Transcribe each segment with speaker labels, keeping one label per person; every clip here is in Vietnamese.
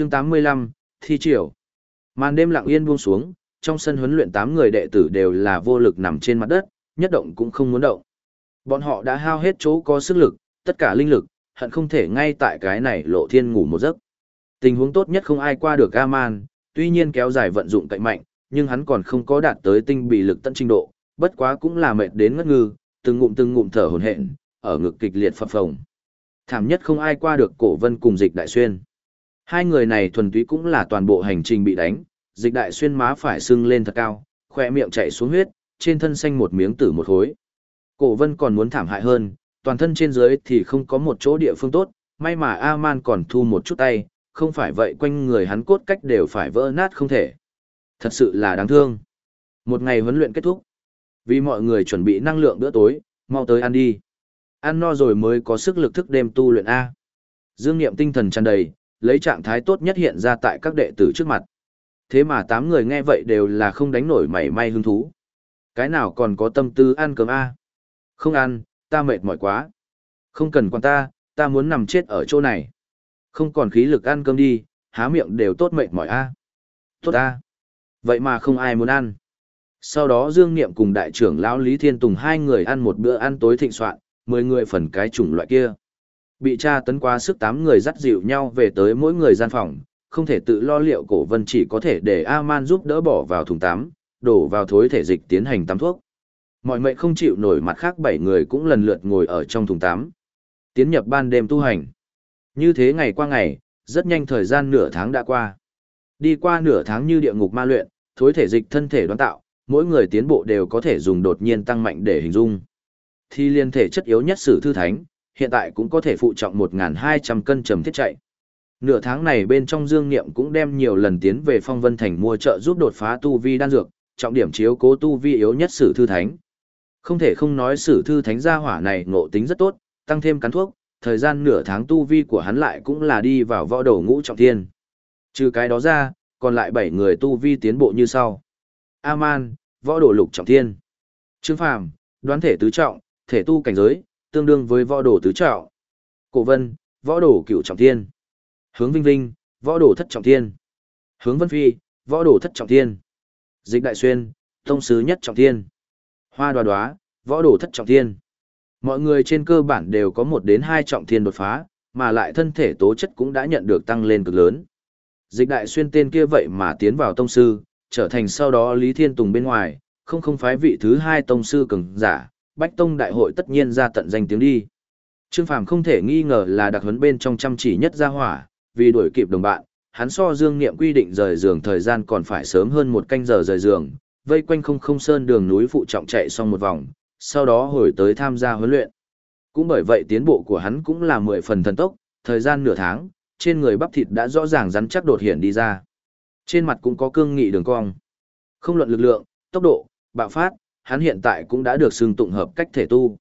Speaker 1: chương 85, Thi Triều. Màn đêm lặng yên buông xuống, trong sân huấn luyện 8 người đệ tử đều là vô lực nằm trên mặt đất, nhất động cũng không muốn động. Bọn họ đã hao hết chỗ có sức lực, tất cả linh lực, hận không thể ngay tại cái này lộ thiên ngủ một giấc. Tình huống tốt nhất không ai qua được Aman, tuy nhiên kéo dài vận dụng cậy mạnh, nhưng hắn còn không có đạt tới tinh bị lực tận trình độ, bất quá cũng là mệt đến ngất ngư, từng ngụm từng ngụm thở hổn hển, ở ngực kịch liệt phập phồng. Thảm nhất không ai qua được Cổ Vân cùng Dịch Đại Xuyên. Hai người này thuần túy cũng là toàn bộ hành trình bị đánh, Dịch Đại Xuyên má phải sưng lên thật cao, khỏe miệng chảy xuống huyết, trên thân xanh một miếng tử một khối. Cổ Vân còn muốn thảm hại hơn, toàn thân trên dưới thì không có một chỗ địa phương tốt, may mà A-man còn thu một chút tay, không phải vậy quanh người hắn cốt cách đều phải vỡ nát không thể. Thật sự là đáng thương. Một ngày huấn luyện kết thúc. Vì mọi người chuẩn bị năng lượng bữa tối, mau tới ăn đi. Ăn no rồi mới có sức lực thức đêm tu luyện A. Dương Niệm tinh thần tràn đầy, lấy trạng thái tốt nhất hiện ra tại các đệ tử trước mặt. Thế mà tám người nghe vậy đều là không đánh nổi mảy may hứng thú. Cái nào còn có tâm tư ăn cơm A? Không ăn, ta mệt mỏi quá. Không cần quan ta, ta muốn nằm chết ở chỗ này. Không còn khí lực ăn cơm đi, há miệng đều tốt mệt mỏi A. Tốt A. Vậy mà không ai muốn ăn. Sau đó Dương Niệm cùng đại trưởng lão Lý Thiên Tùng hai người ăn một bữa ăn tối thịnh soạn, mười người phần cái chủng loại kia. Bị tra tấn quá sức tám người dắt dịu nhau về tới mỗi người gian phòng, không thể tự lo liệu cổ vân chỉ có thể để A-man giúp đỡ bỏ vào thùng tắm, đổ vào thối thể dịch tiến hành tắm thuốc. Mọi mệnh không chịu nổi mặt khác bảy người cũng lần lượt ngồi ở trong thùng tắm. Tiến nhập ban đêm tu hành. Như thế ngày qua ngày, rất nhanh thời gian nửa tháng đã qua. Đi qua nửa tháng như địa ngục ma luyện, thối thể dịch thân thể đoán tạo, mỗi người tiến bộ đều có thể dùng đột nhiên tăng mạnh để hình dung. Thi liên thể chất yếu nhất sử thư thánh, hiện tại cũng có thể phụ trọng 1.200 cân trầm thiết chạy. Nửa tháng này bên trong dương niệm cũng đem nhiều lần tiến về phong vân thành mua trợ giúp đột phá tu vi đan dược, trọng điểm chiếu cố tu vi yếu nhất sử thư thánh. Không thể không nói sử thư thánh gia hỏa này ngộ tính rất tốt, tăng thêm cắn thuốc, thời gian nửa tháng tu vi của hắn lại cũng là đi vào võ đầu ngũ trọng thiên. Trừ cái đó ra, còn lại 7 người tu vi tiến bộ như sau. Aman, võ đồ lục trọng thiên. Trương Phàm, đoán thể tứ trọng, thể tu cảnh giới, tương đương với võ đồ tứ trọng. Cổ Vân, võ đồ cửu trọng thiên. Hướng Vinh Vinh, võ đồ thất trọng thiên. Hướng Vân Phi, võ đồ thất trọng thiên. Dịch Đại Xuyên, tông sứ nhất trọng thiên. Hoa Đoá Đoá, võ đồ thất trọng thiên. Mọi người trên cơ bản đều có một đến hai trọng thiên đột phá, mà lại thân thể tố chất cũng đã nhận được tăng lên cực lớn. Dịch Đại Xuyên tên kia vậy mà tiến vào tông sư, trở thành sau đó Lý Thiên Tùng bên ngoài, không không phái vị thứ hai tông sư cường giả, Bách Tông Đại hội tất nhiên ra tận danh tiếng đi. Trương Phàm không thể nghi ngờ là đặc huấn bên trong chăm chỉ nhất gia hỏa, vì đuổi kịp đồng bạn, hắn so Dương Niệm quy định rời giường thời gian còn phải sớm hơn một canh giờ rời giường, vây quanh không không sơn đường núi phụ trọng chạy xong một vòng, sau đó hồi tới tham gia huấn luyện. Cũng bởi vậy tiến bộ của hắn cũng là mười phần thần tốc, thời gian nửa tháng, trên người bắp thịt đã rõ ràng rắn chắc đột hiện đi ra. Trên mặt cũng có cương nghị đường cong. Không luận lực lượng, tốc độ, bạo phát, hắn hiện tại cũng đã được xưng tụng hợp cách thể tu.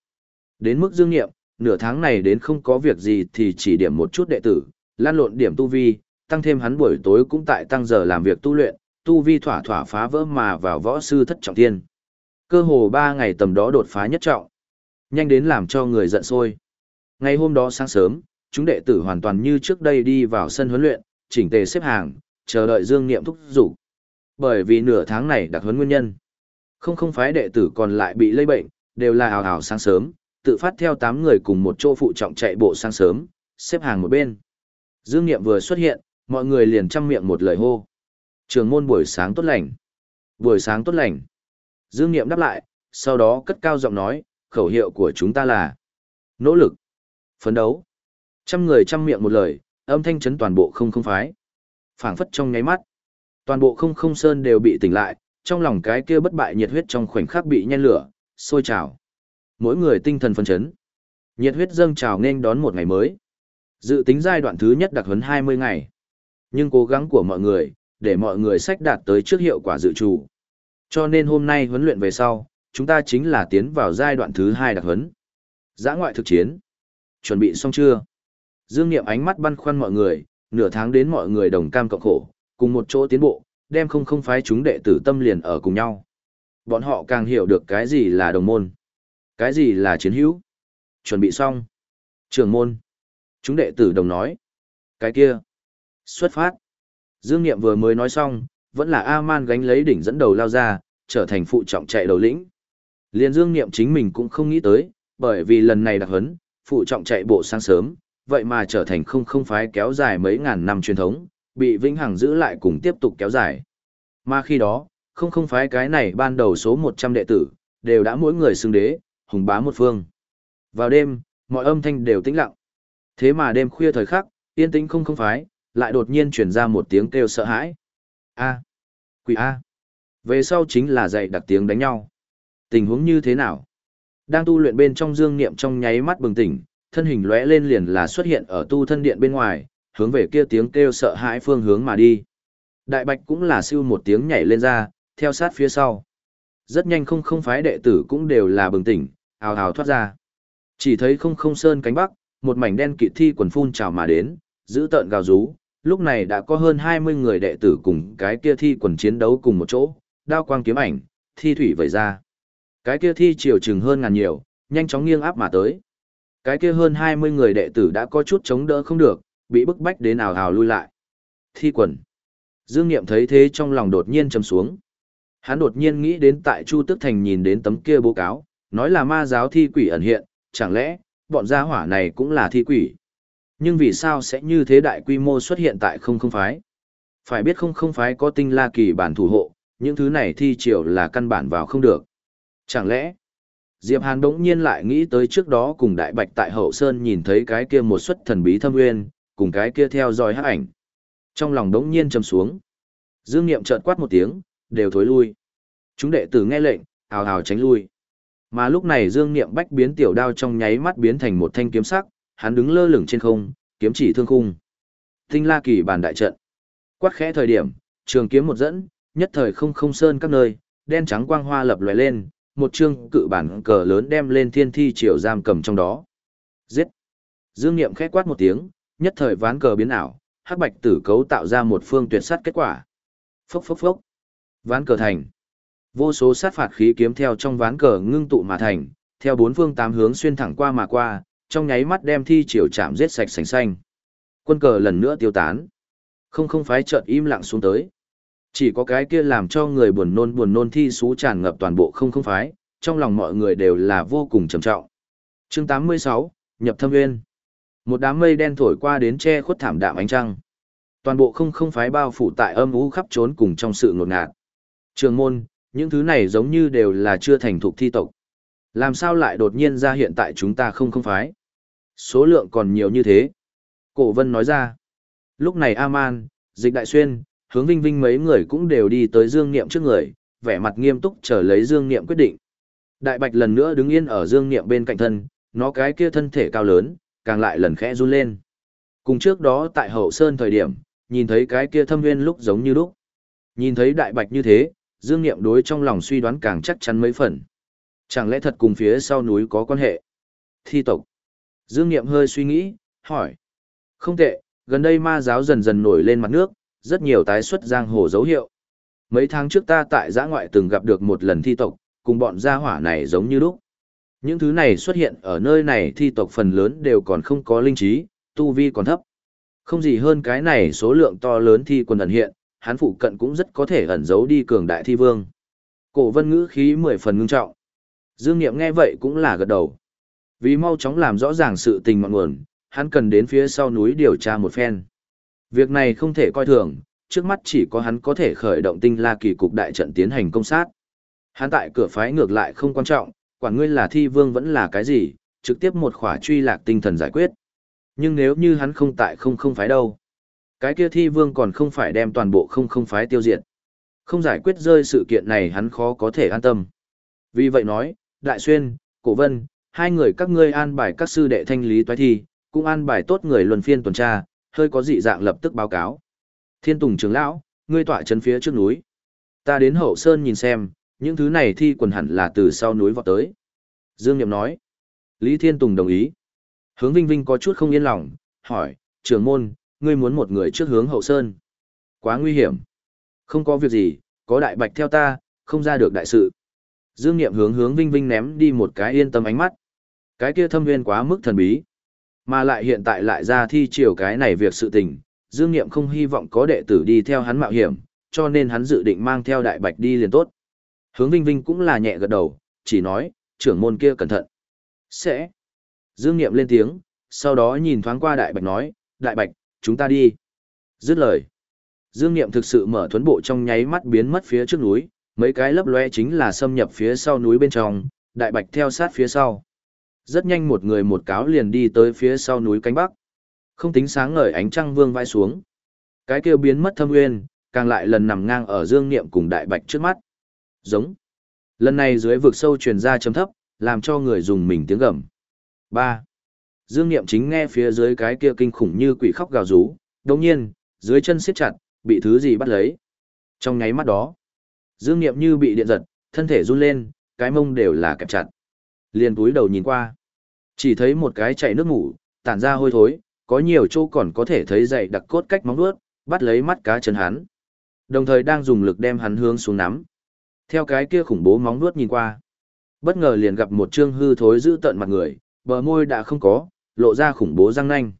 Speaker 1: Đến mức dương nghiệm, nửa tháng này đến không có việc gì thì chỉ điểm một chút đệ tử, lan lộn điểm tu vi, tăng thêm hắn buổi tối cũng tại tăng giờ làm việc tu luyện, tu vi thỏa thỏa phá vỡ mà vào võ sư thất trọng thiên. Cơ hồ ba ngày tầm đó đột phá nhất trọng. Nhanh đến làm cho người giận sôi. Ngày hôm đó sáng sớm, chúng đệ tử hoàn toàn như trước đây đi vào sân huấn luyện, chỉnh tề xếp hàng, chờ đợi Dương Niệm thúc giục. Bởi vì nửa tháng này đặc huấn nguyên nhân, không không phái đệ tử còn lại bị lây bệnh, đều là hào hào sáng sớm, tự phát theo 8 người cùng một chỗ phụ trọng chạy bộ sáng sớm, xếp hàng một bên. Dương Niệm vừa xuất hiện, mọi người liền chăm miệng một lời hô. Trường môn buổi sáng tốt lành. Buổi sáng tốt lành. Dương Niệm đáp lại, sau đó cất cao giọng nói, khẩu hiệu của chúng ta là nỗ lực, phấn đấu. Trăm người trăm miệng một lời, âm thanh chấn toàn bộ không không phái. phảng phất trong nháy mắt. Toàn bộ không không sơn đều bị tỉnh lại, trong lòng cái kia bất bại nhiệt huyết trong khoảnh khắc bị nhen lửa, sôi trào. Mỗi người tinh thần phấn chấn. Nhiệt huyết dâng trào nên đón một ngày mới. Dự tính giai đoạn thứ nhất đặc huấn 20 ngày. Nhưng cố gắng của mọi người, để mọi người sách đạt tới trước hiệu quả dự trù. Cho nên hôm nay huấn luyện về sau, chúng ta chính là tiến vào giai đoạn thứ hai đặc huấn. Giã ngoại thực chiến. Chuẩn bị xong chưa? Dương Niệm ánh mắt băn khoăn mọi người, nửa tháng đến mọi người đồng cam cộng khổ, cùng một chỗ tiến bộ, đem không không phái chúng đệ tử tâm liền ở cùng nhau. Bọn họ càng hiểu được cái gì là đồng môn, cái gì là chiến hữu. Chuẩn bị xong. Trường môn. Chúng đệ tử đồng nói. Cái kia. Xuất phát. Dương Niệm vừa mới nói xong, vẫn là A-man gánh lấy đỉnh dẫn đầu lao ra, trở thành phụ trọng chạy đầu lĩnh. Liên Dương Niệm chính mình cũng không nghĩ tới, bởi vì lần này đặc hấn, phụ trọng chạy bộ sáng sớm, vậy mà trở thành không không phái kéo dài mấy ngàn năm truyền thống, bị Vĩnh Hằng giữ lại cùng tiếp tục kéo dài. Mà khi đó, không không phái cái này ban đầu số 100 đệ tử, đều đã mỗi người xưng đế, hùng bá một phương. Vào đêm, mọi âm thanh đều tĩnh lặng. Thế mà đêm khuya thời khắc, yên tĩnh không không phái, lại đột nhiên truyền ra một tiếng kêu sợ hãi. A. Quỷ A. Về sau chính là dạy đặc tiếng đánh nhau. Tình huống như thế nào? Đang tu luyện bên trong dương niệm trong nháy mắt bừng tỉnh, thân hình lóe lên liền là xuất hiện ở tu thân điện bên ngoài, hướng về kia tiếng kêu sợ hãi phương hướng mà đi. Đại bạch cũng là siêu một tiếng nhảy lên ra, theo sát phía sau. Rất nhanh không không phái đệ tử cũng đều là bừng tỉnh, ào ào thoát ra. Chỉ thấy không không sơn cánh bắc, một mảnh đen kịt thi quần phun trào mà đến, giữ tợn gào rú, lúc này đã có hơn 20 người đệ tử cùng cái kia thi quần chiến đấu cùng một chỗ, đao quang kiếm ảnh, thi thủy vẩy ra. Cái kia thi chiều chừng hơn ngàn nhiều, nhanh chóng nghiêng áp mà tới. Cái kia hơn 20 người đệ tử đã có chút chống đỡ không được, bị bức bách đến ào ào lui lại. Thi quần. Dương Niệm thấy thế trong lòng đột nhiên trầm xuống. Hắn đột nhiên nghĩ đến tại Chu Tức Thành nhìn đến tấm kia báo cáo, nói là ma giáo thi quỷ ẩn hiện, chẳng lẽ, bọn gia hỏa này cũng là thi quỷ. Nhưng vì sao sẽ như thế đại quy mô xuất hiện tại không không phái? Phải biết không không phái có tinh la kỳ bản thủ hộ, những thứ này thi triều là căn bản vào không được. Chẳng lẽ, Diệp Hàn đống nhiên lại nghĩ tới trước đó cùng Đại Bạch tại Hậu Sơn nhìn thấy cái kia một xuất thần bí thâm nguyên, cùng cái kia theo dõi hắc ảnh. Trong lòng đống nhiên trầm xuống. Dương Niệm chợt quát một tiếng, đều thối lui. Chúng đệ tử nghe lệnh, hào hào tránh lui. Mà lúc này Dương Niệm bách biến tiểu đao trong nháy mắt biến thành một thanh kiếm sắc, hắn đứng lơ lửng trên không, kiếm chỉ thương khung. Tinh La Kỳ bàn đại trận. Quát khẽ thời điểm, trường kiếm một dẫn, nhất thời không không sơn các nơi, đen trắng quang hoa lập lòe lên, một chương cự bản cờ lớn đem lên thiên thi triều giam cầm trong đó. Giết! Dương Niệm khẽ quát một tiếng, nhất thời ván cờ biến ảo, hắc bạch tử cấu tạo ra một phương tuyệt sát kết quả. Phốc phốc phốc. Ván cờ thành. Vô số sát phạt khí kiếm theo trong ván cờ ngưng tụ mà thành, theo bốn phương tám hướng xuyên thẳng qua mà qua, trong nháy mắt đem thi triều chạm giết sạch sành xanh. Quân cờ lần nữa tiêu tán. Không không phái chợt im lặng xuống tới. Chỉ có cái kia làm cho người buồn nôn buồn nôn thi sú tràn ngập toàn bộ không không phái, trong lòng mọi người đều là vô cùng trầm trọng. Chương 86, Nhập Thâm Nguyên. Một đám mây đen thổi qua đến che khuất thảm đạm ánh trăng. Toàn bộ không không phái bao phủ tại âm u khắp trốn cùng trong sự ngột ngạt. Trường môn, những thứ này giống như đều là chưa thành thục thi tộc. Làm sao lại đột nhiên ra hiện tại chúng ta không không phái? Số lượng còn nhiều như thế. Cổ vân nói ra. Lúc này A-man, dịch đại xuyên, hướng vinh vinh mấy người cũng đều đi tới dương niệm trước người, vẻ mặt nghiêm túc chờ lấy dương niệm quyết định. Đại bạch lần nữa đứng yên ở dương niệm bên cạnh thân, nó cái kia thân thể cao lớn, càng lại lần khẽ run lên. Cùng trước đó tại hậu sơn thời điểm, nhìn thấy cái kia thâm viên lúc giống như lúc. Nhìn thấy đại bạch như thế, dương niệm đối trong lòng suy đoán càng chắc chắn mấy phần. Chẳng lẽ thật cùng phía sau núi có quan hệ? Thi tộc. Dương niệm hơi suy nghĩ, hỏi. Không tệ, gần đây ma giáo dần dần nổi lên mặt nước, rất nhiều tái xuất giang hồ dấu hiệu. Mấy tháng trước ta tại giã ngoại từng gặp được một lần thi tộc, cùng bọn gia hỏa này giống như lúc. Những thứ này xuất hiện ở nơi này thi tộc phần lớn đều còn không có linh trí, tu vi còn thấp. Không gì hơn cái này số lượng to lớn thi quần ẩn hiện, hắn phụ cận cũng rất có thể ẩn giấu đi cường đại thi vương. Cổ vân ngữ khí mười phần ngưng trọng. Dương Niệm nghe vậy cũng là gật đầu. Vì mau chóng làm rõ ràng sự tình mọi nguồn, hắn cần đến phía sau núi điều tra một phen. Việc này không thể coi thường, trước mắt chỉ có hắn có thể khởi động tinh la kỳ cục đại trận tiến hành công sát. Hắn tại cửa phái ngược lại không quan trọng, quản ngươi là thi vương vẫn là cái gì, trực tiếp một khỏa truy lạc tinh thần giải quyết. Nhưng nếu như hắn không tại không không phái đâu, cái kia thi vương còn không phải đem toàn bộ không không phái tiêu diệt. Không giải quyết rơi sự kiện này hắn khó có thể an tâm. Vì vậy nói, Đại Xuyên, Cổ Vân, hai người các ngươi an bài các sư đệ thanh lý toái thi, cũng an bài tốt người luân phiên tuần tra, hơi có dị dạng lập tức báo cáo. Thiên Tùng trưởng lão, ngươi tọa chân phía trước núi. Ta đến hậu sơn nhìn xem, những thứ này thi quần hẳn là từ sau núi vọt tới. Dương Niệm nói. Lý Thiên Tùng đồng ý. Hướng Vinh Vinh có chút không yên lòng, hỏi, trưởng môn, ngươi muốn một người trước hướng hậu sơn. Quá nguy hiểm. Không có việc gì, có đại bạch theo ta, không ra được đại sự. Dương Niệm hướng hướng Vinh Vinh ném đi một cái yên tâm ánh mắt. Cái kia thâm viên quá mức thần bí. Mà lại hiện tại lại ra thi chiều cái này việc sự tình, Dương Niệm không hy vọng có đệ tử đi theo hắn mạo hiểm, cho nên hắn dự định mang theo đại bạch đi liền tốt. Hướng Vinh Vinh cũng là nhẹ gật đầu, chỉ nói, trưởng môn kia cẩn thận. Sẽ. Dương Niệm lên tiếng, sau đó nhìn thoáng qua đại bạch nói, đại bạch, chúng ta đi. Dứt lời. Dương Niệm thực sự mở thuấn bộ trong nháy mắt biến mất phía trước núi, mấy cái lấp loe chính là xâm nhập phía sau núi bên trong, đại bạch theo sát phía sau. Rất nhanh một người một cáo liền đi tới phía sau núi cánh bắc. Không tính sáng ngời ánh trăng vương vai xuống. Cái kêu biến mất thâm nguyên, càng lại lần nằm ngang ở dương niệm cùng đại bạch trước mắt. Giống. Lần này dưới vực sâu truyền ra chấm thấp, làm cho người dùng mình tiếng gầm. ba Dương niệm chính nghe phía dưới cái kia kinh khủng như quỷ khóc gào rú, đồng nhiên, dưới chân siết chặt, bị thứ gì bắt lấy. Trong nháy mắt đó, Dương niệm như bị điện giật, thân thể run lên, cái mông đều là kẹp chặt. Liền túi đầu nhìn qua. Chỉ thấy một cái chảy nước ngủ, tản ra hôi thối, có nhiều chỗ còn có thể thấy dày đặc cốt cách móng vuốt, bắt lấy mắt cá chân hắn. Đồng thời đang dùng lực đem hắn hướng xuống nắm. Theo cái kia khủng bố móng nuốt nhìn qua. Bất ngờ liền gặp một trương hư thối giữ tận mặt người, bờ môi đã không có, lộ ra khủng bố răng nanh.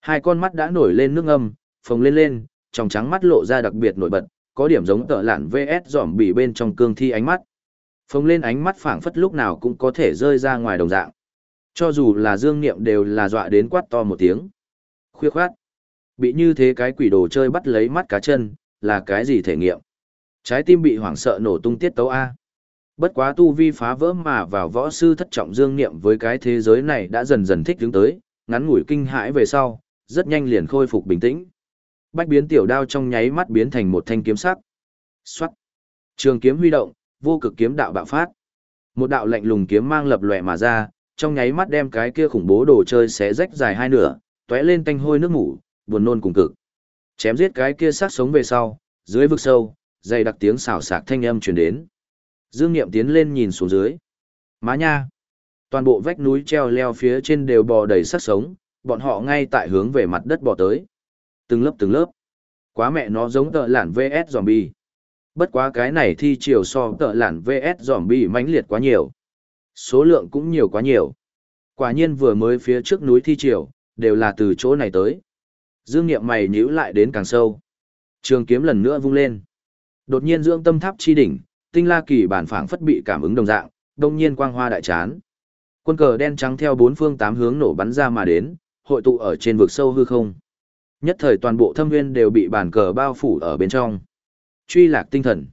Speaker 1: Hai con mắt đã nổi lên nước âm, phồng lên lên, trong trắng mắt lộ ra đặc biệt nổi bật, có điểm giống tợ lạn VS giỏm bị bên trong cương thi ánh mắt. Phồng lên ánh mắt phảng phất lúc nào cũng có thể rơi ra ngoài đồng dạng. Cho dù là dương niệm đều là dọa đến quát to một tiếng. Khuya khoát. Bị như thế cái quỷ đồ chơi bắt lấy mắt cá chân, là cái gì thể nghiệm? Trái tim bị hoảng sợ nổ tung tiết tấu A. Bất quá tu vi phá vỡ mà vào võ sư thất trọng dương niệm với cái thế giới này đã dần dần thích đứng tới, ngắn ngủi kinh hãi về sau, rất nhanh liền khôi phục bình tĩnh. Bách biến tiểu đao trong nháy mắt biến thành một thanh kiếm sắc. Xoát. Trường kiếm huy động, vô cực kiếm đạo bạo phát. Một đạo lạnh lùng kiếm mang lập lòe mà ra, trong nháy mắt đem cái kia khủng bố đồ chơi xé rách dài hai nửa, tóe lên tanh hôi nước mủ, buồn nôn cùng cực. Chém giết cái kia sát sống về sau, dưới vực sâu, dày đặc tiếng xào xạc thanh âm truyền đến. Dương Niệm tiến lên nhìn xuống dưới. Má nha! Toàn bộ vách núi treo leo phía trên đều bò đầy sắc sống, bọn họ ngay tại hướng về mặt đất bò tới. Từng lớp từng lớp. Quá mẹ nó giống tợ lản VS zombie. Bất quá cái này thi chiều so tợ lản VS zombie mãnh liệt quá nhiều. Số lượng cũng nhiều quá nhiều. Quả nhiên vừa mới phía trước núi thi chiều, đều là từ chỗ này tới. Dương Niệm mày nhíu lại đến càng sâu. Trường kiếm lần nữa vung lên. Đột nhiên dưỡng tâm tháp chi đỉnh, tinh la kỳ bản phảng phất bị cảm ứng đồng dạng, đông nhiên quang hoa đại chán. Quân cờ đen trắng theo bốn phương tám hướng nổ bắn ra mà đến, hội tụ ở trên vực sâu hư không. Nhất thời toàn bộ thâm nguyên đều bị bản cờ bao phủ ở bên trong. Truy lạc tinh thần.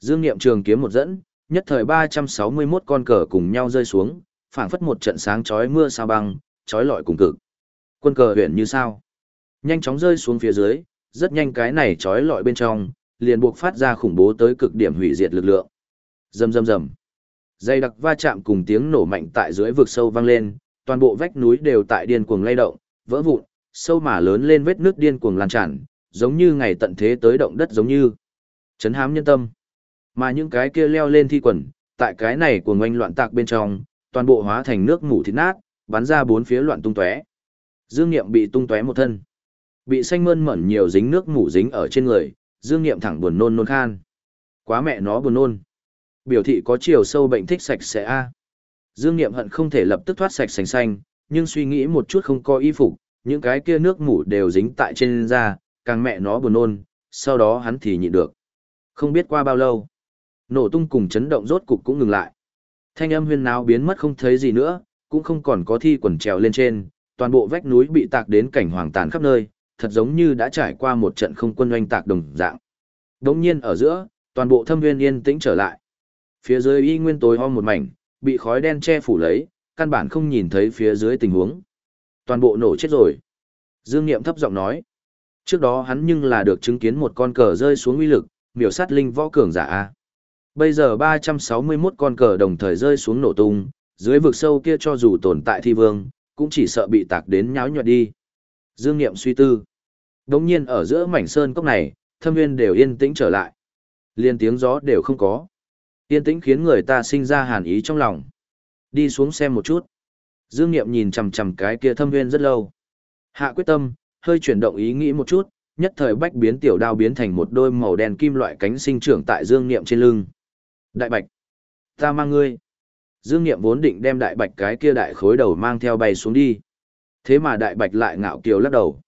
Speaker 1: Dương Niệm trường kiếm một dẫn, nhất thời 361 con cờ cùng nhau rơi xuống, phảng phất một trận sáng chói mưa sao băng, chói lọi cùng cực. Quân cờ huyền như sao? Nhanh chóng rơi xuống phía dưới, rất nhanh cái này chói lọi bên trong, liền buộc phát ra khủng bố tới cực điểm hủy diệt lực lượng. Rầm rầm rầm. Dây đặc va chạm cùng tiếng nổ mạnh tại dưới vực sâu vang lên, toàn bộ vách núi đều tại điên cuồng lay động, vỡ vụn, sâu mà lớn lên vết nước điên cuồng lan tràn, giống như ngày tận thế tới động đất giống như. Chấn hám nhân tâm. Mà những cái kia leo lên thi quần, tại cái này của ngoanh loạn tạc bên trong, toàn bộ hóa thành nước mủ thịt nát, bắn ra bốn phía loạn tung tóe. Dương Niệm bị tung tóe một thân. Bị xanh mơn mẩn nhiều dính nước mủ dính ở trên người, Dương Niệm thẳng buồn nôn nôn khan. Quá mẹ nó buồn nôn. Biểu thị có chiều sâu bệnh thích sạch sẽ a. Dương Niệm hận không thể lập tức thoát sạch sành xanh, nhưng suy nghĩ một chút không có y phục, những cái kia nước mủ đều dính tại trên da, càng mẹ nó buồn nôn, sau đó hắn thì nhịn được. Không biết qua bao lâu, nổ tung cùng chấn động rốt cục cũng ngừng lại. Thanh âm huyên náo biến mất không thấy gì nữa, cũng không còn có thi quần trèo lên trên, toàn bộ vách núi bị tạc đến cảnh hoàng tàn khắp nơi, thật giống như đã trải qua một trận không quân oanh tạc đồng dạng. Đống nhiên ở giữa, toàn bộ thâm nguyên yên tĩnh trở lại. Phía dưới y nguyên tối om một mảnh, bị khói đen che phủ lấy, căn bản không nhìn thấy phía dưới tình huống. Toàn bộ nổ chết rồi. Dương Niệm thấp giọng nói. Trước đó hắn nhưng là được chứng kiến một con cờ rơi xuống uy lực, miểu sát linh võ cường giả A. Bây giờ 361 con cờ đồng thời rơi xuống nổ tung, dưới vực sâu kia cho dù tồn tại thi vương, cũng chỉ sợ bị tạc đến nháo nhọt đi. Dương Niệm suy tư. Đống nhiên ở giữa mảnh sơn cốc này, thâm nguyên đều yên tĩnh trở lại. Liên tiếng gió đều không có. Yên tĩnh khiến người ta sinh ra hàn ý trong lòng. Đi xuống xem một chút. Dương Niệm nhìn chằm chằm cái kia thâm nguyên rất lâu. Hạ quyết tâm, hơi chuyển động ý nghĩ một chút, nhất thời bách biến tiểu đao biến thành một đôi màu đen kim loại cánh sinh trưởng tại Dương Niệm trên lưng. Đại bạch, ta mang ngươi. Dương Niệm vốn định đem đại bạch cái kia đại khối đầu mang theo bay xuống đi. Thế mà đại bạch lại ngạo kiều lắc đầu.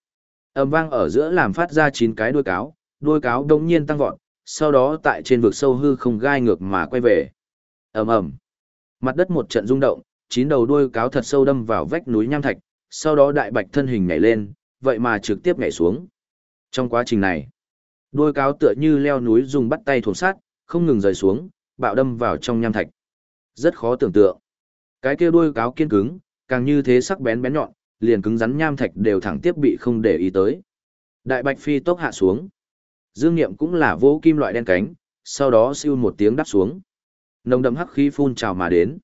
Speaker 1: Âm vang ở giữa làm phát ra chín cái đuôi cáo, đuôi cáo đống nhiên tăng vọt, sau đó tại trên vực sâu hư không gai ngược mà quay về. ầm ầm, Mặt đất một trận rung động, chín đầu đuôi cáo thật sâu đâm vào vách núi nham thạch, sau đó đại bạch thân hình nhảy lên, vậy mà trực tiếp nhảy xuống. Trong quá trình này, đuôi cáo tựa như leo núi dùng bắt tay thổn sát, không ngừng rời xuống, bạo đâm vào trong nham thạch. Rất khó tưởng tượng. Cái kia đuôi cáo kiên cứng, càng như thế sắc bén bén nhọn, liền cứng rắn nham thạch đều thẳng tiếp bị không để ý tới. Đại bạch phi tốc hạ xuống. Dương Niệm cũng là vô kim loại đen cánh, sau đó siêu một tiếng đáp xuống. Nồng đậm hắc khí phun trào mà đến.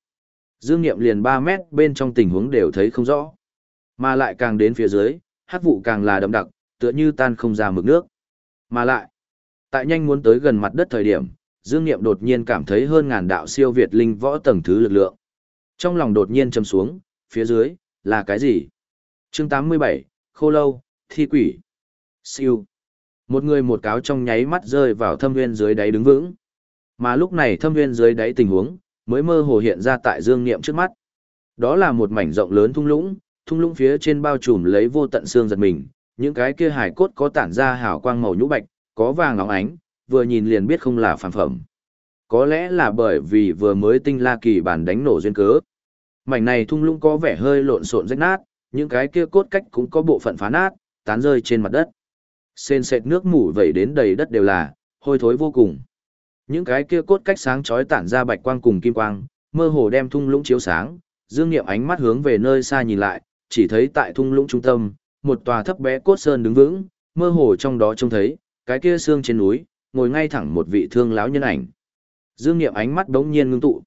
Speaker 1: Dương Niệm liền 3 mét bên trong tình huống đều thấy không rõ. Mà lại càng đến phía dưới, hắc vụ càng là đậm đặc, tựa như tan không ra mực nước. Mà lại, tại nhanh muốn tới gần mặt đất thời điểm, Dương Niệm đột nhiên cảm thấy hơn ngàn đạo siêu việt linh võ tầng thứ lực lượng. Trong lòng đột nhiên châm xuống, phía dưới, là cái gì? Chương 87, Khô Lâu, Thi Quỷ. Siêu. Một người một cáo trong nháy mắt rơi vào thâm viên dưới đáy đứng vững. Mà lúc này thâm viên dưới đáy tình huống, mới mơ hồ hiện ra tại Dương Niệm trước mắt. Đó là một mảnh rộng lớn thung lũng, thung lũng phía trên bao trùm lấy vô tận xương giật mình, những cái kia hải cốt có tản ra hào quang màu nhũ bạch, có vàng óng ánh, vừa nhìn liền biết không là phản phẩm. Có lẽ là bởi vì vừa mới tinh la kỳ bản đánh nổ duyên cớ. Mảnh này thung lũng có vẻ hơi lộn xộn rách nát, những cái kia cốt cách cũng có bộ phận phá nát, tán rơi trên mặt đất. Sên sệt nước mủ vẩy đến đầy đất đều là, hôi thối vô cùng. Những cái kia cốt cách sáng chói tản ra bạch quang cùng kim quang, mơ hồ đem thung lũng chiếu sáng, Dương Niệm ánh mắt hướng về nơi xa nhìn lại, chỉ thấy tại thung lũng trung tâm, một tòa thấp bé cốt sơn đứng vững, mơ hồ trong đó trông thấy, cái kia xương trên núi, ngồi ngay thẳng một vị thương lão nhân ảnh. Dương Niệm ánh mắt bỗng nhiên ngưng tụ.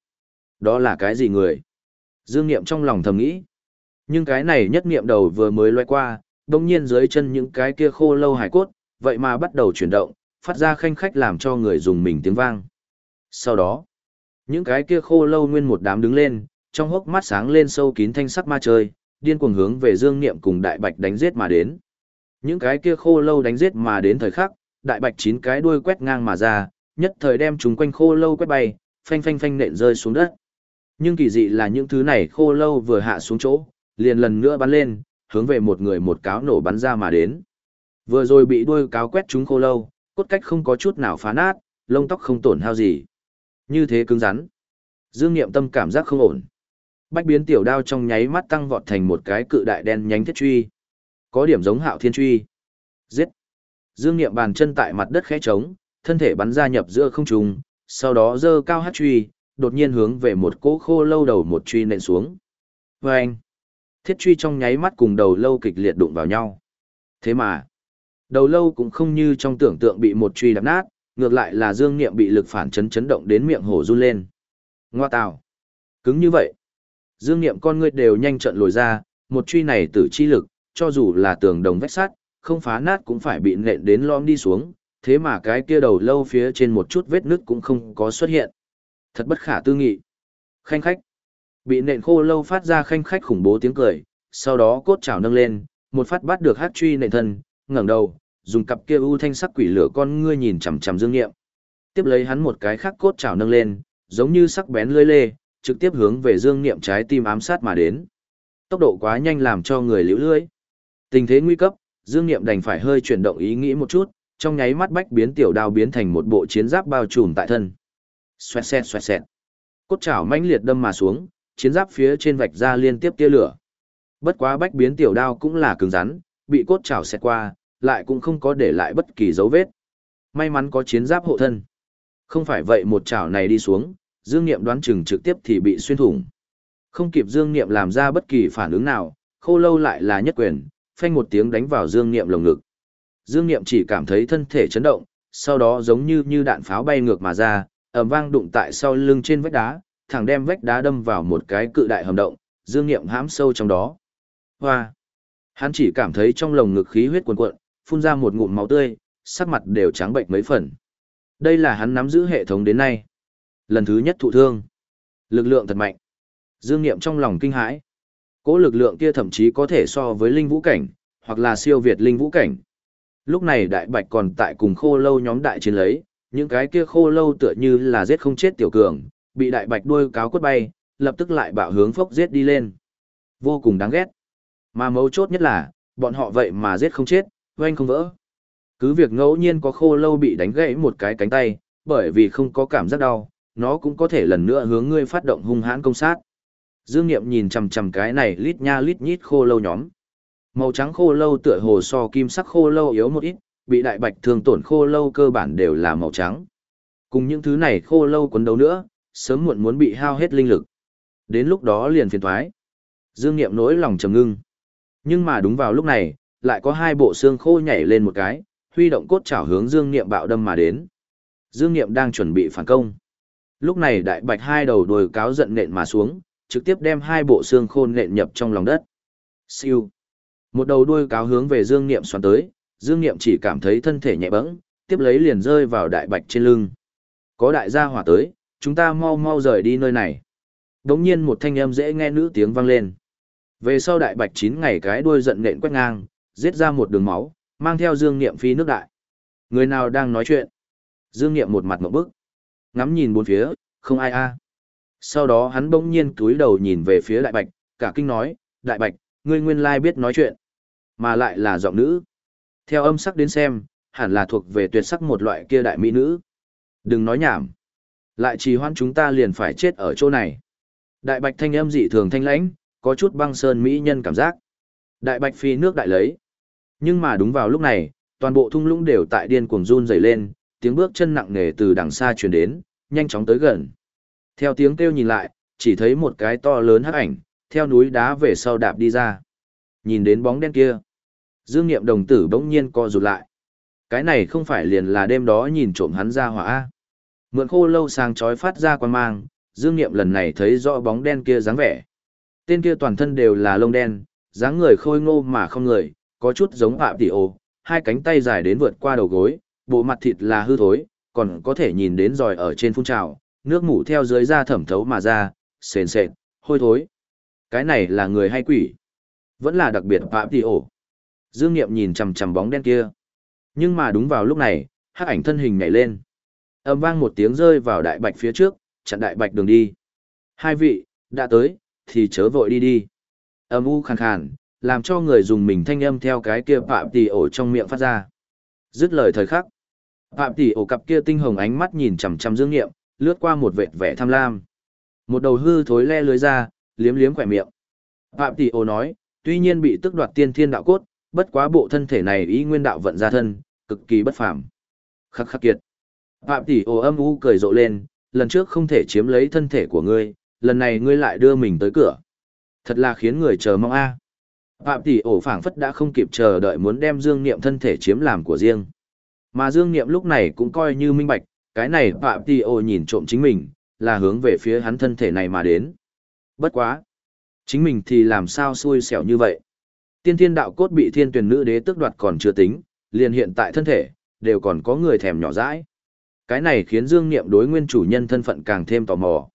Speaker 1: Đó là cái gì người? Dương Niệm trong lòng thầm nghĩ. Nhưng cái này nhất niệm đầu vừa mới loay qua, đồng nhiên dưới chân những cái kia khô lâu hải cốt, vậy mà bắt đầu chuyển động, phát ra khanh khách làm cho người dùng mình tiếng vang. Sau đó, những cái kia khô lâu nguyên một đám đứng lên, trong hốc mắt sáng lên sâu kín thanh sắc ma chơi, điên cuồng hướng về Dương Niệm cùng Đại Bạch đánh giết mà đến. Những cái kia khô lâu đánh giết mà đến thời khắc, Đại Bạch chín cái đuôi quét ngang mà ra, nhất thời đem chúng quanh khô lâu quét bay, phanh phanh phanh nện rơi xuống đất. Nhưng kỳ dị là những thứ này khô lâu vừa hạ xuống chỗ, liền lần nữa bắn lên, hướng về một người một cáo nổ bắn ra mà đến. Vừa rồi bị đuôi cáo quét chúng khô lâu, cốt cách không có chút nào phá nát, lông tóc không tổn hao gì. Như thế cứng rắn. Dương Niệm Tâm cảm giác không ổn. Bách biến tiểu đao trong nháy mắt tăng vọt thành một cái cự đại đen nhánh thiết truy. Có điểm giống hạo thiên truy. Giết. Dương Niệm bàn chân tại mặt đất khẽ trống, thân thể bắn ra nhập giữa không trung, sau đó giơ cao hát truy, đột nhiên hướng về một cỗ khô lâu đầu một truy nện xuống. Và anh. Thiết truy trong nháy mắt cùng đầu lâu kịch liệt đụng vào nhau. Thế mà, đầu lâu cũng không như trong tưởng tượng bị một truy đập nát, ngược lại là Dương Niệm bị lực phản chấn chấn động đến miệng hổ run lên. Ngoa tào. Cứng như vậy. Dương Niệm con ngươi đều nhanh trận lồi ra, một truy này tử chi lực, cho dù là tường đồng vách sắt, không phá nát cũng phải bị nện đến lõm đi xuống, thế mà cái kia đầu lâu phía trên một chút vết nứt cũng không có xuất hiện. Thật bất khả tư nghị. Khanh khách. Bị nện khô lâu phát ra khanh khách khủng bố tiếng cười, sau đó cốt chảo nâng lên, một phát bắt được hát truy nện thân, ngẩng đầu, dùng cặp kia u thanh sắc quỷ lửa con ngươi nhìn chằm chằm Dương Nghiệm. Tiếp lấy hắn một cái khác cốt chảo nâng lên, giống như sắc bén lưỡi lê, trực tiếp hướng về Dương Niệm trái tim ám sát mà đến. Tốc độ quá nhanh làm cho người liễu lưỡi. Tình thế nguy cấp, Dương Niệm đành phải hơi chuyển động ý nghĩ một chút, trong nháy mắt bách biến tiểu đao biến thành một bộ chiến giáp bao trùm tại thân. Xoẹt xẹt xoẹt xẹt. Cốt chảo mãnh liệt đâm mà xuống, chiến giáp phía trên vạch ra liên tiếp tia lửa. Bất quá bách biến tiểu đao cũng là cứng rắn, bị cốt chảo xẹt qua, lại cũng không có để lại bất kỳ dấu vết. May mắn có chiến giáp hộ thân. Không phải vậy một chảo này đi xuống, Dương Niệm đoán chừng trực tiếp thì bị xuyên thủng. Không kịp Dương Niệm làm ra bất kỳ phản ứng nào, khô lâu lại là nhất quyền, phanh một tiếng đánh vào Dương Niệm lồng ngực. Dương Niệm chỉ cảm thấy thân thể chấn động, sau đó giống như như đạn pháo bay ngược mà ra, ầm vang đụng tại sau lưng trên vách đá, thẳng đem vách đá đâm vào một cái cự đại hầm động, Dương Niệm hãm sâu trong đó. Hoa! Hắn chỉ cảm thấy trong lồng ngực khí huyết cuồn cuộn, phun ra một ngụm máu tươi, sắc mặt đều trắng bệnh mấy phần. Đây là hắn nắm giữ hệ thống đến nay. Lần thứ nhất thụ thương. Lực lượng thật mạnh. Dương Niệm trong lòng kinh hãi. Cố lực lượng kia thậm chí có thể so với linh vũ cảnh, hoặc là siêu việt linh vũ cảnh. Lúc này đại bạch còn tại cùng khô lâu nhóm đại chiến lấy, những cái kia khô lâu tựa như là giết không chết tiểu cường, bị đại bạch đuôi cáo quất bay, lập tức lại bạo hướng phốc giết đi lên. Vô cùng đáng ghét. Mà mấu chốt nhất là, bọn họ vậy mà giết không chết, oanh không vỡ. Cứ việc ngẫu nhiên có khô lâu bị đánh gãy một cái cánh tay, bởi vì không có cảm giác đau, nó cũng có thể lần nữa hướng ngươi phát động hung hãn công sát. Dương Niệm nhìn chằm chằm cái này lít nha lít nhít khô lâu nhóm. Màu trắng khô lâu tựa hồ so kim sắc khô lâu yếu một ít, bị đại bạch thương tổn khô lâu cơ bản đều là màu trắng. Cùng những thứ này khô lâu quấn đấu nữa, sớm muộn muốn bị hao hết linh lực. Đến lúc đó liền phiền thoái. Dương Niệm nỗi lòng trầm ngưng. Nhưng mà đúng vào lúc này, lại có hai bộ xương khô nhảy lên một cái, huy động cốt chảo hướng Dương Niệm bạo đâm mà đến. Dương Niệm đang chuẩn bị phản công. Lúc này đại bạch hai đầu đồi cáo giận nện mà xuống, trực tiếp đem hai bộ xương khô nện nhập trong lòng đất. Siêu. Một đầu đuôi cáo hướng về Dương Niệm xoắn tới, Dương Niệm chỉ cảm thấy thân thể nhẹ bẫng, tiếp lấy liền rơi vào đại bạch trên lưng. Có đại gia hỏa tới, chúng ta mau mau rời đi nơi này. Đống nhiên một thanh âm dễ nghe nữ tiếng vang lên. Về sau đại bạch chín ngày cái đuôi giận nện quét ngang, giết ra một đường máu, mang theo Dương Niệm phi nước đại. Người nào đang nói chuyện? Dương Niệm một mặt một bức. Ngắm nhìn bốn phía, không ai a. Sau đó hắn bỗng nhiên túi đầu nhìn về phía đại bạch, cả kinh nói, đại bạch, ngươi nguyên lai biết nói chuyện, mà lại là giọng nữ. Theo âm sắc đến xem, hẳn là thuộc về tuyệt sắc một loại kia đại mỹ nữ. Đừng nói nhảm. Lại trì hoãn chúng ta liền phải chết ở chỗ này. Đại bạch thanh âm dị thường thanh lãnh, có chút băng sơn mỹ nhân cảm giác. Đại bạch phi nước đại lấy. Nhưng mà đúng vào lúc này, toàn bộ thung lũng đều tại điên cuồng run rẩy lên, tiếng bước chân nặng nề từ đằng xa truyền đến, nhanh chóng tới gần. Theo tiếng kêu nhìn lại, chỉ thấy một cái to lớn hắc ảnh, theo núi đá về sau đạp đi ra. Nhìn đến bóng đen kia, Dương Niệm đồng tử bỗng nhiên co rụt lại. Cái này không phải liền là đêm đó nhìn trộm hắn ra hỏa a. Mượn khô lâu sang chói phát ra quan mang, Dương Niệm lần này thấy rõ bóng đen kia dáng vẻ. Tên kia toàn thân đều là lông đen, dáng người khôi ngô mà không người, có chút giống phạm tỷ ô, hai cánh tay dài đến vượt qua đầu gối, bộ mặt thịt là hư thối, còn có thể nhìn đến giỏi ở trên phun trào, nước mủ theo dưới da thẩm thấu mà ra, sền sệt, hôi thối. Cái này là người hay quỷ? Vẫn là đặc biệt phạm tỷ Ô. Dương Niệm nhìn chằm chằm bóng đen kia. Nhưng mà đúng vào lúc này, hắc ảnh thân hình nhảy lên. Âm vang một tiếng rơi vào đại bạch phía trước, chặn đại bạch đường đi. Hai vị, đã tới, thì chớ vội đi đi. Âm u khàn khàn, làm cho người dùng mình thanh âm theo cái kia phạm tỷ ổ trong miệng phát ra. Dứt lời thời khắc. Phạm tỷ ổ cặp kia tinh hồng ánh mắt nhìn chằm chằm Dương nghiệm, lướt qua một vệt vẻ tham lam. Một đầu hư thối le lưới ra, liếm liếm khỏe miệng. Phạm tỷ ổ nói, tuy nhiên bị tức đoạt tiên thiên đạo cốt, bất quá bộ thân thể này ý nguyên đạo vận ra thân, cực kỳ bất phàm. Khắc khắc kiệt. Phạm tỷ ồ âm u cười rộ lên, lần trước không thể chiếm lấy thân thể của ngươi, lần này ngươi lại đưa mình tới cửa. Thật là khiến người chờ mong a. Phạm tỷ ổ phảng phất đã không kịp chờ đợi muốn đem dương niệm thân thể chiếm làm của riêng. Mà dương niệm lúc này cũng coi như minh bạch, cái này Phạm tỷ ổ nhìn trộm chính mình, là hướng về phía hắn thân thể này mà đến. Bất quá. Chính mình thì làm sao xui xẻo như vậy. Tiên thiên đạo cốt bị thiên tuyển nữ đế tước đoạt còn chưa tính, liền hiện tại thân thể, đều còn có người thèm nhỏ dãi. Cái này khiến Dương Niệm đối nguyên chủ nhân thân phận càng thêm tò mò.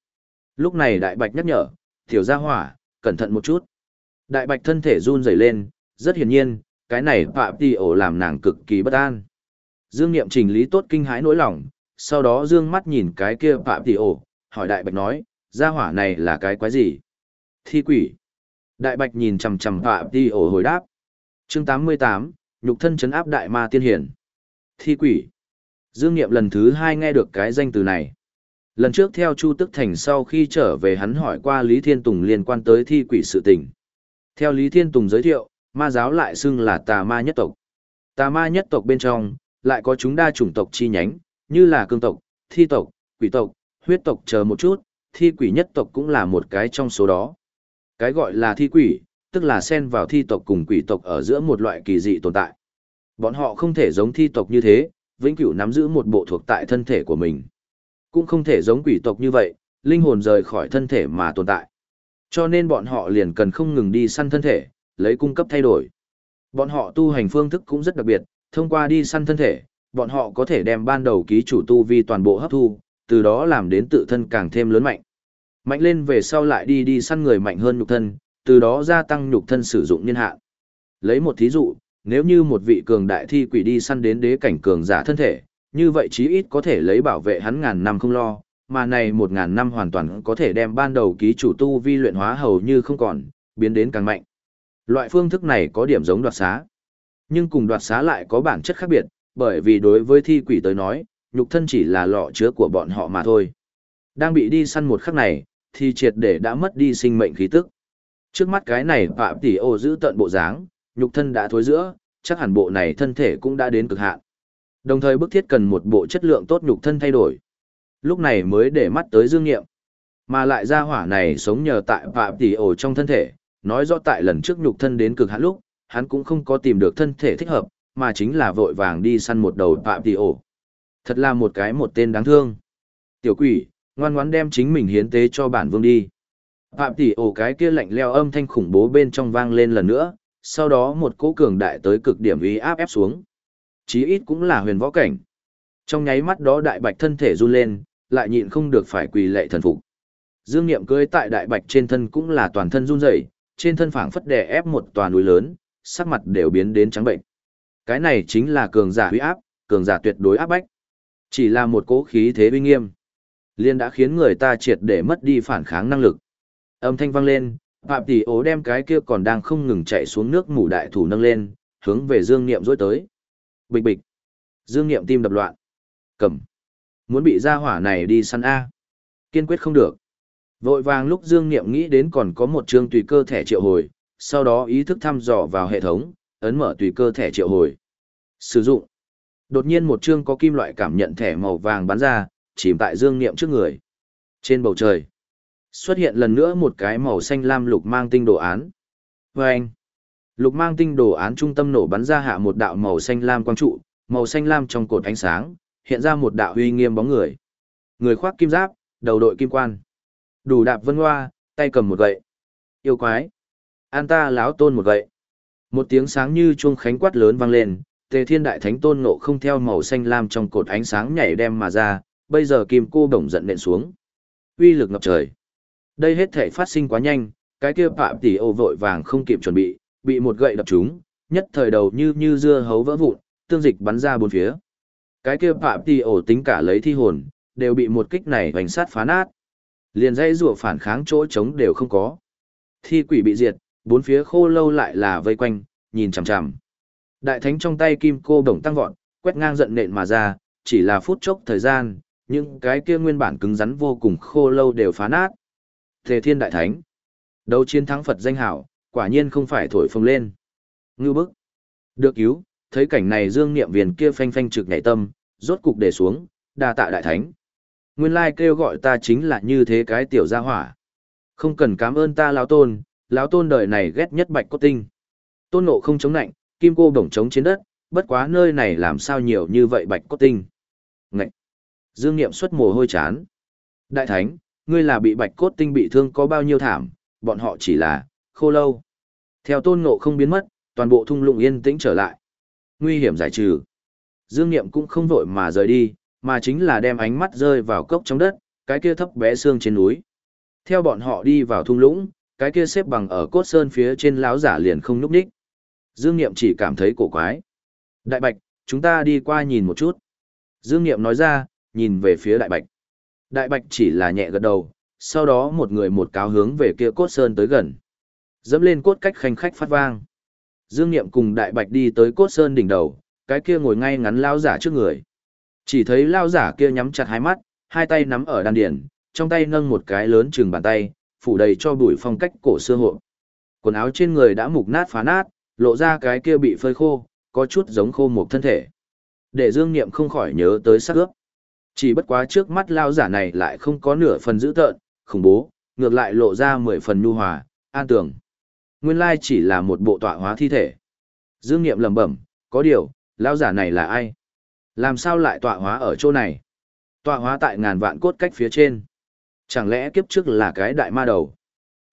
Speaker 1: Lúc này Đại Bạch nhắc nhở, tiểu gia hỏa, cẩn thận một chút. Đại Bạch thân thể run rẩy lên, rất hiển nhiên, cái này Phạm Tỷ ổ làm nàng cực kỳ bất an. Dương Niệm chỉnh lý tốt kinh hãi nỗi lòng, sau đó dương mắt nhìn cái kia Phạm Tỷ ổ, hỏi Đại Bạch nói, gia hỏa này là cái quái gì? Thi quỷ. Đại Bạch nhìn chằm chằm Phạm Tỷ ổ hồi đáp. Chương 88, nhục thân chấn áp đại ma tiên hiển. Thi quỷ. Dương Niệm lần thứ hai nghe được cái danh từ này. Lần trước theo Chu Tức Thành sau khi trở về hắn hỏi qua Lý Thiên Tùng liên quan tới thi quỷ sự tình. Theo Lý Thiên Tùng giới thiệu, ma giáo lại xưng là tà ma nhất tộc. Tà ma nhất tộc bên trong, lại có chúng đa chủng tộc chi nhánh, như là cương tộc, thi tộc, quỷ tộc, huyết tộc chờ một chút, thi quỷ nhất tộc cũng là một cái trong số đó. Cái gọi là thi quỷ, tức là xen vào thi tộc cùng quỷ tộc ở giữa một loại kỳ dị tồn tại. Bọn họ không thể giống thi tộc như thế, vĩnh cửu nắm giữ một bộ thuộc tại thân thể của mình. Cũng không thể giống quỷ tộc như vậy, linh hồn rời khỏi thân thể mà tồn tại. Cho nên bọn họ liền cần không ngừng đi săn thân thể, lấy cung cấp thay đổi. Bọn họ tu hành phương thức cũng rất đặc biệt, thông qua đi săn thân thể, bọn họ có thể đem ban đầu ký chủ tu vi toàn bộ hấp thu, từ đó làm đến tự thân càng thêm lớn mạnh. Mạnh lên về sau lại đi đi săn người mạnh hơn nhục thân, từ đó gia tăng nhục thân sử dụng niên hạn. Lấy một thí dụ, nếu như một vị cường đại thi quỷ đi săn đến đế cảnh cường giả thân thể, như vậy chí ít có thể lấy bảo vệ hắn ngàn năm không lo, mà này một ngàn năm hoàn toàn có thể đem ban đầu ký chủ tu vi luyện hóa hầu như không còn, biến đến càng mạnh. Loại phương thức này có điểm giống đoạt xá. Nhưng cùng đoạt xá lại có bản chất khác biệt, bởi vì đối với thi quỷ tới nói, nhục thân chỉ là lọ chứa của bọn họ mà thôi. Đang bị đi săn một khắc này, thì triệt để đã mất đi sinh mệnh khí tức. Trước mắt cái này phạm tỷ ô giữ tận bộ dáng, nhục thân đã thối giữa, chắc hẳn bộ này thân thể cũng đã đến cực hạn. Đồng thời bức thiết cần một bộ chất lượng tốt nhục thân thay đổi. Lúc này mới để mắt tới dương nghiệm. Mà lại ra hỏa này sống nhờ tại phạm tỷ ổ trong thân thể, nói rõ tại lần trước nhục thân đến cực hạn lúc, hắn cũng không có tìm được thân thể thích hợp, mà chính là vội vàng đi săn một đầu phạm tỷ ổ. Thật là một cái một tên đáng thương. Tiểu quỷ, ngoan ngoãn đem chính mình hiến tế cho bản vương đi. Phạm tỷ ổ cái kia lạnh leo âm thanh khủng bố bên trong vang lên lần nữa, sau đó một cỗ cường đại tới cực điểm uy áp ép xuống. Chí ít cũng là huyền võ cảnh. Trong nháy mắt đó đại bạch thân thể run lên, lại nhịn không được phải quỳ lệ thần phục. Dương Niệm cưỡi tại đại bạch trên thân cũng là toàn thân run rẩy, trên thân phảng phất đè ép một tòa núi lớn, sắc mặt đều biến đến trắng bệnh. Cái này chính là cường giả uy áp, cường giả tuyệt đối áp bách. Chỉ là một cỗ khí thế uy nghiêm, liên đã khiến người ta triệt để mất đi phản kháng năng lực. Âm thanh vang lên, Phạm Tỷ Ố đem cái kia còn đang không ngừng chạy xuống nước mù đại thủ nâng lên, hướng về Dương Niệm dối tới. Bịch bịch. Dương Niệm tim đập loạn. Cầm. Muốn bị ra hỏa này đi săn A. Kiên quyết không được. Vội vàng lúc Dương Niệm nghĩ đến còn có một chương tùy cơ thẻ triệu hồi, sau đó ý thức thăm dò vào hệ thống, ấn mở tùy cơ thẻ triệu hồi. Sử dụng. Đột nhiên một chương có kim loại cảm nhận thẻ màu vàng bắn ra, chìm tại Dương Niệm trước người. Trên bầu trời, xuất hiện lần nữa một cái màu xanh lam lục mang tinh đồ án. Và anh, lục mang tinh đồ án trung tâm nổ bắn ra hạ một đạo màu xanh lam quang trụ, màu xanh lam trong cột ánh sáng, hiện ra một đạo uy nghiêm bóng người. Người khoác kim giáp, đầu đội kim quan. Đủ đạp vân hoa, tay cầm một gậy. Yêu quái. An ta láo tôn một gậy. Một tiếng sáng như chuông khánh quát lớn vang lên, tề thiên đại thánh tôn nộ không theo màu xanh lam trong cột ánh sáng nhảy đem mà ra, bây giờ kim cô đồng giận nện xuống. Uy lực ngập trời. Đây hết thể phát sinh quá nhanh, cái kia phạm tỷ ô vội vàng không kịp chuẩn bị, bị một gậy đập trúng, nhất thời đầu như như dưa hấu vỡ vụn, tương dịch bắn ra bốn phía. Cái kia phạm tỷ ổ tính cả lấy thi hồn, đều bị một kích này hoành sát phá nát. Liền dây rùa phản kháng chỗ trống đều không có. Thi quỷ bị diệt, bốn phía khô lâu lại là vây quanh, nhìn chằm chằm. Đại thánh trong tay kim cô đồng tăng vọt, quét ngang giận nện mà ra, chỉ là phút chốc thời gian, những cái kia nguyên bản cứng rắn vô cùng khô lâu đều phá nát. Thề thiên đại thánh. Đấu chiến thắng Phật danh hảo, quả nhiên không phải thổi phồng lên. Ngưu bức. Được cứu, thấy cảnh này dương niệm viền kia phanh phanh trực nhảy tâm, rốt cục để xuống, đa tạ đại thánh. Nguyên lai kêu gọi ta chính là như thế cái tiểu gia hỏa. Không cần cảm ơn ta lão tôn, lão tôn đời này ghét nhất bạch cốt tinh. Tôn nộ không chống nạnh, kim cô đồng chống trên đất, bất quá nơi này làm sao nhiều như vậy bạch cốt tinh. Ngậy! Dương Niệm xuất mồ hôi chán. Đại thánh, ngươi là bị bạch cốt tinh bị thương có bao nhiêu thảm, bọn họ chỉ là, khô lâu. Theo tôn nộ không biến mất, toàn bộ thung lũng yên tĩnh trở lại. Nguy hiểm giải trừ. Dương Niệm cũng không vội mà rời đi, mà chính là đem ánh mắt rơi vào cốc trong đất, cái kia thấp bé xương trên núi. Theo bọn họ đi vào thung lũng, cái kia xếp bằng ở cốt sơn phía trên láo giả liền không núp đích. Dương Niệm chỉ cảm thấy cổ quái. Đại Bạch, chúng ta đi qua nhìn một chút. Dương Niệm nói ra, nhìn về phía Đại Bạch. Đại Bạch chỉ là nhẹ gật đầu, sau đó một người một cáo hướng về kia cốt sơn tới gần. Dẫm lên cốt cách khanh khách phát vang. Dương Niệm cùng Đại Bạch đi tới cốt sơn đỉnh đầu, cái kia ngồi ngay ngắn lao giả trước người. Chỉ thấy lao giả kia nhắm chặt hai mắt, hai tay nắm ở đan điền, trong tay nâng một cái lớn chừng bàn tay, phủ đầy cho bụi phong cách cổ xưa hộ. Quần áo trên người đã mục nát phá nát, lộ ra cái kia bị phơi khô, có chút giống khô một thân thể. Để Dương Niệm không khỏi nhớ tới sắc ướp. Chỉ bất quá trước mắt lao giả này lại không có nửa phần dữ tợn, khủng bố, ngược lại lộ ra mười phần nhu hòa, an tường. Nguyên lai chỉ là một bộ tọa hóa thi thể. Dương Niệm lẩm bẩm, có điều, lao giả này là ai? Làm sao lại tọa hóa ở chỗ này? Tọa hóa tại ngàn vạn cốt cách phía trên. Chẳng lẽ kiếp trước là cái đại ma đầu?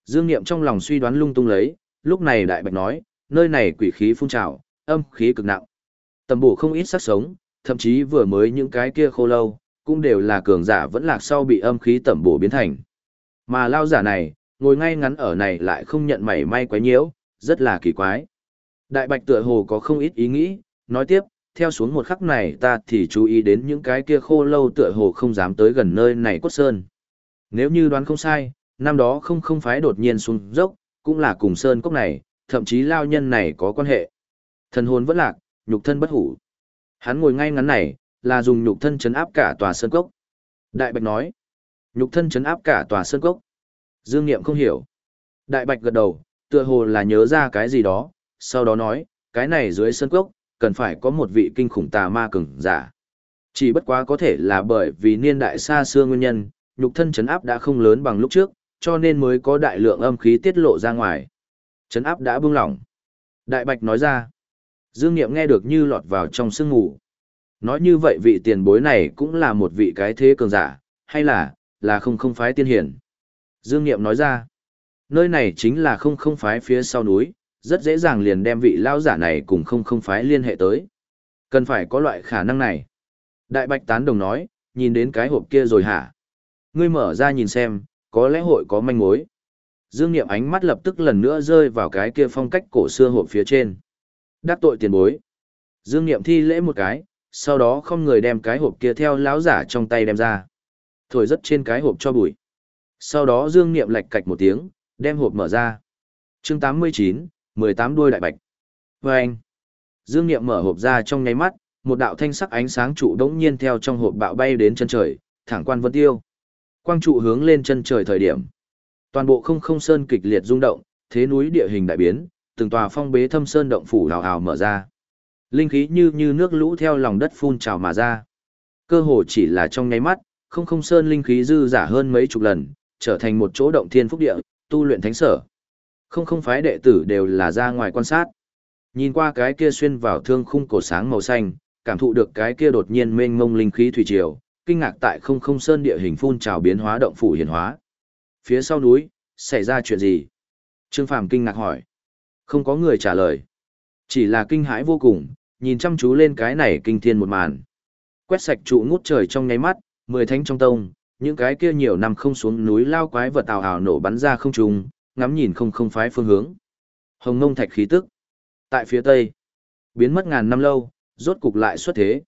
Speaker 1: Dương Niệm trong lòng suy đoán lung tung lấy, lúc này đại bạch nói, nơi này quỷ khí phun trào, âm khí cực nặng. Tầm bổ không ít sắc sống, thậm chí vừa mới những cái kia khô lâu, cũng đều là cường giả vẫn lạc sau bị âm khí tẩm bổ biến thành. Mà lao giả này, ngồi ngay ngắn ở này lại không nhận mảy may quái nhiễu, rất là kỳ quái. Đại bạch tựa hồ có không ít ý nghĩ, nói tiếp, theo xuống một khắc này ta thì chú ý đến những cái kia khô lâu tựa hồ không dám tới gần nơi này cốt sơn. Nếu như đoán không sai, năm đó không không phái đột nhiên xuống dốc, cũng là cùng sơn cốc này, thậm chí lao nhân này có quan hệ. Thần hồn vẫn lạc, nhục thân bất hủ. Hắn ngồi ngay ngắn này, là dùng nhục thân chấn áp cả tòa sơn cốc. Đại Bạch nói, nhục thân chấn áp cả tòa sơn cốc. Dương Niệm không hiểu. Đại Bạch gật đầu, tựa hồ là nhớ ra cái gì đó, sau đó nói, cái này dưới sơn cốc, cần phải có một vị kinh khủng tà ma cường giả. Chỉ bất quá có thể là bởi vì niên đại xa xưa nguyên nhân, nhục thân chấn áp đã không lớn bằng lúc trước, cho nên mới có đại lượng âm khí tiết lộ ra ngoài. Chấn áp đã buông lỏng. Đại Bạch nói ra. Dương Niệm nghe được như lọt vào trong sương ngủ. Nói như vậy vị tiền bối này cũng là một vị cái thế cường giả, hay là, là không không phái tiên hiển. Dương Niệm nói ra. Nơi này chính là không không phái phía sau núi, rất dễ dàng liền đem vị lao giả này cùng không không phái liên hệ tới. Cần phải có loại khả năng này. Đại Bạch tán đồng nói, nhìn đến cái hộp kia rồi hả? Ngươi mở ra nhìn xem, có lẽ hội có manh mối. Dương Niệm ánh mắt lập tức lần nữa rơi vào cái kia phong cách cổ xưa hộp phía trên. Đắc tội tiền bối. Dương Niệm thi lễ một cái, sau đó không người đem cái hộp kia theo lão giả trong tay đem ra. Thổi rất trên cái hộp cho bụi. Sau đó Dương Niệm lạch cạch một tiếng, đem hộp mở ra. chương 89, 18 đuôi đại bạch. Và anh. Dương Niệm mở hộp ra trong nháy mắt, một đạo thanh sắc ánh sáng trụ đống nhiên theo trong hộp bạo bay đến chân trời, thẳng quan vân tiêu. Quang trụ hướng lên chân trời thời điểm. Toàn bộ không không sơn kịch liệt rung động, thế núi địa hình đại biến, từng tòa phong bế thâm sơn động phủ hào hào mở ra. Linh khí như như nước lũ theo lòng đất phun trào mà ra. Cơ hồ chỉ là trong nháy mắt, không không sơn linh khí dư giả hơn mấy chục lần, trở thành một chỗ động thiên phúc địa, tu luyện thánh sở. Không không phái đệ tử đều là ra ngoài quan sát. Nhìn qua cái kia xuyên vào thương khung cổ sáng màu xanh, cảm thụ được cái kia đột nhiên mênh mông linh khí thủy triều, kinh ngạc tại không không sơn địa hình phun trào biến hóa động phủ hiển hóa. Phía sau núi, xảy ra chuyện gì? Trương Phàm kinh ngạc hỏi. Không có người trả lời. Chỉ là kinh hãi vô cùng, nhìn chăm chú lên cái này kinh thiên một màn. Quét sạch trụ ngút trời trong nháy mắt, mười thánh trong tông, những cái kia nhiều năm không xuống núi lao quái vật tào hào nổ bắn ra không trùng, ngắm nhìn không không phái phương hướng. Hồng ngông thạch khí tức. Tại phía tây, biến mất ngàn năm lâu, rốt cục lại xuất thế.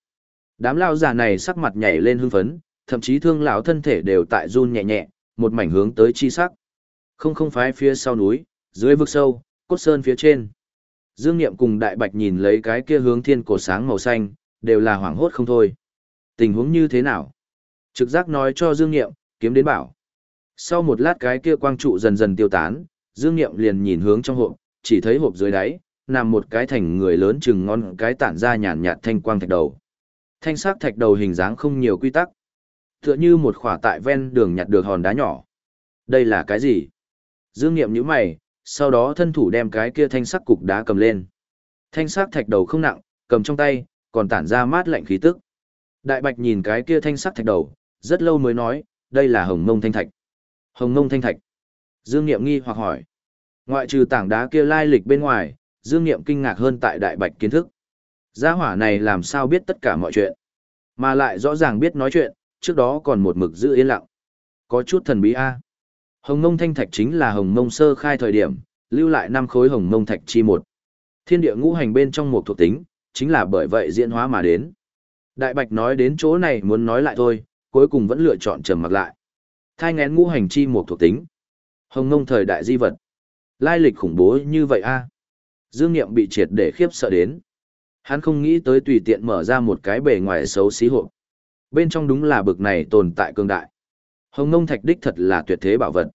Speaker 1: Đám lao già này sắc mặt nhảy lên hưng phấn, thậm chí thương lão thân thể đều tại run nhẹ nhẹ, một mảnh hướng tới chi sắc. Không không phái phía sau núi, dưới vực sâu, cốt sơn phía trên. Dương Niệm cùng Đại Bạch nhìn lấy cái kia hướng thiên cổ sáng màu xanh, đều là hoảng hốt không thôi. Tình huống như thế nào? Trực giác nói cho Dương Niệm, kiếm đến bảo. Sau một lát cái kia quang trụ dần dần tiêu tán, Dương Niệm liền nhìn hướng trong hộp, chỉ thấy hộp dưới đáy, nằm một cái thành người lớn chừng ngon cái tản ra nhàn nhạt thanh quang thạch đầu. Thanh sắc thạch đầu hình dáng không nhiều quy tắc. Tựa như một khỏa tại ven đường nhặt được hòn đá nhỏ. Đây là cái gì? Dương Niệm nhíu mày, sau đó thân thủ đem cái kia thanh sắc cục đá cầm lên. Thanh sắc thạch đầu không nặng, cầm trong tay, còn tản ra mát lạnh khí tức. Đại Bạch nhìn cái kia thanh sắc thạch đầu, rất lâu mới nói, đây là hồng mông thanh thạch. Hồng mông thanh thạch. Dương Niệm nghi hoặc hỏi. Ngoại trừ tảng đá kia lai lịch bên ngoài, Dương Niệm kinh ngạc hơn tại Đại Bạch kiến thức. Gia hỏa này làm sao biết tất cả mọi chuyện, mà lại rõ ràng biết nói chuyện, trước đó còn một mực giữ yên lặng. Có chút thần bí a. Hồng Mông Thanh Thạch chính là Hồng Mông sơ khai thời điểm, lưu lại năm khối Hồng Mông Thạch chi một. Thiên địa ngũ hành bên trong một thuộc tính, chính là bởi vậy diễn hóa mà đến. Đại Bạch nói đến chỗ này muốn nói lại thôi, cuối cùng vẫn lựa chọn trầm mặc lại. Thai ngén ngũ hành chi một thuộc tính. Hồng Mông thời đại di vật. Lai lịch khủng bố như vậy a. Dương Niệm bị triệt để khiếp sợ đến. Hắn không nghĩ tới tùy tiện mở ra một cái bề ngoài xấu xí hộp. Bên trong đúng là bực này tồn tại cường đại. Hồng Ngông Thạch đích thật là tuyệt thế bảo vật.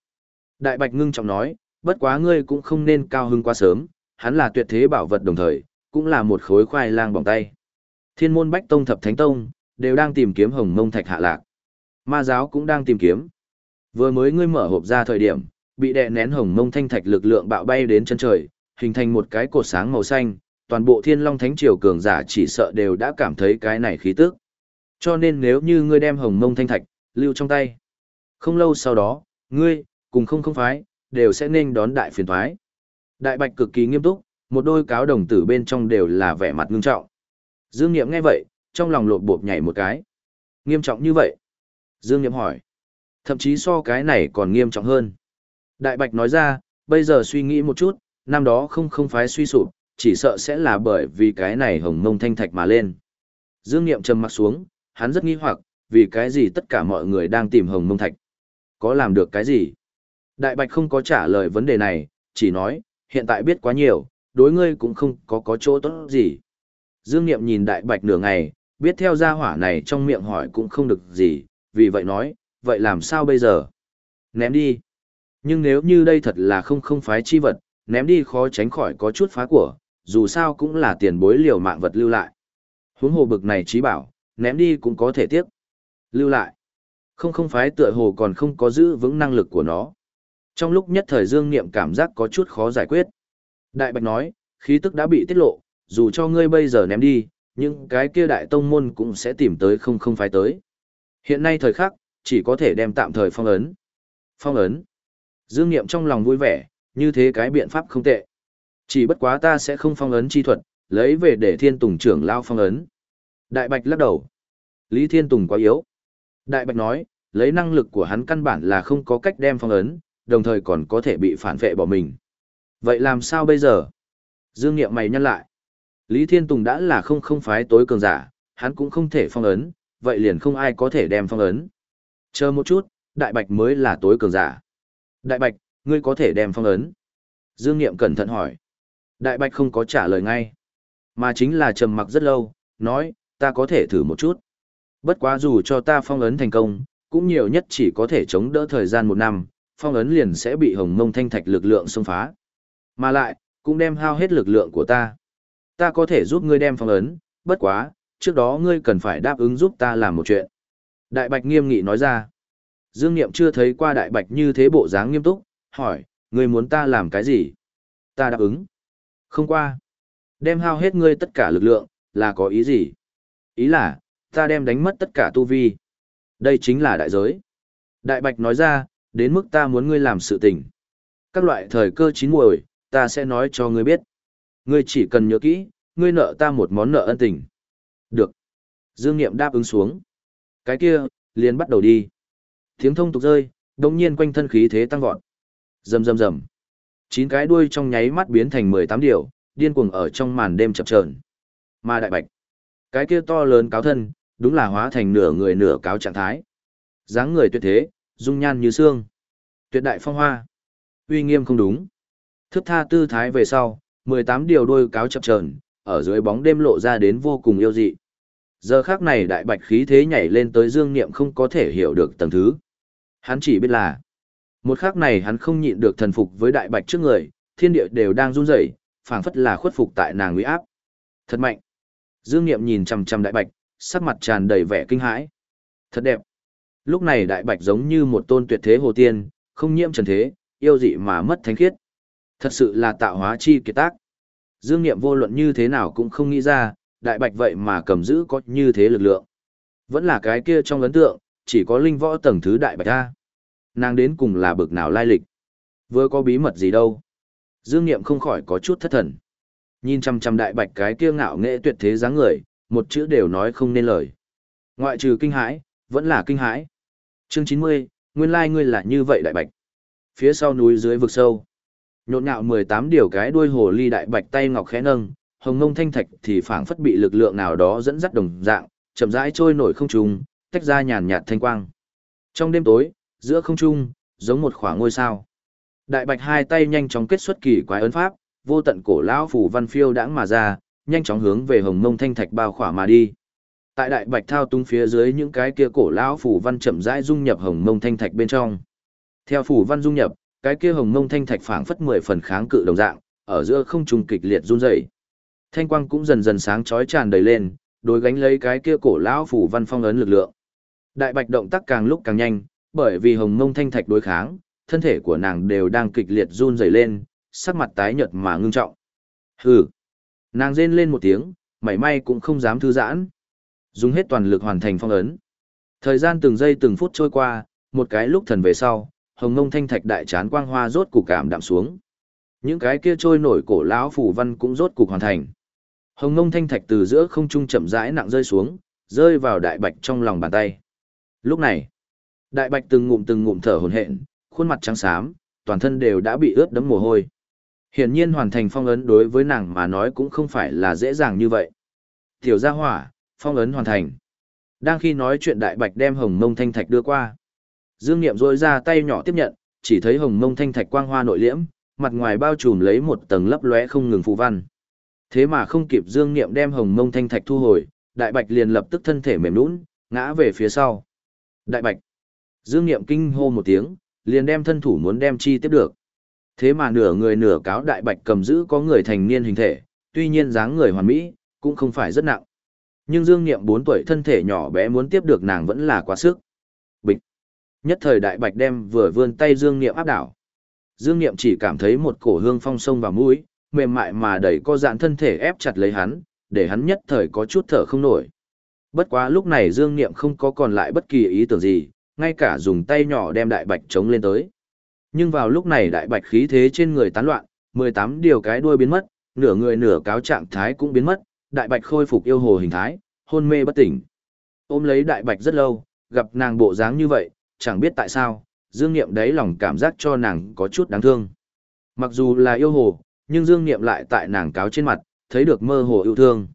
Speaker 1: Đại Bạch ngưng trọng nói, bất quá ngươi cũng không nên cao hưng quá sớm, hắn là tuyệt thế bảo vật đồng thời, cũng là một khối khoai lang bỏng tay. Thiên môn Bách Tông Thập Thánh Tông, đều đang tìm kiếm Hồng Ngông Thạch hạ lạc. Ma giáo cũng đang tìm kiếm. Vừa mới ngươi mở hộp ra thời điểm, bị đè nén Hồng Ngông Thanh Thạch lực lượng bạo bay đến chân trời, hình thành một cái cột sáng màu xanh, toàn bộ Thiên Long Thánh Triều cường giả chỉ sợ đều đã cảm thấy cái này khí tức. Cho nên nếu như ngươi đem Hồng Ngông Thanh Thạch lưu trong tay, không lâu sau đó, ngươi, cùng không không phái, đều sẽ nên đón đại phiền thoái. Đại bạch cực kỳ nghiêm túc, một đôi cáo đồng tử bên trong đều là vẻ mặt ngưng trọng. Dương Niệm nghe vậy, trong lòng lột bộp nhảy một cái. Nghiêm trọng như vậy? Dương Niệm hỏi. Thậm chí so cái này còn nghiêm trọng hơn. Đại bạch nói ra, bây giờ suy nghĩ một chút, năm đó không không phái suy sụp, chỉ sợ sẽ là bởi vì cái này hồng mông thanh thạch mà lên. Dương Niệm trầm mặt xuống, hắn rất nghi hoặc, vì cái gì tất cả mọi người đang tìm hồng mông thạch. Có làm được cái gì? Đại Bạch không có trả lời vấn đề này, chỉ nói, hiện tại biết quá nhiều, đối ngươi cũng không có có chỗ tốt gì. Dương Niệm nhìn đại bạch nửa ngày, biết theo gia hỏa này trong miệng hỏi cũng không được gì, vì vậy nói, vậy làm sao bây giờ? Ném đi. Nhưng nếu như đây thật là không không phái chi vật, ném đi khó tránh khỏi có chút phá của, dù sao cũng là tiền bối liều mạng vật lưu lại. Huống hồ bực này trí bảo, ném đi cũng có thể tiếc. Lưu lại. Không không phái tựa hồ còn không có giữ vững năng lực của nó. Trong lúc nhất thời Dương Niệm cảm giác có chút khó giải quyết. Đại Bạch nói, khí tức đã bị tiết lộ, dù cho ngươi bây giờ ném đi, nhưng cái kia đại tông môn cũng sẽ tìm tới không không phái tới. Hiện nay thời khắc, chỉ có thể đem tạm thời phong ấn. Phong ấn. Dương Niệm trong lòng vui vẻ, như thế cái biện pháp không tệ. Chỉ bất quá ta sẽ không phong ấn chi thuật, lấy về để thiên tùng trưởng lao phong ấn. Đại Bạch lắc đầu. Lý Thiên Tùng quá yếu. Đại Bạch nói, lấy năng lực của hắn căn bản là không có cách đem phong ấn, đồng thời còn có thể bị phản vệ bỏ mình. Vậy làm sao bây giờ? Dương Niệm mày nhăn lại. Lý Thiên Tùng đã là không không phái tối cường giả, hắn cũng không thể phong ấn, vậy liền không ai có thể đem phong ấn. Chờ một chút, Đại Bạch mới là tối cường giả. Đại Bạch, ngươi có thể đem phong ấn. Dương Niệm cẩn thận hỏi. Đại Bạch không có trả lời ngay, mà chính là trầm mặc rất lâu, nói, ta có thể thử một chút. Bất quá dù cho ta phong ấn thành công, cũng nhiều nhất chỉ có thể chống đỡ thời gian một năm, phong ấn liền sẽ bị hồng mông thanh thạch lực lượng xông phá. Mà lại, cũng đem hao hết lực lượng của ta. Ta có thể giúp ngươi đem phong ấn, bất quá, trước đó ngươi cần phải đáp ứng giúp ta làm một chuyện. Đại Bạch nghiêm nghị nói ra. Dương Niệm chưa thấy qua Đại Bạch như thế bộ dáng nghiêm túc, hỏi, ngươi muốn ta làm cái gì? Ta đáp ứng. Không qua. Đem hao hết ngươi tất cả lực lượng, là có ý gì? Ý là, ta đem đánh mất tất cả tu vi. Đây chính là đại giới. Đại Bạch nói ra, đến mức ta muốn ngươi làm sự tình. Các loại thời cơ chín muồi, ta sẽ nói cho ngươi biết. Ngươi chỉ cần nhớ kỹ, ngươi nợ ta một món nợ ân tình. Được. Dương Niệm đáp ứng xuống. Cái kia, liền bắt đầu đi. Tiếng thông tục rơi, đồng nhiên quanh thân khí thế tăng vọt. Rầm rầm rầm. Chín cái đuôi trong nháy mắt biến thành 18 điều, điên cuồng ở trong màn đêm chập chờn. Ma đại bạch. Cái kia to lớn cáo thân, đúng là hóa thành nửa người nửa cáo trạng thái. dáng người tuyệt thế, dung nhan như xương. Tuyệt đại phong hoa. Uy nghiêm không đúng. Thức tha tư thái về sau, 18 điều đôi cáo chập chờn, ở dưới bóng đêm lộ ra đến vô cùng yêu dị. Giờ khác này đại bạch khí thế nhảy lên tới dương niệm không có thể hiểu được tầng thứ. Hắn chỉ biết là, một khắc này hắn không nhịn được thần phục với đại bạch trước người, thiên địa đều đang run rẩy, phảng phất là khuất phục tại nàng uy áp. Thật mạnh. Dương Niệm nhìn chằm chằm đại bạch, sắc mặt tràn đầy vẻ kinh hãi. Thật đẹp. Lúc này đại bạch giống như một tôn tuyệt thế hồ tiên, không nhiễm trần thế, yêu dị mà mất thánh khiết. Thật sự là tạo hóa chi kiệt tác. Dương Niệm vô luận như thế nào cũng không nghĩ ra, đại bạch vậy mà cầm giữ có như thế lực lượng. Vẫn là cái kia trong ấn tượng, chỉ có linh võ tầng thứ đại bạch ta. Nàng đến cùng là bực nào lai lịch. Vừa có bí mật gì đâu. Dương Niệm không khỏi có chút thất thần. Nhìn chăm chăm đại bạch cái kia ngạo nghệ tuyệt thế dáng người, một chữ đều nói không nên lời. Ngoại trừ kinh hãi, vẫn là kinh hãi. Chương 90, nguyên lai ngươi là như vậy đại bạch. Phía sau núi dưới vực sâu, nhộn nhạo 18 điều cái đuôi hồ ly đại bạch tay ngọc khẽ nâng, hồng ngông thanh thạch thì phảng phất bị lực lượng nào đó dẫn dắt đồng dạng, chậm rãi trôi nổi không trung, tách ra nhàn nhạt thanh quang. Trong đêm tối, giữa không trung, giống một khoảng ngôi sao. Đại bạch hai tay nhanh chóng kết xuất kỳ quái ấn pháp, vô tận cổ lão phủ văn phiêu đãng mà ra, nhanh chóng hướng về hồng mông thanh thạch bao khỏa mà đi. Tại đại bạch thao tung phía dưới những cái kia cổ lão phủ văn chậm rãi dung nhập hồng mông thanh thạch bên trong. Theo phủ văn dung nhập, cái kia hồng mông thanh thạch phảng phất mười phần kháng cự đồng dạng, ở giữa không trung kịch liệt run rẩy. Thanh quang cũng dần dần sáng chói tràn đầy lên, đối gánh lấy cái kia cổ lão phủ văn phong ấn lực lượng. Đại bạch động tác càng lúc càng nhanh, bởi vì hồng mông thanh thạch đối kháng, thân thể của nàng đều đang kịch liệt run rẩy lên, sắc mặt tái nhợt mà ngưng trọng. Hừ. Nàng rên lên một tiếng, mảy may cũng không dám thư giãn. Dùng hết toàn lực hoàn thành phong ấn. Thời gian từng giây từng phút trôi qua, một cái lúc thần về sau, hồng ngông thanh thạch đại chán quang hoa rốt cục cảm đạm xuống. Những cái kia trôi nổi cổ lão phủ văn cũng rốt cục hoàn thành. Hồng ngông thanh thạch từ giữa không trung chậm rãi nặng rơi xuống, rơi vào đại bạch trong lòng bàn tay. Lúc này, đại bạch từng ngụm từng ngụm thở hổn hển, khuôn mặt trắng xám, toàn thân đều đã bị ướt đẫm mồ hôi. Hiển nhiên hoàn thành phong ấn đối với nàng mà nói cũng không phải là dễ dàng như vậy. Tiểu gia hỏa, phong ấn hoàn thành. Đang khi nói chuyện đại bạch đem hồng mông thanh thạch đưa qua. Dương Niệm rôi ra tay nhỏ tiếp nhận, chỉ thấy hồng mông thanh thạch quang hoa nội liễm, mặt ngoài bao trùm lấy một tầng lấp lóe không ngừng phù văn. Thế mà không kịp Dương Niệm đem hồng mông thanh thạch thu hồi, Đại Bạch liền lập tức thân thể mềm nhũn, ngã về phía sau. Đại Bạch. Dương Niệm kinh hô một tiếng, liền đem thân thủ muốn đem chi tiếp được. Thế mà nửa người nửa cáo Đại Bạch cầm giữ có người thành niên hình thể, tuy nhiên dáng người hoàn mỹ, cũng không phải rất nặng. Nhưng Dương Niệm 4 tuổi thân thể nhỏ bé muốn tiếp được nàng vẫn là quá sức. Bịch. Nhất thời Đại Bạch đem vừa vươn tay Dương Niệm áp đảo. Dương Niệm chỉ cảm thấy một cổ hương phong sông vào mũi, mềm mại mà đẩy co dạn thân thể ép chặt lấy hắn, để hắn nhất thời có chút thở không nổi. Bất quá lúc này Dương Niệm không có còn lại bất kỳ ý tưởng gì, ngay cả dùng tay nhỏ đem đại bạch chống lên tới. Nhưng vào lúc này đại bạch khí thế trên người tán loạn, 18 điều cái đuôi biến mất, nửa người nửa cáo trạng thái cũng biến mất, đại bạch khôi phục yêu hồ hình thái, hôn mê bất tỉnh. Ôm lấy đại bạch rất lâu, gặp nàng bộ dáng như vậy, chẳng biết tại sao, Dương Niệm đấy lòng cảm giác cho nàng có chút đáng thương. Mặc dù là yêu hồ, nhưng Dương Niệm lại tại nàng cáo trên mặt, thấy được mơ hồ yêu thương.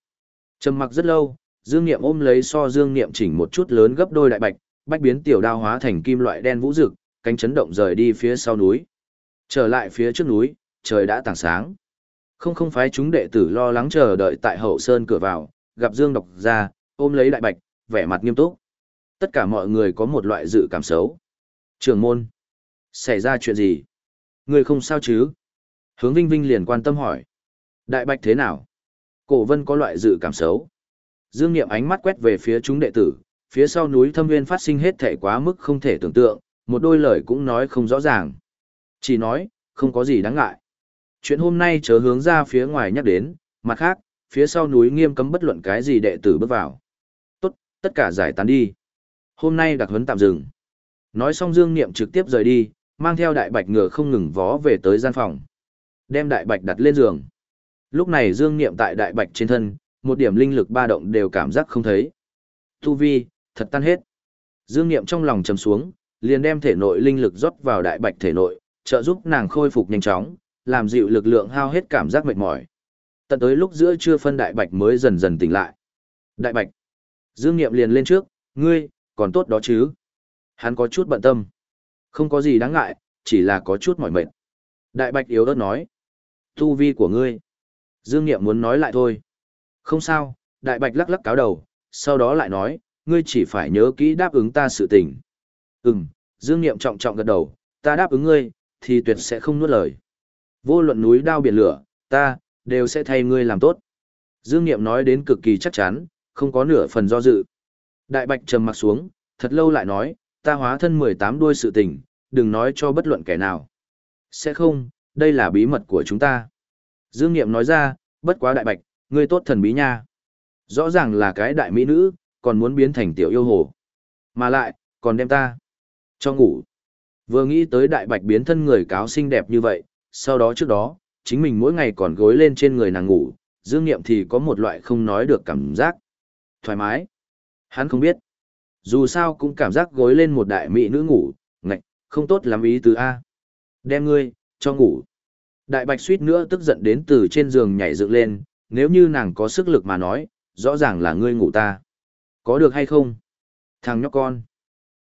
Speaker 1: Trầm mặc rất lâu, Dương Niệm ôm lấy so Dương Niệm chỉnh một chút lớn gấp đôi đại bạch, bách biến tiểu đao hóa thành kim loại đen vũ dực cánh chấn động rời đi phía sau núi. Trở lại phía trước núi, trời đã tảng sáng. Không không phái chúng đệ tử lo lắng chờ đợi tại hậu sơn cửa vào, gặp Dương độc ra, ôm lấy đại bạch, vẻ mặt nghiêm túc. Tất cả mọi người có một loại dự cảm xấu. Trường môn, xảy ra chuyện gì? Người không sao chứ? Hướng Vinh Vinh liền quan tâm hỏi. Đại bạch thế nào? Cổ vân có loại dự cảm xấu. Dương Niệm ánh mắt quét về phía chúng đệ tử, phía sau núi thâm nguyên phát sinh hết thể quá mức không thể tưởng tượng, một đôi lời cũng nói không rõ ràng. Chỉ nói, không có gì đáng ngại. Chuyện hôm nay chớ hướng ra phía ngoài nhắc đến, mặt khác, phía sau núi nghiêm cấm bất luận cái gì đệ tử bước vào. Tốt, tất cả giải tán đi. Hôm nay đặc huấn tạm dừng. Nói xong Dương Niệm trực tiếp rời đi, mang theo đại bạch ngựa không ngừng vó về tới gian phòng. Đem đại bạch đặt lên giường. Lúc này Dương Niệm tại đại bạch trên thân, một điểm linh lực ba động đều cảm giác không thấy. Tu vi, thật tan hết. Dương Niệm trong lòng trầm xuống, liền đem thể nội linh lực rót vào đại bạch thể nội, trợ giúp nàng khôi phục nhanh chóng, làm dịu lực lượng hao hết cảm giác mệt mỏi. Tận tới lúc giữa trưa phân đại bạch mới dần dần tỉnh lại. Đại bạch. Dương Niệm liền lên trước, ngươi, còn tốt đó chứ. Hắn có chút bận tâm. Không có gì đáng ngại, chỉ là có chút mỏi mệt. Đại bạch yếu ớt nói. Tu vi của ngươi. Dương Niệm muốn nói lại thôi. Không sao, đại bạch lắc lắc cáo đầu, sau đó lại nói, ngươi chỉ phải nhớ kỹ đáp ứng ta sự tình. Ừm, Dương Niệm trọng trọng gật đầu, ta đáp ứng ngươi, thì tuyệt sẽ không nuốt lời. Vô luận núi đao biển lửa, ta, đều sẽ thay ngươi làm tốt. Dương Niệm nói đến cực kỳ chắc chắn, không có nửa phần do dự. Đại bạch trầm mặt xuống, thật lâu lại nói, ta hóa thân 18 đuôi sự tình, đừng nói cho bất luận kẻ nào. Sẽ không, đây là bí mật của chúng ta. Dương Niệm nói ra, bất quá đại bạch, ngươi tốt thần bí nha. Rõ ràng là cái đại mỹ nữ, còn muốn biến thành tiểu yêu hồ. Mà lại, còn đem ta cho ngủ. Vừa nghĩ tới đại bạch biến thân người cáo xinh đẹp như vậy, sau đó trước đó, chính mình mỗi ngày còn gối lên trên người nàng ngủ, dương nghiệm thì có một loại không nói được cảm giác. Thoải mái. Hắn không biết. Dù sao cũng cảm giác gối lên một đại mỹ nữ ngủ, ngạch, không tốt lắm ý tứ A. Đem ngươi, cho ngủ. Đại bạch suýt nữa tức giận đến từ trên giường nhảy dựng lên, nếu như nàng có sức lực mà nói, rõ ràng là ngươi ngủ ta. Có được hay không? Thằng nhóc con.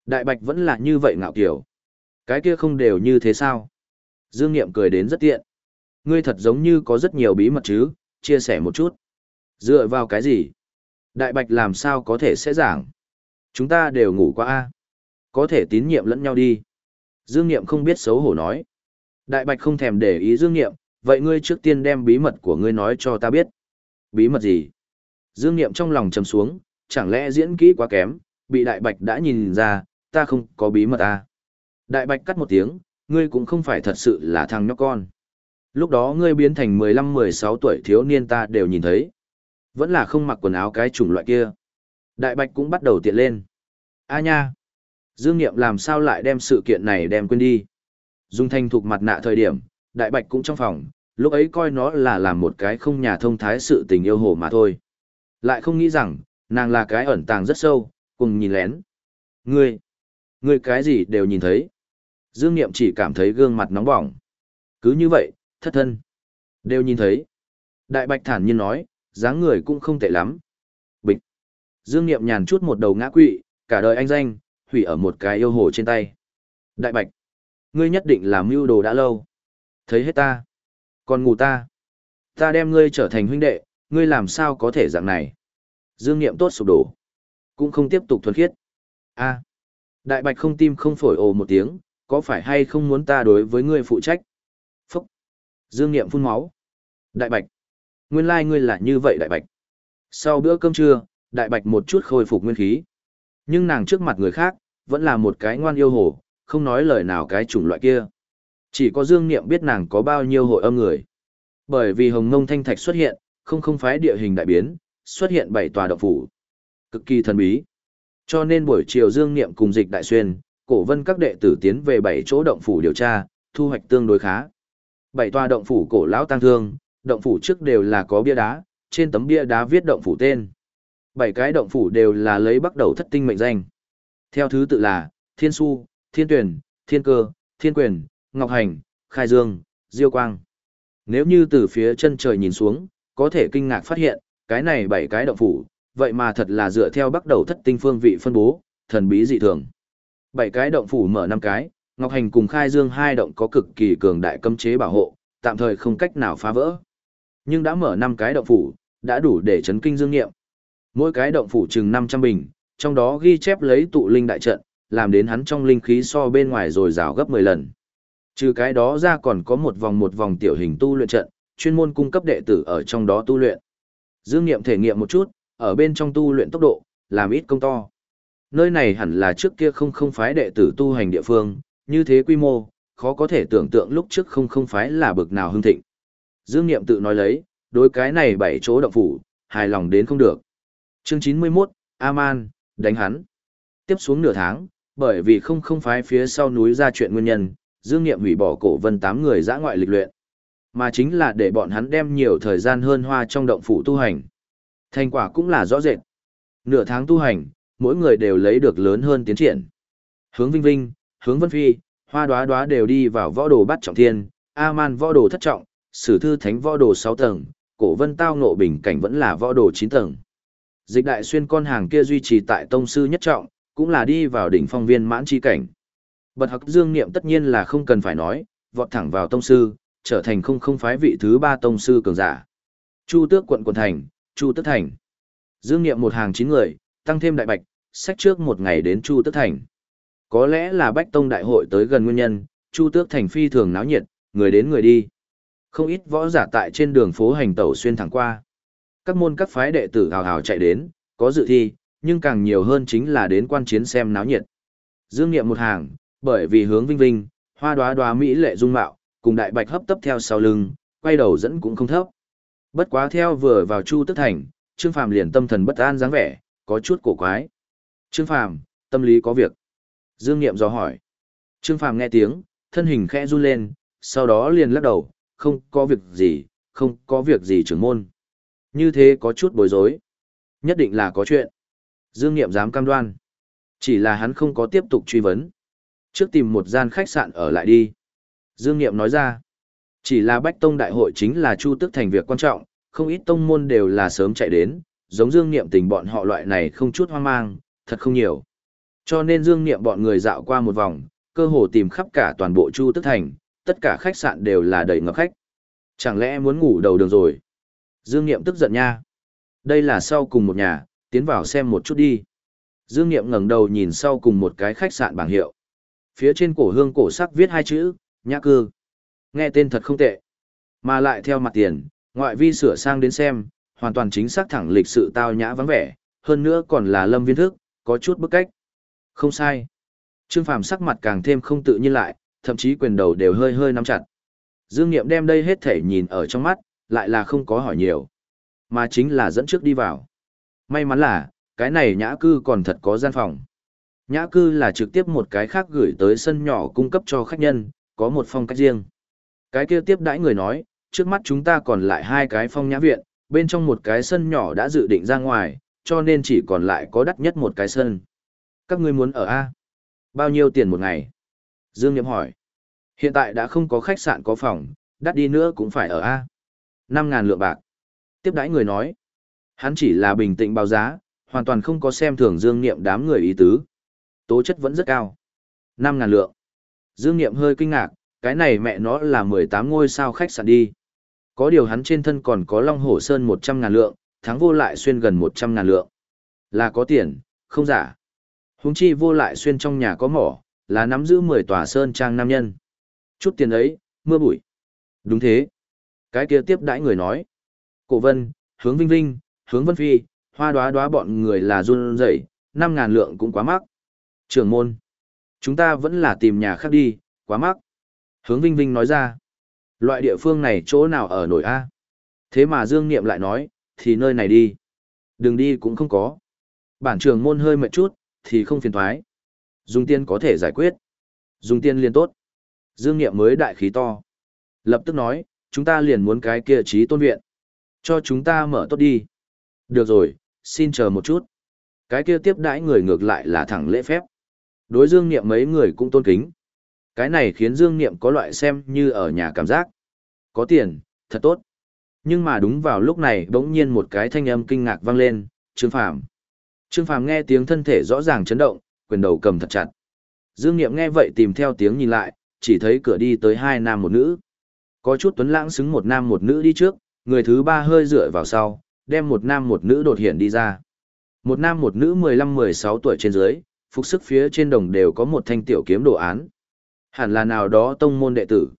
Speaker 1: Đại bạch vẫn là như vậy ngạo kiểu. Cái kia không đều như thế sao? Dương Niệm cười đến rất tiện. Ngươi thật giống như có rất nhiều bí mật chứ, chia sẻ một chút. Dựa vào cái gì? Đại bạch làm sao có thể sẽ giảng? Chúng ta đều ngủ qua a Có thể tín nhiệm lẫn nhau đi. Dương Niệm không biết xấu hổ nói. Đại bạch không thèm để ý Dương Niệm, vậy ngươi trước tiên đem bí mật của ngươi nói cho ta biết. Bí mật gì? Dương Niệm trong lòng trầm xuống, chẳng lẽ diễn kỹ quá kém, bị Đại Bạch đã nhìn ra, ta không có bí mật à. Đại Bạch cắt một tiếng, ngươi cũng không phải thật sự là thằng nhóc con. Lúc đó ngươi biến thành 15-16 tuổi thiếu niên ta đều nhìn thấy. Vẫn là không mặc quần áo cái chủng loại kia. Đại Bạch cũng bắt đầu tiện lên. A nha! Dương Niệm làm sao lại đem sự kiện này đem quên đi. Dung thanh thuộc mặt nạ thời điểm, Đại Bạch cũng trong phòng, lúc ấy coi nó là làm một cái không nhà thông thái sự tình yêu hồ mà thôi. Lại không nghĩ rằng, nàng là cái ẩn tàng rất sâu, cùng nhìn lén. Ngươi, ngươi cái gì đều nhìn thấy. Dương Niệm chỉ cảm thấy gương mặt nóng bỏng. Cứ như vậy, thất thân. Đều nhìn thấy. Đại Bạch thản nhiên nói, dáng người cũng không tệ lắm. Bịch. Dương Niệm nhàn chút một đầu ngã quỵ, cả đời anh danh, hủy ở một cái yêu hồ trên tay. Đại Bạch, ngươi nhất định làm mưu đồ đã lâu. Thấy hết ta. Còn ngủ ta. Ta đem ngươi trở thành huynh đệ, ngươi làm sao có thể dạng này. Dương Niệm tốt sụp đổ. Cũng không tiếp tục thuần khiết. a Đại bạch không tim không phổi ồ một tiếng, có phải hay không muốn ta đối với ngươi phụ trách? Phúc. Dương nghiệm phun máu. Đại bạch. Nguyên lai ngươi là như vậy đại bạch. Sau bữa cơm trưa, đại bạch một chút khôi phục nguyên khí. Nhưng nàng trước mặt người khác, vẫn là một cái ngoan yêu hồ, không nói lời nào cái chủng loại kia. Chỉ có Dương Niệm biết nàng có bao nhiêu hội âm người. Bởi vì Hồng Ngông Thanh Thạch xuất hiện, không không phái địa hình đại biến, xuất hiện bảy tòa động phủ. Cực kỳ thần bí. Cho nên buổi chiều Dương Niệm cùng dịch đại xuyên, cổ vân các đệ tử tiến về bảy chỗ động phủ điều tra, thu hoạch tương đối khá. Bảy tòa động phủ cổ lão tăng thương, động phủ trước đều là có bia đá, trên tấm bia đá viết động phủ tên. Bảy cái động phủ đều là lấy bắt đầu thất tinh mệnh danh. Theo thứ tự là Thiên Su, Thiên Tuyển, Thiên Cơ, Thiên Quyền, Ngọc Hành, Khai Dương, Diêu Quang. Nếu như từ phía chân trời nhìn xuống, có thể kinh ngạc phát hiện, cái này bảy cái động phủ, vậy mà thật là dựa theo bắt đầu thất tinh phương vị phân bố, thần bí dị thường. Bảy cái động phủ mở năm cái, Ngọc Hành cùng Khai Dương hai động có cực kỳ cường đại cấm chế bảo hộ, tạm thời không cách nào phá vỡ. Nhưng đã mở năm cái động phủ, đã đủ để chấn kinh dương nghiệm. Mỗi cái động phủ chừng 500 bình, trong đó ghi chép lấy tụ linh đại trận, làm đến hắn trong linh khí so bên ngoài rồi rào gấp 10 lần. Trừ cái đó ra còn có một vòng một vòng tiểu hình tu luyện trận, chuyên môn cung cấp đệ tử ở trong đó tu luyện. Dương nghiệm thể nghiệm một chút, ở bên trong tu luyện tốc độ, làm ít công to. Nơi này hẳn là trước kia không không phái đệ tử tu hành địa phương, như thế quy mô, khó có thể tưởng tượng lúc trước không không phái là bực nào hưng thịnh. Dương niệm tự nói lấy, đối cái này bảy chỗ động phủ, hài lòng đến không được. Chương 91, Aman, đánh hắn. Tiếp xuống nửa tháng, bởi vì không không phái phía sau núi ra chuyện nguyên nhân, Dương niệm hủy bỏ cổ vân tám người dã ngoại lịch luyện. Mà chính là để bọn hắn đem nhiều thời gian hơn hoa trong động phủ tu hành. Thành quả cũng là rõ rệt. Nửa tháng tu hành, mỗi người đều lấy được lớn hơn tiến triển. Hướng Vinh Vinh, hướng Vân Phi, hoa đoá đoá đều đi vào võ đồ bắt trọng thiên, A-man võ đồ thất trọng, sử thư thánh võ đồ 6 tầng, cổ vân tao ngộ bình cảnh vẫn là võ đồ 9 tầng. Dịch đại xuyên con hàng kia duy trì tại tông sư nhất trọng, cũng là đi vào đỉnh phong viên mãn chi cảnh. Bật hắc dương niệm tất nhiên là không cần phải nói, vọt thẳng vào tông sư, trở thành không không phái vị thứ ba tông sư cường giả. Chu tước quận quận thành, Chu tước thành. Dương niệm một hàng chín người, tăng thêm đại bạch, sách trước một ngày đến Chu tước thành. Có lẽ là bách tông đại hội tới gần nguyên nhân, Chu tước thành phi thường náo nhiệt, người đến người đi. Không ít võ giả tại trên đường phố hành tẩu xuyên thẳng qua. Các môn các phái đệ tử hào hào chạy đến, có dự thi, nhưng càng nhiều hơn chính là đến quan chiến xem náo nhiệt. Dương Nghiệm một hàng, bởi vì hướng vinh vinh, hoa đoá đoá mỹ lệ dung mạo, cùng đại bạch hấp tấp theo sau lưng, quay đầu dẫn cũng không thấp. Bất quá theo vừa vào Chu Tức Thành, Trương Phàm liền tâm thần bất an dáng vẻ, có chút cổ quái. Trương Phàm, tâm lý có việc. Dương Nghiệm dò hỏi. Trương Phàm nghe tiếng, thân hình khẽ run lên, sau đó liền lắc đầu, không có việc gì, không có việc gì trưởng môn. Như thế có chút bối rối. Nhất định là có chuyện. Dương Niệm dám cam đoan. Chỉ là hắn không có tiếp tục truy vấn. Trước tìm một gian khách sạn ở lại đi. Dương Niệm nói ra. Chỉ là Bách Tông Đại hội chính là Chu Tức Thành việc quan trọng, không ít tông môn đều là sớm chạy đến, giống Dương Niệm tình bọn họ loại này không chút hoang mang, thật không nhiều. Cho nên Dương Niệm bọn người dạo qua một vòng, cơ hồ tìm khắp cả toàn bộ Chu Tức Thành, tất cả khách sạn đều là đầy ngập khách. Chẳng lẽ muốn ngủ đầu đường rồi? Dương Niệm tức giận nha. Đây là sau cùng một nhà, tiến vào xem một chút đi. Dương Niệm ngẩng đầu nhìn sau cùng một cái khách sạn bảng hiệu. Phía trên cổ hương cổ sắc viết hai chữ, nhã cư. Nghe tên thật không tệ. Mà lại theo mặt tiền, ngoại vi sửa sang đến xem, hoàn toàn chính xác thẳng lịch sự tao nhã vắng vẻ, hơn nữa còn là lâm viên thức, có chút bức cách. Không sai. Trương Phàm sắc mặt càng thêm không tự nhiên lại, thậm chí quyền đầu đều hơi hơi nắm chặt. Dương Niệm đem đây hết thể nhìn ở trong mắt, lại là không có hỏi nhiều, mà chính là dẫn trước đi vào. May mắn là, cái này nhã cư còn thật có gian phòng. Nhã cư là trực tiếp một cái khác gửi tới sân nhỏ cung cấp cho khách nhân, có một phong cách riêng. Cái kia tiếp đãi người nói, trước mắt chúng ta còn lại hai cái phong nhã viện, bên trong một cái sân nhỏ đã dự định ra ngoài, cho nên chỉ còn lại có đắt nhất một cái sân. Các ngươi muốn ở A? Bao nhiêu tiền một ngày? Dương Niệm hỏi. Hiện tại đã không có khách sạn có phòng, đắt đi nữa cũng phải ở A. 5.000 lượng bạc. Tiếp đãi người nói. Hắn chỉ là bình tĩnh báo giá, hoàn toàn không có xem thường Dương Niệm đám người ý tứ. Tố chất vẫn rất cao. 5.000 lượng. Dương Niệm hơi kinh ngạc, cái này mẹ nó là 18 ngôi sao khách sạn đi. Có điều hắn trên thân còn có Long Hổ Sơn 100 ngàn lượng, thắng vô lại xuyên gần 100 ngàn lượng. Là có tiền, không giả. Húng chi vô lại xuyên trong nhà có mỏ, là nắm giữ 10 tòa sơn trang nam nhân. Chút tiền ấy, mưa bụi. Đúng thế. Cái kia tiếp đãi người nói. Cổ vân, hướng vinh vinh, hướng vân phi, hoa đoá đoá bọn người là run rẩy, 5 ngàn lượng cũng quá mắc. Trưởng môn. Chúng ta vẫn là tìm nhà khác đi, quá mắc. Hướng vinh vinh nói ra. Loại địa phương này chỗ nào ở nổi A. Thế mà Dương Niệm lại nói, thì nơi này đi. Đừng đi cũng không có. Bản trường môn hơi mệt chút, thì không phiền thoái. Dùng tiền có thể giải quyết. Dùng tiền liền tốt. Dương Niệm mới đại khí to. Lập tức nói, chúng ta liền muốn cái kia trí tôn viện. Cho chúng ta mở tốt đi. Được rồi, xin chờ một chút. Cái kia tiếp đãi người ngược lại là thẳng lễ phép. Đối Dương Niệm mấy người cũng tôn kính. Cái này khiến Dương Niệm có loại xem như ở nhà cảm giác. Có tiền, thật tốt. Nhưng mà đúng vào lúc này bỗng nhiên một cái thanh âm kinh ngạc vang lên, Trương Phàm. Trương Phàm nghe tiếng thân thể rõ ràng chấn động, quyền đầu cầm thật chặt. Dương Niệm nghe vậy tìm theo tiếng nhìn lại, chỉ thấy cửa đi tới hai nam một nữ. Có chút tuấn lãng xứng một nam một nữ đi trước, người thứ ba hơi dựa vào sau, đem một nam một nữ đột hiện đi ra. Một nam một nữ 15-16 tuổi trên dưới, phục sức phía trên đồng đều có một thanh tiểu kiếm đồ án. Hẳn là nào đó tông môn đệ tử.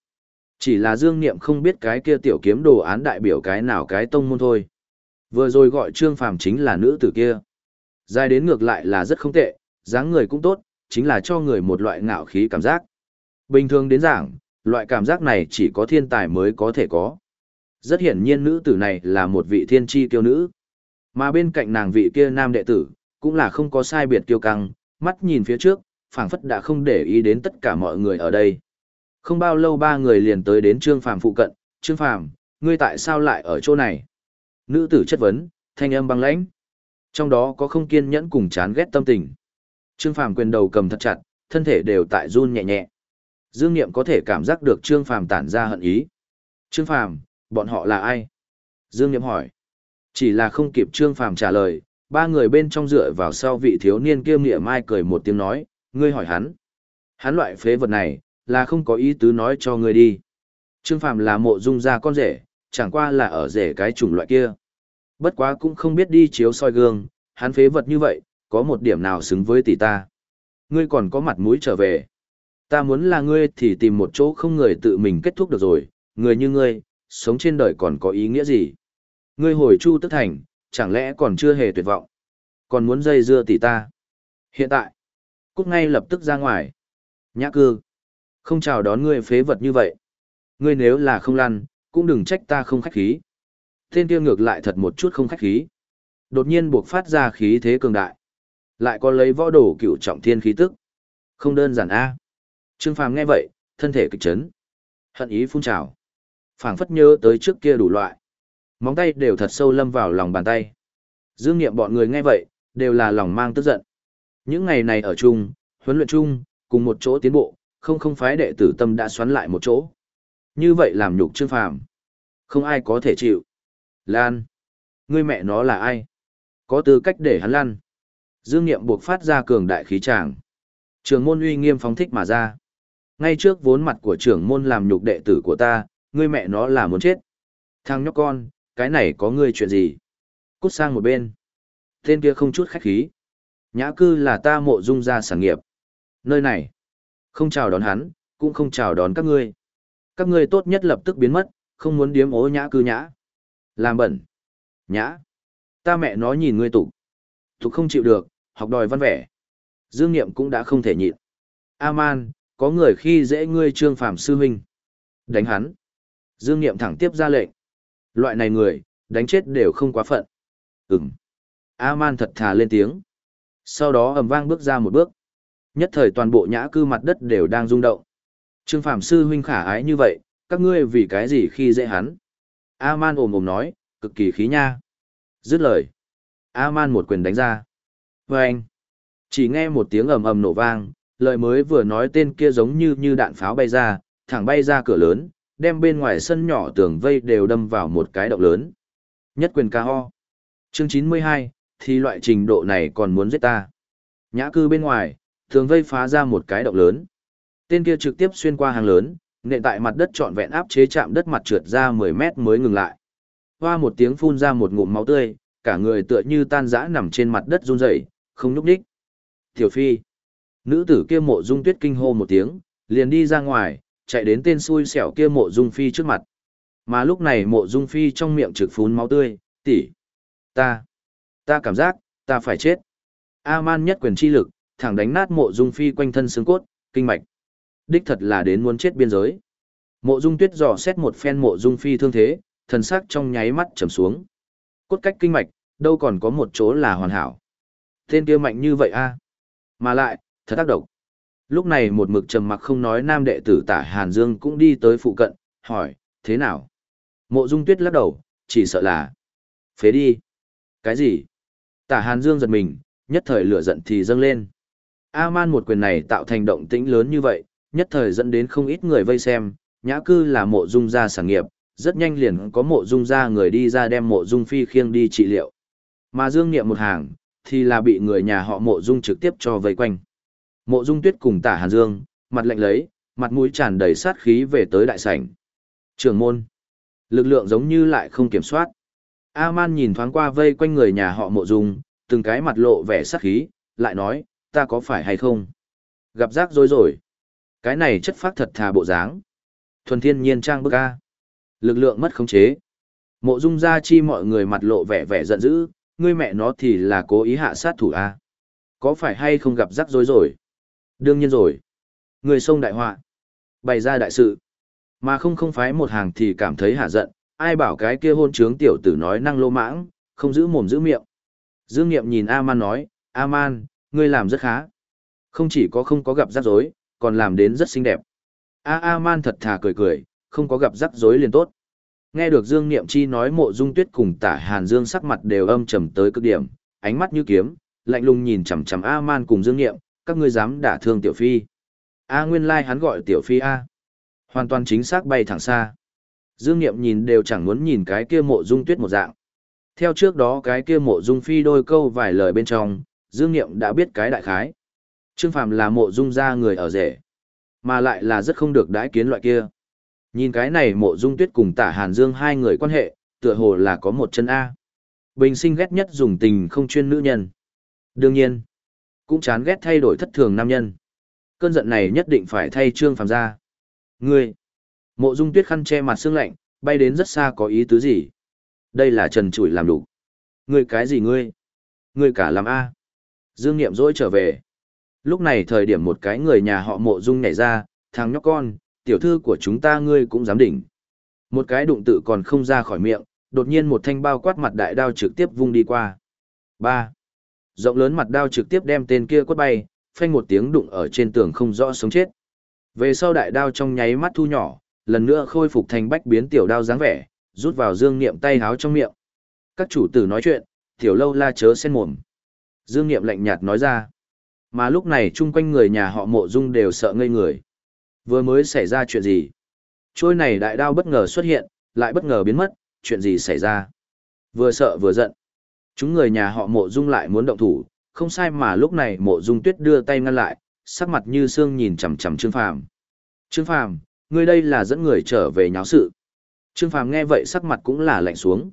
Speaker 1: Chỉ là Dương Niệm không biết cái kia tiểu kiếm đồ án đại biểu cái nào cái tông môn thôi. Vừa rồi gọi Trương Phàm chính là nữ tử kia. Dài đến ngược lại là rất không tệ, dáng người cũng tốt, chính là cho người một loại ngạo khí cảm giác. Bình thường đến giảng, loại cảm giác này chỉ có thiên tài mới có thể có. Rất hiển nhiên nữ tử này là một vị thiên tri kiêu nữ. Mà bên cạnh nàng vị kia nam đệ tử, cũng là không có sai biệt kiêu căng, mắt nhìn phía trước, phảng phất đã không để ý đến tất cả mọi người ở đây. Không bao lâu ba người liền tới đến Trương Phàm phụ cận, "Trương Phàm, ngươi tại sao lại ở chỗ này?" Nữ tử chất vấn, thanh âm băng lãnh. Trong đó có không kiên nhẫn cùng chán ghét tâm tình. Trương Phàm quyền đầu cầm thật chặt, thân thể đều tại run nhẹ nhẹ. Dương Niệm có thể cảm giác được Trương Phàm tản ra hận ý. "Trương Phàm, bọn họ là ai?" Dương Niệm hỏi. Chỉ là không kịp Trương Phàm trả lời, ba người bên trong dựa vào sau vị thiếu niên kia mỉa mai cười một tiếng nói, ngươi hỏi hắn. Hắn loại phế vật này, là không có ý tứ nói cho ngươi đi. Trương Phàm là mộ dung gia con rể, chẳng qua là ở rể cái chủng loại kia. Bất quá cũng không biết đi chiếu soi gương, hắn phế vật như vậy, có một điểm nào xứng với tỷ ta. Ngươi còn có mặt mũi trở về. Ta muốn là ngươi thì tìm một chỗ không người tự mình kết thúc được rồi, người như ngươi, sống trên đời còn có ý nghĩa gì. Ngươi hồi chu tức thành, chẳng lẽ còn chưa hề tuyệt vọng. Còn muốn dây dưa tỷ ta. Hiện tại, cút ngay lập tức ra ngoài. Nhã cư. Không chào đón ngươi phế vật như vậy. Ngươi nếu là không lăn, cũng đừng trách ta không khách khí. Tên kia ngược lại thật một chút không khách khí. Đột nhiên buộc phát ra khí thế cường đại. Lại có lấy võ đồ cựu trọng thiên khí tức. Không đơn giản a. À. Trương Phàm nghe vậy, thân thể kịch chấn. Hận ý phun trào. phảng phất nhớ tới trước kia đủ loại. Móng tay đều thật sâu lâm vào lòng bàn tay. Dương nghiệm bọn người nghe vậy, đều là lòng mang tức giận. Những ngày này ở chung, huấn luyện chung, cùng một chỗ tiến bộ, không không phái đệ tử tâm đã xoắn lại một chỗ. Như vậy làm nhục Trương Phàm, không ai có thể chịu. Lan, ngươi mẹ nó là ai? Có tư cách để hắn lăn. Dương Nghiệm buộc phát ra cường đại khí tràng. Trường môn uy nghiêm phóng thích mà ra. Ngay trước vốn mặt của trưởng môn làm nhục đệ tử của ta, ngươi mẹ nó là muốn chết. Thằng nhóc con, cái này có ngươi chuyện gì? Cút sang một bên. Tên kia không chút khách khí. Nhã cư là ta mộ dung ra sản nghiệp. Nơi này, không chào đón hắn, cũng không chào đón các ngươi. Các ngươi tốt nhất lập tức biến mất, không muốn điếm ố nhã cư nhã. Làm bẩn. Nhã. Ta mẹ nó nhìn ngươi tục. Tục không chịu được, học đòi văn vẻ. Dương Niệm cũng đã không thể nhịn. A-man, có người khi dễ ngươi trương phàm sư huynh. Đánh hắn. Dương Niệm thẳng tiếp ra lệnh. Loại này người, đánh chết đều không quá phận. Ừm. A-man thật thà lên tiếng. Sau đó ầm vang bước ra một bước. Nhất thời toàn bộ nhã cư mặt đất đều đang rung động. Trương Phạm sư huynh khả ái như vậy, các ngươi vì cái gì khi dễ hắn? A-man ồm ồm nói, cực kỳ khí nha. Dứt lời. A-man một quyền đánh ra. Và anh. Chỉ nghe một tiếng ầm ầm nổ vang, lời mới vừa nói tên kia giống như như đạn pháo bay ra, thẳng bay ra cửa lớn, đem bên ngoài sân nhỏ tường vây đều đâm vào một cái động lớn. Nhất quyền ca ho. Chương 92, thì loại trình độ này còn muốn giết ta. Nhã cư bên ngoài, thường vây phá ra một cái động lớn. Tên kia trực tiếp xuyên qua hàng lớn, Nện tại mặt đất trọn vẹn áp chế chạm đất mặt trượt ra 10 mét mới ngừng lại. Hoa một tiếng phun ra một ngụm máu tươi, cả người tựa như tan rã nằm trên mặt đất run rẩy, không nhúc nhích. Tiểu Phi. Nữ tử kia mộ dung tuyết kinh hô một tiếng, liền đi ra ngoài, chạy đến tên xui xẻo kia mộ dung phi trước mặt. Mà lúc này mộ dung phi trong miệng trực phun máu tươi, tỷ, ta, ta cảm giác, ta phải chết. A-man nhất quyền chi lực, thẳng đánh nát mộ dung phi quanh thân xương cốt, kinh mạch. Đích thật là đến muốn chết biên giới. Mộ dung tuyết dò xét một phen mộ dung phi thương thế, thần sắc trong nháy mắt trầm xuống. Cốt cách kinh mạch, đâu còn có một chỗ là hoàn hảo. Tên kia mạnh như vậy a Mà lại, thật tác động. Lúc này một mực trầm mặc không nói nam đệ tử tả Hàn Dương cũng đi tới phụ cận, hỏi, thế nào? Mộ dung tuyết lắc đầu, chỉ sợ là... Phế đi. Cái gì? Tả Hàn Dương giật mình, nhất thời lửa giận thì dâng lên. A-man một quyền này tạo thành động tĩnh lớn như vậy, nhất thời dẫn đến không ít người vây xem, nhã cư là mộ dung gia sản nghiệp, rất nhanh liền có mộ dung gia người đi ra đem mộ dung phi khiêng đi trị liệu. Mà dương nghiệm một hàng, thì là bị người nhà họ mộ dung trực tiếp cho vây quanh. Mộ dung tuyết cùng tả hàn dương, mặt lạnh lấy, mặt mũi tràn đầy sát khí về tới đại sảnh. Trường môn. Lực lượng giống như lại không kiểm soát. A-man nhìn thoáng qua vây quanh người nhà họ mộ dung, từng cái mặt lộ vẻ sắc khí, lại nói, ta có phải hay không? Gặp rác rối rồi. Cái này chất phát thật thà bộ dáng. Thuần thiên nhiên trang bức A. Lực lượng mất khống chế. Mộ dung gia chi mọi người mặt lộ vẻ vẻ giận dữ, ngươi mẹ nó thì là cố ý hạ sát thủ A. Có phải hay không gặp rắc rối rồi? Đương nhiên rồi. Người sông đại họa. Bày ra đại sự. Mà không không phái một hàng thì cảm thấy hạ giận, ai bảo cái kia hôn trướng tiểu tử nói năng lô mãng, không giữ mồm giữ miệng. Dương Nghiệm nhìn A-man nói, A-man, ngươi làm rất khá. Không chỉ có không có gặp rắc rối, còn làm đến rất xinh đẹp. A-a-man thật thà cười cười, không có gặp rắc rối liền tốt. Nghe được Dương Niệm Chi nói mộ dung tuyết cùng tả Hàn Dương sắc mặt đều âm trầm tới cực điểm, ánh mắt như kiếm, lạnh lùng nhìn chằm chằm A-man cùng Dương Niệm, các ngươi dám đả thương Tiểu Phi. A nguyên lai like hắn gọi Tiểu Phi A. Hoàn toàn chính xác bay thẳng xa. Dương Niệm nhìn đều chẳng muốn nhìn cái kia mộ dung tuyết một dạng. Theo trước đó cái kia mộ dung phi đôi câu vài lời bên trong, Dương Niệm đã biết cái đại khái. Trương Phàm là mộ dung ra người ở rể, mà lại là rất không được đãi kiến loại kia. Nhìn cái này mộ dung tuyết cùng tả Hàn Dương hai người quan hệ, tựa hồ là có một chân A. Bình sinh ghét nhất dùng tình không chuyên nữ nhân. Đương nhiên, cũng chán ghét thay đổi thất thường nam nhân. Cơn giận này nhất định phải thay Trương Phàm ra. Ngươi, mộ dung tuyết khăn che mặt xương lạnh, bay đến rất xa có ý tứ gì? Đây là trần trụi làm đủ. Ngươi cái gì ngươi? Ngươi cả làm A. Dương Niệm dỗi trở về. Lúc này thời điểm một cái người nhà họ mộ dung nhảy ra, thằng nhóc con, tiểu thư của chúng ta ngươi cũng dám đỉnh. Một cái đụng tự còn không ra khỏi miệng, đột nhiên một thanh bao quát mặt đại đao trực tiếp vung đi qua. ba Rộng lớn mặt đao trực tiếp đem tên kia quất bay, phanh một tiếng đụng ở trên tường không rõ sống chết. Về sau đại đao trong nháy mắt thu nhỏ, lần nữa khôi phục thành bách biến tiểu đao dáng vẻ, rút vào dương niệm tay háo trong miệng. Các chủ tử nói chuyện, tiểu lâu la chớ sen mồm. Dương niệm lạnh nhạt nói ra. Mà lúc này chung quanh người nhà họ mộ dung đều sợ ngây người. Vừa mới xảy ra chuyện gì? Trôi này đại đao bất ngờ xuất hiện, lại bất ngờ biến mất, chuyện gì xảy ra? Vừa sợ vừa giận. Chúng người nhà họ mộ dung lại muốn động thủ, không sai mà lúc này mộ dung tuyết đưa tay ngăn lại, sắc mặt như xương nhìn chằm chằm Trương Phàm. Trương Phàm, ngươi đây là dẫn người trở về nháo sự. Trương Phàm nghe vậy sắc mặt cũng là lạnh xuống.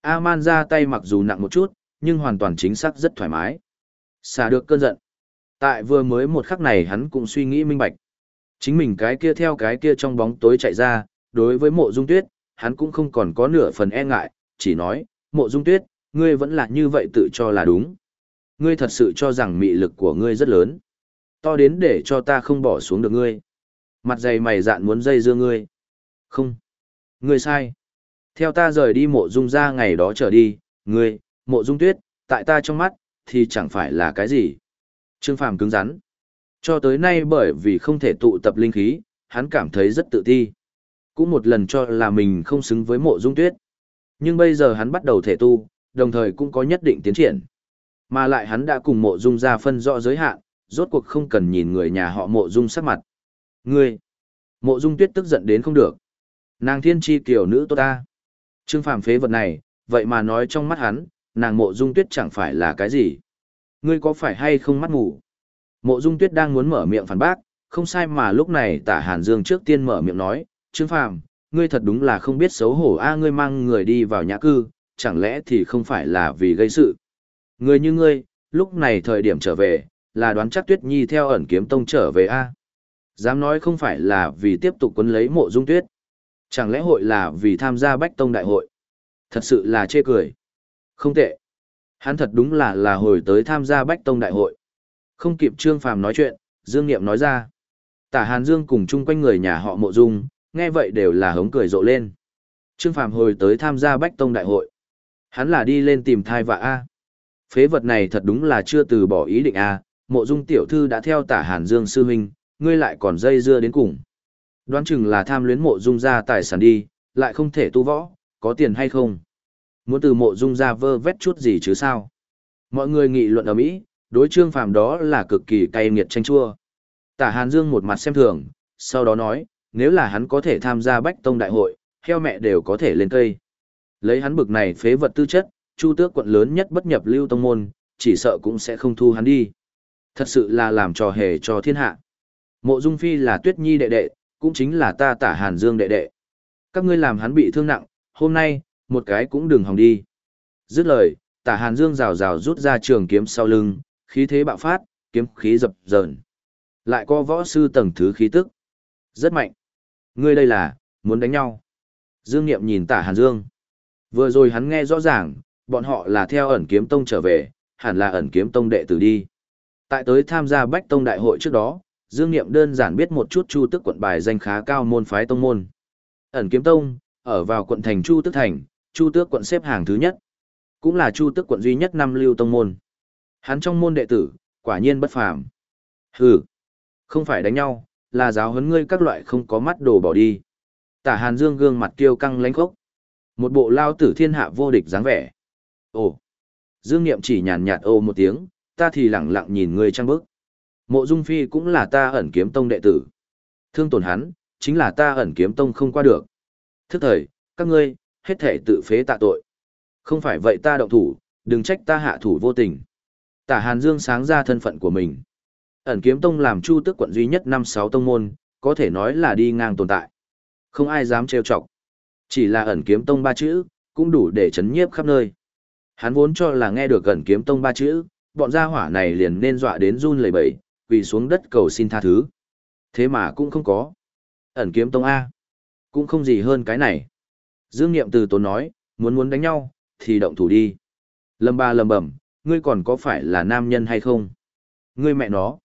Speaker 1: A-man ra tay mặc dù nặng một chút, nhưng hoàn toàn chính xác rất thoải mái. Xả được cơn giận. Tại vừa mới một khắc này hắn cũng suy nghĩ minh bạch. Chính mình cái kia theo cái kia trong bóng tối chạy ra, đối với mộ dung tuyết, hắn cũng không còn có nửa phần e ngại, chỉ nói, mộ dung tuyết, ngươi vẫn là như vậy tự cho là đúng. Ngươi thật sự cho rằng mị lực của ngươi rất lớn. To đến để cho ta không bỏ xuống được ngươi. Mặt dày mày dạn muốn dây dưa ngươi. Không. Ngươi sai. Theo ta rời đi mộ dung ra ngày đó trở đi, ngươi, mộ dung tuyết, tại ta trong mắt, thì chẳng phải là cái gì. Trương Phàm cứng rắn. Cho tới nay bởi vì không thể tụ tập linh khí, hắn cảm thấy rất tự ti. Cũng một lần cho là mình không xứng với mộ dung tuyết. Nhưng bây giờ hắn bắt đầu thể tu, đồng thời cũng có nhất định tiến triển. Mà lại hắn đã cùng mộ dung ra phân rõ giới hạn, rốt cuộc không cần nhìn người nhà họ mộ dung sắc mặt. Ngươi! Mộ dung tuyết tức giận đến không được. Nàng thiên chi kiểu nữ tốt ta. Trương Phàm phế vật này, vậy mà nói trong mắt hắn, nàng mộ dung tuyết chẳng phải là cái gì. Ngươi có phải hay không mắt ngủ? Mộ Dung Tuyết đang muốn mở miệng phản bác, không sai mà lúc này tả Hàn Dương trước tiên mở miệng nói, Trương Phàm, ngươi thật đúng là không biết xấu hổ a ngươi mang người đi vào nhà cư, chẳng lẽ thì không phải là vì gây sự. Người như ngươi, lúc này thời điểm trở về, là đoán chắc Tuyết Nhi theo ẩn kiếm tông trở về a Dám nói không phải là vì tiếp tục quấn lấy mộ dung tuyết. Chẳng lẽ hội là vì tham gia bách tông đại hội? Thật sự là chê cười. Không tệ. Hắn thật đúng là là hồi tới tham gia bách tông đại hội. Không kịp Trương Phàm nói chuyện, Dương Niệm nói ra. Tả Hàn Dương cùng chung quanh người nhà họ mộ dung, nghe vậy đều là hống cười rộ lên. Trương Phàm hồi tới tham gia bách tông đại hội. Hắn là đi lên tìm thai vạ A. Phế vật này thật đúng là chưa từ bỏ ý định A, mộ dung tiểu thư đã theo tả Hàn Dương sư huynh, ngươi lại còn dây dưa đến cùng. Đoán chừng là tham luyến mộ dung ra tài sản đi, lại không thể tu võ, có tiền hay không? Muốn từ mộ dung ra vơ vét chút gì chứ sao? Mọi người nghị luận ở Mỹ, đối trương phàm đó là cực kỳ cay nghiệt tranh chua. Tả Hàn Dương một mặt xem thường, sau đó nói, nếu là hắn có thể tham gia bách tông đại hội, heo mẹ đều có thể lên cây. Lấy hắn bực này phế vật tư chất, chu tước quận lớn nhất bất nhập lưu tông môn, chỉ sợ cũng sẽ không thu hắn đi. Thật sự là làm trò hề cho thiên hạ. Mộ Dung Phi là Tuyết Nhi đệ đệ, cũng chính là ta tả Hàn Dương đệ đệ. Các ngươi làm hắn bị thương nặng, hôm nay, một cái cũng đừng hòng đi. Dứt lời, tả Hàn Dương rào rào rút ra trường kiếm sau lưng, khí thế bạo phát, kiếm khí dập dờn. Lại có võ sư tầng thứ khí tức. Rất mạnh. Ngươi đây là, muốn đánh nhau. Dương Niệm nhìn tả Hàn Dương. Vừa rồi hắn nghe rõ ràng, bọn họ là theo ẩn kiếm tông trở về, hẳn là ẩn kiếm tông đệ tử đi. Tại tới tham gia bách tông đại hội trước đó, Dương Niệm đơn giản biết một chút Chu Tức quận bài danh khá cao môn phái tông môn. Ẩn Kiếm Tông, ở vào quận thành Chu Tức thành, Chu Tước quận xếp hàng thứ nhất, cũng là Chu Tước quận duy nhất năm lưu tông môn. Hắn trong môn đệ tử, quả nhiên bất phàm. Hừ, không phải đánh nhau, là giáo huấn ngươi các loại không có mắt đồ bỏ đi. Tả Hàn Dương gương mặt kiêu căng lãnh khốc, một bộ lao tử thiên hạ vô địch dáng vẻ. Ồ, Dương Niệm chỉ nhàn nhạt ô một tiếng, ta thì lẳng lặng nhìn ngươi trang bức. Mộ Dung Phi cũng là ta ẩn kiếm tông đệ tử. Thương tổn hắn, chính là ta ẩn kiếm tông không qua được. Thức thời, các ngươi, hết thể tự phế tạ tội. Không phải vậy ta động thủ, đừng trách ta hạ thủ vô tình. Tả Hàn Dương sáng ra thân phận của mình. Ẩn kiếm tông làm chu tức quận duy nhất năm sáu tông môn, có thể nói là đi ngang tồn tại. Không ai dám trêu chọc. Chỉ là ẩn kiếm tông ba chữ, cũng đủ để chấn nhiếp khắp nơi. Hắn vốn cho là nghe được ẩn kiếm tông ba chữ, bọn gia hỏa này liền nên dọa đến run lẩy bẩy, quỳ xuống đất cầu xin tha thứ. Thế mà cũng không có. Ẩn kiếm tông A. Cũng không gì hơn cái này. Dương Niệm từ tốn nói, muốn muốn đánh nhau, thì động thủ đi. Lâm ba lầm bẩm, ngươi còn có phải là nam nhân hay không? Ngươi mẹ nó.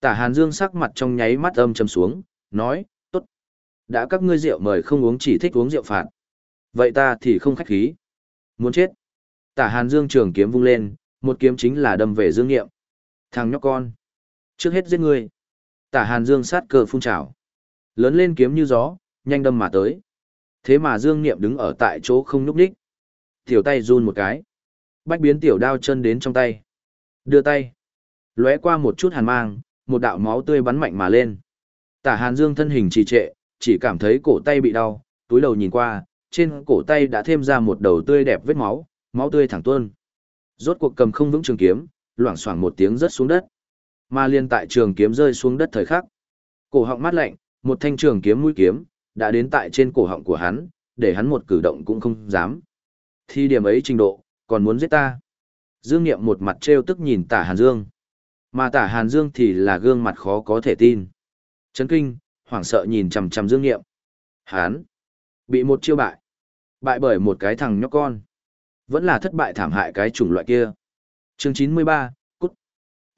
Speaker 1: Tả Hàn Dương sắc mặt trong nháy mắt âm trầm xuống, nói, tốt. Đã các ngươi rượu mời không uống chỉ thích uống rượu phạt. Vậy ta thì không khách khí. Muốn chết. Tả Hàn Dương trường kiếm vung lên, một kiếm chính là đâm về Dương Niệm. Thằng nhóc con. Trước hết giết ngươi. Tả Hàn Dương sát cờ phun trào. Lớn lên kiếm như gió, nhanh đâm mà tới. Thế mà Dương Niệm đứng ở tại chỗ không nhúc đích, Tiểu tay run một cái. Bách biến tiểu đao chân đến trong tay. Đưa tay. lóe qua một chút hàn mang, một đạo máu tươi bắn mạnh mà lên. Tả Hàn Dương thân hình trì trệ, chỉ cảm thấy cổ tay bị đau, túi đầu nhìn qua, trên cổ tay đã thêm ra một đầu tươi đẹp vết máu, máu tươi thẳng tuôn. Rốt cuộc cầm không vững trường kiếm, loảng xoảng một tiếng rớt xuống đất. Mà liên tại trường kiếm rơi xuống đất thời khắc. Cổ họng mát lạnh, một thanh trường kiếm mũi kiếm, đã đến tại trên cổ họng của hắn, để hắn một cử động cũng không dám. Thi điểm ấy trình độ, còn muốn giết ta. Dương Niệm một mặt trêu tức nhìn tả Hàn Dương. Mà tả Hàn Dương thì là gương mặt khó có thể tin. Chấn kinh, hoảng sợ nhìn chằm chằm Dương Niệm. Hắn bị một chiêu bại. Bại bởi một cái thằng nhóc con. Vẫn là thất bại thảm hại cái chủng loại kia. Chương 93,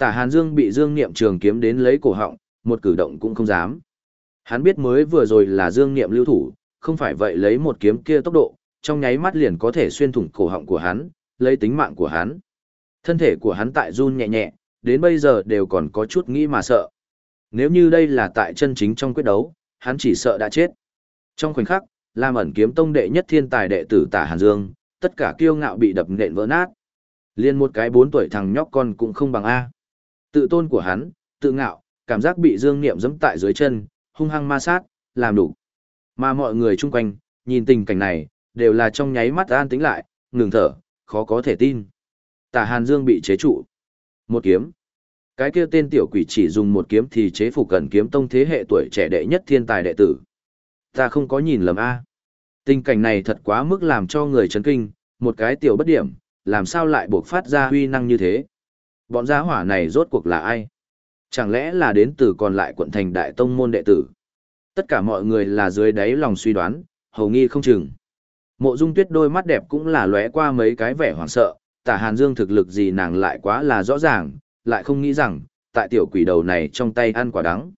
Speaker 1: Tả Hàn Dương bị Dương Niệm trường kiếm đến lấy cổ họng, một cử động cũng không dám. Hắn biết mới vừa rồi là Dương Niệm lưu thủ, không phải vậy lấy một kiếm kia tốc độ, trong nháy mắt liền có thể xuyên thủng cổ họng của hắn, lấy tính mạng của hắn. Thân thể của hắn tại run nhẹ nhẹ, đến bây giờ đều còn có chút nghĩ mà sợ. Nếu như đây là tại chân chính trong quyết đấu, hắn chỉ sợ đã chết. Trong khoảnh khắc, Lam ẩn kiếm tông đệ nhất thiên tài đệ tử Tả Hàn Dương, tất cả kiêu ngạo bị đập nện vỡ nát. Liên một cái bốn tuổi thằng nhóc con cũng không bằng A. Tự tôn của hắn, tự ngạo, cảm giác bị Dương Niệm dẫm tại dưới chân, hung hăng ma sát, làm đủ. Mà mọi người chung quanh, nhìn tình cảnh này, đều là trong nháy mắt an tĩnh lại, ngừng thở, khó có thể tin. Tả Hàn Dương bị chế trụ. Một kiếm. Cái kia tên tiểu quỷ chỉ dùng một kiếm thì chế phục gần kiếm tông thế hệ tuổi trẻ đệ nhất thiên tài đệ tử. Ta không có nhìn lầm a. Tình cảnh này thật quá mức làm cho người chấn kinh, một cái tiểu bất điểm, làm sao lại buộc phát ra huy năng như thế. Bọn gia hỏa này rốt cuộc là ai? Chẳng lẽ là đến từ còn lại quận thành đại tông môn đệ tử? Tất cả mọi người là dưới đáy lòng suy đoán, hầu nghi không chừng. Mộ Dung Tuyết đôi mắt đẹp cũng là lóe qua mấy cái vẻ hoảng sợ, tả Hàn Dương thực lực gì nàng lại quá là rõ ràng, lại không nghĩ rằng, tại tiểu quỷ đầu này trong tay ăn quả đắng.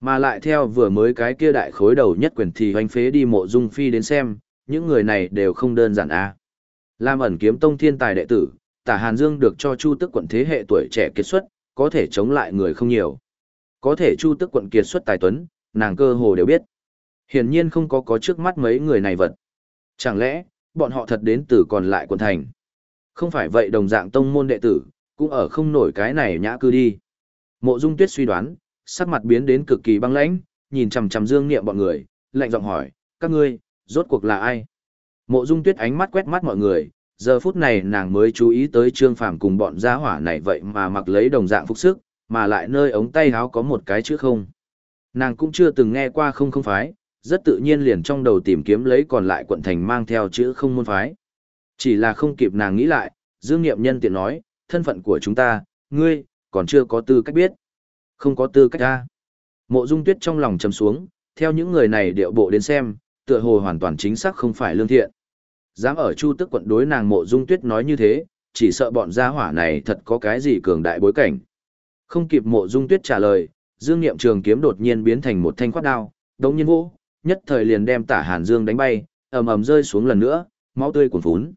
Speaker 1: Mà lại theo vừa mới cái kia đại khối đầu nhất quyền thì hoành phế đi mộ dung phi đến xem, những người này đều không đơn giản a. À. Lam ẩn kiếm tông thiên tài đệ tử, tả Hàn Dương được cho Chu Tức quận thế hệ tuổi trẻ kiệt xuất, có thể chống lại người không nhiều. Có thể Chu Tức quận kiệt xuất tài tuấn, nàng cơ hồ đều biết. Hiển nhiên không có có trước mắt mấy người này vật. Chẳng lẽ, bọn họ thật đến từ còn lại quận thành. Không phải vậy đồng dạng tông môn đệ tử, cũng ở không nổi cái này nhã cư đi. Mộ Dung Tuyết suy đoán, sắc mặt biến đến cực kỳ băng lãnh, nhìn chằm chằm Dương Niệm bọn người, lạnh giọng hỏi, các ngươi, rốt cuộc là ai? Mộ Dung Tuyết ánh mắt quét mắt mọi người, giờ phút này nàng mới chú ý tới Trương Phàm cùng bọn gia hỏa này vậy mà mặc lấy đồng dạng phục sức, mà lại nơi ống tay áo có một cái chữ không. Nàng cũng chưa từng nghe qua không không phái, rất tự nhiên liền trong đầu tìm kiếm lấy còn lại quận thành mang theo chữ không môn phái. Chỉ là không kịp nàng nghĩ lại, Dương Niệm nhân tiện nói, thân phận của chúng ta, ngươi, còn chưa có tư cách biết. Không có tư cách ta Mộ Dung Tuyết trong lòng trầm xuống, theo những người này điệu bộ đến xem, tựa hồ hoàn toàn chính xác không phải lương thiện. Dám ở Chu Tức quận đối nàng Mộ Dung Tuyết nói như thế, chỉ sợ bọn gia hỏa này thật có cái gì cường đại bối cảnh. Không kịp Mộ Dung Tuyết trả lời, Dương Niệm Trường kiếm đột nhiên biến thành một thanh quát đao, đống nhiên vũ, nhất thời liền đem Tả Hàn Dương đánh bay, ầm ầm rơi xuống lần nữa, máu tươi cuồn phún.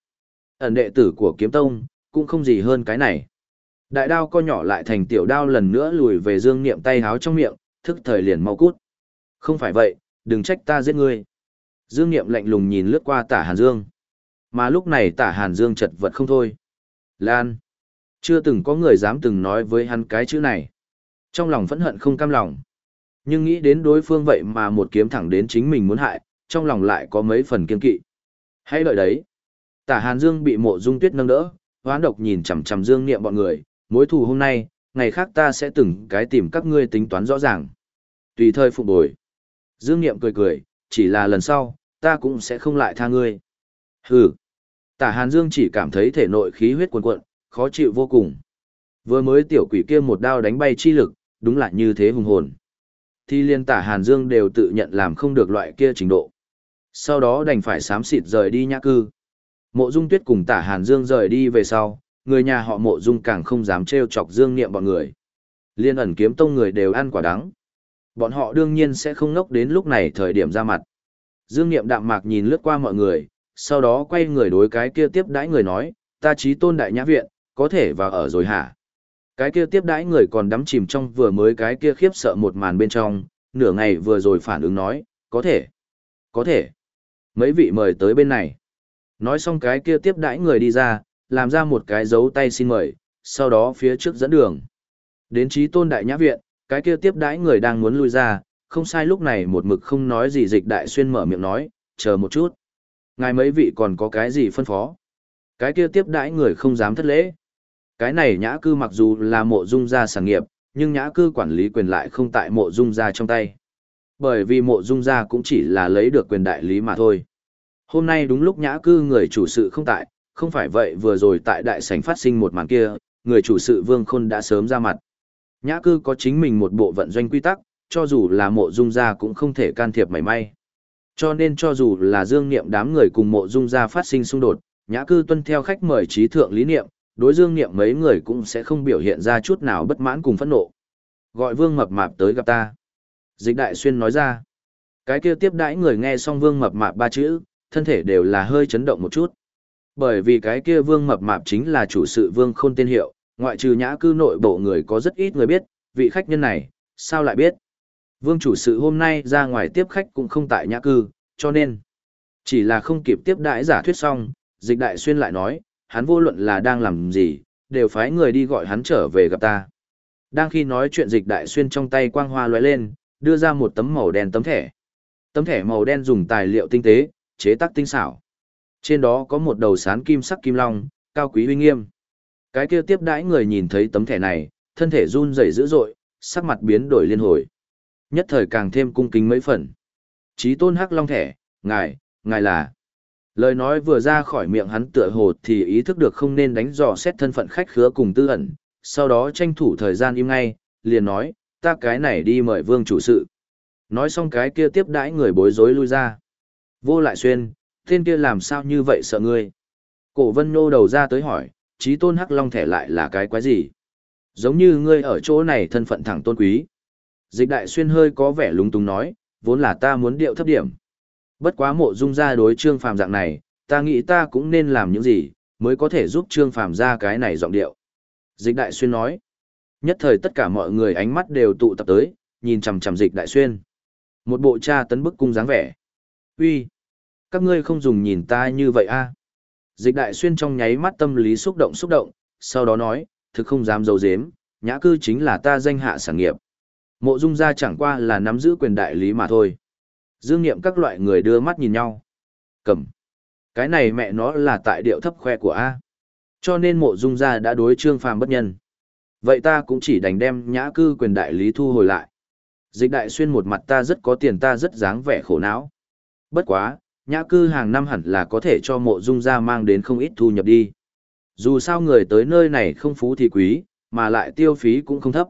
Speaker 1: Ẩn đệ tử của Kiếm Tông, cũng không gì hơn cái này. Đại đao co nhỏ lại thành tiểu đao lần nữa lùi về Dương Niệm tay háo trong miệng, thức thời liền mau cút. Không phải vậy, đừng trách ta giết ngươi. Dương Niệm lạnh lùng nhìn lướt qua tả Hàn Dương. Mà lúc này tả Hàn Dương chật vật không thôi. Lan. Chưa từng có người dám từng nói với hắn cái chữ này. Trong lòng phẫn hận không cam lòng. Nhưng nghĩ đến đối phương vậy mà một kiếm thẳng đến chính mình muốn hại, trong lòng lại có mấy phần kiên kỵ. Hãy đợi đấy. Tả Hàn Dương bị mộ dung tuyết nâng đỡ, hoán độc nhìn chằm chằm Dương Niệm bọn người, mối thù hôm nay, ngày khác ta sẽ từng cái tìm các ngươi tính toán rõ ràng. Tùy thời phục bồi. Dương Niệm cười cười, chỉ là lần sau, ta cũng sẽ không lại tha ngươi. Hừ. Tả Hàn Dương chỉ cảm thấy thể nội khí huyết cuồn cuộn, khó chịu vô cùng. Vừa mới tiểu quỷ kia một đao đánh bay chi lực, đúng là như thế hùng hồn. Thì liên tả Hàn Dương đều tự nhận làm không được loại kia trình độ. Sau đó đành phải xám xịt rời đi nhã cư. Mộ Dung Tuyết cùng tả Hàn Dương rời đi về sau, người nhà họ mộ dung càng không dám trêu chọc dương niệm bọn người. Liên ẩn kiếm tông người đều ăn quả đắng. Bọn họ đương nhiên sẽ không ngốc đến lúc này thời điểm ra mặt. Dương niệm đạm mạc nhìn lướt qua mọi người, sau đó quay người đối cái kia tiếp đãi người nói, ta trí tôn đại nhã viện, có thể vào ở rồi hả? Cái kia tiếp đãi người còn đắm chìm trong vừa mới cái kia khiếp sợ một màn bên trong, nửa ngày vừa rồi phản ứng nói, có thể, có thể. Mấy vị mời tới bên này. Nói xong cái kia tiếp đãi người đi ra, làm ra một cái dấu tay xin mời, sau đó phía trước dẫn đường. Đến trí tôn đại nhã viện, cái kia tiếp đãi người đang muốn lui ra, không sai lúc này một mực không nói gì dịch đại xuyên mở miệng nói, chờ một chút. Ngài mấy vị còn có cái gì phân phó? Cái kia tiếp đãi người không dám thất lễ. Cái này nhã cư mặc dù là mộ dung gia sản nghiệp, nhưng nhã cư quản lý quyền lại không tại mộ dung gia trong tay. Bởi vì mộ dung gia cũng chỉ là lấy được quyền đại lý mà thôi. Hôm nay đúng lúc nhã cư người chủ sự không tại, không phải vậy vừa rồi tại đại sảnh phát sinh một màn kia, người chủ sự Vương Khôn đã sớm ra mặt. Nhã cư có chính mình một bộ vận doanh quy tắc, cho dù là mộ dung gia cũng không thể can thiệp mảy may. Cho nên cho dù là dương niệm đám người cùng mộ dung gia phát sinh xung đột, nhã cư tuân theo khách mời trí thượng lý niệm, đối dương niệm mấy người cũng sẽ không biểu hiện ra chút nào bất mãn cùng phẫn nộ. Gọi vương mập mạp tới gặp ta. Dịch đại xuyên nói ra. Cái kia tiếp đãi người nghe xong vương mập mạp ba chữ, thân thể đều là hơi chấn động một chút. Bởi vì cái kia vương mập mạp chính là chủ sự vương khôn tên hiệu, ngoại trừ nhã cư nội bộ người có rất ít người biết, vị khách nhân này, sao lại biết. Vương chủ sự hôm nay ra ngoài tiếp khách cũng không tại nhã cư, cho nên, chỉ là không kịp tiếp đãi giả thuyết xong, dịch đại xuyên lại nói, hắn vô luận là đang làm gì, đều phái người đi gọi hắn trở về gặp ta. Đang khi nói chuyện dịch đại xuyên trong tay quang hoa lóe lên, đưa ra một tấm màu đen tấm thẻ. Tấm thẻ màu đen dùng tài liệu tinh tế, chế tác tinh xảo. Trên đó có một đầu sán kim sắc kim long, cao quý uy nghiêm. Cái kia tiếp đãi người nhìn thấy tấm thẻ này, thân thể run rẩy dữ dội, sắc mặt biến đổi liên hồi. Nhất thời càng thêm cung kính mấy phần. Chí tôn hắc long thẻ, ngài, ngài là. Lời nói vừa ra khỏi miệng hắn tựa hồ thì ý thức được không nên đánh dò xét thân phận khách khứa cùng tư ẩn, sau đó tranh thủ thời gian im ngay, liền nói, ta cái này đi mời vương chủ sự. Nói xong cái kia tiếp đãi người bối rối lui ra. Vô lại xuyên, tên kia làm sao như vậy sợ ngươi. Cổ vân nô đầu ra tới hỏi, trí tôn hắc long thẻ lại là cái quái gì? Giống như ngươi ở chỗ này thân phận thẳng tôn quý. Dịch đại xuyên hơi có vẻ lúng túng nói, vốn là ta muốn điệu thấp điểm. Bất quá mộ dung ra đối trương phàm dạng này, ta nghĩ ta cũng nên làm những gì, mới có thể giúp trương phàm ra cái này giọng điệu. Dịch đại xuyên nói, nhất thời tất cả mọi người ánh mắt đều tụ tập tới, nhìn chằm chằm dịch đại xuyên. Một bộ cha tấn bức cung dáng vẻ. Uy, các ngươi không dùng nhìn ta như vậy a? Dịch đại xuyên trong nháy mắt tâm lý xúc động xúc động, sau đó nói, thực không dám dấu dếm, nhã cư chính là ta danh hạ sản nghiệp. Mộ dung gia chẳng qua là nắm giữ quyền đại lý mà thôi. Dương nghiệm các loại người đưa mắt nhìn nhau. Cầm. Cái này mẹ nó là tại điệu thấp khoe của A. Cho nên mộ dung gia đã đối trương phàm bất nhân. Vậy ta cũng chỉ đành đem nhã cư quyền đại lý thu hồi lại. Dịch đại xuyên một mặt ta rất có tiền ta rất dáng vẻ khổ não. Bất quá, nhã cư hàng năm hẳn là có thể cho mộ dung gia mang đến không ít thu nhập đi. Dù sao người tới nơi này không phú thì quý, mà lại tiêu phí cũng không thấp.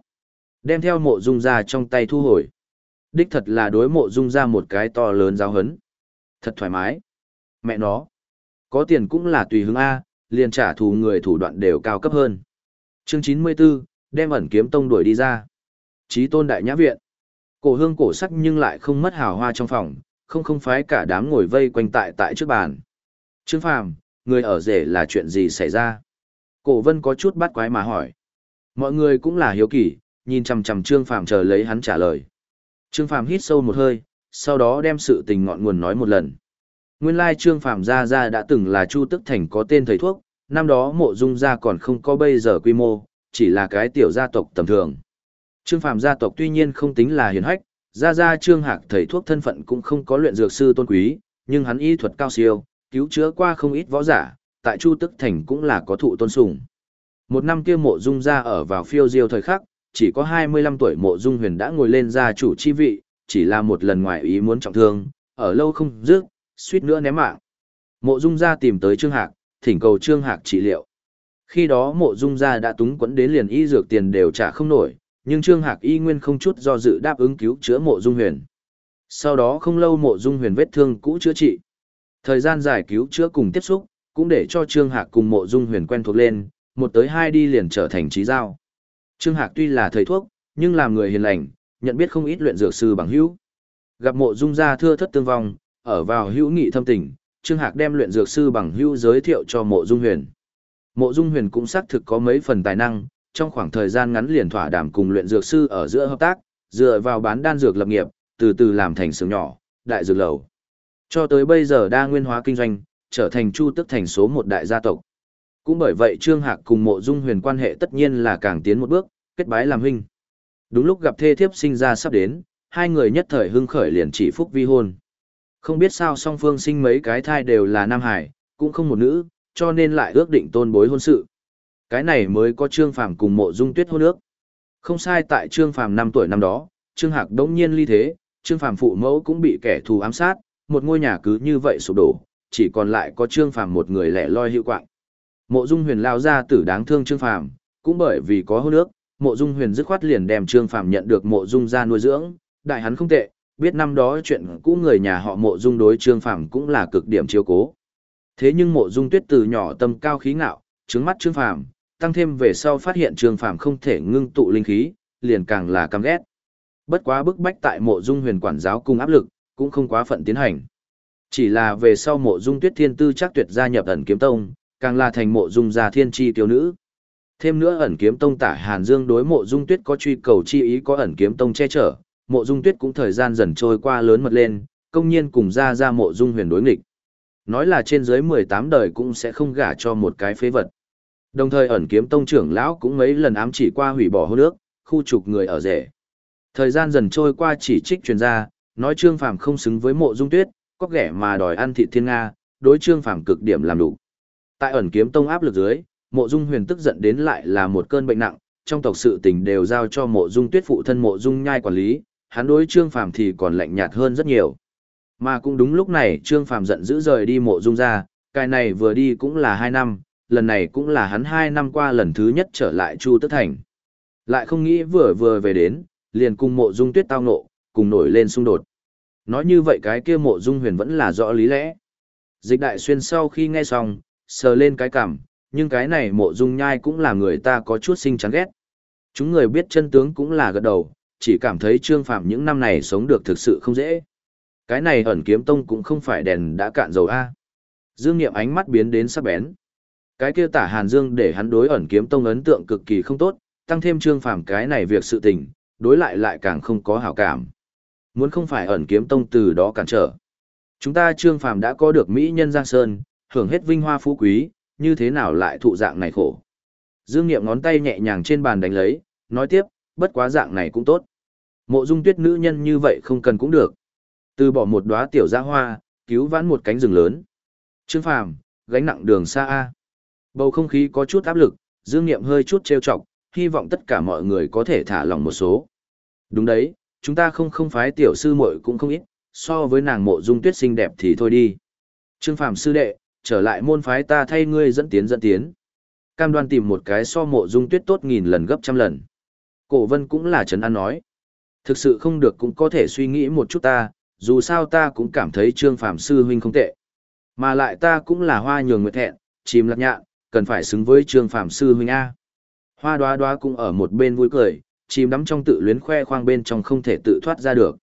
Speaker 1: Đem theo mộ dung ra trong tay thu hồi. Đích thật là đối mộ dung ra một cái to lớn giáo hấn. Thật thoải mái. Mẹ nó. Có tiền cũng là tùy hứng A, liền trả thù người thủ đoạn đều cao cấp hơn. Chương 94, đem ẩn kiếm tông đuổi đi ra. Chí tôn đại nhã viện. Cổ hương cổ sắc nhưng lại không mất hào hoa trong phòng, không không phái cả đám ngồi vây quanh tại tại trước bàn. Trương Phàm, người ở rể là chuyện gì xảy ra? Cổ vân có chút bắt quái mà hỏi. Mọi người cũng là hiếu kỳ, nhìn chằm chằm Trương Phàm chờ lấy hắn trả lời. Trương Phàm hít sâu một hơi, sau đó đem sự tình ngọn nguồn nói một lần. Nguyên lai Trương Phàm gia gia đã từng là Chu Tức Thành có tên thầy thuốc, năm đó mộ dung gia còn không có bây giờ quy mô, chỉ là cái tiểu gia tộc tầm thường. Trương Phàm gia tộc tuy nhiên không tính là hiển hách, gia gia Trương Hạc thầy thuốc thân phận cũng không có luyện dược sư tôn quý, nhưng hắn y thuật cao siêu, cứu chữa qua không ít võ giả, tại Chu Tức Thành cũng là có thụ tôn sùng. Một năm kia mộ dung gia ở vào phiêu diêu thời khắc, chỉ có 25 tuổi mộ dung huyền đã ngồi lên gia chủ chi vị, chỉ là một lần ngoài ý muốn trọng thương, ở lâu không dứt, suýt nữa ném mạng. Mộ dung gia tìm tới Trương Hạc, thỉnh cầu Trương Hạc trị liệu. Khi đó mộ dung gia đã túng quẫn đến liền y dược tiền đều trả không nổi, nhưng Trương Hạc y nguyên không chút do dự đáp ứng cứu chữa mộ dung huyền. Sau đó không lâu mộ dung huyền vết thương cũ chữa trị. Thời gian giải cứu chữa cùng tiếp xúc, cũng để cho Trương Hạc cùng mộ dung huyền quen thuộc lên, một tới hai đi liền trở thành trí giao. Trương Hạc tuy là thầy thuốc, nhưng làm người hiền lành, nhận biết không ít luyện dược sư bằng hữu. Gặp mộ dung gia thưa thất tương vong, ở vào hữu nghị thâm tình, Trương Hạc đem luyện dược sư bằng hữu giới thiệu cho mộ dung huyền. Mộ dung huyền cũng xác thực có mấy phần tài năng, trong khoảng thời gian ngắn liền thỏa đảm cùng luyện dược sư ở giữa hợp tác, dựa vào bán đan dược lập nghiệp, từ từ làm thành xưởng nhỏ, đại dược lầu. Cho tới bây giờ đa nguyên hóa kinh doanh, trở thành chu tức thành số một đại gia tộc. Cũng bởi vậy Trương Hạc cùng mộ dung huyền quan hệ tất nhiên là càng tiến một bước, kết bái làm huynh. Đúng lúc gặp thê thiếp sinh ra sắp đến, hai người nhất thời hưng khởi liền chỉ phúc vi hôn. Không biết sao song phương sinh mấy cái thai đều là nam hải, cũng không một nữ, cho nên lại ước định tôn bối hôn sự. Cái này mới có Trương Phàm cùng mộ dung tuyết hôn ước. Không sai tại Trương Phàm năm tuổi năm đó, Trương Hạc đống nhiên ly thế, Trương Phàm phụ mẫu cũng bị kẻ thù ám sát, một ngôi nhà cứ như vậy sụp đổ, chỉ còn lại có Trương Phàm một người lẻ loi hữu quạng. Mộ Dung Huyền lao ra tử đáng thương Trương Phàm, cũng bởi vì có hôn nước, Mộ Dung Huyền dứt khoát liền đem Trương Phàm nhận được Mộ Dung gia nuôi dưỡng, đại hắn không tệ, biết năm đó chuyện cũ người nhà họ Mộ Dung đối Trương Phàm cũng là cực điểm chiếu cố. Thế nhưng Mộ Dung Tuyết từ nhỏ tâm cao khí ngạo, trứng mắt Trương Phàm, tăng thêm về sau phát hiện Trương Phàm không thể ngưng tụ linh khí, liền càng là căm ghét. Bất quá bức bách tại Mộ Dung Huyền quản giáo cùng áp lực, cũng không quá phận tiến hành. Chỉ là về sau Mộ Dung Tuyết Thiên Tư chắc tuyệt gia nhập ẩn kiếm tông, càng là thành mộ dung gia thiên tri tiểu nữ. Thêm nữa ẩn kiếm tông tả Hàn Dương đối mộ dung tuyết có truy cầu chi ý có ẩn kiếm tông che chở, mộ dung tuyết cũng thời gian dần trôi qua lớn mật lên, công nhiên cùng ra ra mộ dung huyền đối nghịch. Nói là trên dưới 18 đời cũng sẽ không gả cho một cái phế vật. Đồng thời ẩn kiếm tông trưởng lão cũng mấy lần ám chỉ qua hủy bỏ hôn nước, khu trục người ở rể. Thời gian dần trôi qua chỉ trích truyền ra, nói Trương Phàm không xứng với mộ dung tuyết, có ghẻ mà đòi ăn thịt thiên Nga, đối Trương Phàm cực điểm làm đủ. Tại ẩn kiếm tông áp lực dưới, mộ dung huyền tức giận đến lại là một cơn bệnh nặng, trong tộc sự tình đều giao cho mộ dung tuyết phụ thân mộ dung nhai quản lý, hắn đối Trương Phàm thì còn lạnh nhạt hơn rất nhiều. Mà cũng đúng lúc này Trương Phàm giận dữ rời đi mộ dung ra, cái này vừa đi cũng là hai năm, lần này cũng là hắn hai năm qua lần thứ nhất trở lại Chu Tức Thành. Lại không nghĩ vừa vừa về đến, liền cùng mộ dung tuyết tao nộ, cùng nổi lên xung đột. Nói như vậy cái kia mộ dung huyền vẫn là rõ lý lẽ. Dịch đại xuyên sau khi nghe xong, sờ lên cái cảm, nhưng cái này mộ dung nhai cũng là người ta có chút sinh chán ghét. Chúng người biết chân tướng cũng là gật đầu, chỉ cảm thấy trương phạm những năm này sống được thực sự không dễ. Cái này ẩn kiếm tông cũng không phải đèn đã cạn dầu A. Dương Niệm ánh mắt biến đến sắc bén. Cái kia tả Hàn Dương để hắn đối ẩn kiếm tông ấn tượng cực kỳ không tốt, tăng thêm trương Phạm cái này việc sự tình, đối lại lại càng không có hảo cảm. Muốn không phải ẩn kiếm tông từ đó cản trở. Chúng ta trương Phạm đã có được Mỹ nhân Giang Sơn, hưởng hết vinh hoa phú quý, như thế nào lại thụ dạng này khổ. Dương Niệm ngón tay nhẹ nhàng trên bàn đánh lấy, nói tiếp, bất quá dạng này cũng tốt. Mộ dung tuyết nữ nhân như vậy không cần cũng được. Từ bỏ một đóa tiểu gia hoa, cứu vãn một cánh rừng lớn. Trương Phàm, gánh nặng đường xa A. Bầu không khí có chút áp lực, Dương Niệm hơi chút trêu chọc, hy vọng tất cả mọi người có thể thả lòng một số. Đúng đấy, chúng ta không không phái tiểu sư muội cũng không ít, so với nàng mộ dung tuyết xinh đẹp thì thôi đi. Trương Phàm sư đệ, trở lại môn phái ta thay ngươi dẫn tiến dẫn tiến. Cam đoan tìm một cái so mộ dung tuyết tốt nghìn lần gấp trăm lần. Cổ vân cũng là trấn an nói. Thực sự không được cũng có thể suy nghĩ một chút ta, dù sao ta cũng cảm thấy trương phạm sư huynh không tệ. Mà lại ta cũng là hoa nhường nguyệt thẹn, chìm lạc nhạn, cần phải xứng với trương phạm sư huynh A. Hoa đoá đoá cũng ở một bên vui cười, chìm đắm trong tự luyến khoe khoang bên trong không thể tự thoát ra được.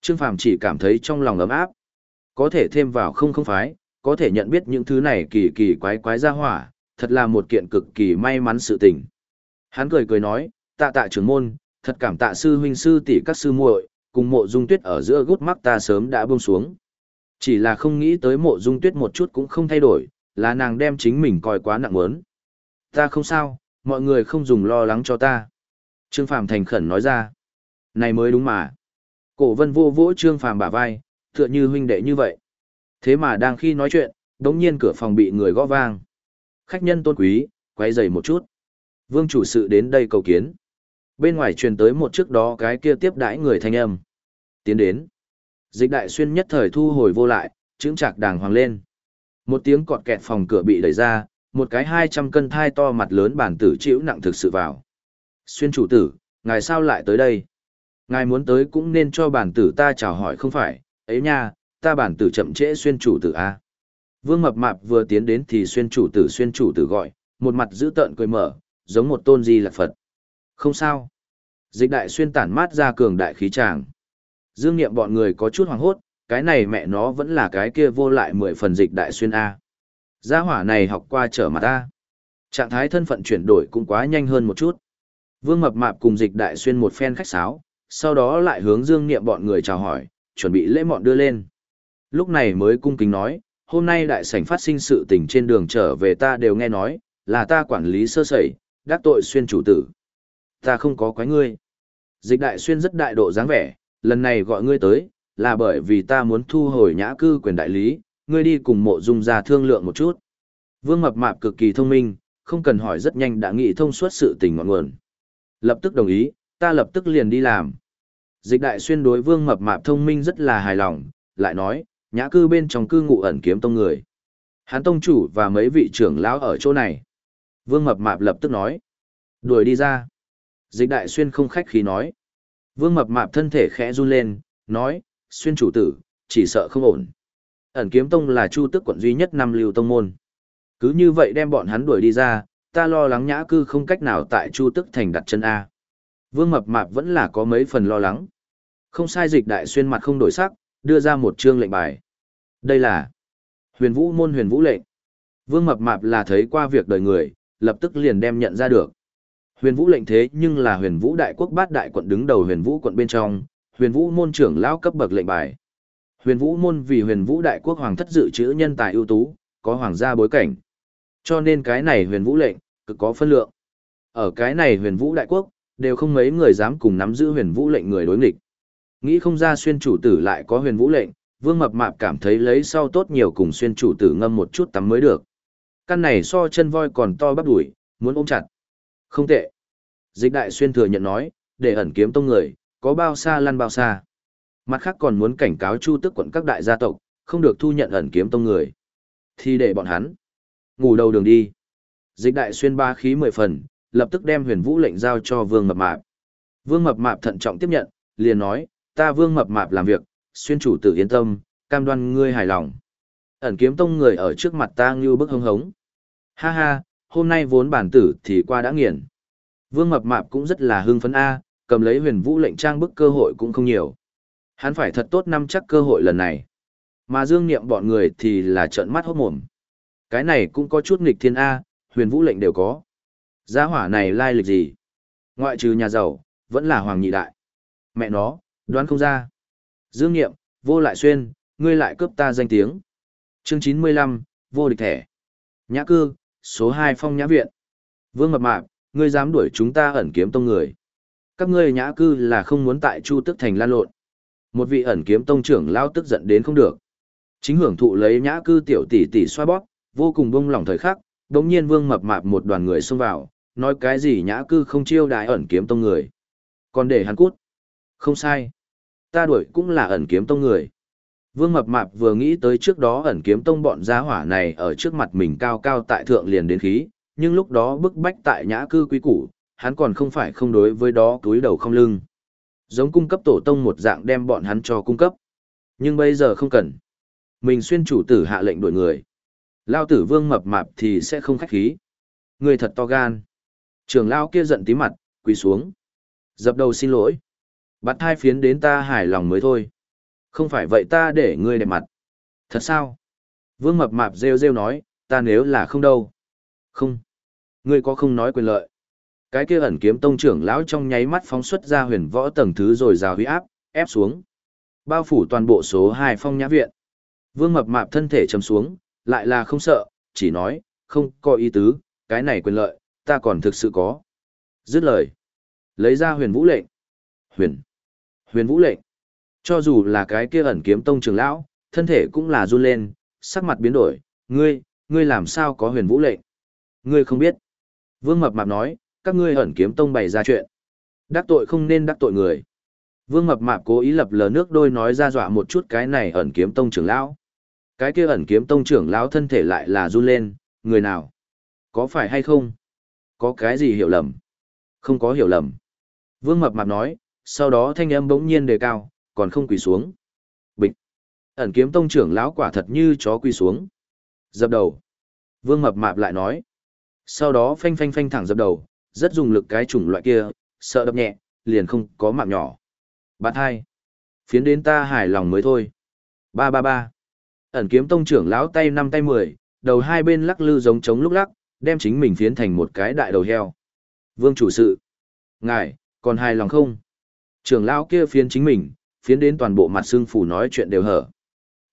Speaker 1: Trương Phàm chỉ cảm thấy trong lòng ấm áp. Có thể thêm vào không không phái, có thể nhận biết những thứ này kỳ kỳ quái quái ra hỏa, thật là một kiện cực kỳ may mắn sự tình. Hắn cười cười nói, tạ tạ trưởng môn, thật cảm tạ sư huynh sư tỷ các sư muội, cùng mộ dung tuyết ở giữa gút mắt ta sớm đã buông xuống. Chỉ là không nghĩ tới mộ dung tuyết một chút cũng không thay đổi, là nàng đem chính mình coi quá nặng mớn. Ta không sao, mọi người không dùng lo lắng cho ta. Trương Phàm thành khẩn nói ra. Này mới đúng mà. Cổ vân vô vỗ Trương Phàm bả vai, tựa như huynh đệ như vậy. Thế mà đang khi nói chuyện, đống nhiên cửa phòng bị người gõ vang. Khách nhân tôn quý, quay dày một chút. Vương chủ sự đến đây cầu kiến. Bên ngoài truyền tới một trước đó cái kia tiếp đãi người thanh âm. Tiến đến. Dịch đại xuyên nhất thời thu hồi vô lại, chứng chạc đàng hoàng lên. Một tiếng cọt kẹt phòng cửa bị đẩy ra, một cái hai trăm cân thai to mặt lớn bản tử chịu nặng thực sự vào. Xuyên chủ tử, ngài sao lại tới đây? Ngài muốn tới cũng nên cho bản tử ta chào hỏi không phải, ấy nha, ta bản tử chậm trễ xuyên chủ tử A. Vương mập mạp vừa tiến đến thì xuyên chủ tử xuyên chủ tử gọi, một mặt giữ tợn cười mở, giống một tôn di lạc Phật. Không sao. Dịch đại xuyên tản mát ra cường đại khí tràng. Dương nghiệm bọn người có chút hoảng hốt, cái này mẹ nó vẫn là cái kia vô lại mười phần dịch đại xuyên A. Gia hỏa này học qua trở mặt A. Trạng thái thân phận chuyển đổi cũng quá nhanh hơn một chút. Vương mập mạp cùng dịch đại xuyên một phen khách sáo, sau đó lại hướng dương nghiệm bọn người chào hỏi, chuẩn bị lễ mọn đưa lên. Lúc này mới cung kính nói, hôm nay đại sảnh phát sinh sự tình trên đường trở về ta đều nghe nói, là ta quản lý sơ sẩy, đắc tội xuyên chủ tử. Ta không có quái ngươi. Dịch đại xuyên rất đại độ dáng vẻ, lần này gọi ngươi tới, là bởi vì ta muốn thu hồi nhã cư quyền đại lý, ngươi đi cùng mộ dung ra thương lượng một chút. Vương mập mạp cực kỳ thông minh, không cần hỏi rất nhanh đã nghĩ thông suốt sự tình ngọn nguồn. Lập tức đồng ý, ta lập tức liền đi làm. Dịch đại xuyên đối vương mập mạp thông minh rất là hài lòng, lại nói, nhã cư bên trong cư ngụ ẩn kiếm tông người. Hán tông chủ và mấy vị trưởng lão ở chỗ này. Vương mập mạp lập tức nói. Đuổi đi ra. Dịch đại xuyên không khách khí nói. Vương mập mạp thân thể khẽ run lên, nói, xuyên chủ tử, chỉ sợ không ổn. Ẩn kiếm tông là chu tức quận duy nhất năm lưu tông môn. Cứ như vậy đem bọn hắn đuổi đi ra, ta lo lắng nhã cư không cách nào tại chu tức thành đặt chân A. Vương mập mạp vẫn là có mấy phần lo lắng. Không sai dịch đại xuyên mặt không đổi sắc, đưa ra một chương lệnh bài. Đây là huyền vũ môn huyền vũ lệnh. Vương mập mạp là thấy qua việc đời người, lập tức liền đem nhận ra được. Huyền vũ lệnh thế nhưng là huyền vũ đại quốc bát đại quận đứng đầu huyền vũ quận bên trong, huyền vũ môn trưởng lão cấp bậc lệnh bài. Huyền vũ môn vì huyền vũ đại quốc hoàng thất dự trữ nhân tài ưu tú, có hoàng gia bối cảnh. Cho nên cái này huyền vũ lệnh, cực có phân lượng. Ở cái này huyền vũ đại quốc, đều không mấy người dám cùng nắm giữ huyền vũ lệnh người đối nghịch. Nghĩ không ra xuyên chủ tử lại có huyền vũ lệnh, vương mập mạp cảm thấy lấy sau tốt nhiều cùng xuyên chủ tử ngâm một chút tắm mới được. Căn này so chân voi còn to bắp đuổi, muốn ôm chặt. Không tệ. Dịch đại xuyên thừa nhận nói, để ẩn kiếm tông người, có bao xa lăn bao xa. Mặt khác còn muốn cảnh cáo chu tức quận các đại gia tộc, không được thu nhận ẩn kiếm tông người. Thì để bọn hắn ngủ đầu đường đi. Dịch đại xuyên ba khí mười phần, lập tức đem huyền vũ lệnh giao cho vương mập mạp. Vương mập mạp thận trọng tiếp nhận, liền nói, ta vương mập mạp làm việc, xuyên chủ tử yên tâm, cam đoan ngươi hài lòng. Ẩn kiếm tông người ở trước mặt ta như bức hưng hống. Ha ha, hôm nay vốn bản tử thì qua đã nghiền. Vương mập mạp cũng rất là hưng phấn A, cầm lấy huyền vũ lệnh trang bức cơ hội cũng không nhiều. Hắn phải thật tốt năm chắc cơ hội lần này. Mà dương niệm bọn người thì là trợn mắt hốt mồm. Cái này cũng có chút nghịch thiên A, huyền vũ lệnh đều có. Giá hỏa này lai lịch gì? Ngoại trừ nhà giàu, vẫn là hoàng nhị đại. Mẹ nó, đoán không ra. Dương Nghiệm, vô lại xuyên, ngươi lại cướp ta danh tiếng. Chương chín mươi lăm, vô địch thẻ. Nhã cư, số hai phong nhã viện. Vương Mập Mạp, ngươi dám đuổi chúng ta ẩn kiếm tông người. Các ngươi nhã cư là không muốn tại Chu Tức Thành lan lộn. Một vị ẩn kiếm tông trưởng lao tức giận đến không được. Chính hưởng thụ lấy nhã cư tiểu tỷ tỷ xoa bóp, vô cùng bông lòng thời khắc, đống nhiên Vương Mập Mạp một đoàn người xông vào, nói cái gì nhã cư không chiêu đại ẩn kiếm tông người. Còn để hắn cút. Không sai. Ta đuổi cũng là ẩn kiếm tông người. Vương Mập Mạp vừa nghĩ tới trước đó ẩn kiếm tông bọn gia hỏa này ở trước mặt mình cao cao tại thượng liền đến khí, nhưng lúc đó bức bách tại nhã cư quý củ, hắn còn không phải không đối với đó túi đầu không lưng. Giống cung cấp tổ tông một dạng đem bọn hắn cho cung cấp. Nhưng bây giờ không cần. Mình xuyên chủ tử hạ lệnh đuổi người. Lao tử vương mập mạp thì sẽ không khách khí. Người thật to gan. Trường lao kia giận tí mặt, quỳ xuống. Dập đầu xin lỗi. Bắt hai phiến đến ta hài lòng mới thôi. Không phải vậy ta để ngươi đẹp mặt. Thật sao? Vương mập mạp rêu rêu nói, ta nếu là không đâu. Không. Ngươi có không nói quyền lợi. Cái kia ẩn kiếm tông trưởng lão trong nháy mắt phóng xuất ra huyền võ tầng thứ rồi rào huy áp, ép xuống. Bao phủ toàn bộ số hai phong nhã viện. Vương mập mạp thân thể chầm xuống, lại là không sợ, chỉ nói, không có ý tứ, cái này quyền lợi, ta còn thực sự có. Dứt lời. Lấy ra huyền vũ lệnh. Huyền. Huyền vũ lệnh. Cho dù là cái kia ẩn kiếm tông trưởng lão, thân thể cũng là run lên, sắc mặt biến đổi, ngươi, ngươi làm sao có huyền vũ lệnh? Ngươi không biết. Vương Mập Mạp nói, các ngươi ẩn kiếm tông bày ra chuyện. Đắc tội không nên đắc tội người. Vương Mập Mạp cố ý lập lờ nước đôi nói ra dọa một chút cái này ẩn kiếm tông trưởng lão. Cái kia ẩn kiếm tông trưởng lão thân thể lại là run lên, người nào? Có phải hay không? Có cái gì hiểu lầm? Không có hiểu lầm. Vương Mập Mạp nói, sau đó thanh âm bỗng nhiên đề cao, còn không quỳ xuống. Bịch. Ẩn kiếm tông trưởng lão quả thật như chó quỳ xuống. Dập đầu. Vương Mập Mạp lại nói. Sau đó phanh phanh phanh thẳng dập đầu, rất dùng lực cái chủng loại kia, sợ đập nhẹ, liền không có mạng nhỏ. Bạn hai. Phiến đến ta hài lòng mới thôi. Ba ba ba. Ẩn kiếm tông trưởng lão tay năm tay mười, đầu hai bên lắc lư giống trống lúc lắc, đem chính mình phiến thành một cái đại đầu heo. Vương chủ sự. Ngài, còn hài lòng không? Trưởng lão kia phiến chính mình, phiến đến toàn bộ mặt xương phủ nói chuyện đều hở.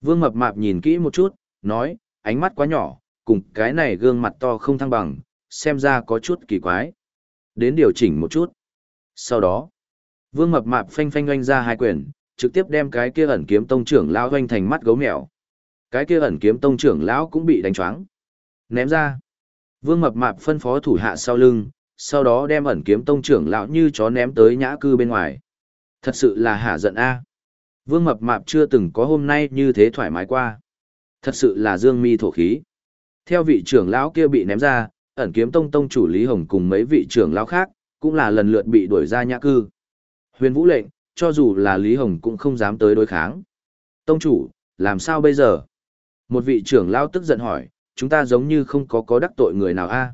Speaker 1: Vương mập mạp nhìn kỹ một chút, nói, ánh mắt quá nhỏ, cùng cái này gương mặt to không thăng bằng, xem ra có chút kỳ quái. Đến điều chỉnh một chút. Sau đó, vương mập mạp phanh phanh oanh ra hai quyền, trực tiếp đem cái kia ẩn kiếm tông trưởng lão oanh thành mắt gấu mèo. Cái kia ẩn kiếm tông trưởng lão cũng bị đánh choáng. Ném ra. Vương mập mạp phân phó thủ hạ sau lưng, sau đó đem ẩn kiếm tông trưởng lão như chó ném tới nhã cư bên ngoài. Thật sự là hả giận a. Vương mập mạp chưa từng có hôm nay như thế thoải mái qua. Thật sự là dương mi thổ khí. Theo vị trưởng lão kia bị ném ra, ẩn kiếm tông tông chủ Lý Hồng cùng mấy vị trưởng lão khác, cũng là lần lượt bị đuổi ra nhã cư. Huyền vũ lệnh, cho dù là Lý Hồng cũng không dám tới đối kháng. Tông chủ, làm sao bây giờ? Một vị trưởng lão tức giận hỏi, chúng ta giống như không có có đắc tội người nào a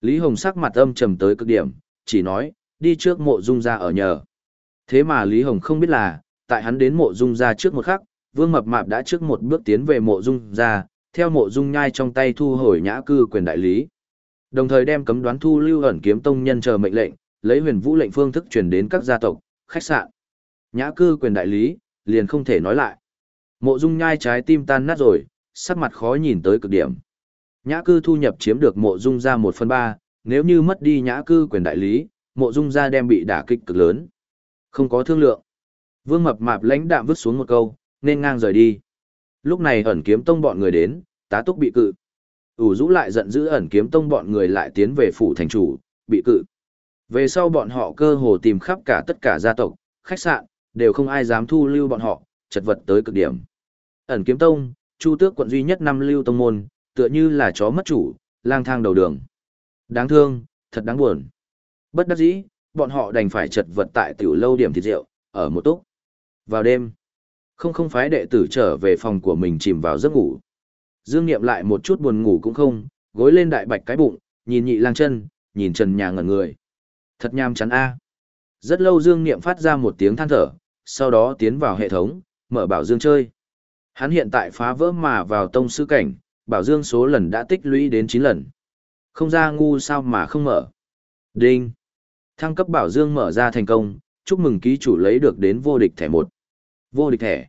Speaker 1: Lý Hồng sắc mặt âm trầm tới cực điểm, chỉ nói, đi trước mộ dung ra ở nhờ. Thế mà Lý Hồng không biết là, tại hắn đến mộ dung ra trước một khắc, Vương Mập Mạp đã trước một bước tiến về mộ dung ra, theo mộ dung nhai trong tay thu hồi nhã cư quyền đại lý. Đồng thời đem cấm đoán thu lưu ẩn kiếm tông nhân chờ mệnh lệnh, lấy huyền vũ lệnh phương thức truyền đến các gia tộc, khách sạn. Nhã cư quyền đại lý, liền không thể nói lại. Mộ dung nhai trái tim tan nát rồi, sắc mặt khó nhìn tới cực điểm. Nhã cư thu nhập chiếm được mộ dung ra một phần ba, nếu như mất đi nhã cư quyền đại lý, mộ dung ra đem bị đả kích cực lớn. Không có thương lượng. Vương mập mạp lãnh đạm vứt xuống một câu, nên ngang rời đi. Lúc này ẩn kiếm tông bọn người đến, tá túc bị cự. ủ rũ lại giận dữ ẩn kiếm tông bọn người lại tiến về phủ thành chủ, bị cự. Về sau bọn họ cơ hồ tìm khắp cả tất cả gia tộc, khách sạn, đều không ai dám thu lưu bọn họ, chật vật tới cực điểm. Ẩn kiếm tông, chu tước quận duy nhất năm lưu tông môn, tựa như là chó mất chủ, lang thang đầu đường. Đáng thương, thật đáng buồn. Bất đắc dĩ, bọn họ đành phải chật vật tại tiểu lâu điểm thịt rượu, ở một túc. Vào đêm, không không phái đệ tử trở về phòng của mình chìm vào giấc ngủ. Dương Niệm lại một chút buồn ngủ cũng không, gối lên đại bạch cái bụng, nhìn nhị lang chân, nhìn trần nhà ngẩn người. Thật nham chắn a. Rất lâu Dương Niệm phát ra một tiếng than thở, sau đó tiến vào hệ thống, mở bảo Dương chơi. Hắn hiện tại phá vỡ mà vào tông sư cảnh, bảo Dương số lần đã tích lũy đến 9 lần. Không ra ngu sao mà không mở. Đinh. Thăng cấp bảo Dương mở ra thành công, chúc mừng ký chủ lấy được đến vô địch thẻ một. Vô địch thẻ.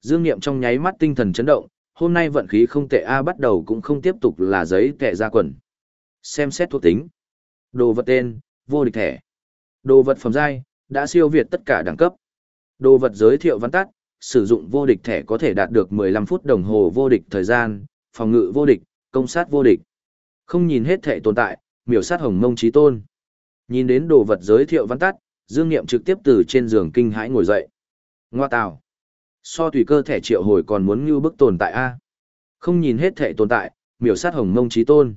Speaker 1: Dương Niệm trong nháy mắt tinh thần chấn động, hôm nay vận khí không tệ A bắt đầu cũng không tiếp tục là giấy tệ ra quần. Xem xét thuộc tính. Đồ vật tên, vô địch thẻ. Đồ vật phẩm giai, đã siêu việt tất cả đẳng cấp. Đồ vật giới thiệu văn tắt, sử dụng vô địch thẻ có thể đạt được 15 phút đồng hồ vô địch thời gian, phòng ngự vô địch, công sát vô địch. Không nhìn hết thể tồn tại, miểu sát hồng mông trí tôn. Nhìn đến đồ vật giới thiệu văn tắt, Dương Niệm trực tiếp từ trên giường kinh hãi ngồi dậy. Ngoa tào. So tùy cơ thể triệu hồi còn muốn như bức tồn tại A. Không nhìn hết thể tồn tại, miểu sát hồng mông trí tôn.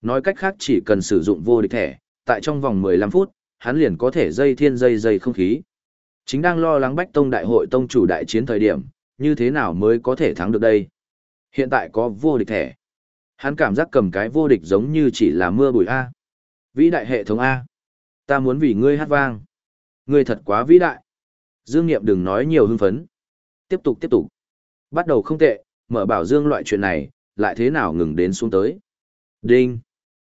Speaker 1: Nói cách khác chỉ cần sử dụng vô địch thẻ, tại trong vòng 15 phút, hắn liền có thể dây thiên dây dây không khí. Chính đang lo lắng Bách Tông Đại hội Tông chủ đại chiến thời điểm, như thế nào mới có thể thắng được đây? Hiện tại có vô địch thẻ. Hắn cảm giác cầm cái vô địch giống như chỉ là mưa bụi A. Vĩ đại hệ thống A. Ta muốn vì ngươi hát vang. Ngươi thật quá vĩ đại. Dương Niệm đừng nói nhiều hưng phấn. Tiếp tục tiếp tục. Bắt đầu không tệ, mở bảo Dương loại chuyện này, lại thế nào ngừng đến xuống tới. Đinh.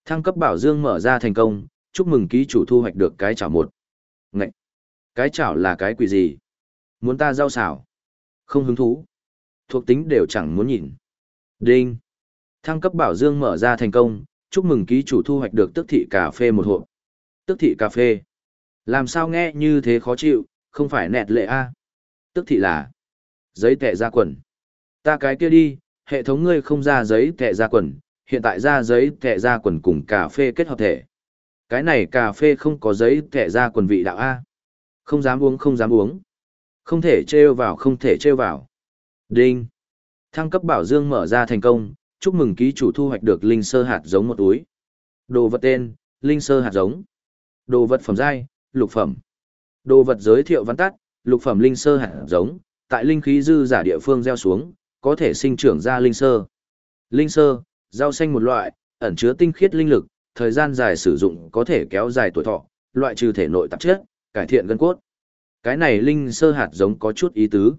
Speaker 1: Thăng cấp bảo Dương mở ra thành công, chúc mừng ký chủ thu hoạch được cái chảo một. Ngậy! Cái chảo là cái quỷ gì? Muốn ta giao xảo? Không hứng thú. Thuộc tính đều chẳng muốn nhìn. Đinh! Thăng cấp bảo dương mở ra thành công, chúc mừng ký chủ thu hoạch được tức thị cà phê một hộp. Tức thị cà phê. Làm sao nghe như thế khó chịu, không phải nẹt lệ a à? Tức thị là giấy tệ ra quần. Ta cái kia đi, hệ thống ngươi không ra giấy tệ ra quần, hiện tại ra giấy tệ ra quần cùng cà phê kết hợp thể. Cái này cà phê không có giấy tệ ra quần vị đạo A. Không dám uống không dám uống. Không thể trêu vào không thể trêu vào. Đinh. Thăng cấp bảo dương mở ra thành công, chúc mừng ký chủ thu hoạch được linh sơ hạt giống một túi. Đồ vật tên, linh sơ hạt giống. Đồ vật phẩm giai, lục phẩm. Đồ vật giới thiệu văn tắt, lục phẩm linh sơ hạt giống, tại linh khí dư giả địa phương gieo xuống, có thể sinh trưởng ra linh sơ. Linh sơ, rau xanh một loại, ẩn chứa tinh khiết linh lực, thời gian dài sử dụng có thể kéo dài tuổi thọ, loại trừ thể nội tạp chất, cải thiện gân cốt. Cái này linh sơ hạt giống có chút ý tứ.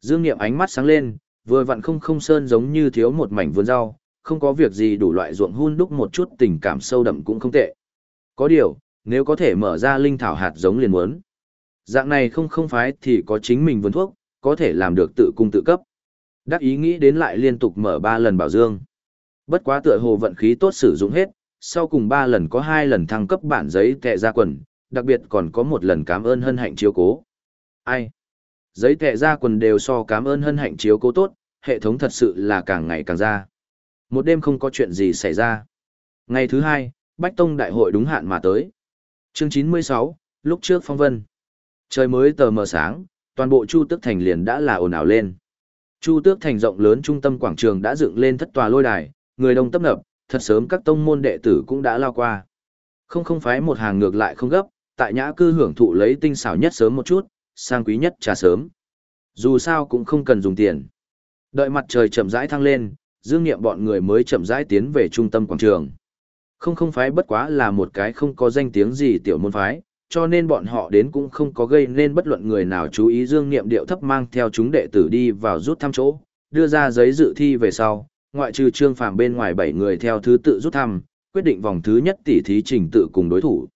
Speaker 1: Dương Niệm ánh mắt sáng lên, vừa vặn không không sơn giống như thiếu một mảnh vườn rau, không có việc gì đủ loại ruộng hun đúc một chút tình cảm sâu đậm cũng không tệ. Có điều, nếu có thể mở ra linh thảo hạt giống liền muốn. Dạng này không không phái thì có chính mình vườn thuốc, có thể làm được tự cung tự cấp. Đắc ý nghĩ đến lại liên tục mở 3 lần bảo dương. Bất quá tựa hồ vận khí tốt sử dụng hết, sau cùng 3 lần có 2 lần thăng cấp bản giấy tệ ra quần, đặc biệt còn có một lần cảm ơn hân hạnh chiếu cố. Ai? Giấy tệ ra quần đều so cảm ơn hân hạnh chiếu cố tốt, hệ thống thật sự là càng ngày càng ra. Một đêm không có chuyện gì xảy ra. Ngày thứ hai, Bách Tông Đại hội đúng hạn mà tới. Chương 96, lúc trước phong vân. Trời mới tờ mờ sáng, toàn bộ Chu Tước Thành liền đã là ồn ào lên. Chu Tước Thành rộng lớn trung tâm quảng trường đã dựng lên thất tòa lôi đài, người đông tấp nập, thật sớm các tông môn đệ tử cũng đã lao qua. Không không phái một hàng ngược lại không gấp, tại nhã cư hưởng thụ lấy tinh xảo nhất sớm một chút, sang quý nhất trà sớm. Dù sao cũng không cần dùng tiền. Đợi mặt trời chậm rãi thăng lên, dương nghiệm bọn người mới chậm rãi tiến về trung tâm quảng trường. Không không phái bất quá là một cái không có danh tiếng gì tiểu môn phái, cho nên bọn họ đến cũng không có gây nên bất luận người nào chú ý dương nghiệm điệu thấp mang theo chúng đệ tử đi vào rút thăm chỗ, đưa ra giấy dự thi về sau, ngoại trừ trương phàm bên ngoài bảy người theo thứ tự rút thăm, quyết định vòng thứ nhất tỷ thí trình tự cùng đối thủ.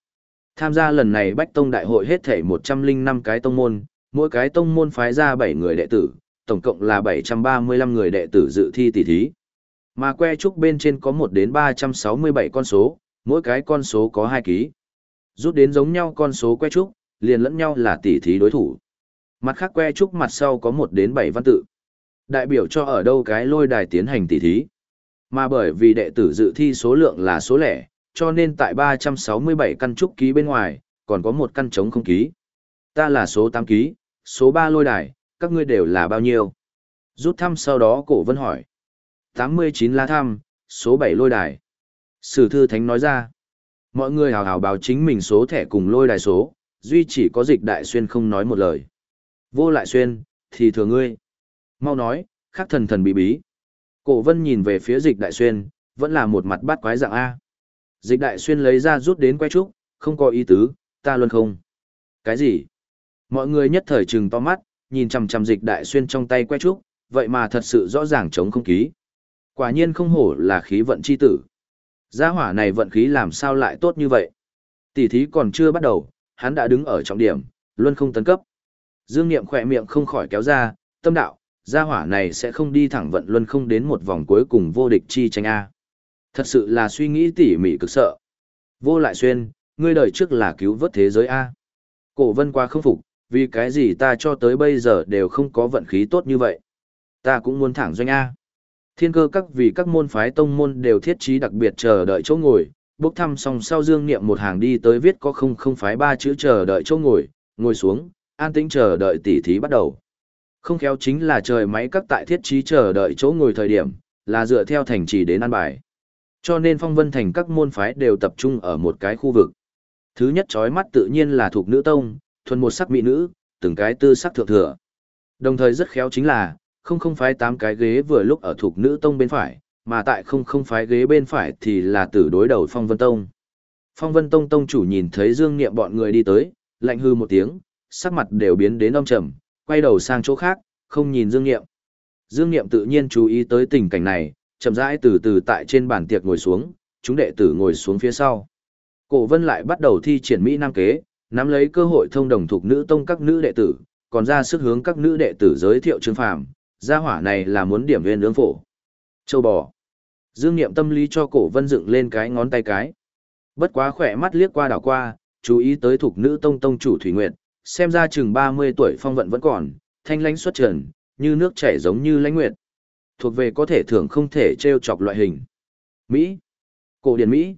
Speaker 1: Tham gia lần này Bách Tông Đại hội hết thể 105 cái tông môn, mỗi cái tông môn phái ra 7 người đệ tử, tổng cộng là 735 người đệ tử dự thi tỷ thí. Mà que trúc bên trên có 1 đến 367 con số, mỗi cái con số có 2 ký. Rút đến giống nhau con số que trúc, liền lẫn nhau là tỷ thí đối thủ. Mặt khác que trúc mặt sau có 1 đến 7 văn tự. Đại biểu cho ở đâu cái lôi đài tiến hành tỷ thí. Mà bởi vì đệ tử dự thi số lượng là số lẻ, cho nên tại 367 căn trúc ký bên ngoài, còn có một căn trống không ký. Ta là số 8 ký, số 3 lôi đài, các ngươi đều là bao nhiêu? Rút thăm sau đó cổ vân hỏi. 89 lá thăm, số 7 lôi đài. Sử thư thánh nói ra. Mọi người hào hào báo chính mình số thẻ cùng lôi đài số, duy chỉ có dịch đại xuyên không nói một lời. Vô lại xuyên, thì thừa ngươi. Mau nói, khắc thần thần bí bí. Cổ vân nhìn về phía dịch đại xuyên, vẫn là một mặt bát quái dạng A. Dịch đại xuyên lấy ra rút đến quay trúc, không có ý tứ, ta luôn không. Cái gì? Mọi người nhất thời trừng to mắt, nhìn chằm chằm dịch đại xuyên trong tay quay trúc, vậy mà thật sự rõ ràng chống không ký. Quả nhiên không hổ là khí vận chi tử. Gia hỏa này vận khí làm sao lại tốt như vậy? Tỷ thí còn chưa bắt đầu, hắn đã đứng ở trọng điểm, luôn không tấn cấp. Dương Niệm khỏe miệng không khỏi kéo ra, tâm đạo, gia hỏa này sẽ không đi thẳng vận luân không đến một vòng cuối cùng vô địch chi tranh A. Thật sự là suy nghĩ tỉ mỉ cực sợ. Vô lại xuyên, ngươi đời trước là cứu vớt thế giới A. Cổ vân qua không phục, vì cái gì ta cho tới bây giờ đều không có vận khí tốt như vậy. Ta cũng muốn thẳng doanh A. Thiên cơ các vì các môn phái tông môn đều thiết trí đặc biệt chờ đợi chỗ ngồi, bốc thăm xong sau dương niệm một hàng đi tới viết có không không phái ba chữ chờ đợi chỗ ngồi, ngồi xuống, an tĩnh chờ đợi tỉ thí bắt đầu. Không khéo chính là trời máy các tại thiết trí chờ đợi chỗ ngồi thời điểm, là dựa theo thành trì đến an bài. Cho nên phong vân thành các môn phái đều tập trung ở một cái khu vực. Thứ nhất chói mắt tự nhiên là thuộc nữ tông, thuần một sắc mỹ nữ, từng cái tư sắc thượng thừa. Đồng thời rất khéo chính là, không không phái tám cái ghế vừa lúc ở thuộc nữ tông bên phải, mà tại không không phái ghế bên phải thì là tử đối đầu phong vân tông. Phong vân tông tông chủ nhìn thấy dương niệm bọn người đi tới, lạnh hư một tiếng, sắc mặt đều biến đến âm trầm, quay đầu sang chỗ khác, không nhìn Dương Niệm. Dương Niệm tự nhiên chú ý tới tình cảnh này, chậm rãi từ từ tại trên bàn tiệc ngồi xuống, chúng đệ tử ngồi xuống phía sau. Cổ Vân lại bắt đầu thi triển mỹ nam kế, nắm lấy cơ hội thông đồng thuộc nữ tông các nữ đệ tử, còn ra sức hướng các nữ đệ tử giới thiệu Trương Phàm, gia hỏa này là muốn điểm viên ương phổ. Châu bò. Dương Niệm tâm lý cho Cổ Vân dựng lên cái ngón tay cái. Bất quá khỏe mắt liếc qua đảo qua, chú ý tới thuộc nữ tông tông chủ Thủy Nguyệt, xem ra chừng 30 tuổi phong vận vẫn còn, thanh lãnh xuất trần, như nước chảy giống như lãnh nguyệt. Thuộc về có thể thưởng không thể treo chọc loại hình. Mỹ. Cổ điển Mỹ.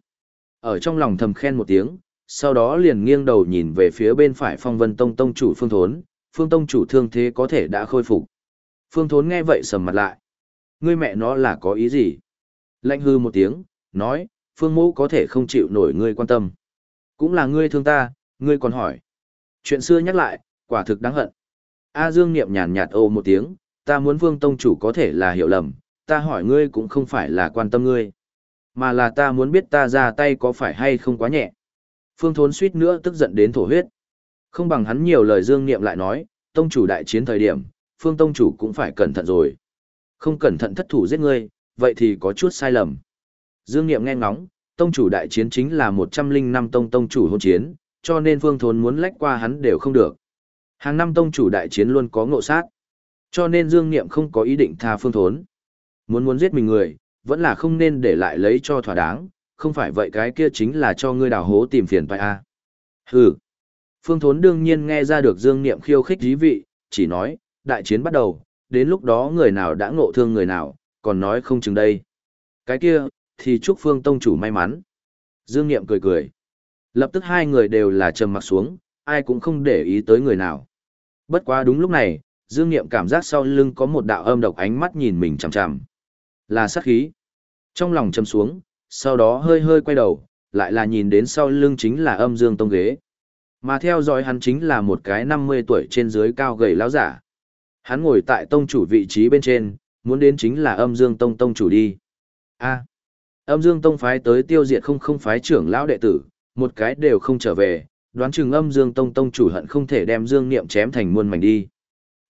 Speaker 1: Ở trong lòng thầm khen một tiếng, sau đó liền nghiêng đầu nhìn về phía bên phải phong vân tông tông chủ phương thốn, phương tông chủ thương thế có thể đã khôi phục. Phương thốn nghe vậy sầm mặt lại. Ngươi mẹ nó là có ý gì? Lạnh hư một tiếng, nói, phương mẫu có thể không chịu nổi ngươi quan tâm. Cũng là ngươi thương ta, ngươi còn hỏi. Chuyện xưa nhắc lại, quả thực đáng hận. A Dương Niệm nhàn nhạt ô một tiếng, ta muốn Vương Tông Chủ có thể là hiểu lầm, ta hỏi ngươi cũng không phải là quan tâm ngươi, mà là ta muốn biết ta ra tay có phải hay không quá nhẹ. Phương Thốn suýt nữa tức giận đến thổ huyết. Không bằng hắn nhiều lời Dương Niệm lại nói, Tông Chủ đại chiến thời điểm, Phương Tông Chủ cũng phải cẩn thận rồi. Không cẩn thận thất thủ giết ngươi, vậy thì có chút sai lầm. Dương Niệm nghe ngóng, Tông Chủ đại chiến chính là 105 Tông Tông Chủ hôn chiến, cho nên Phương Thốn muốn lách qua hắn đều không được. Hàng năm tông chủ đại chiến luôn có ngộ sát, cho nên Dương Niệm không có ý định tha Phương Thốn. Muốn muốn giết mình người, vẫn là không nên để lại lấy cho thỏa đáng, không phải vậy cái kia chính là cho ngươi đào hố tìm phiền phải a. À. Hừ. Phương Thốn đương nhiên nghe ra được Dương Niệm khiêu khích dí vị, chỉ nói, đại chiến bắt đầu, đến lúc đó người nào đã ngộ thương người nào, còn nói không chừng đây. Cái kia, thì chúc Phương Tông chủ may mắn. Dương Niệm cười cười. Lập tức hai người đều là trầm mặc xuống, ai cũng không để ý tới người nào. Bất quá đúng lúc này, Dương Niệm cảm giác sau lưng có một đạo âm độc ánh mắt nhìn mình chằm chằm. Là sát khí. Trong lòng trầm xuống, sau đó hơi hơi quay đầu, lại là nhìn đến sau lưng chính là âm dương tông ghế. Mà theo dõi hắn chính là một cái 50 tuổi trên dưới cao gầy lão giả. Hắn ngồi tại tông chủ vị trí bên trên, muốn đến chính là âm dương tông tông chủ đi. A. âm dương tông phái tới tiêu diệt không không phái trưởng lão đệ tử, một cái đều không trở về, đoán chừng âm Dương Tông Tông chủ hận không thể đem Dương Niệm chém thành muôn mảnh đi.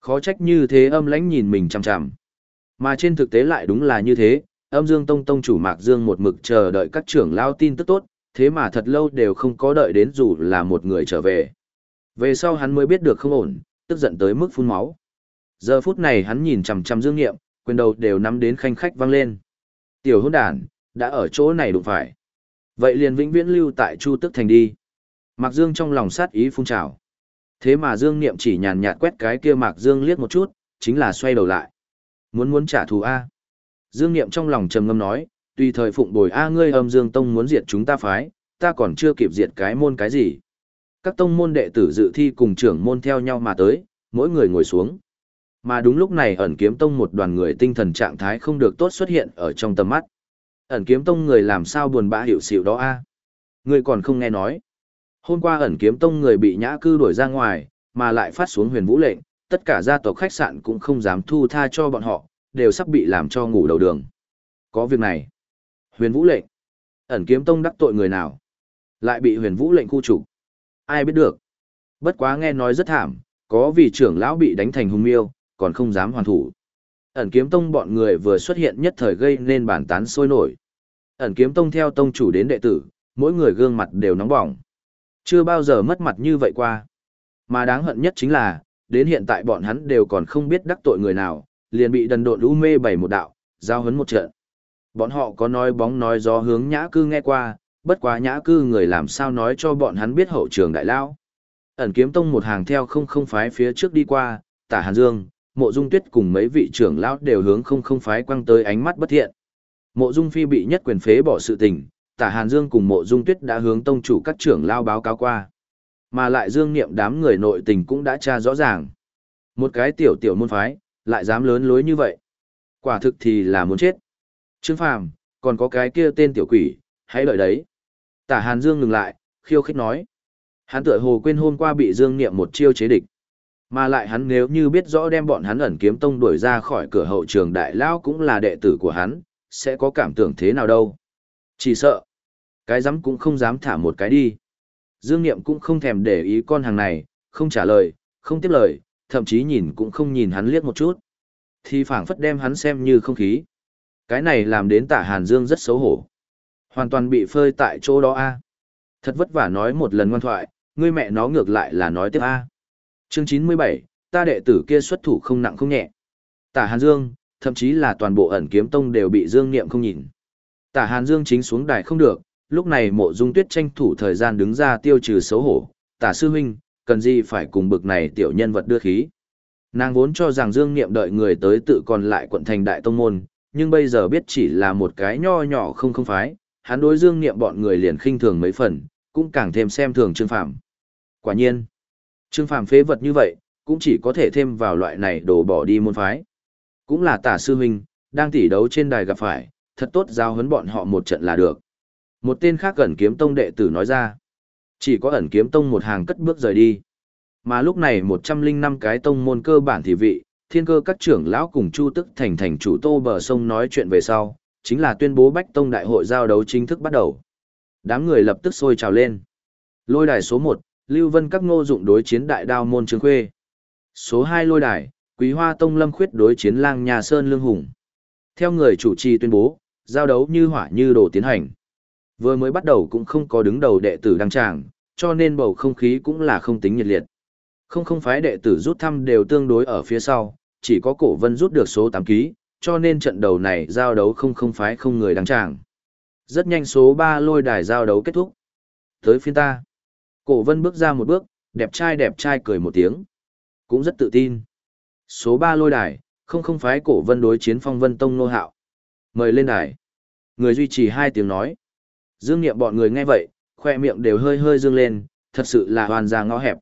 Speaker 1: Khó trách như thế âm lãnh nhìn mình chằm chằm. Mà trên thực tế lại đúng là như thế, âm Dương Tông Tông chủ Mạc Dương một mực chờ đợi các trưởng lao tin tức tốt, thế mà thật lâu đều không có đợi đến dù là một người trở về. Về sau hắn mới biết được không ổn, tức giận tới mức phun máu. Giờ phút này hắn nhìn chằm chằm Dương Niệm, quyền đầu đều nắm đến khanh khách vang lên. Tiểu hôn Đản đã ở chỗ này đụng phải. Vậy liền vĩnh viễn lưu tại Chu Tức Thành đi. Mạc Dương trong lòng sát ý phun trào. Thế mà Dương Niệm chỉ nhàn nhạt quét cái kia Mạc Dương liếc một chút, chính là xoay đầu lại. Muốn muốn trả thù A. Dương Niệm trong lòng trầm ngâm nói, tùy thời phụng bồi A ngươi âm dương tông muốn diệt chúng ta phái, ta còn chưa kịp diệt cái môn cái gì. Các tông môn đệ tử dự thi cùng trưởng môn theo nhau mà tới, mỗi người ngồi xuống. Mà đúng lúc này ẩn kiếm tông một đoàn người tinh thần trạng thái không được tốt xuất hiện ở trong tầm mắt. Ẩn kiếm tông người làm sao buồn bã hiểu xịu đó a Người còn không nghe nói. Hôm qua ẩn kiếm tông người bị nhã cư đuổi ra ngoài, mà lại phát xuống huyền vũ lệnh, tất cả gia tộc khách sạn cũng không dám thu tha cho bọn họ, đều sắp bị làm cho ngủ đầu đường. Có việc này. Huyền vũ lệnh. Ẩn kiếm tông đắc tội người nào? Lại bị huyền vũ lệnh khu trục. Ai biết được. Bất quá nghe nói rất thảm, có vị trưởng lão bị đánh thành hung miêu, còn không dám hoàn thủ. Ẩn kiếm tông bọn người vừa xuất hiện nhất thời gây nên bản tán sôi nổi. Ẩn kiếm tông theo tông chủ đến đệ tử, mỗi người gương mặt đều nóng bỏng. Chưa bao giờ mất mặt như vậy qua. Mà đáng hận nhất chính là, đến hiện tại bọn hắn đều còn không biết đắc tội người nào, liền bị đần độn u mê bảy một đạo, giao hấn một trận. Bọn họ có nói bóng nói gió hướng nhã cư nghe qua, bất quá nhã cư người làm sao nói cho bọn hắn biết hậu trường đại lao. Ẩn kiếm tông một hàng theo không không phái phía trước đi qua, tả Hàn Dương, mộ dung tuyết cùng mấy vị trưởng lão đều hướng không không phái quăng tới ánh mắt bất thiện. Mộ dung phi bị nhất quyền phế bỏ sự tình, tả Hàn Dương cùng mộ dung tuyết đã hướng tông chủ các trưởng lao báo cáo qua. Mà lại dương niệm đám người nội tình cũng đã tra rõ ràng. Một cái tiểu tiểu môn phái, lại dám lớn lối như vậy. Quả thực thì là muốn chết. Trương Phàm, còn có cái kia tên tiểu quỷ, hãy đợi đấy. Tả Hàn Dương ngừng lại, khiêu khích nói. Hắn tựa hồ quên hôm qua bị Dương Niệm một chiêu chế địch. Mà lại hắn nếu như biết rõ đem bọn hắn ẩn kiếm tông đuổi ra khỏi cửa hậu trường đại lao cũng là đệ tử của hắn, sẽ có cảm tưởng thế nào đâu. Chỉ sợ. Cái dám cũng không dám thả một cái đi. Dương Niệm cũng không thèm để ý con hàng này, không trả lời, không tiếp lời, thậm chí nhìn cũng không nhìn hắn liếc một chút. Thì phảng phất đem hắn xem như không khí. Cái này làm đến tả Hàn Dương rất xấu hổ. Hoàn toàn bị phơi tại chỗ đó a. Thật vất vả nói một lần ngoan thoại, ngươi mẹ nó ngược lại là nói tiếp a. Chương chín mươi bảy, ta đệ tử kia xuất thủ không nặng không nhẹ. Tả Hàn Dương, thậm chí là toàn bộ ẩn kiếm tông đều bị Dương Niệm không nhìn. Tả Hàn Dương chính xuống đài không được, lúc này mộ dung tuyết tranh thủ thời gian đứng ra tiêu trừ xấu hổ. Tả sư huynh, cần gì phải cùng bực này tiểu nhân vật đưa khí. Nàng vốn cho rằng Dương Niệm đợi người tới tự còn lại quận thành đại tông môn, nhưng bây giờ biết chỉ là một cái nho nhỏ không không phái, hắn đối Dương Niệm bọn người liền khinh thường mấy phần, cũng càng thêm xem thường Trương Phàm. Quả nhiên, Trương Phàm phế vật như vậy, cũng chỉ có thể thêm vào loại này đổ bỏ đi môn phái. Cũng là tả sư huynh, đang tỉ đấu trên đài gặp phải, thật tốt giao huấn bọn họ một trận là được. Một tên khác ẩn kiếm tông đệ tử nói ra. Chỉ có ẩn kiếm tông một hàng cất bước rời đi. Mà lúc này 105 cái tông môn cơ bản thì vị, thiên cơ các trưởng lão cùng Chu Tức thành thành chủ tô bờ sông nói chuyện về sau, chính là tuyên bố Bách Tông Đại hội giao đấu chính thức bắt đầu. Đám người lập tức sôi trào lên. Lôi đài số 1, Lưu Vân các ngô dụng đối chiến đại đao môn Trương Khuê. Số 2 lôi đài, Quý Hoa Tông Lâm Khuyết đối chiến lang nhà Sơn Lương Hùng. Theo người chủ trì tuyên bố, giao đấu như hỏa như đồ tiến hành. Vừa mới bắt đầu cũng không có đứng đầu đệ tử đăng tràng, cho nên bầu không khí cũng là không tính nhiệt liệt. Không không phái đệ tử rút thăm đều tương đối ở phía sau, chỉ có cổ vân rút được số 8 ký, cho nên trận đầu này giao đấu không không phái không người đăng tràng. Rất nhanh số 3 lôi đài giao đấu kết thúc. Tới phiên ta. Cổ vân bước ra một bước, đẹp trai đẹp trai cười một tiếng. Cũng rất tự tin. Số 3 lôi đài, không không phái cổ vân đối chiến phong vân tông nô hạo. Mời lên đài. Người duy trì hai tiếng nói. Dương nghiệm bọn người nghe vậy, khoe miệng đều hơi hơi dương lên, thật sự là hoàn ra ngõ hẹp.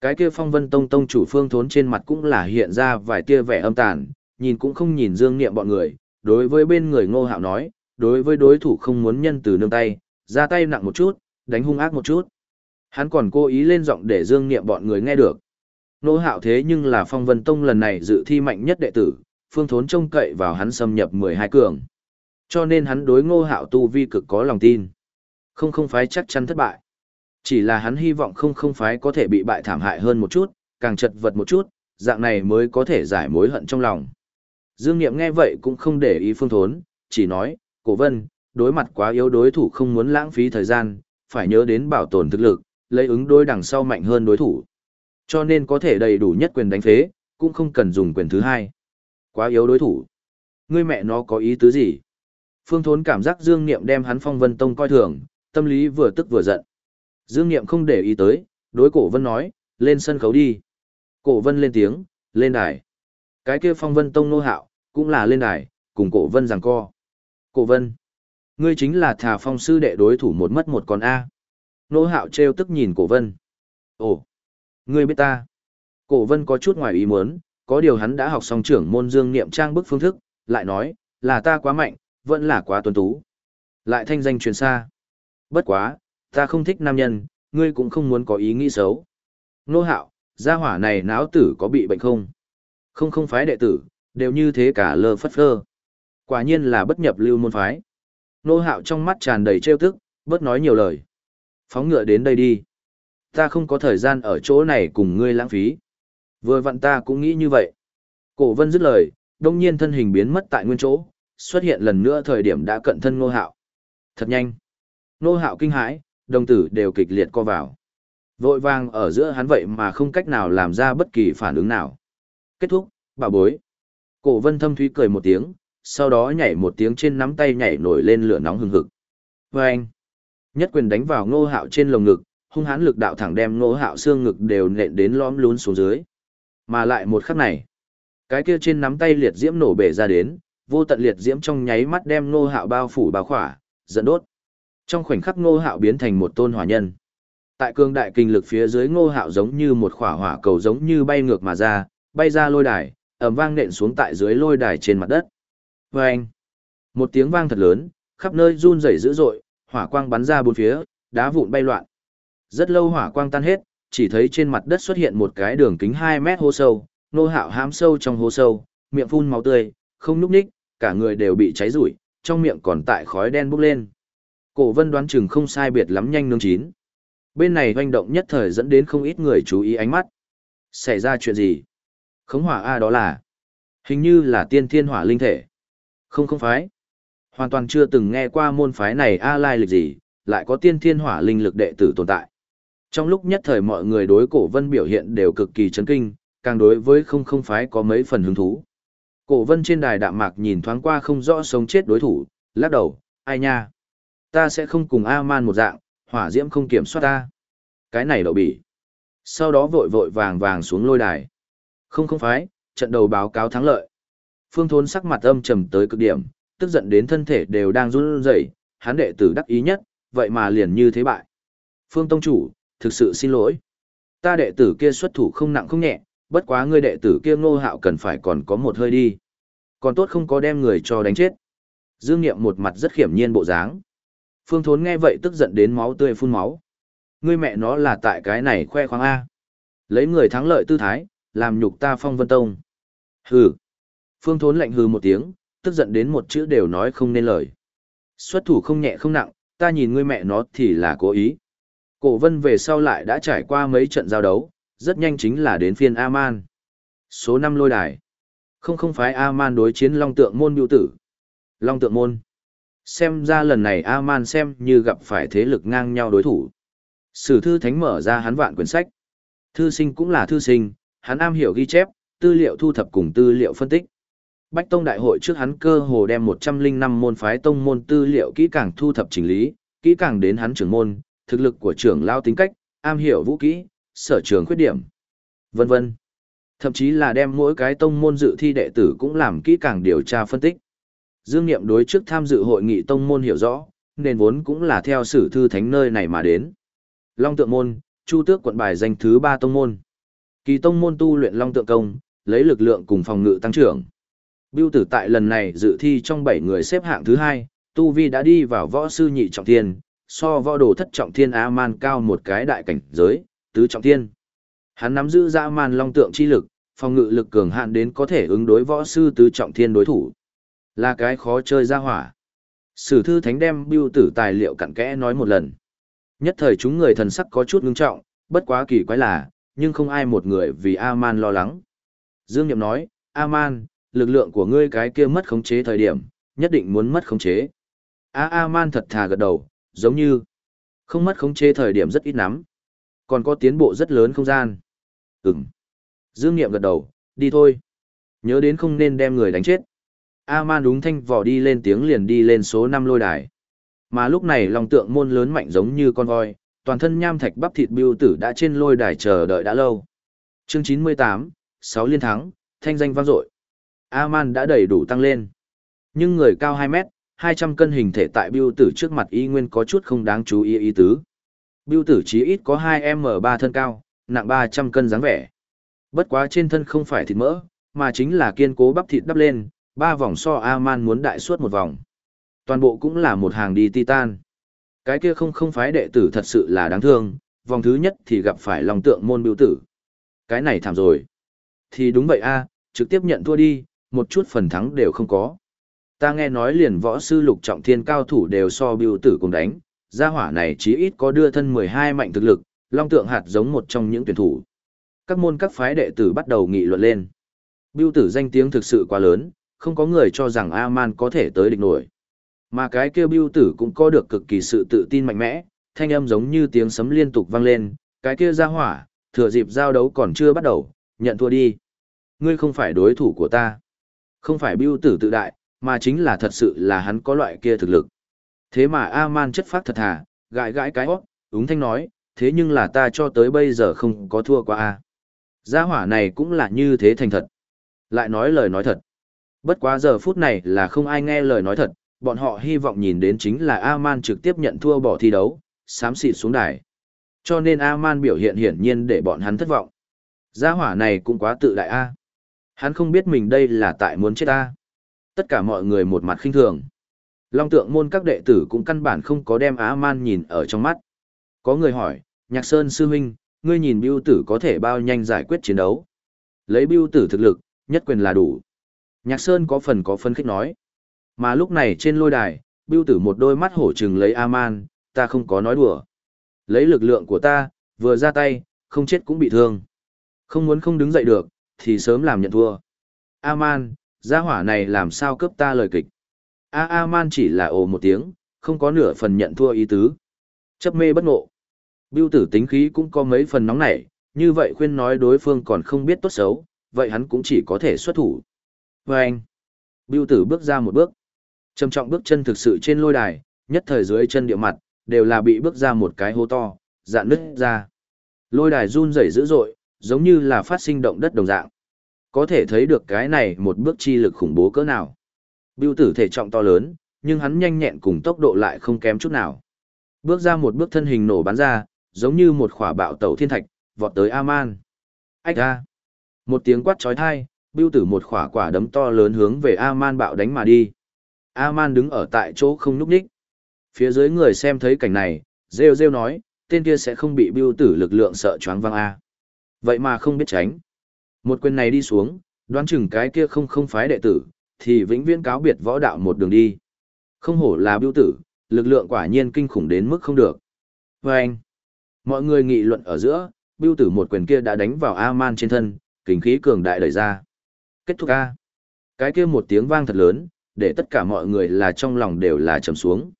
Speaker 1: Cái kia phong vân tông tông chủ phương thốn trên mặt cũng là hiện ra vài tia vẻ âm tàn, nhìn cũng không nhìn dương nghiệm bọn người, đối với bên người ngô hạo nói, đối với đối thủ không muốn nhân từ nương tay, ra tay nặng một chút, đánh hung ác một chút. Hắn còn cố ý lên giọng để dương nghiệm bọn người nghe được. Ngô hạo thế nhưng là phong vân tông lần này dự thi mạnh nhất đệ tử, phương thốn trông cậy vào hắn xâm nhập 12 cường. Cho nên hắn đối ngô hạo tu vi cực có lòng tin. Không không phái chắc chắn thất bại. Chỉ là hắn hy vọng không không phái có thể bị bại thảm hại hơn một chút, càng chật vật một chút, dạng này mới có thể giải mối hận trong lòng. Dương Niệm nghe vậy cũng không để ý phương thốn, chỉ nói, cổ vân, đối mặt quá yếu đối thủ không muốn lãng phí thời gian, phải nhớ đến bảo tồn thực lực, lấy ứng đôi đằng sau mạnh hơn đối thủ. Cho nên có thể đầy đủ nhất quyền đánh phế, cũng không cần dùng quyền thứ hai. Quá yếu đối thủ. Ngươi mẹ nó có ý tứ gì? Phương Thốn cảm giác Dương Niệm đem hắn phong vân tông coi thường, tâm lý vừa tức vừa giận. Dương Niệm không để ý tới, đối cổ vân nói, lên sân khấu đi. Cổ vân lên tiếng, lên đài. Cái kia phong vân tông nô hạo, cũng là lên đài, cùng cổ vân giằng co. Cổ vân. Ngươi chính là thà phong sư đệ đối thủ một mất một con A. Nô hạo trêu tức nhìn cổ vân. Ồ, ngươi biết ta. Cổ vân có chút ngoài ý muốn, có điều hắn đã học xong trưởng môn dương niệm trang bức phương thức, lại nói, là ta quá mạnh, vẫn là quá tuấn tú. Lại thanh danh truyền xa. Bất quá, ta không thích nam nhân, ngươi cũng không muốn có ý nghĩ xấu. Nô hạo, gia hỏa này náo tử có bị bệnh không? Không không phái đệ tử, đều như thế cả lơ phất phơ. Quả nhiên là bất nhập lưu môn phái. Nô hạo trong mắt tràn đầy trêu tức, bớt nói nhiều lời. Phóng ngựa đến đây đi. Ta không có thời gian ở chỗ này cùng ngươi lãng phí. Vừa vặn ta cũng nghĩ như vậy. Cổ vân dứt lời, đông nhiên thân hình biến mất tại nguyên chỗ, xuất hiện lần nữa thời điểm đã cận thân nô hạo. Thật nhanh. Nô hạo kinh hãi, đồng tử đều kịch liệt co vào. Vội vàng ở giữa hắn vậy mà không cách nào làm ra bất kỳ phản ứng nào. Kết thúc, bà bối. Cổ vân thâm thúy cười một tiếng, sau đó nhảy một tiếng trên nắm tay nhảy nổi lên lửa nóng hừng hực. Vâng! anh, nhất quyền đánh vào ngô hạo trên lồng ngực, hung hãn lực đạo thẳng đem ngô hạo xương ngực đều nện đến lõm lún xuống dưới. Mà lại một khắc này, cái kia trên nắm tay liệt diễm nổ bể ra đến, vô tận liệt diễm trong nháy mắt đem ngô hạo bao phủ bao khỏa, dẫn đốt. Trong khoảnh khắc ngô hạo biến thành một tôn hỏa nhân. Tại cương đại kinh lực phía dưới ngô hạo giống như một khỏa hỏa cầu giống như bay ngược mà ra, bay ra lôi đài, ầm vang nện xuống tại dưới lôi đài trên mặt đất. Và anh, một tiếng vang thật lớn, khắp nơi run rẩy dữ dội, hỏa quang bắn ra bốn phía, đá vụn bay loạn. Rất lâu hỏa quang tan hết, chỉ thấy trên mặt đất xuất hiện một cái đường kính 2 mét hố sâu, nô hạo hám sâu trong hố sâu, miệng phun máu tươi, không núp ních, cả người đều bị cháy rủi, trong miệng còn tại khói đen bốc lên. Cổ vân đoán chừng không sai biệt lắm nhanh nương chín. Bên này hoành động nhất thời dẫn đến không ít người chú ý ánh mắt. Xảy ra chuyện gì? Khống hỏa A đó là. Hình như là tiên thiên hỏa linh thể. Không không phái. Hoàn toàn chưa từng nghe qua môn phái này A lai lịch gì, lại có tiên thiên hỏa linh lực đệ tử tồn tại. Trong lúc nhất thời mọi người đối cổ vân biểu hiện đều cực kỳ chấn kinh, càng đối với không không phái có mấy phần hứng thú. Cổ vân trên đài đạm mạc nhìn thoáng qua không rõ sống chết đối thủ, lắc đầu, ai nha. Ta sẽ không cùng A-man một dạng, hỏa diễm không kiểm soát ta. Cái này đậu bỉ. Sau đó vội vội vàng vàng xuống lôi đài. Không không phái, trận đầu báo cáo thắng lợi. Phương Thốn sắc mặt âm trầm tới cực điểm, tức giận đến thân thể đều đang run rẩy, hắn đệ tử đắc ý nhất, vậy mà liền như thế bại. Phương Tông Chủ, thực sự xin lỗi. Ta đệ tử kia xuất thủ không nặng không nhẹ, bất quá ngươi đệ tử kia ngô hạo cần phải còn có một hơi đi. Còn tốt không có đem người cho đánh chết. Dương Niệm một mặt rất khiểm nhiên bộ dáng. Phương Thốn nghe vậy tức giận đến máu tươi phun máu. Ngươi mẹ nó là tại cái này khoe khoang A. Lấy người thắng lợi tư thái, làm nhục ta phong vân tông. Hừ. Phương Thốn lạnh hừ một tiếng, tức giận đến một chữ đều nói không nên lời. Xuất thủ không nhẹ không nặng, ta nhìn ngươi mẹ nó thì là cố ý. Cổ vân về sau lại đã trải qua mấy trận giao đấu, rất nhanh chính là đến phiên A-man. Số 5 lôi đài. Không không phải A-man đối chiến Long Tượng Môn biểu tử. Long Tượng Môn. Xem ra lần này A-man xem như gặp phải thế lực ngang nhau đối thủ. Sử thư thánh mở ra hắn vạn quyển sách. Thư sinh cũng là thư sinh, hắn am hiểu ghi chép, tư liệu thu thập cùng tư liệu phân tích. Bách Tông Đại hội trước hắn cơ hồ đem 105 môn phái tông môn tư liệu kỹ càng thu thập chỉnh lý, kỹ càng đến hắn trưởng môn, thực lực của trưởng lao tính cách, am hiểu vũ kỹ, sở trường khuyết điểm, vân vân. Thậm chí là đem mỗi cái tông môn dự thi đệ tử cũng làm kỹ càng điều tra phân tích. Dương Niệm đối trước tham dự hội nghị tông môn hiểu rõ, nên vốn cũng là theo sử thư thánh nơi này mà đến. Long tượng môn, Chu Tước quận bài danh thứ 3 tông môn. Kỳ tông môn tu luyện Long tượng công, lấy lực lượng cùng phòng ngự tăng trưởng. Biêu tử tại lần này dự thi trong 7 người xếp hạng thứ 2, Tu Vi đã đi vào võ sư nhị trọng thiên, so võ đồ thất trọng thiên A-man cao một cái đại cảnh giới, tứ trọng thiên. Hắn nắm giữ dã man long tượng chi lực, phòng ngự lực cường hạn đến có thể ứng đối võ sư tứ trọng thiên đối thủ. Là cái khó chơi ra hỏa. Sử thư thánh đem biêu tử tài liệu cặn kẽ nói một lần. Nhất thời chúng người thần sắc có chút ngưng trọng, bất quá kỳ quái là, nhưng không ai một người vì A-man lo lắng. Dương Nhậm nói, A-man, lực lượng của ngươi cái kia mất khống chế thời điểm, nhất định muốn mất khống chế. A A-man thật thà gật đầu, giống như không mất khống chế thời điểm rất ít lắm Còn có tiến bộ rất lớn không gian. Ừm. Dương Niệm gật đầu, đi thôi. Nhớ đến không nên đem người đánh chết. A-man đúng thanh vỏ đi lên tiếng liền đi lên số 5 lôi đài. Mà lúc này lòng tượng môn lớn mạnh giống như con voi, toàn thân nham thạch bắp thịt biêu tử đã trên lôi đài chờ đợi đã lâu. Chương 98, 6 liên thắng, thanh danh vang dội. A-man đã đầy đủ tăng lên. Nhưng người cao 2 mét, 200 cân hình thể tại biêu tử trước mặt y nguyên có chút không đáng chú ý ý tứ. Biêu tử chí ít có 2M3 thân cao, nặng 300 cân dáng vẻ. Bất quá trên thân không phải thịt mỡ, mà chính là kiên cố bắp thịt đắp lên, ba vòng so A-man muốn đại suốt một vòng. Toàn bộ cũng là một hàng đi titan. Cái kia không không phái đệ tử thật sự là đáng thương, vòng thứ nhất thì gặp phải lòng tượng môn biêu tử. Cái này thảm rồi. Thì đúng vậy a, trực tiếp nhận thua đi, một chút phần thắng đều không có. Ta nghe nói liền võ sư lục trọng thiên cao thủ đều so biểu tử cùng đánh, gia hỏa này chí ít có đưa thân 12 mạnh thực lực, long tượng hạt giống một trong những tuyển thủ. Các môn các phái đệ tử bắt đầu nghị luận lên. Biêu tử danh tiếng thực sự quá lớn, không có người cho rằng A-man có thể tới địch nổi. Mà cái kêu biêu tử cũng có được cực kỳ sự tự tin mạnh mẽ, thanh âm giống như tiếng sấm liên tục vang lên, cái kia ra hỏa, thừa dịp giao đấu còn chưa bắt đầu, nhận thua đi. Ngươi không phải đối thủ của ta. Không phải biêu tử tự đại, mà chính là thật sự là hắn có loại kia thực lực. Thế mà A-man chất phát thật thà, gãi gãi cái hót, ứng thanh nói, thế nhưng là ta cho tới bây giờ không có thua qua A. Gia hỏa này cũng là như thế thành thật. Lại nói lời nói thật. Bất quá giờ phút này là không ai nghe lời nói thật, bọn họ hy vọng nhìn đến chính là A-man trực tiếp nhận thua bỏ thi đấu, xám xịt xuống đài. Cho nên A-man biểu hiện hiển nhiên để bọn hắn thất vọng. Gia hỏa này cũng quá tự đại A. Hắn không biết mình đây là tại muốn chết ta. Tất cả mọi người một mặt khinh thường. Long tượng môn các đệ tử cũng căn bản không có đem Á Man nhìn ở trong mắt. Có người hỏi, Nhạc Sơn Sư huynh, ngươi nhìn biêu tử có thể bao nhanh giải quyết chiến đấu. Lấy biêu tử thực lực, nhất quyền là đủ. Nhạc Sơn có phần có phân khích nói. Mà lúc này trên lôi đài, biêu tử một đôi mắt hổ trừng lấy A-man, ta không có nói đùa. Lấy lực lượng của ta, vừa ra tay, không chết cũng bị thương. Không muốn không đứng dậy được, thì sớm làm nhận thua. A-man, gia hỏa này làm sao cướp ta lời kịch. A-a-man chỉ là ồ một tiếng, không có nửa phần nhận thua ý tứ. Chấp mê bất ngộ. Biêu tử tính khí cũng có mấy phần nóng nảy, như vậy khuyên nói đối phương còn không biết tốt xấu, vậy hắn cũng chỉ có thể xuất thủ. Và anh, Biêu tử bước ra một bước. Trầm trọng bước chân thực sự trên lôi đài, nhất thời dưới chân địa mặt, đều là bị bước ra một cái hố to, dạn nứt ra. Lôi đài run rẩy dữ dội, giống như là phát sinh động đất đồng dạng. Có thể thấy được cái này một bước chi lực khủng bố cỡ nào. Biêu tử thể trọng to lớn, nhưng hắn nhanh nhẹn cùng tốc độ lại không kém chút nào. Bước ra một bước thân hình nổ bắn ra, giống như một khỏa bạo tẩu thiên thạch, vọt tới A-man. Ách ra! Một tiếng quát trói thai, biêu tử một khỏa quả đấm to lớn hướng về A-man bạo đánh mà đi. A-man đứng ở tại chỗ không núp đích. Phía dưới người xem thấy cảnh này, rêu rêu nói, tên kia sẽ không bị biêu tử lực lượng sợ choáng văng A. Vậy mà không biết tránh. Một quyền này đi xuống, đoán chừng cái kia không không phái đệ tử, thì vĩnh viễn cáo biệt võ đạo một đường đi. Không hổ là biêu tử, lực lượng quả nhiên kinh khủng đến mức không được. Và anh, mọi người nghị luận ở giữa, biêu tử một quyền kia đã đánh vào A-man trên thân, kinh khí cường đại đẩy ra. Kết thúc A. Cái kia một tiếng vang thật lớn, để tất cả mọi người là trong lòng đều là trầm xuống.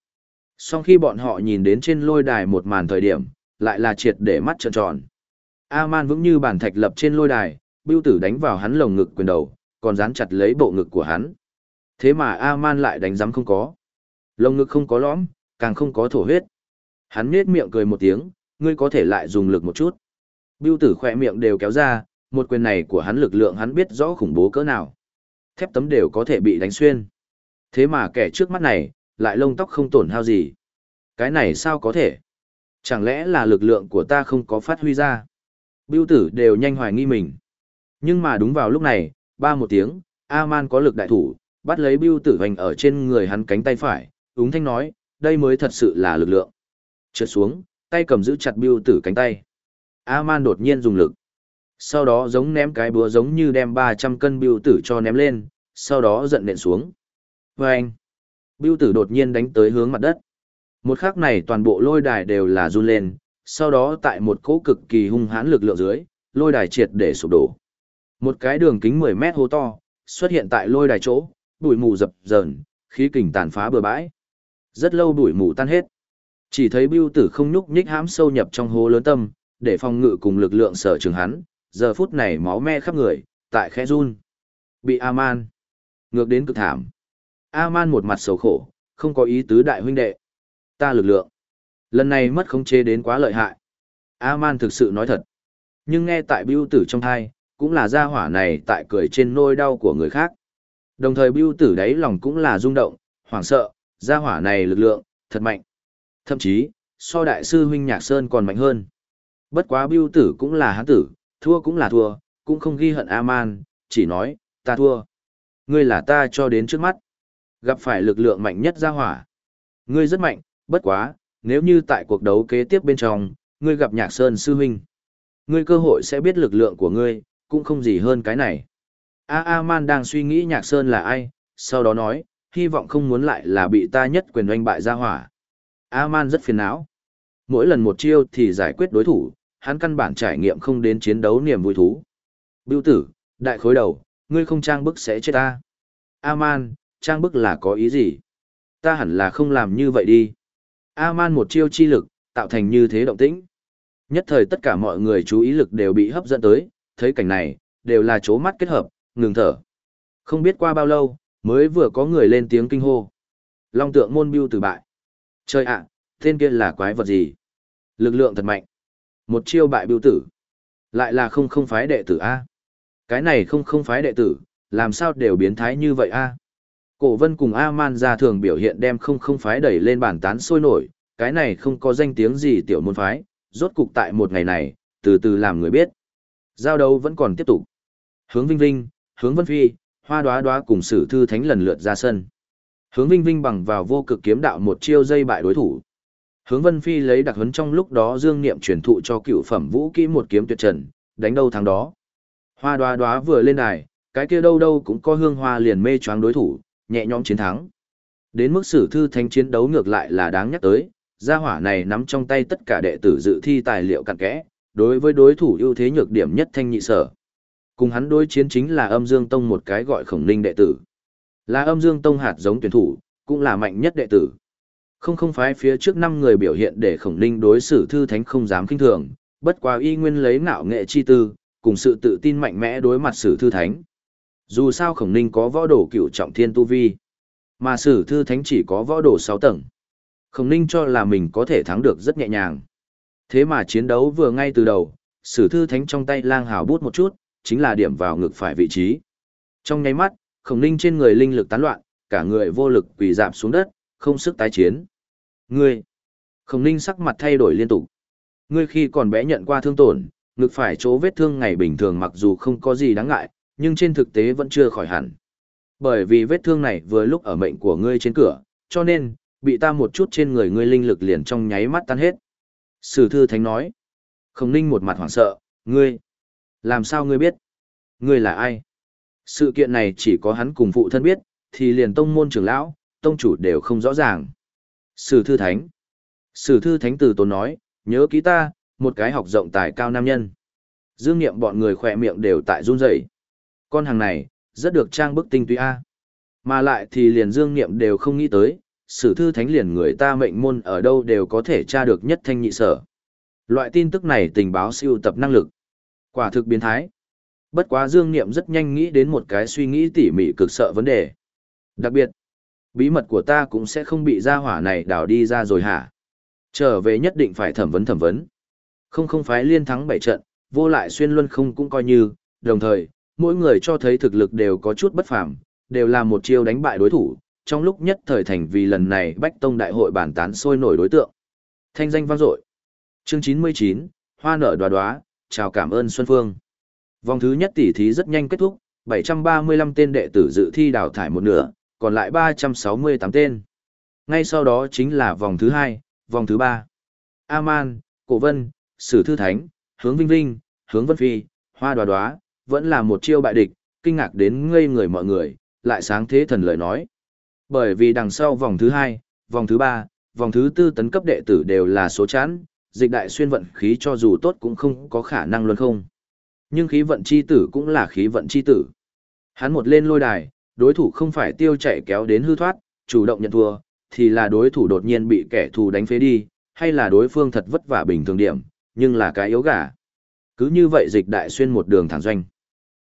Speaker 1: Sau khi bọn họ nhìn đến trên lôi đài một màn thời điểm, lại là triệt để mắt trợn tròn. A-man vững như bản thạch lập trên lôi đài, biêu tử đánh vào hắn lồng ngực quyền đầu, còn dán chặt lấy bộ ngực của hắn. Thế mà A-man lại đánh giám không có. Lồng ngực không có lõm, càng không có thổ huyết. Hắn nết miệng cười một tiếng, ngươi có thể lại dùng lực một chút. Biêu tử khỏe miệng đều kéo ra, một quyền này của hắn lực lượng hắn biết rõ khủng bố cỡ nào. Thép tấm đều có thể bị đánh xuyên. Thế mà kẻ trước mắt này, lại lông tóc không tổn hao gì. Cái này sao có thể? Chẳng lẽ là lực lượng của ta không có phát huy ra? Biêu tử đều nhanh hoài nghi mình. Nhưng mà đúng vào lúc này, ba một tiếng, A-man có lực đại thủ, bắt lấy biêu tử hành ở trên người hắn cánh tay phải, úng thanh nói, đây mới thật sự là lực lượng. Trượt xuống, tay cầm giữ chặt biêu tử cánh tay. A-man đột nhiên dùng lực. Sau đó giống ném cái búa giống như đem 300 cân biêu tử cho ném lên, sau đó giận nện xuống. Vâng. Và anh, biêu tử đột nhiên đánh tới hướng mặt đất. Một khắc này toàn bộ lôi đài đều là run lên, sau đó tại một cỗ cực kỳ hung hãn lực lượng dưới, lôi đài triệt để sụp đổ. Một cái đường kính 10 mét hố to, xuất hiện tại lôi đài chỗ, bụi mù dập dờn, khí kình tàn phá bừa bãi. Rất lâu bụi mù tan hết. Chỉ thấy bưu tử không nhúc nhích hãm sâu nhập trong hố lớn tâm, để phòng ngự cùng lực lượng sở trường hắn, giờ phút này máu me khắp người, tại khẽ run. Bị A-man. Ngược đến cực thảm. A-man một mặt sầu khổ, không có ý tứ đại huynh đệ. Ta lực lượng. Lần này mất khống chế đến quá lợi hại. A-man thực sự nói thật. Nhưng nghe tại bưu tử trong thai, cũng là gia hỏa này tại cười trên nôi đau của người khác. Đồng thời bưu tử đấy lòng cũng là rung động, hoảng sợ, Gia hỏa này lực lượng, thật mạnh. Thậm chí, so đại sư huynh Nhạc Sơn còn mạnh hơn. Bất quá biêu tử cũng là hán tử, thua cũng là thua, cũng không ghi hận A-man, chỉ nói, ta thua. Ngươi là ta cho đến trước mắt. Gặp phải lực lượng mạnh nhất gia hỏa. Ngươi rất mạnh, bất quá, nếu như tại cuộc đấu kế tiếp bên trong, ngươi gặp Nhạc Sơn sư huynh. Ngươi cơ hội sẽ biết lực lượng của ngươi, cũng không gì hơn cái này. A A Man đang suy nghĩ Nhạc Sơn là ai, sau đó nói, hy vọng không muốn lại là bị ta nhất quyền oanh bại gia hỏa. A Man rất phiền não. Mỗi lần một chiêu thì giải quyết đối thủ, hắn căn bản trải nghiệm không đến chiến đấu niềm vui thú. Bưu tử, đại khối đầu, ngươi không trang bức sẽ chết ta. A-man, trang bức là có ý gì? Ta hẳn là không làm như vậy đi. A-man một chiêu chi lực, tạo thành như thế động tĩnh. Nhất thời tất cả mọi người chú ý lực đều bị hấp dẫn tới, thấy cảnh này, đều là chố mắt kết hợp, ngừng thở. Không biết qua bao lâu, mới vừa có người lên tiếng kinh hô. Long tượng môn bưu tử bại. Trời ạ, tên kia là quái vật gì? Lực lượng thật mạnh. Một chiêu bại bưu tử. Lại là không không phái đệ tử A. Cái này không không phái đệ tử, làm sao đều biến thái như vậy A. Cổ vân cùng A-man ra thường biểu hiện đem không không phái đẩy lên bản tán sôi nổi, cái này không có danh tiếng gì tiểu môn phái, rốt cục tại một ngày này, từ từ làm người biết. Giao đấu vẫn còn tiếp tục. Hướng Vinh Vinh, Hướng Vân Phi, Hoa Đóa Đóa cùng Sử Thư Thánh lần lượt ra sân. Hướng Vinh Vinh bằng vào vô cực kiếm đạo một chiêu dây bại đối thủ. Hướng Vân Phi lấy đặc huấn trong lúc đó dương niệm truyền thụ cho cựu phẩm vũ kỹ một kiếm tuyệt trần, đánh đâu thắng đó. Hoa đoá đoá vừa lên đài, cái kia đâu đâu cũng có hương hoa liền mê choáng đối thủ, nhẹ nhõm chiến thắng. Đến mức sử thư thánh chiến đấu ngược lại là đáng nhắc tới, gia hỏa này nắm trong tay tất cả đệ tử dự thi tài liệu cặn kẽ, đối với đối thủ ưu thế nhược điểm nhất thanh nhị sở. Cùng hắn đối chiến chính là âm dương tông một cái gọi khổng ninh đệ tử. Là âm dương tông hạt giống tuyển thủ, cũng là mạnh nhất đệ tử. Không không phái phía trước năm người biểu hiện để khổng ninh đối xử thư thánh không dám kinh thường, bất quá y nguyên lấy ngạo nghệ chi tư, cùng sự tự tin mạnh mẽ đối mặt sử thư thánh. Dù sao khổng ninh có võ đồ cựu trọng thiên tu vi, mà sử thư thánh chỉ có võ đồ sáu tầng. Khổng ninh cho là mình có thể thắng được rất nhẹ nhàng. Thế mà chiến đấu vừa ngay từ đầu, sử thư thánh trong tay lang hào bút một chút, chính là điểm vào ngực phải vị trí. Trong nháy mắt, khổng ninh trên người linh lực tán loạn, cả người vô lực quỳ dạp xuống đất, không sức tái chiến. Ngươi! Khổng ninh sắc mặt thay đổi liên tục. Ngươi khi còn bé nhận qua thương tổn, ngực phải chỗ vết thương ngày bình thường mặc dù không có gì đáng ngại, nhưng trên thực tế vẫn chưa khỏi hẳn. Bởi vì vết thương này vừa lúc ở mệnh của ngươi trên cửa, cho nên, bị ta một chút trên người ngươi linh lực liền trong nháy mắt tan hết. Sử thư thánh nói. Khổng ninh một mặt hoảng sợ, ngươi. Làm sao ngươi biết? Ngươi là ai? Sự kiện này chỉ có hắn cùng phụ thân biết, thì liền tông môn trưởng lão, tông chủ đều không rõ ràng. Sử thư thánh. Sử thư thánh từ tốn nói, nhớ ký ta, một cái học rộng tài cao nam nhân. Dương nghiệm bọn người khỏe miệng đều tại run rẩy. Con hàng này, rất được trang bức tinh túy A. Mà lại thì liền dương nghiệm đều không nghĩ tới, sử thư thánh liền người ta mệnh môn ở đâu đều có thể tra được nhất thanh nhị sở. Loại tin tức này tình báo siêu tập năng lực. Quả thực biến thái. Bất quá dương nghiệm rất nhanh nghĩ đến một cái suy nghĩ tỉ mỉ cực sợ vấn đề. Đặc biệt, Bí mật của ta cũng sẽ không bị gia hỏa này đào đi ra rồi hả? Trở về nhất định phải thẩm vấn thẩm vấn. Không không phái liên thắng bảy trận, vô lại xuyên luân không cũng coi như, đồng thời, mỗi người cho thấy thực lực đều có chút bất phàm, đều là một chiêu đánh bại đối thủ, trong lúc nhất thời thành vì lần này Bách Tông Đại hội bản tán sôi nổi đối tượng. Thanh danh vang dội. Chương 99, Hoa nở đoá đoá, chào cảm ơn Xuân Phương. Vòng thứ nhất tỷ thí rất nhanh kết thúc, 735 tên đệ tử dự thi đào thải một nửa, còn lại 368 tên. Ngay sau đó chính là vòng thứ hai, vòng thứ ba. A-man, Cổ Vân, Sử Thư Thánh, Hướng Vinh Vinh, Hướng Vân Phi, Hoa Đoá Đoá, vẫn là một chiêu bại địch, kinh ngạc đến ngây người mọi người, lại sáng thế thần lời nói. Bởi vì đằng sau vòng thứ hai, vòng thứ ba, vòng thứ tư tấn cấp đệ tử đều là số chán, dịch đại xuyên vận khí cho dù tốt cũng không có khả năng luôn không. Nhưng khí vận chi tử cũng là khí vận chi tử. Hắn một lên lôi đài, đối thủ không phải tiêu chạy kéo đến hư thoát, chủ động nhận thua, thì là đối thủ đột nhiên bị kẻ thù đánh phế đi, hay là đối phương thật vất vả bình thường điểm, nhưng là cái yếu gà. Cứ như vậy dịch đại xuyên một đường thẳng doanh.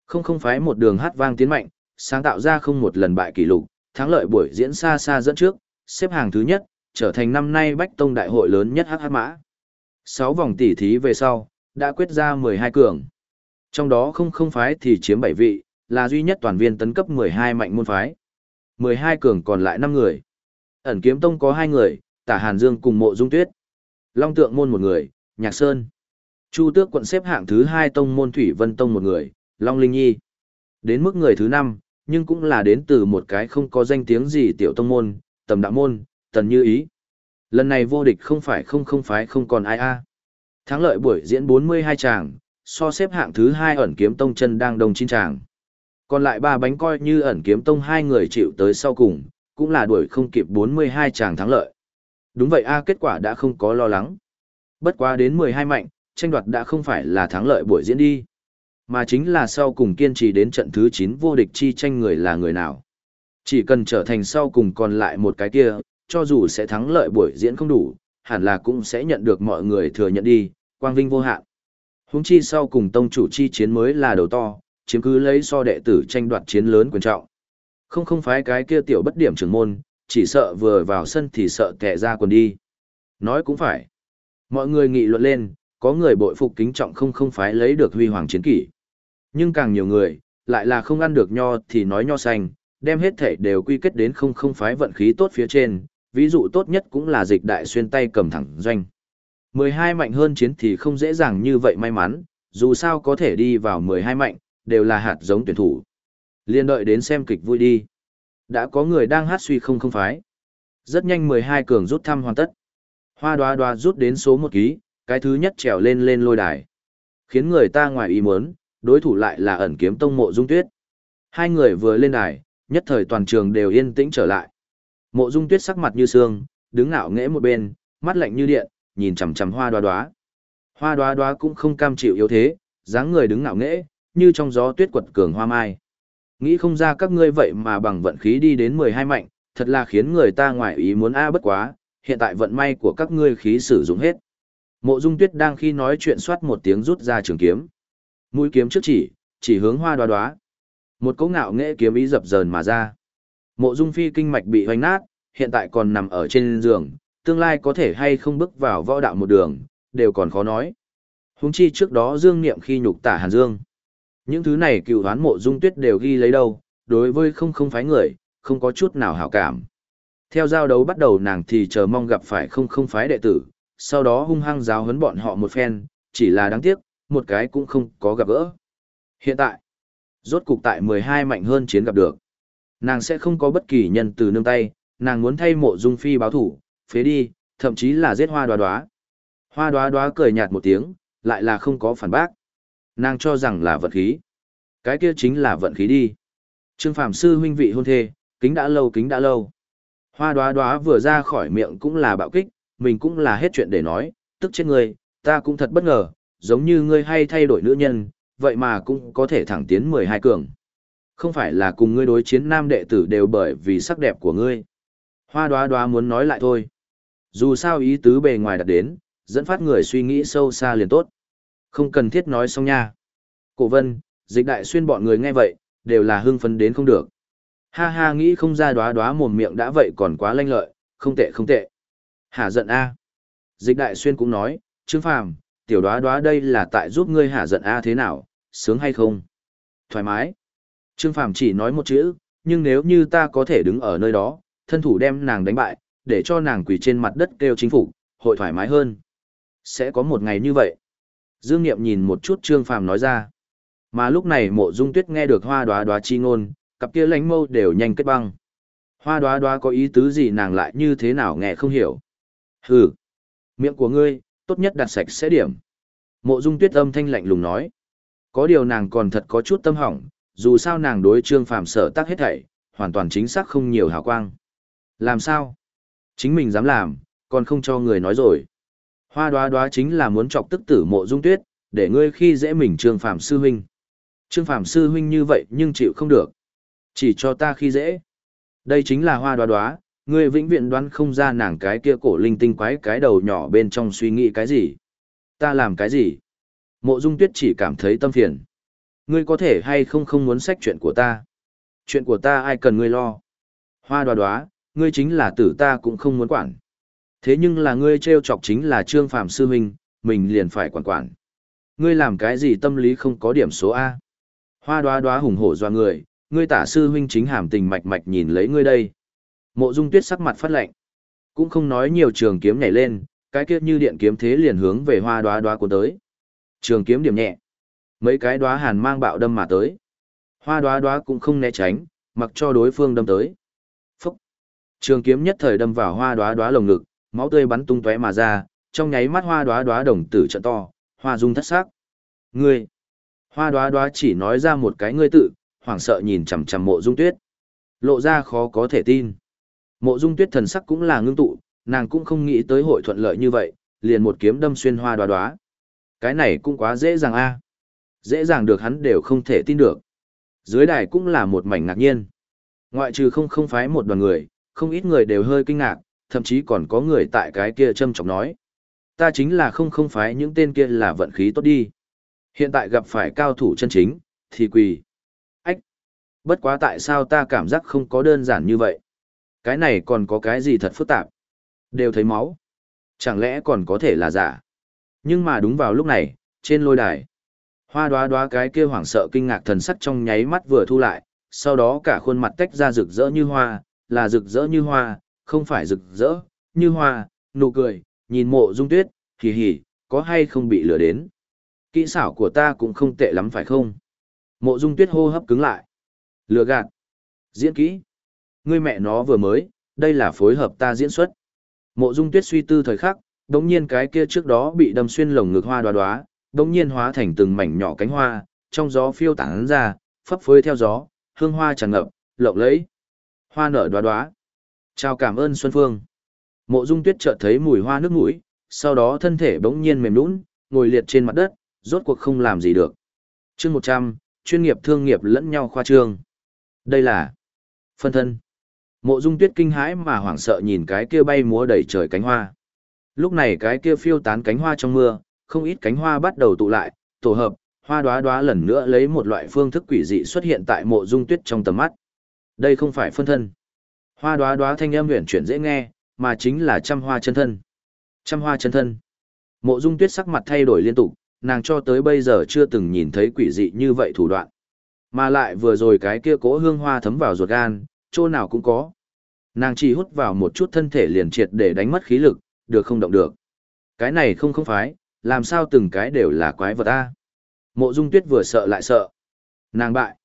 Speaker 1: Không không phái một đường hát vang tiến mạnh, sáng tạo ra không một lần bại kỷ lục, thắng lợi buổi diễn xa xa dẫn trước, xếp hàng thứ nhất, trở thành năm nay Bách Tông đại hội lớn nhất hát hát mã. 6 vòng tỉ thí về sau, đã quyết ra 12 cường. Trong đó không không phái thì chiếm 7 vị, là duy nhất toàn viên tấn cấp 12 mạnh môn phái. 12 cường còn lại 5 người. Ẩn kiếm tông có hai người, tả Hàn Dương cùng mộ dung tuyết. Long tượng môn một người, Nhạc Sơn. Chu tước quận xếp hạng thứ hai tông môn Thủy Vân Tông một người, Long Linh Nhi. Đến mức người thứ năm, nhưng cũng là đến từ một cái không có danh tiếng gì tiểu tông môn, tầm đạo môn, tần như ý. Lần này vô địch không phải không không phái không còn ai a. Thắng lợi buổi diễn 42 tràng, so xếp hạng thứ hai ẩn kiếm tông chân đang đồng chín tràng. Còn lại ba bánh coi như ẩn kiếm tông hai người chịu tới sau cùng, cũng là đuổi không kịp 42 tràng thắng lợi. Đúng vậy a kết quả đã không có lo lắng. Bất quá đến 12 mạnh, tranh đoạt đã không phải là thắng lợi buổi diễn đi. Mà chính là sau cùng kiên trì đến trận thứ 9 vô địch chi tranh người là người nào. Chỉ cần trở thành sau cùng còn lại một cái kia, cho dù sẽ thắng lợi buổi diễn không đủ, hẳn là cũng sẽ nhận được mọi người thừa nhận đi, quang vinh vô hạn. Húng chi sau cùng tông chủ chi chiến mới là đầu to, chiếm cứ lấy so đệ tử tranh đoạt chiến lớn quan trọng. Không không phải cái kia tiểu bất điểm trưởng môn, chỉ sợ vừa vào sân thì sợ kẻ ra quần đi. Nói cũng phải. Mọi người nghị luận lên, có người bội phục kính trọng không không phải lấy được huy hoàng chiến kỷ. Nhưng càng nhiều người, lại là không ăn được nho thì nói nho xanh, đem hết thể đều quy kết đến không không phái vận khí tốt phía trên, ví dụ tốt nhất cũng là dịch đại xuyên tay cầm thẳng doanh. 12 mạnh hơn chiến thì không dễ dàng như vậy may mắn, dù sao có thể đi vào 12 mạnh, đều là hạt giống tuyển thủ. Liên đợi đến xem kịch vui đi. Đã có người đang hát suy không không phái. Rất nhanh 12 cường rút thăm hoàn tất. Hoa đoá đoá rút đến số 1 ký, cái thứ nhất trèo lên lên lôi đài. Khiến người ta ngoài ý muốn, đối thủ lại là ẩn kiếm tông mộ dung tuyết. Hai người vừa lên đài, nhất thời toàn trường đều yên tĩnh trở lại. Mộ dung tuyết sắc mặt như xương, đứng ngạo nghễ một bên, mắt lạnh như điện, nhìn chằm chằm hoa đoá đoá. Hoa đoá đoá cũng không cam chịu yếu thế, dáng người đứng ngạo nghễ, như trong gió tuyết quật cường hoa mai. Nghĩ không ra các ngươi vậy mà bằng vận khí đi đến 12 mạnh, thật là khiến người ta ngoài ý muốn a à bất quá, hiện tại vận may của các ngươi khí sử dụng hết. Mộ Dung Tuyết đang khi nói chuyện soát một tiếng rút ra trường kiếm. Mũi kiếm trước chỉ, chỉ hướng hoa đoá đoá. Một cỗ ngạo nghệ kiếm ý dập dờn mà ra. Mộ Dung Phi kinh mạch bị hoành nát, hiện tại còn nằm ở trên giường, tương lai có thể hay không bước vào võ đạo một đường, đều còn khó nói. Huống chi trước đó Dương Niệm khi nhục tả Hàn Dương. Những thứ này cựu đoán mộ dung tuyết đều ghi lấy đâu, đối với không không phái người, không có chút nào hảo cảm. Theo giao đấu bắt đầu nàng thì chờ mong gặp phải không không phái đệ tử, sau đó hung hăng giáo huấn bọn họ một phen, chỉ là đáng tiếc, một cái cũng không có gặp gỡ. Hiện tại, rốt cục tại 12 mạnh hơn chiến gặp được. Nàng sẽ không có bất kỳ nhân từ nương tay, nàng muốn thay mộ dung phi báo thủ, phế đi, thậm chí là giết hoa đoá đoá. Hoa đoá đoá cười nhạt một tiếng, lại là không có phản bác. Nàng cho rằng là vận khí. Cái kia chính là vận khí đi. Trương Phạm sư huynh vị hôn thê, kính đã lâu kính đã lâu. Hoa đoá đoá vừa ra khỏi miệng cũng là bạo kích, mình cũng là hết chuyện để nói, tức chết người, ta cũng thật bất ngờ, giống như ngươi hay thay đổi nữ nhân, vậy mà cũng có thể thẳng tiến 12 cường. Không phải là cùng ngươi đối chiến nam đệ tử đều bởi vì sắc đẹp của ngươi. Hoa đoá đoá muốn nói lại thôi. Dù sao ý tứ bề ngoài đặt đến, dẫn phát người suy nghĩ sâu xa liền tốt. Không cần thiết nói xong nha. Cổ vân, dịch đại xuyên bọn người nghe vậy, đều là hưng phấn đến không được. Ha ha nghĩ không ra đoá đoá mồm miệng đã vậy còn quá lanh lợi, không tệ không tệ. Hả giận a. Dịch đại xuyên cũng nói, Trương Phàm, tiểu đoá đoá đây là tại giúp ngươi hạ giận a thế nào, sướng hay không? Thoải mái. Trương Phàm chỉ nói một chữ, nhưng nếu như ta có thể đứng ở nơi đó, thân thủ đem nàng đánh bại, để cho nàng quỳ trên mặt đất kêu chính phủ, hội thoải mái hơn. Sẽ có một ngày như vậy. Dương Niệm nhìn một chút Trương Phàm nói ra. Mà lúc này mộ dung tuyết nghe được hoa đoá đoá chi ngôn, cặp kia lánh mâu đều nhanh kết băng. Hoa đoá đoá có ý tứ gì nàng lại như thế nào nghe không hiểu. Hừ, miệng của ngươi, tốt nhất đặt sạch sẽ điểm. Mộ dung tuyết âm thanh lạnh lùng nói. Có điều nàng còn thật có chút tâm hỏng, dù sao nàng đối trương phàm sở tác hết thảy, hoàn toàn chính xác không nhiều hào quang. Làm sao? Chính mình dám làm, còn không cho người nói rồi. Hoa đoá đoá chính là muốn chọc tức tử mộ dung tuyết, để ngươi khi dễ mình trương phàm sư huynh. Trương phàm sư huynh như vậy nhưng chịu không được. Chỉ cho ta khi dễ. Đây chính là hoa đoá đoá, ngươi vĩnh viễn đoán không ra nàng cái kia cổ linh tinh quái cái đầu nhỏ bên trong suy nghĩ cái gì. Ta làm cái gì? Mộ dung tuyết chỉ cảm thấy tâm phiền. Ngươi có thể hay không không muốn sách chuyện của ta. Chuyện của ta ai cần ngươi lo. Hoa đoá đoá, ngươi chính là tử ta cũng không muốn quản. Thế nhưng là ngươi trêu chọc chính là Trương Phạm Sư Minh, mình liền phải quản quản. Ngươi làm cái gì tâm lý không có điểm số A. Hoa đoá đoá hùng hổ doa người, ngươi tả sư huynh chính hàm tình mạch mạch nhìn lấy ngươi đây. Mộ dung tuyết sắc mặt phát lệnh. Cũng không nói nhiều trường kiếm nhảy lên, cái kia như điện kiếm thế liền hướng về hoa đoá đoá cuốn tới. Trường kiếm điểm nhẹ. Mấy cái đoá hàn mang bạo đâm mà tới. Hoa đoá đoá cũng không né tránh, mặc cho đối phương đâm tới. Phúc. Trường kiếm nhất thời đâm vào hoa đoá đoá lồng ngực, máu tươi bắn tung tóe mà ra, trong nháy mắt hoa đoá đoá đồng tử trận to, hoa dung thất sắc. Ngươi. Hoa đoá đoá chỉ nói ra một cái ngươi tự, hoảng sợ nhìn chằm chằm mộ dung tuyết. Lộ ra khó có thể tin. Mộ dung tuyết thần sắc cũng là ngưng tụ, nàng cũng không nghĩ tới hội thuận lợi như vậy, liền một kiếm đâm xuyên hoa đoá đoá. Cái này cũng quá dễ dàng a Dễ dàng được hắn đều không thể tin được. Dưới đài cũng là một mảnh ngạc nhiên. Ngoại trừ không không phái một đoàn người, không ít người đều hơi kinh ngạc, thậm chí còn có người tại cái kia châm chọc nói. Ta chính là không không phái những tên kia là vận khí tốt đi. Hiện tại gặp phải cao thủ chân chính, thì quỳ. Ách! Bất quá tại sao ta cảm giác không có đơn giản như vậy? Cái này còn có cái gì thật phức tạp? Đều thấy máu. Chẳng lẽ còn có thể là giả? Nhưng mà đúng vào lúc này, trên lôi đài, hoa đoá đoá cái kia hoảng sợ kinh ngạc thần sắc trong nháy mắt vừa thu lại, sau đó cả khuôn mặt tách ra rực rỡ như hoa, là rực rỡ như hoa, không phải rực rỡ, như hoa, nụ cười, nhìn mộ dung tuyết, hì hì, có hay không bị lừa đến. Kỹ xảo của ta cũng không tệ lắm phải không? Mộ dung tuyết hô hấp cứng lại. Lừa gạt. Diễn kỹ. Ngươi mẹ nó vừa mới, đây là phối hợp ta diễn xuất. Mộ dung tuyết suy tư thời khắc, đống nhiên cái kia trước đó bị đâm xuyên lồng ngực hoa đoá đoá, đống nhiên hóa thành từng mảnh nhỏ cánh hoa, trong gió phiêu tán ra, phấp phới theo gió, hương hoa tràn ngập, lộng lẫy. Hoa nở đoá đoá. Chào cảm ơn Xuân Phương. Mộ Dung Tuyết chợt thấy mùi hoa nước mũi, sau đó thân thể bỗng nhiên mềm nhũn, ngồi liệt trên mặt đất, rốt cuộc không làm gì được. Chương 100, chuyên nghiệp thương nghiệp lẫn nhau khoa trương. Đây là phân thân. Mộ Dung Tuyết kinh hãi mà hoảng sợ nhìn cái kia bay múa đầy trời cánh hoa. Lúc này cái kia phiêu tán cánh hoa trong mưa, không ít cánh hoa bắt đầu tụ lại, tổ hợp, hoa đóa đóa lần nữa lấy một loại phương thức quỷ dị xuất hiện tại Mộ Dung Tuyết trong tầm mắt. Đây không phải phân thân. Hoa đóa đóa thanh âm huyền chuyển dễ nghe, mà chính là trăm hoa chân thân. Trăm hoa chân thân. Mộ Dung Tuyết sắc mặt thay đổi liên tục, nàng cho tới bây giờ chưa từng nhìn thấy quỷ dị như vậy thủ đoạn. Mà lại vừa rồi cái kia cỗ hương hoa thấm vào ruột gan, chỗ nào cũng có. Nàng chỉ hút vào một chút thân thể liền triệt để đánh mất khí lực, được không động được. Cái này không không phái, làm sao từng cái đều là quái vật ta. Mộ Dung Tuyết vừa sợ lại sợ. Nàng bại.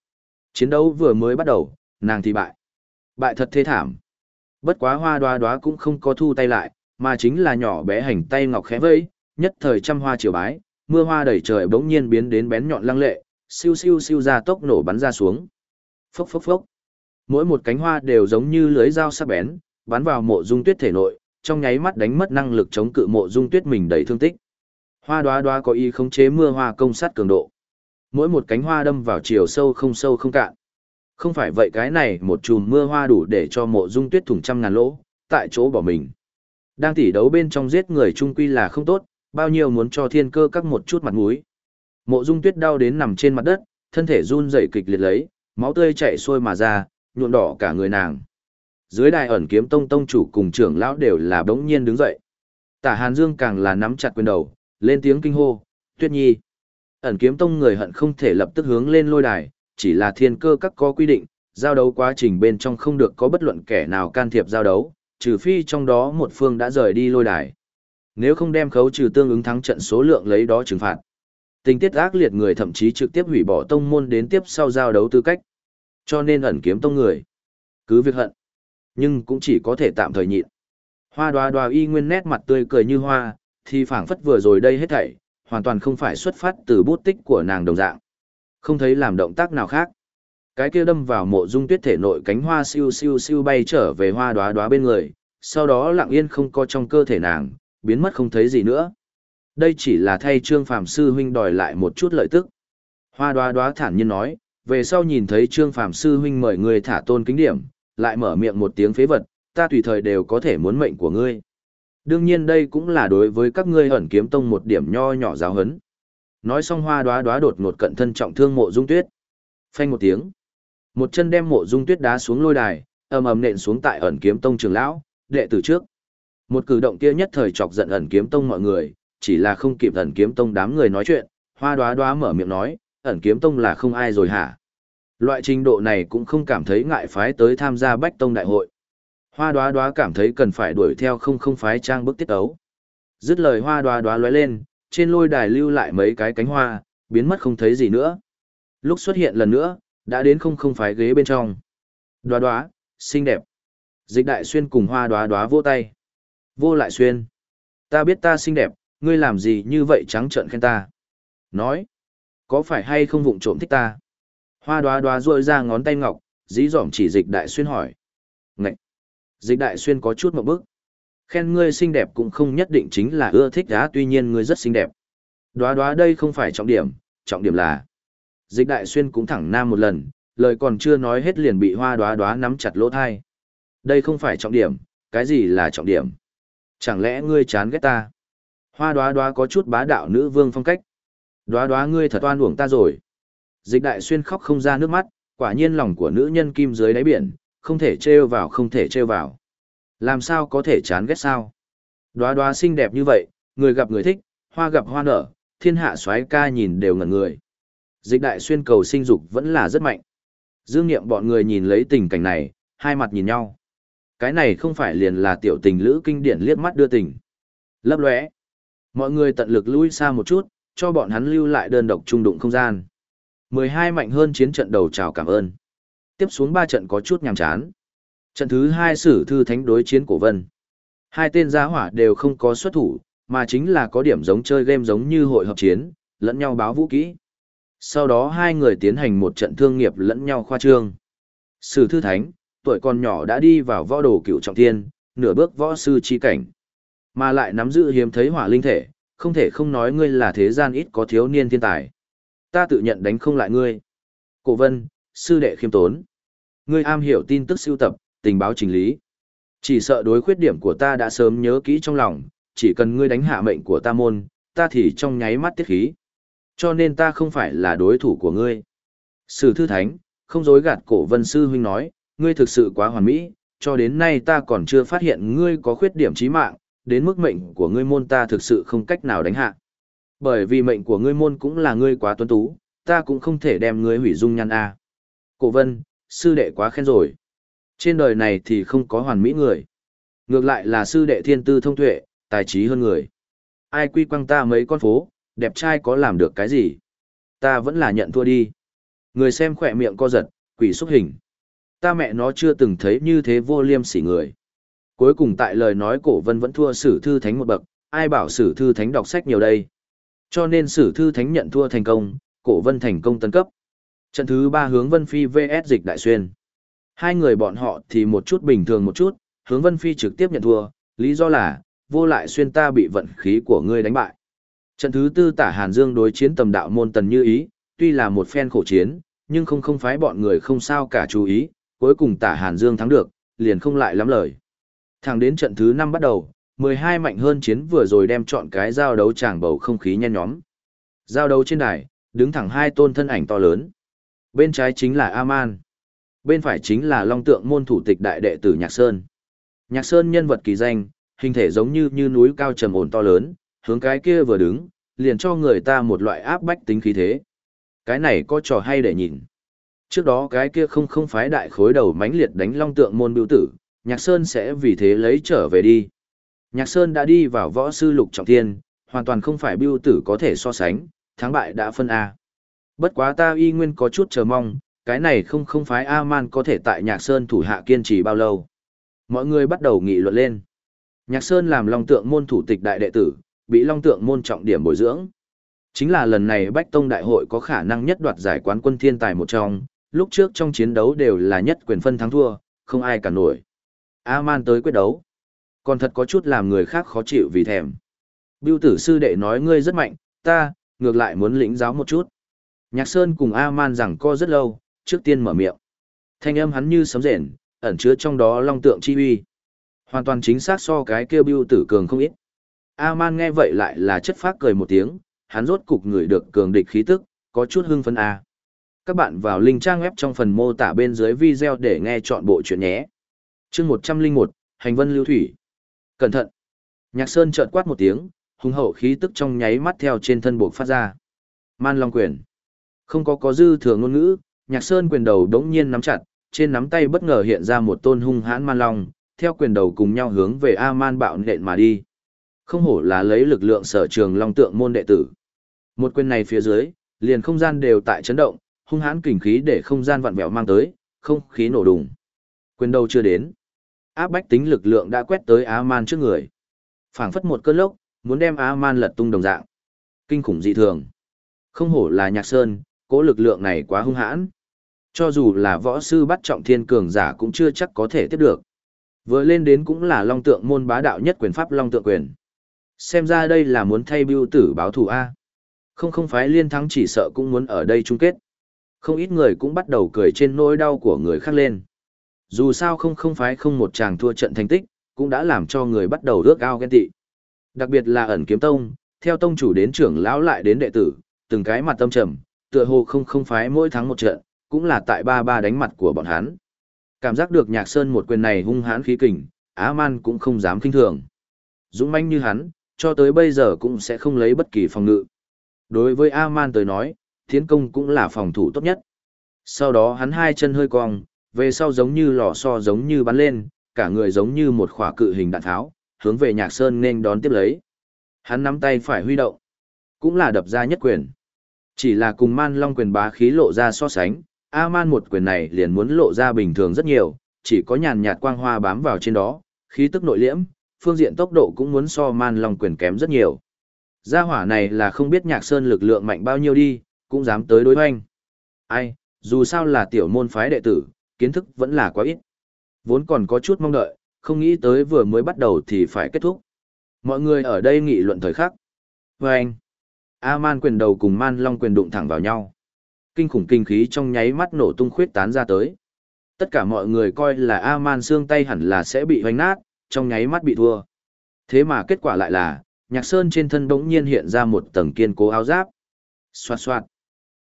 Speaker 1: Chiến đấu vừa mới bắt đầu, nàng thì bại. Bại thật thê thảm. Bất quá hoa đoá đoá cũng không có thu tay lại, mà chính là nhỏ bé hành tay ngọc khẽ vây, nhất thời trăm hoa triều bái, mưa hoa đầy trời bỗng nhiên biến đến bén nhọn lăng lệ, siêu siêu siêu ra tốc nổ bắn ra xuống. Phốc phốc phốc. Mỗi một cánh hoa đều giống như lưới dao sắc bén, bắn vào mộ dung tuyết thể nội, trong nháy mắt đánh mất năng lực chống cự mộ dung tuyết mình đầy thương tích. Hoa đoá đoá có ý khống chế mưa hoa công sát cường độ. Mỗi một cánh hoa đâm vào chiều sâu không sâu không cạn. Không phải vậy cái này một chùm mưa hoa đủ để cho mộ dung tuyết thủng trăm ngàn lỗ, tại chỗ bỏ mình. Đang tỉ đấu bên trong giết người trung quy là không tốt, bao nhiêu muốn cho thiên cơ các một chút mặt mũi. Mộ dung tuyết đau đến nằm trên mặt đất, thân thể run rẩy kịch liệt lấy, máu tươi chảy xuôi mà ra, nhuộm đỏ cả người nàng. Dưới đài ẩn kiếm tông tông chủ cùng trưởng lão đều là bỗng nhiên đứng dậy. Tả Hàn Dương càng là nắm chặt quyền đầu, lên tiếng kinh hô, tuyết nhi. Ẩn kiếm tông người hận không thể lập tức hướng lên lôi đài, chỉ là thiên cơ các có quy định, giao đấu quá trình bên trong không được có bất luận kẻ nào can thiệp giao đấu, trừ phi trong đó một phương đã rời đi lôi đài. Nếu không đem khấu trừ tương ứng thắng trận số lượng lấy đó trừng phạt. Tình tiết ác liệt người thậm chí trực tiếp hủy bỏ tông môn đến tiếp sau giao đấu tư cách. Cho nên ẩn kiếm tông người. Cứ việc hận. Nhưng cũng chỉ có thể tạm thời nhịn. Hoa đoá đoá y nguyên nét mặt tươi cười như hoa, thì phảng phất vừa rồi đây hết thảy, hoàn toàn không phải xuất phát từ bút tích của nàng đồng dạng. Không thấy làm động tác nào khác. Cái kia đâm vào mộ dung tuyết thể nội cánh hoa siêu siêu siêu bay trở về hoa đoá đoá bên người, sau đó lặng yên không có trong cơ thể nàng, biến mất không thấy gì nữa. Đây chỉ là thay Trương Phàm sư huynh đòi lại một chút lợi tức. Hoa đoá đoá thản nhiên nói, về sau nhìn thấy Trương Phàm sư huynh mời người thả tôn kính điểm, lại mở miệng một tiếng phế vật, ta tùy thời đều có thể muốn mệnh của ngươi. Đương nhiên đây cũng là đối với các ngươi ẩn kiếm tông một điểm nho nhỏ giáo hấn. Nói xong hoa đoá đoá đột ngột cận thân trọng thương mộ dung tuyết. Phanh một tiếng. Một chân đem mộ dung tuyết đá xuống lôi đài, ầm ầm nện xuống tại ẩn kiếm tông trường lão, đệ tử trước. Một cử động kia nhất thời chọc giận ẩn kiếm tông mọi người, chỉ là không kịp ẩn kiếm tông đám người nói chuyện, hoa đoá đoá mở miệng nói, ẩn kiếm tông là không ai rồi hả? Loại trình độ này cũng không cảm thấy ngại phái tới tham gia bách tông đại hội. Hoa đoá đoá cảm thấy cần phải đuổi theo không không phái trang bức tiết ấu. Dứt lời hoa đoá đoá lóe lên, trên lôi đài lưu lại mấy cái cánh hoa, biến mất không thấy gì nữa. Lúc xuất hiện lần nữa, đã đến không không phái ghế bên trong. Đoá đoá, xinh đẹp. Dịch đại xuyên cùng hoa đoá đoá vô tay. Vô lại xuyên. Ta biết ta xinh đẹp, ngươi làm gì như vậy trắng trợn khen ta. Nói, có phải hay không vụng trộm thích ta? Hoa đoá đoá rôi ra ngón tay ngọc, dí dỏm chỉ dịch đại xuyên hỏi. Ngậy! Dịch đại xuyên có chút một bức. Khen ngươi xinh đẹp cũng không nhất định chính là ưa thích á tuy nhiên ngươi rất xinh đẹp. Đoá đoá đây không phải trọng điểm, trọng điểm là. Dịch đại xuyên cũng thẳng nam một lần, lời còn chưa nói hết liền bị hoa đoá đoá nắm chặt lỗ thai. Đây không phải trọng điểm, cái gì là trọng điểm? Chẳng lẽ ngươi chán ghét ta? Hoa đoá đoá có chút bá đạo nữ vương phong cách. Đoá đoá ngươi thật oan uổng ta rồi. Dịch đại xuyên khóc không ra nước mắt, quả nhiên lòng của nữ nhân kim dưới đáy biển, không thể trêu vào không thể trêu vào. Làm sao có thể chán ghét sao? Đoá đoá xinh đẹp như vậy, người gặp người thích, hoa gặp hoa nở, thiên hạ soái ca nhìn đều ngẩn người. Dịch đại xuyên cầu sinh dục vẫn là rất mạnh. Dương nghiệm bọn người nhìn lấy tình cảnh này, hai mặt nhìn nhau. Cái này không phải liền là tiểu tình lữ kinh điển liếc mắt đưa tình. Lấp lóe. Mọi người tận lực lui xa một chút, cho bọn hắn lưu lại đơn độc trung đụng không gian. 12 mạnh hơn chiến trận đầu chào cảm ơn. Tiếp xuống 3 trận có chút nhàm chán. Trận thứ 2 sử thư thánh đối chiến cổ vân. Hai tên giá hỏa đều không có xuất thủ, mà chính là có điểm giống chơi game giống như hội hợp chiến, lẫn nhau báo vũ kỹ. Sau đó hai người tiến hành một trận thương nghiệp lẫn nhau khoa trương. Sử thư thánh, tuổi còn nhỏ đã đi vào võ đồ cựu trọng thiên, nửa bước võ sư chi cảnh. Mà lại nắm giữ hiếm thấy hỏa linh thể, không thể không nói ngươi là thế gian ít có thiếu niên thiên tài. Ta tự nhận đánh không lại ngươi. Cổ vân, sư đệ khiêm tốn. Ngươi am hiểu tin tức siêu tập, tình báo trình lý. Chỉ sợ đối khuyết điểm của ta đã sớm nhớ kỹ trong lòng, chỉ cần ngươi đánh hạ mệnh của ta môn, ta thì trong nháy mắt tiết khí. Cho nên ta không phải là đối thủ của ngươi. Sử thư thánh, không dối gạt cổ vân sư huynh nói, ngươi thực sự quá hoàn mỹ, cho đến nay ta còn chưa phát hiện ngươi có khuyết điểm chí mạng, đến mức mệnh của ngươi môn ta thực sự không cách nào đánh hạ. Bởi vì mệnh của ngươi môn cũng là ngươi quá tuấn tú, ta cũng không thể đem ngươi hủy dung nhan a. Cổ Vân, sư đệ quá khen rồi. Trên đời này thì không có hoàn mỹ người. Ngược lại là sư đệ thiên tư thông tuệ, tài trí hơn người. Ai quy quăng ta mấy con phố, đẹp trai có làm được cái gì? Ta vẫn là nhận thua đi. Người xem khỏe miệng co giật, quỷ xúc hình. Ta mẹ nó chưa từng thấy như thế vô liêm sỉ người. Cuối cùng tại lời nói cổ vân vẫn thua sử thư thánh một bậc, ai bảo sử thư thánh đọc sách nhiều đây. Cho nên sử thư thánh nhận thua thành công, cổ vân thành công tấn cấp. Trận thứ ba hướng vân phi vs dịch đại xuyên. Hai người bọn họ thì một chút bình thường một chút, hướng vân phi trực tiếp nhận thua, lý do là, vô lại xuyên ta bị vận khí của ngươi đánh bại. Trận thứ tư tả Hàn Dương đối chiến tầm đạo môn tần như ý, tuy là một phen khổ chiến, nhưng không không phái bọn người không sao cả chú ý, cuối cùng tả Hàn Dương thắng được, liền không lại lắm lời. Thẳng đến trận thứ 5 bắt đầu, 12 mạnh hơn chiến vừa rồi đem chọn cái giao đấu tràng bầu không khí nhen nhóm. Giao đấu trên đài, đứng thẳng hai tôn thân ảnh to lớn. Bên trái chính là Aman. Bên phải chính là Long Tượng môn thủ tịch đại đệ tử Nhạc Sơn. Nhạc Sơn nhân vật kỳ danh, hình thể giống như như núi cao trầm ổn to lớn, hướng cái kia vừa đứng, liền cho người ta một loại áp bách tính khí thế. Cái này có trò hay để nhìn. Trước đó cái kia không không phái đại khối đầu mãnh liệt đánh Long Tượng môn biểu tử, Nhạc Sơn sẽ vì thế lấy trở về đi. Nhạc Sơn đã đi vào võ sư lục trọng thiên, hoàn toàn không phải biêu tử có thể so sánh, thắng bại đã phân A. Bất quá ta y nguyên có chút chờ mong, cái này không không phái A-man có thể tại Nhạc Sơn thủ hạ kiên trì bao lâu. Mọi người bắt đầu nghị luận lên. Nhạc Sơn làm Long Tượng môn thủ tịch đại đệ tử, bị Long Tượng môn trọng điểm bồi dưỡng. Chính là lần này Bách Tông Đại hội có khả năng nhất đoạt giải quán quân thiên tài một trong, lúc trước trong chiến đấu đều là nhất quyền phân thắng thua, không ai cả nổi. A-man tới quyết đấu. Còn thật có chút làm người khác khó chịu vì thèm. Biêu tử sư đệ nói ngươi rất mạnh, ta, ngược lại muốn lĩnh giáo một chút. Nhạc Sơn cùng A-man rằng co rất lâu, trước tiên mở miệng. Thanh âm hắn như sấm rền, ẩn chứa trong đó long tượng chi uy. Hoàn toàn chính xác so cái kêu biêu tử cường không ít. A-man nghe vậy lại là chất phác cười một tiếng, hắn rốt cục người được cường địch khí tức, có chút hưng phấn A. Các bạn vào link trang web trong phần mô tả bên dưới video để nghe chọn bộ chuyện nhé chương một trăm linh một hành vân lưu thủy cẩn thận nhạc sơn trợn quát một tiếng hùng hậu khí tức trong nháy mắt theo trên thân buộc phát ra man long quyền không có có dư thừa ngôn ngữ nhạc sơn quyền đầu đống nhiên nắm chặt trên nắm tay bất ngờ hiện ra một tôn hung hãn man long theo quyền đầu cùng nhau hướng về A-man bạo nện mà đi. Không hổ là lấy lực lượng sở trường long tượng môn đệ tử. Một quyền này phía dưới, liền không gian đều tại chấn động, hung hãn kình khí để không gian vặn vẹo mang tới, không khí nổ đùng. Quyền đầu chưa đến. Áp bách tính lực lượng đã quét tới Á Man trước người. phảng phất một cơn lốc, muốn đem Á Man lật tung đồng dạng. Kinh khủng dị thường. Không hổ là nhạc sơn, cố lực lượng này quá hung hãn. Cho dù là võ sư bắt trọng thiên cường giả cũng chưa chắc có thể tiếp được. Vừa lên đến cũng là long tượng môn bá đạo nhất quyền pháp long tượng quyền. Xem ra đây là muốn thay bưu tử báo thù A. Không không phái liên thắng chỉ sợ cũng muốn ở đây chung kết. Không ít người cũng bắt đầu cười trên nỗi đau của người khác lên. Dù sao không không phái không một chàng thua trận thành tích, cũng đã làm cho người bắt đầu ước ao ghen tị. Đặc biệt là ẩn kiếm tông, theo tông chủ đến trưởng lão lại đến đệ tử, từng cái mặt tâm trầm, tựa hồ không không phái mỗi tháng một trận, cũng là tại ba ba đánh mặt của bọn hắn. Cảm giác được nhạc sơn một quyền này hung hãn khí kình, Á Man cũng không dám kinh thường. Dũng manh như hắn, cho tới bây giờ cũng sẽ không lấy bất kỳ phòng ngự. Đối với A Man tới nói, tiến công cũng là phòng thủ tốt nhất. Sau đó hắn hai chân hơi cong, về sau giống như lò xo giống như bắn lên, cả người giống như một khỏa cự hình đạn tháo, hướng về nhạc sơn nên đón tiếp lấy. Hắn nắm tay phải huy động, cũng là đập ra nhất quyền. Chỉ là cùng man long quyền bá khí lộ ra so sánh, A-man một quyền này liền muốn lộ ra bình thường rất nhiều, chỉ có nhàn nhạt quang hoa bám vào trên đó, khí tức nội liễm, phương diện tốc độ cũng muốn so man long quyền kém rất nhiều. Gia hỏa này là không biết nhạc sơn lực lượng mạnh bao nhiêu đi, cũng dám tới đối hoanh. Ai, dù sao là tiểu môn phái đệ tử, kiến thức vẫn là quá ít. Vốn còn có chút mong đợi, không nghĩ tới vừa mới bắt đầu thì phải kết thúc. Mọi người ở đây nghị luận thời khắc. Vâng! A-man quyền đầu cùng man long quyền đụng thẳng vào nhau. Kinh khủng kinh khí trong nháy mắt nổ tung khuyết tán ra tới. Tất cả mọi người coi là A-man xương tay hẳn là sẽ bị hoành nát, trong nháy mắt bị thua. Thế mà kết quả lại là, nhạc sơn trên thân đống nhiên hiện ra một tầng kiên cố áo giáp. Xoạt xoạt.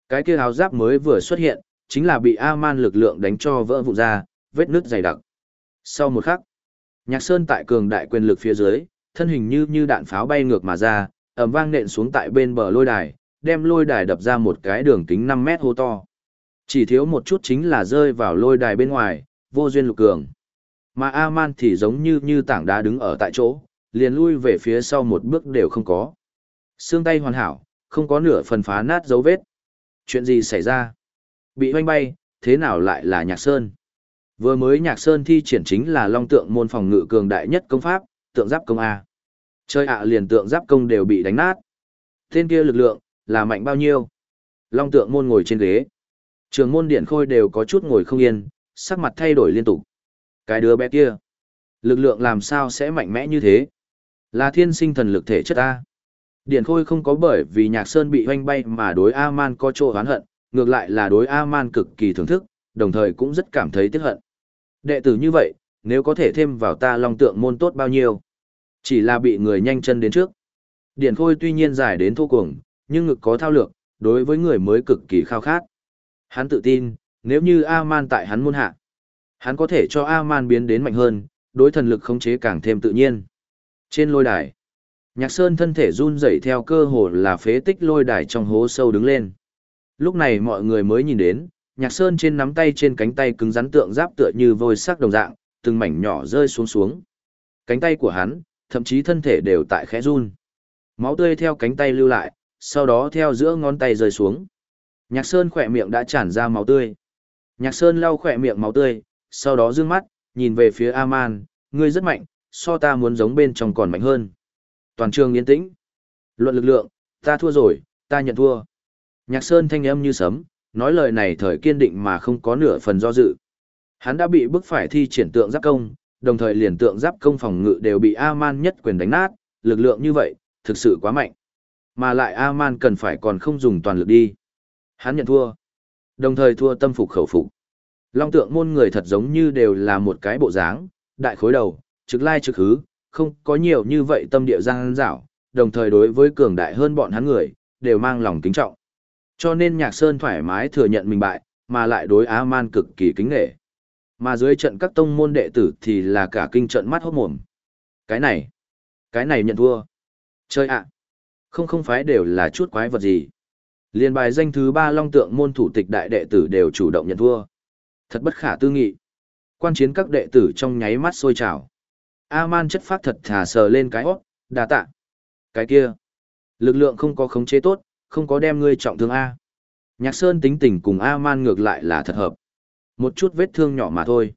Speaker 1: Cái kia áo giáp mới vừa xuất hiện, chính là bị A-man lực lượng đánh cho vỡ vụn ra, vết nứt dày đặc. Sau một khắc, nhạc sơn tại cường đại quyền lực phía dưới, thân hình như như đạn pháo bay ngược mà ra, ầm vang nện xuống tại bên bờ lôi đài, đem lôi đài đập ra một cái đường kính 5 mét hô to. Chỉ thiếu một chút chính là rơi vào lôi đài bên ngoài, vô duyên lục cường. Mà A-man thì giống như như tảng đá đứng ở tại chỗ, liền lui về phía sau một bước đều không có. Xương tay hoàn hảo, không có nửa phần phá nát dấu vết. Chuyện gì xảy ra? Bị hoanh bay, thế nào lại là Nhạc Sơn? Vừa mới Nhạc Sơn thi triển chính là long tượng môn phòng ngự cường đại nhất công pháp, tượng giáp công A. Chơi ạ liền tượng giáp công đều bị đánh nát. Tên kia lực lượng, là mạnh bao nhiêu? Long tượng môn ngồi trên ghế. Trường môn điện khôi đều có chút ngồi không yên, sắc mặt thay đổi liên tục. Cái đứa bé kia, lực lượng làm sao sẽ mạnh mẽ như thế? Là thiên sinh thần lực thể chất A. Điện khôi không có bởi vì nhạc sơn bị hoanh bay mà đối A-man có chỗ oán hận, ngược lại là đối A-man cực kỳ thưởng thức, đồng thời cũng rất cảm thấy tiếc hận. Đệ tử như vậy, nếu có thể thêm vào ta long tượng môn tốt bao nhiêu? Chỉ là bị người nhanh chân đến trước. Điển khôi tuy nhiên dài đến thô cuồng, nhưng ngực có thao lược, đối với người mới cực kỳ khao khát. Hắn tự tin, nếu như A-man tại hắn môn hạ, hắn có thể cho A-man biến đến mạnh hơn, đối thần lực khống chế càng thêm tự nhiên. Trên lôi đài, Nhạc Sơn thân thể run rẩy theo cơ hồ là phế tích lôi đài trong hố sâu đứng lên. Lúc này mọi người mới nhìn đến, Nhạc Sơn trên nắm tay trên cánh tay cứng rắn tượng giáp tựa như vôi sắc đồng dạng, từng mảnh nhỏ rơi xuống xuống. Cánh tay của hắn, thậm chí thân thể đều tại khẽ run. Máu tươi theo cánh tay lưu lại, sau đó theo giữa ngón tay rơi xuống. Nhạc Sơn khỏe miệng đã tràn ra máu tươi. Nhạc Sơn lau khỏe miệng máu tươi, sau đó dương mắt, nhìn về phía A-man, ngươi rất mạnh, so ta muốn giống bên trong còn mạnh hơn. Toàn trường yên tĩnh. Luận lực lượng, ta thua rồi, ta nhận thua. Nhạc Sơn thanh âm như sấm, nói lời này thời kiên định mà không có nửa phần do dự. Hắn đã bị bức phải thi triển tượng giáp công, đồng thời liền tượng giáp công phòng ngự đều bị A-man nhất quyền đánh nát, lực lượng như vậy, thực sự quá mạnh. Mà lại A-man cần phải còn không dùng toàn lực đi. Hắn nhận thua. Đồng thời thua tâm phục khẩu phục. Long tượng môn người thật giống như đều là một cái bộ dáng, đại khối đầu, trực lai trực hứ, không có nhiều như vậy tâm địa giang dảo, đồng thời đối với cường đại hơn bọn hắn người, đều mang lòng kính trọng. Cho nên Nhạc Sơn thoải mái thừa nhận mình bại, mà lại đối A-man cực kỳ kính nghệ. Mà dưới trận các tông môn đệ tử thì là cả kinh trận mắt hốt mồm. Cái này, cái này nhận thua. Chơi ạ. Không không phải đều là chút quái vật gì. Liên bài danh thứ ba long tượng môn thủ tịch đại đệ tử đều chủ động nhận thua. Thật bất khả tư nghị. Quan chiến các đệ tử trong nháy mắt sôi trào. A-man chất phát thật thà sờ lên cái hót, đà tạ. Cái kia, lực lượng không có khống chế tốt, không có đem ngươi trọng thương A. Nhạc Sơn tính tình cùng A-man ngược lại là thật hợp. Một chút vết thương nhỏ mà thôi.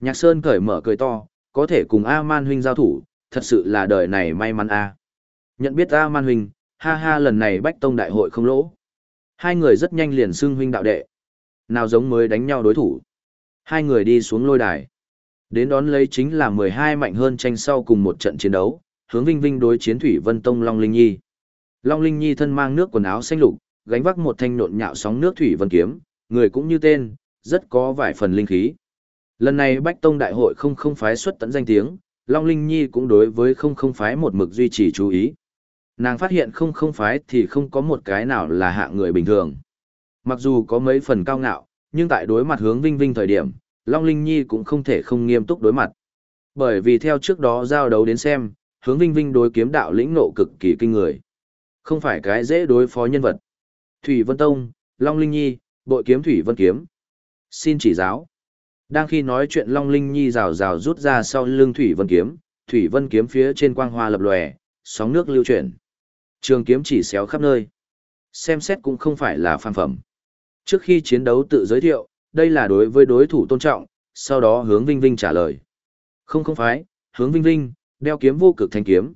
Speaker 1: Nhạc Sơn cởi mở cười to, có thể cùng A-man huynh giao thủ, thật sự là đời này may mắn A. Nhận biết A-man huynh, ha ha lần này bách tông đại hội không lỗ. Hai người rất nhanh liền xưng huynh đạo đệ. Nào giống mới đánh nhau đối thủ. Hai người đi xuống lôi đài. Đến đón lấy chính là 12 mạnh hơn tranh sau cùng một trận chiến đấu, hướng Vinh Vinh đối chiến Thủy Vân Tông Long Linh Nhi. Long Linh Nhi thân mang nước quần áo xanh lục, gánh vác một thanh nộn nhạo sóng nước Thủy Vân Kiếm, người cũng như tên, rất có vài phần linh khí. Lần này Bách Tông Đại hội không không phái xuất tận danh tiếng, Long Linh Nhi cũng đối với không không phái một mực duy trì chú ý. Nàng phát hiện không không phái thì không có một cái nào là hạ người bình thường. Mặc dù có mấy phần cao ngạo, nhưng tại đối mặt hướng Vinh Vinh thời điểm, Long Linh Nhi cũng không thể không nghiêm túc đối mặt. Bởi vì theo trước đó giao đấu đến xem, hướng Vinh Vinh đối kiếm đạo lĩnh nộ cực kỳ kinh người. Không phải cái dễ đối phó nhân vật. Thủy Vân Tông, Long Linh Nhi, bội kiếm Thủy Vân Kiếm. Xin chỉ giáo. Đang khi nói chuyện Long Linh Nhi rào rào rút ra sau lưng Thủy Vân Kiếm, Thủy Vân Kiếm phía trên quang hoa lập lòe, sóng nước lưu chuyển. Trường kiếm chỉ xéo khắp nơi. Xem xét cũng không phải là phàm phẩm. Trước khi chiến đấu tự giới thiệu, đây là đối với đối thủ tôn trọng, sau đó hướng Vinh Vinh trả lời. Không không phải, hướng Vinh Vinh, đeo kiếm vô cực thanh kiếm.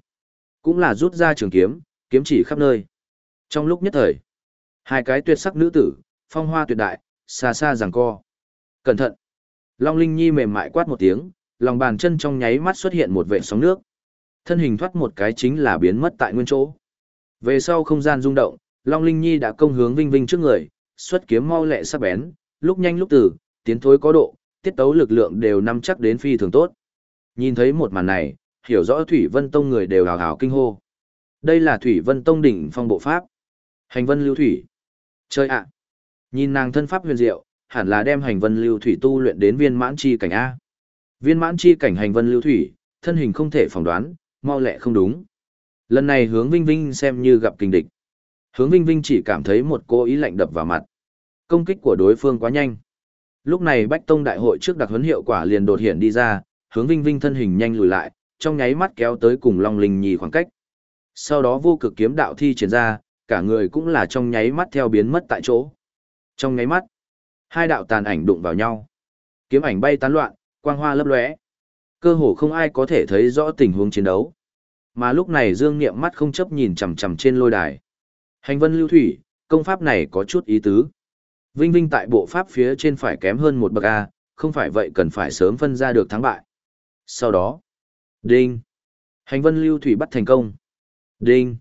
Speaker 1: Cũng là rút ra trường kiếm, kiếm chỉ khắp nơi. Trong lúc nhất thời, hai cái tuyệt sắc nữ tử, phong hoa tuyệt đại, xa xa giằng co. Cẩn thận! Long Linh Nhi mềm mại quát một tiếng, lòng bàn chân trong nháy mắt xuất hiện một vệt sóng nước. Thân hình thoát một cái chính là biến mất tại nguyên chỗ. Về sau không gian rung động, Long Linh Nhi đã công hướng Vinh Vinh trước người, xuất kiếm mau lẹ sắc bén, lúc nhanh lúc từ, tiến thối có độ, tiết tấu lực lượng đều nắm chắc đến phi thường tốt. Nhìn thấy một màn này, hiểu rõ Thủy Vân Tông người đều hào hào kinh hô. Đây là Thủy Vân Tông đỉnh phong bộ pháp. Hành vân lưu thủy. Chơi ạ. Nhìn nàng thân pháp huyền diệu, hẳn là đem hành vân lưu thủy tu luyện đến viên mãn chi cảnh A. Viên mãn chi cảnh hành vân lưu thủy, thân hình không thể phỏng đoán, mau lẹ không đúng. Lần này hướng Vinh Vinh xem như gặp kinh địch. Hướng Vinh Vinh chỉ cảm thấy một cô ý lạnh đập vào mặt. Công kích của đối phương quá nhanh. Lúc này Bách Tông Đại hội trước đặc huấn hiệu quả liền đột hiện đi ra, hướng Vinh Vinh thân hình nhanh lùi lại, trong nháy mắt kéo tới cùng Long Linh Nhi khoảng cách. Sau đó vô cực kiếm đạo thi triển ra, cả người cũng là trong nháy mắt theo biến mất tại chỗ. Trong nháy mắt, hai đạo tàn ảnh đụng vào nhau. Kiếm ảnh bay tán loạn, quang hoa lấp lóe. Cơ hồ không ai có thể thấy rõ tình huống chiến đấu. Mà lúc này Dương Niệm mắt không chấp nhìn chằm chằm trên lôi đài. Hành vân lưu thủy, công pháp này có chút ý tứ. Vinh Vinh tại bộ pháp phía trên phải kém hơn một bậc A, không phải vậy cần phải sớm phân ra được thắng bại. Sau đó, đinh, hành vân lưu thủy bắt thành công. Đinh,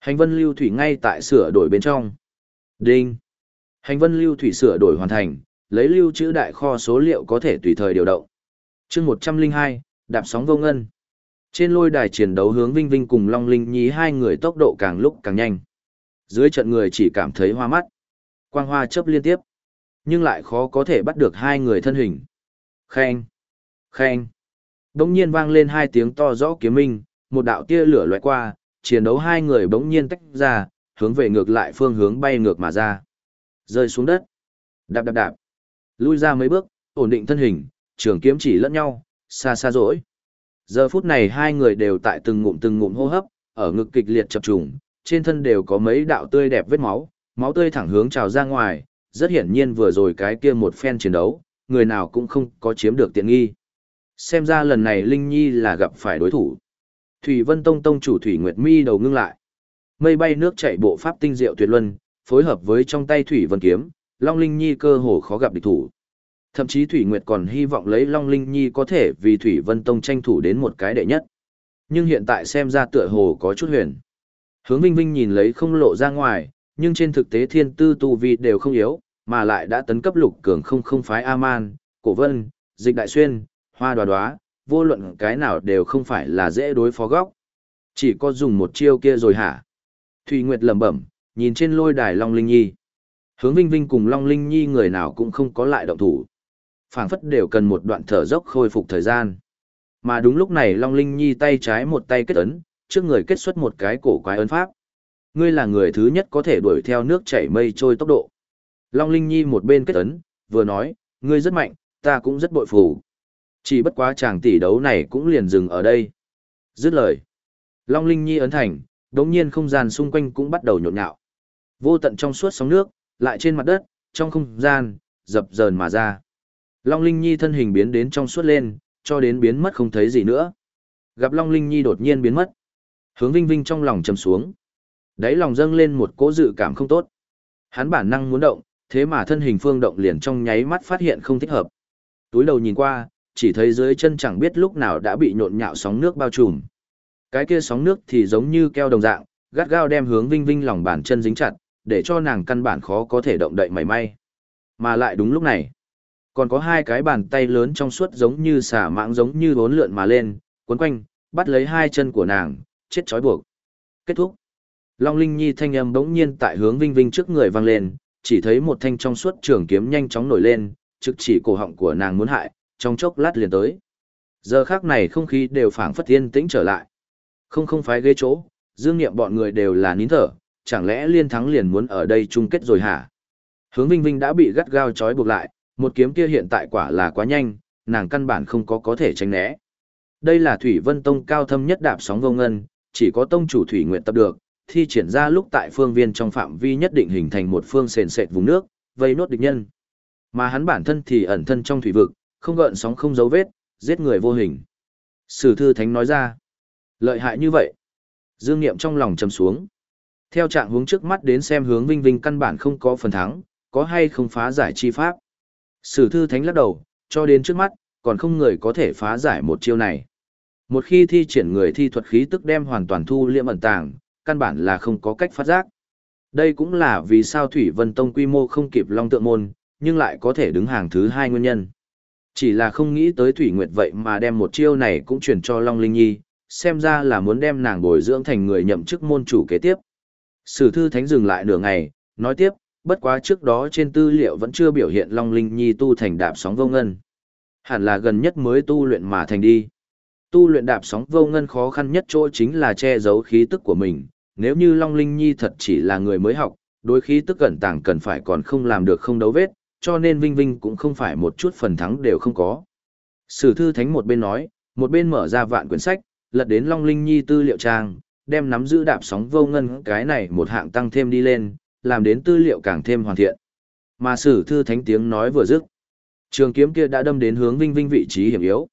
Speaker 1: hành vân lưu thủy ngay tại sửa đổi bên trong. Đinh, hành vân lưu thủy sửa đổi hoàn thành, lấy lưu trữ đại kho số liệu có thể tùy thời điều động. chương 102, đạp sóng vô ngân. Trên lôi đài chiến đấu hướng Vinh Vinh cùng Long Linh Nhi hai người tốc độ càng lúc càng nhanh. Dưới trận người chỉ cảm thấy hoa mắt. Quang hoa chớp liên tiếp. Nhưng lại khó có thể bắt được hai người thân hình. Khen. Khen. Bỗng nhiên vang lên hai tiếng to rõ kiếm minh, một đạo tia lửa loại qua, chiến đấu hai người bỗng nhiên tách ra, hướng về ngược lại phương hướng bay ngược mà ra. Rơi xuống đất. Đạp đạp đạp. Lui ra mấy bước, ổn định thân hình, trường kiếm chỉ lẫn nhau, xa xa rỗi. Giờ phút này hai người đều tại từng ngụm từng ngụm hô hấp, ở ngực kịch liệt chập trùng, trên thân đều có mấy đạo tươi đẹp vết máu, máu tươi thẳng hướng trào ra ngoài, rất hiển nhiên vừa rồi cái kia một phen chiến đấu, người nào cũng không có chiếm được tiện nghi. Xem ra lần này Linh Nhi là gặp phải đối thủ. Thủy Vân Tông Tông chủ Thủy Nguyệt Mi đầu ngưng lại. Mây bay nước chảy bộ pháp tinh diệu tuyệt luân, phối hợp với trong tay Thủy Vân kiếm, Long Linh Nhi cơ hồ khó gặp địch thủ. Thậm chí Thủy Nguyệt còn hy vọng lấy Long Linh Nhi có thể vì Thủy Vân Tông tranh thủ đến một cái đệ nhất. Nhưng hiện tại xem ra tựa hồ có chút huyền. Hướng Vinh Vinh nhìn lấy không lộ ra ngoài, nhưng trên thực tế thiên tư tu vi đều không yếu, mà lại đã tấn cấp lục cường không không phái A-man, cổ vân, dịch đại xuyên, hoa đoá đoá, vô luận cái nào đều không phải là dễ đối phó góc. Chỉ có dùng một chiêu kia rồi hả? Thùy Nguyệt lẩm bẩm, nhìn trên lôi đài Long Linh Nhi. Hướng Vinh Vinh cùng Long Linh Nhi người nào cũng không có lại động thủ. phảng phất đều cần một đoạn thở dốc khôi phục thời gian. Mà đúng lúc này Long Linh Nhi tay trái một tay kết ấn, trước người kết xuất một cái cổ quái ấn pháp. Ngươi là người thứ nhất có thể đuổi theo nước chảy mây trôi tốc độ. Long Linh Nhi một bên kết ấn, vừa nói, ngươi rất mạnh, ta cũng rất bội phục. Chỉ bất quá chàng tỷ đấu này cũng liền dừng ở đây. Dứt lời. Long Linh Nhi ấn thành, đống nhiên không gian xung quanh cũng bắt đầu nhộn nhạo. Vô tận trong suốt sóng nước, lại trên mặt đất, trong không gian, dập dờn mà ra. Long Linh Nhi thân hình biến đến trong suốt lên, cho đến biến mất không thấy gì nữa. Gặp Long Linh Nhi đột nhiên biến mất. Hướng Vinh Vinh trong lòng trầm xuống. Đáy lòng dâng lên một cỗ dự cảm không tốt. Hắn bản năng muốn động, thế mà thân hình phương động liền trong nháy mắt phát hiện không thích hợp. Túi đầu nhìn qua, chỉ thấy dưới chân chẳng biết lúc nào đã bị nhộn nhạo sóng nước bao trùm. Cái kia sóng nước thì giống như keo đồng dạng, gắt gao đem hướng Vinh Vinh lòng bàn chân dính chặt, để cho nàng căn bản khó có thể động đậy mảy may. Mà lại đúng lúc này, còn có hai cái bàn tay lớn trong suốt giống như xả mạng giống như bốn lượn mà lên, cuốn quanh, bắt lấy hai chân của nàng, chết trói buộc. Kết thúc. Long Linh Nhi thanh âm bỗng nhiên tại hướng Vinh Vinh trước người vang lên, chỉ thấy một thanh trong suốt trường kiếm nhanh chóng nổi lên, trực chỉ cổ họng của nàng muốn hại, trong chốc lát liền tới. Giờ khác này không khí đều phảng phất yên tĩnh trở lại. Không không phải ghế chỗ, dương nghiệm bọn người đều là nín thở, chẳng lẽ liên thắng liền muốn ở đây chung kết rồi hả? Hướng Vinh Vinh đã bị gắt gao trói buộc lại, một kiếm kia hiện tại quả là quá nhanh, nàng căn bản không có có thể tránh né. Đây là Thủy Vân Tông cao thâm nhất đạp sóng vô ngân, chỉ có tông chủ Thủy Nguyện tập được, thi triển ra lúc tại phương viên trong phạm vi nhất định hình thành một phương sền sệt vùng nước, vây nốt địch nhân. Mà hắn bản thân thì ẩn thân trong thủy vực, không gợn sóng không dấu vết, giết người vô hình. Sử thư thánh nói ra, lợi hại như vậy. Dương Niệm trong lòng trầm xuống. Theo trạng hướng trước mắt đến xem hướng Vinh Vinh căn bản không có phần thắng, có hay không phá giải chi pháp. Sử thư thánh lắc đầu, cho đến trước mắt, còn không người có thể phá giải một chiêu này. Một khi thi triển người thi thuật khí tức đem hoàn toàn thu liệm ẩn tàng, căn bản là không có cách phát giác. Đây cũng là vì sao Thủy Vân Tông quy mô không kịp Long Tượng Môn, nhưng lại có thể đứng hàng thứ hai nguyên nhân. Chỉ là không nghĩ tới Thủy Nguyệt vậy mà đem một chiêu này cũng truyền cho Long Linh Nhi, xem ra là muốn đem nàng bồi dưỡng thành người nhậm chức môn chủ kế tiếp. Sử thư thánh dừng lại nửa ngày, nói tiếp, bất quá trước đó trên tư liệu vẫn chưa biểu hiện Long Linh Nhi tu thành đạp sóng vô ngân. Hẳn là gần nhất mới tu luyện mà thành đi. Tu luyện đạp sóng vô ngân khó khăn nhất chỗ chính là che giấu khí tức của mình, nếu như Long Linh Nhi thật chỉ là người mới học, đối khí tức cẩn tàng cần phải còn không làm được không đấu vết, cho nên Vinh Vinh cũng không phải một chút phần thắng đều không có. Sử thư thánh một bên nói, một bên mở ra vạn quyển sách, lật đến Long Linh Nhi tư liệu trang, đem nắm giữ đạp sóng vô ngân cái này một hạng tăng thêm đi lên, làm đến tư liệu càng thêm hoàn thiện. Mà sử thư thánh tiếng nói vừa dứt, trường kiếm kia đã đâm đến hướng Vinh Vinh vị trí hiểm yếu.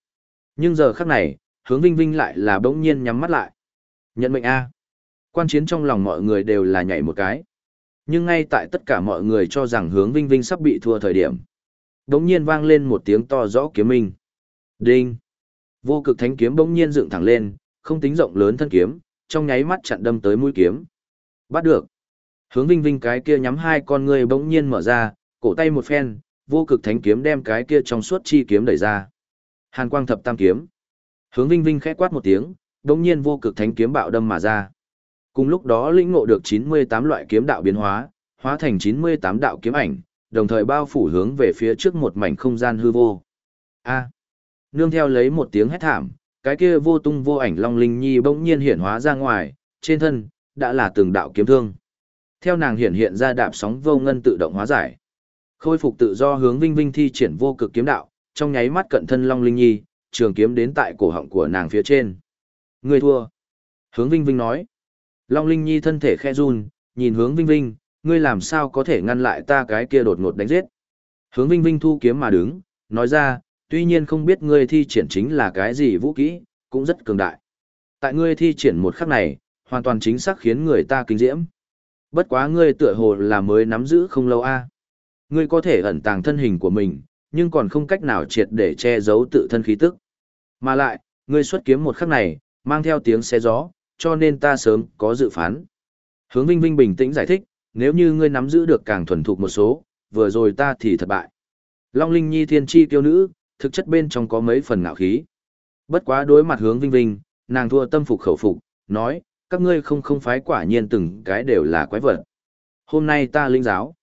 Speaker 1: Nhưng giờ khắc này, hướng Vinh Vinh lại là bỗng nhiên nhắm mắt lại. Nhận mệnh A. Quan chiến trong lòng mọi người đều là nhảy một cái. Nhưng ngay tại tất cả mọi người cho rằng hướng Vinh Vinh sắp bị thua thời điểm. Đống nhiên vang lên một tiếng to rõ kiếm minh. Đinh! Vô cực thánh kiếm bỗng nhiên dựng thẳng lên, không tính rộng lớn thân kiếm, trong nháy mắt chặn đâm tới mũi kiếm. Bắt được! Hướng Vinh Vinh cái kia nhắm hai con người bỗng nhiên mở ra, cổ tay một phen, vô cực thánh kiếm đem cái kia trong suốt chi kiếm đẩy ra. Hàn quang thập tam kiếm. Hướng Vinh Vinh khẽ quát một tiếng, bỗng nhiên vô cực thánh kiếm bạo đâm mà ra. Cùng lúc đó lĩnh ngộ được 98 loại kiếm đạo biến hóa, hóa thành 98 đạo kiếm ảnh, đồng thời bao phủ hướng về phía trước một mảnh không gian hư vô. A. Nương theo lấy một tiếng hét thảm, cái kia vô tung vô ảnh long linh nhi bỗng nhiên hiện hóa ra ngoài, trên thân đã là từng đạo kiếm thương. Theo nàng hiện hiện ra đạp sóng vô ngân tự động hóa giải. Khôi phục tự do hướng Vinh Vinh thi triển vô cực kiếm đạo, trong nháy mắt cận thân long linh nhi, trường kiếm đến tại cổ họng của nàng phía trên. Người thua. Hướng Vinh Vinh nói. Long Linh Nhi thân thể khe run, nhìn hướng Vinh Vinh, ngươi làm sao có thể ngăn lại ta cái kia đột ngột đánh giết. Hướng Vinh Vinh thu kiếm mà đứng, nói ra, tuy nhiên không biết ngươi thi triển chính là cái gì vũ kỹ, cũng rất cường đại. Tại ngươi thi triển một khắc này, hoàn toàn chính xác khiến người ta kinh diễm. Bất quá ngươi tựa hồ là mới nắm giữ không lâu a. À. Ngươi có thể ẩn tàng thân hình của mình, nhưng còn không cách nào triệt để che giấu tự thân khí tức. Mà lại, ngươi xuất kiếm một khắc này, mang theo tiếng xe gió, cho nên ta sớm có dự phán. Hướng Vinh Vinh bình tĩnh giải thích, nếu như ngươi nắm giữ được càng thuần thục một số, vừa rồi ta thì thất bại. Long Linh Nhi thiên chi tiêu nữ, thực chất bên trong có mấy phần ngạo khí. Bất quá đối mặt hướng Vinh Vinh, nàng thua tâm phục khẩu phục, nói, các ngươi không không phái quả nhiên từng cái đều là quái vật. Hôm nay ta linh giáo.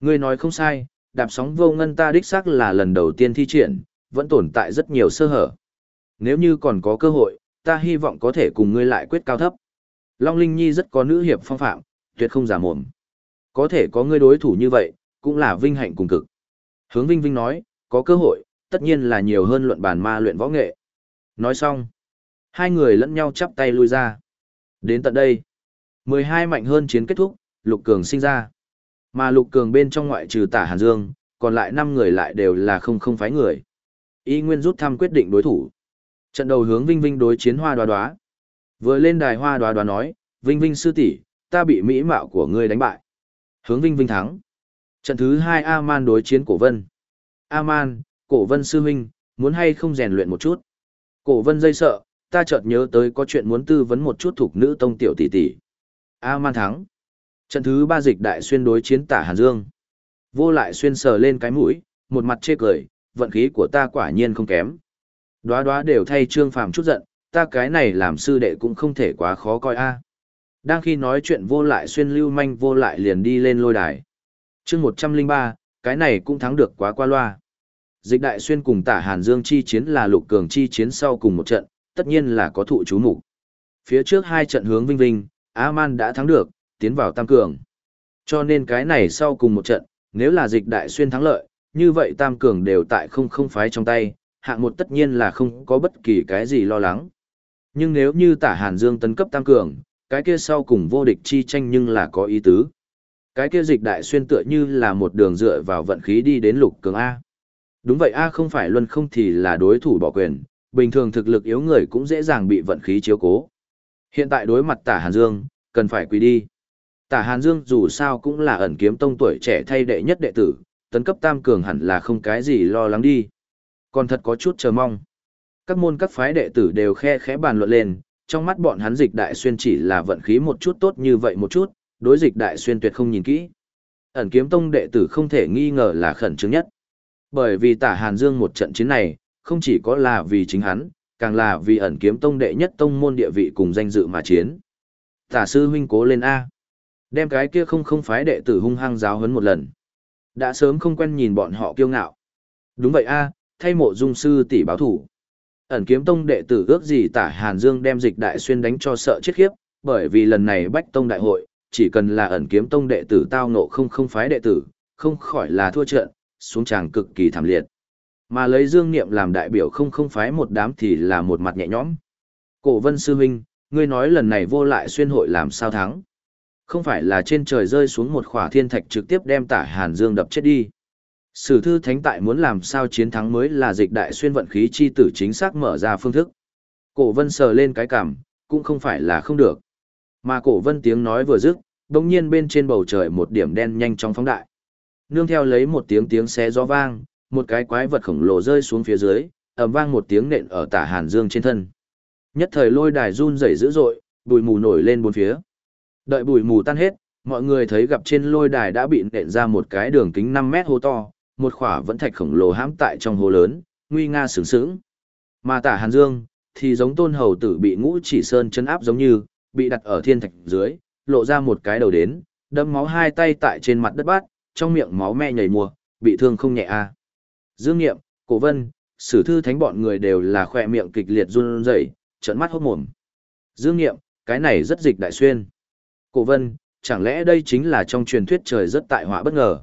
Speaker 1: Ngươi nói không sai, đạp sóng vô ngân ta đích xác là lần đầu tiên thi triển, vẫn tồn tại rất nhiều sơ hở. Nếu như còn có cơ hội, ta hy vọng có thể cùng ngươi lại quyết cao thấp. Long Linh Nhi rất có nữ hiệp phong phạm, tuyệt không giả mồm. Có thể có ngươi đối thủ như vậy, cũng là vinh hạnh cùng cực. Hướng Vinh Vinh nói, có cơ hội, tất nhiên là nhiều hơn luận bàn ma luyện võ nghệ. Nói xong, hai người lẫn nhau chắp tay lui ra. Đến tận đây, 12 mạnh hơn chiến kết thúc, Lục Cường sinh ra. Mà Lục Cường bên trong ngoại trừ tả Hàn Dương, còn lại 5 người lại đều là không không phái người. Y Nguyên rút thăm quyết định đối thủ. Trận đầu hướng Vinh Vinh đối chiến Hoa Đoá Đoá. Vừa lên đài Hoa Đoá Đoá nói, Vinh Vinh sư tỷ, ta bị mỹ mạo của ngươi đánh bại. Hướng Vinh Vinh thắng. Trận thứ hai A-man đối chiến Cổ Vân. A-man, Cổ Vân sư huynh, muốn hay không rèn luyện một chút. Cổ Vân dây sợ, ta chợt nhớ tới có chuyện muốn tư vấn một chút thuộc nữ tông tiểu tỷ tỷ. A-man thắng. Trận thứ ba dịch đại xuyên đối chiến tả Hàn Dương. Vô lại xuyên sờ lên cái mũi, một mặt chê cười, vận khí của ta quả nhiên không kém. Đóa đóa đều thay Trương Phàm chút giận, ta cái này làm sư đệ cũng không thể quá khó coi a. Đang khi nói chuyện vô lại xuyên lưu manh vô lại liền đi lên lôi đài. chương 103, cái này cũng thắng được quá qua loa. Dịch đại xuyên cùng tả Hàn Dương chi chiến là lục cường chi chiến sau cùng một trận, tất nhiên là có thụ chú mục Phía trước hai trận hướng vinh vinh, A-man đã thắng được, tiến vào tam cường. Cho nên cái này sau cùng một trận, nếu là dịch đại xuyên thắng lợi, như vậy tam cường đều tại không không phái trong tay, hạng một tất nhiên là không có bất kỳ cái gì lo lắng. Nhưng nếu như tả Hàn Dương tấn cấp tam cường, cái kia sau cùng vô địch chi tranh nhưng là có ý tứ. Cái kia dịch đại xuyên tựa như là một đường dựa vào vận khí đi đến lục cường A. Đúng vậy A không phải luân không thì là đối thủ bỏ quyền, bình thường thực lực yếu người cũng dễ dàng bị vận khí chiếu cố. Hiện tại đối mặt tả Hàn Dương, cần phải quỳ đi. Tả Hàn Dương dù sao cũng là ẩn kiếm tông tuổi trẻ thay đệ nhất đệ tử, tấn cấp tam cường hẳn là không cái gì lo lắng đi. Còn thật có chút chờ mong. Các môn các phái đệ tử đều khe khẽ bàn luận lên, trong mắt bọn hắn dịch đại xuyên chỉ là vận khí một chút tốt như vậy một chút, đối dịch đại xuyên tuyệt không nhìn kỹ. Ẩn kiếm tông đệ tử không thể nghi ngờ là khẩn trương nhất. Bởi vì tả Hàn Dương một trận chiến này, không chỉ có là vì chính hắn, càng là vì ẩn kiếm tông đệ nhất tông môn địa vị cùng danh dự mà chiến. Tả sư huynh cố lên A. Đem cái kia không không phái đệ tử hung hăng giáo huấn một lần. Đã sớm không quen nhìn bọn họ kiêu ngạo. Đúng vậy A, thay mộ dung sư tỷ báo thủ. Ẩn kiếm tông đệ tử ước gì tả Hàn Dương đem dịch đại xuyên đánh cho sợ chết khiếp, bởi vì lần này bách tông đại hội, chỉ cần là ẩn kiếm tông đệ tử tao ngộ không không phái đệ tử, không khỏi là thua trận, xuống tràng cực kỳ thảm liệt. Mà lấy Dương Niệm làm đại biểu không không phái một đám thì là một mặt nhẹ nhõm. Cổ vân sư huynh, ngươi nói lần này vô lại xuyên hội làm sao thắng. Không phải là trên trời rơi xuống một khỏa thiên thạch trực tiếp đem tả Hàn Dương đập chết đi. Sử thư thánh tại muốn làm sao chiến thắng mới là dịch đại xuyên vận khí chi tử chính xác mở ra phương thức. Cổ vân sờ lên cái cảm, cũng không phải là không được. Mà cổ vân tiếng nói vừa dứt, đồng nhiên bên trên bầu trời một điểm đen nhanh chóng phóng đại. Nương theo lấy một tiếng tiếng xé gió vang, một cái quái vật khổng lồ rơi xuống phía dưới, ầm vang một tiếng nện ở tả Hàn Dương trên thân. Nhất thời lôi đài run rẩy dữ dội, bụi mù nổi lên bốn phía. Đợi bụi mù tan hết, mọi người thấy gặp trên lôi đài đã bị nện ra một cái đường kính 5 mét hố to, một khỏa vẫn thạch khổng lồ hãm tại trong hồ lớn, nguy nga sướng sướng. Mà tả Hàn Dương, thì giống tôn hầu tử bị ngũ chỉ sơn chân áp giống như, bị đặt ở thiên thạch dưới, lộ ra một cái đầu đến, đâm máu hai tay tại trên mặt đất bát, trong miệng máu me nhảy mùa, bị thương không nhẹ a. À. Dương Nghiệm, Cổ Vân, Sử thư thánh bọn người đều là khỏe miệng kịch liệt run rẩy, trợn mắt hốt mồm. Dương Nghiệm, cái này rất dịch đại xuyên. Cổ Vân, chẳng lẽ đây chính là trong truyền thuyết trời rất tại họa bất ngờ.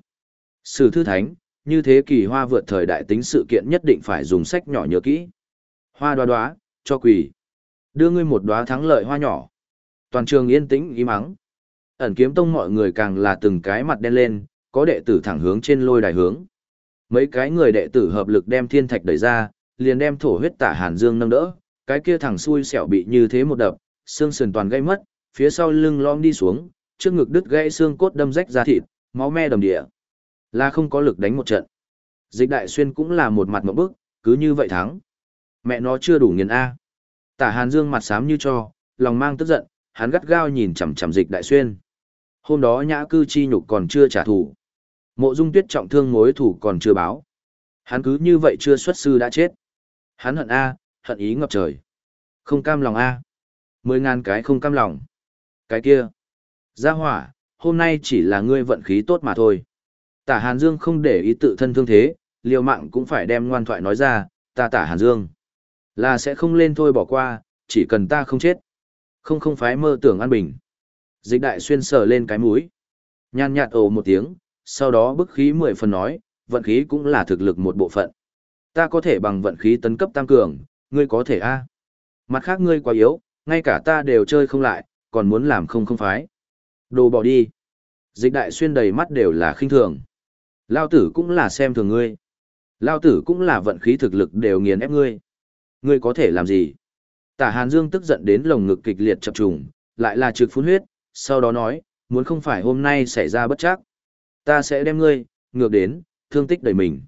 Speaker 1: Sử thư thánh, như thế kỳ hoa vượt thời đại tính sự kiện nhất định phải dùng sách nhỏ nhớ kỹ. Hoa đoá đoá, cho quỷ. Đưa ngươi một đoá thắng lợi hoa nhỏ. Toàn trường yên tĩnh ý mắng. Ẩn kiếm tông mọi người càng là từng cái mặt đen lên, có đệ tử thẳng hướng trên lôi đài hướng. Mấy cái người đệ tử hợp lực đem thiên thạch đẩy ra, liền đem thổ huyết tả Hàn Dương nâng đỡ, cái kia thẳng xui xẻo bị như thế một đập, xương sườn toàn gây mất, phía sau lưng lom đi xuống, trước ngực đứt gãy xương cốt đâm rách ra thịt, máu me đầm địa. Là không có lực đánh một trận. Dịch đại xuyên cũng là một mặt một bức, cứ như vậy thắng. Mẹ nó chưa đủ nghiền A. Tả Hàn Dương mặt xám như cho, lòng mang tức giận, hắn gắt gao nhìn chằm chằm dịch đại xuyên. Hôm đó nhã cư chi nhục còn chưa trả thù. Mộ dung tuyết trọng thương mối thủ còn chưa báo. Hắn cứ như vậy chưa xuất sư đã chết. Hắn hận A, hận ý ngập trời. Không cam lòng A. Mười ngàn cái không cam lòng. Cái kia. Gia hỏa, hôm nay chỉ là ngươi vận khí tốt mà thôi. Tả Hàn Dương không để ý tự thân thương thế, liều mạng cũng phải đem ngoan thoại nói ra, ta tả Hàn Dương. Là sẽ không lên thôi bỏ qua, chỉ cần ta không chết. Không không phái mơ tưởng an bình. Dịch đại xuyên sờ lên cái mũi. Nhàn nhạt ồ một tiếng, sau đó bức khí mười phần nói, vận khí cũng là thực lực một bộ phận. Ta có thể bằng vận khí tấn cấp tam cường, ngươi có thể a Mặt khác ngươi quá yếu, ngay cả ta đều chơi không lại, còn muốn làm không không phái. Đồ bỏ đi. Dịch đại xuyên đầy mắt đều là khinh thường. Lao tử cũng là xem thường ngươi. Lao tử cũng là vận khí thực lực đều nghiền ép ngươi. Ngươi có thể làm gì? Tả Hàn Dương tức giận đến lồng ngực kịch liệt chập trùng, lại là trực phun huyết, sau đó nói, muốn không phải hôm nay xảy ra bất chắc. Ta sẽ đem ngươi, ngược đến, thương tích đầy mình.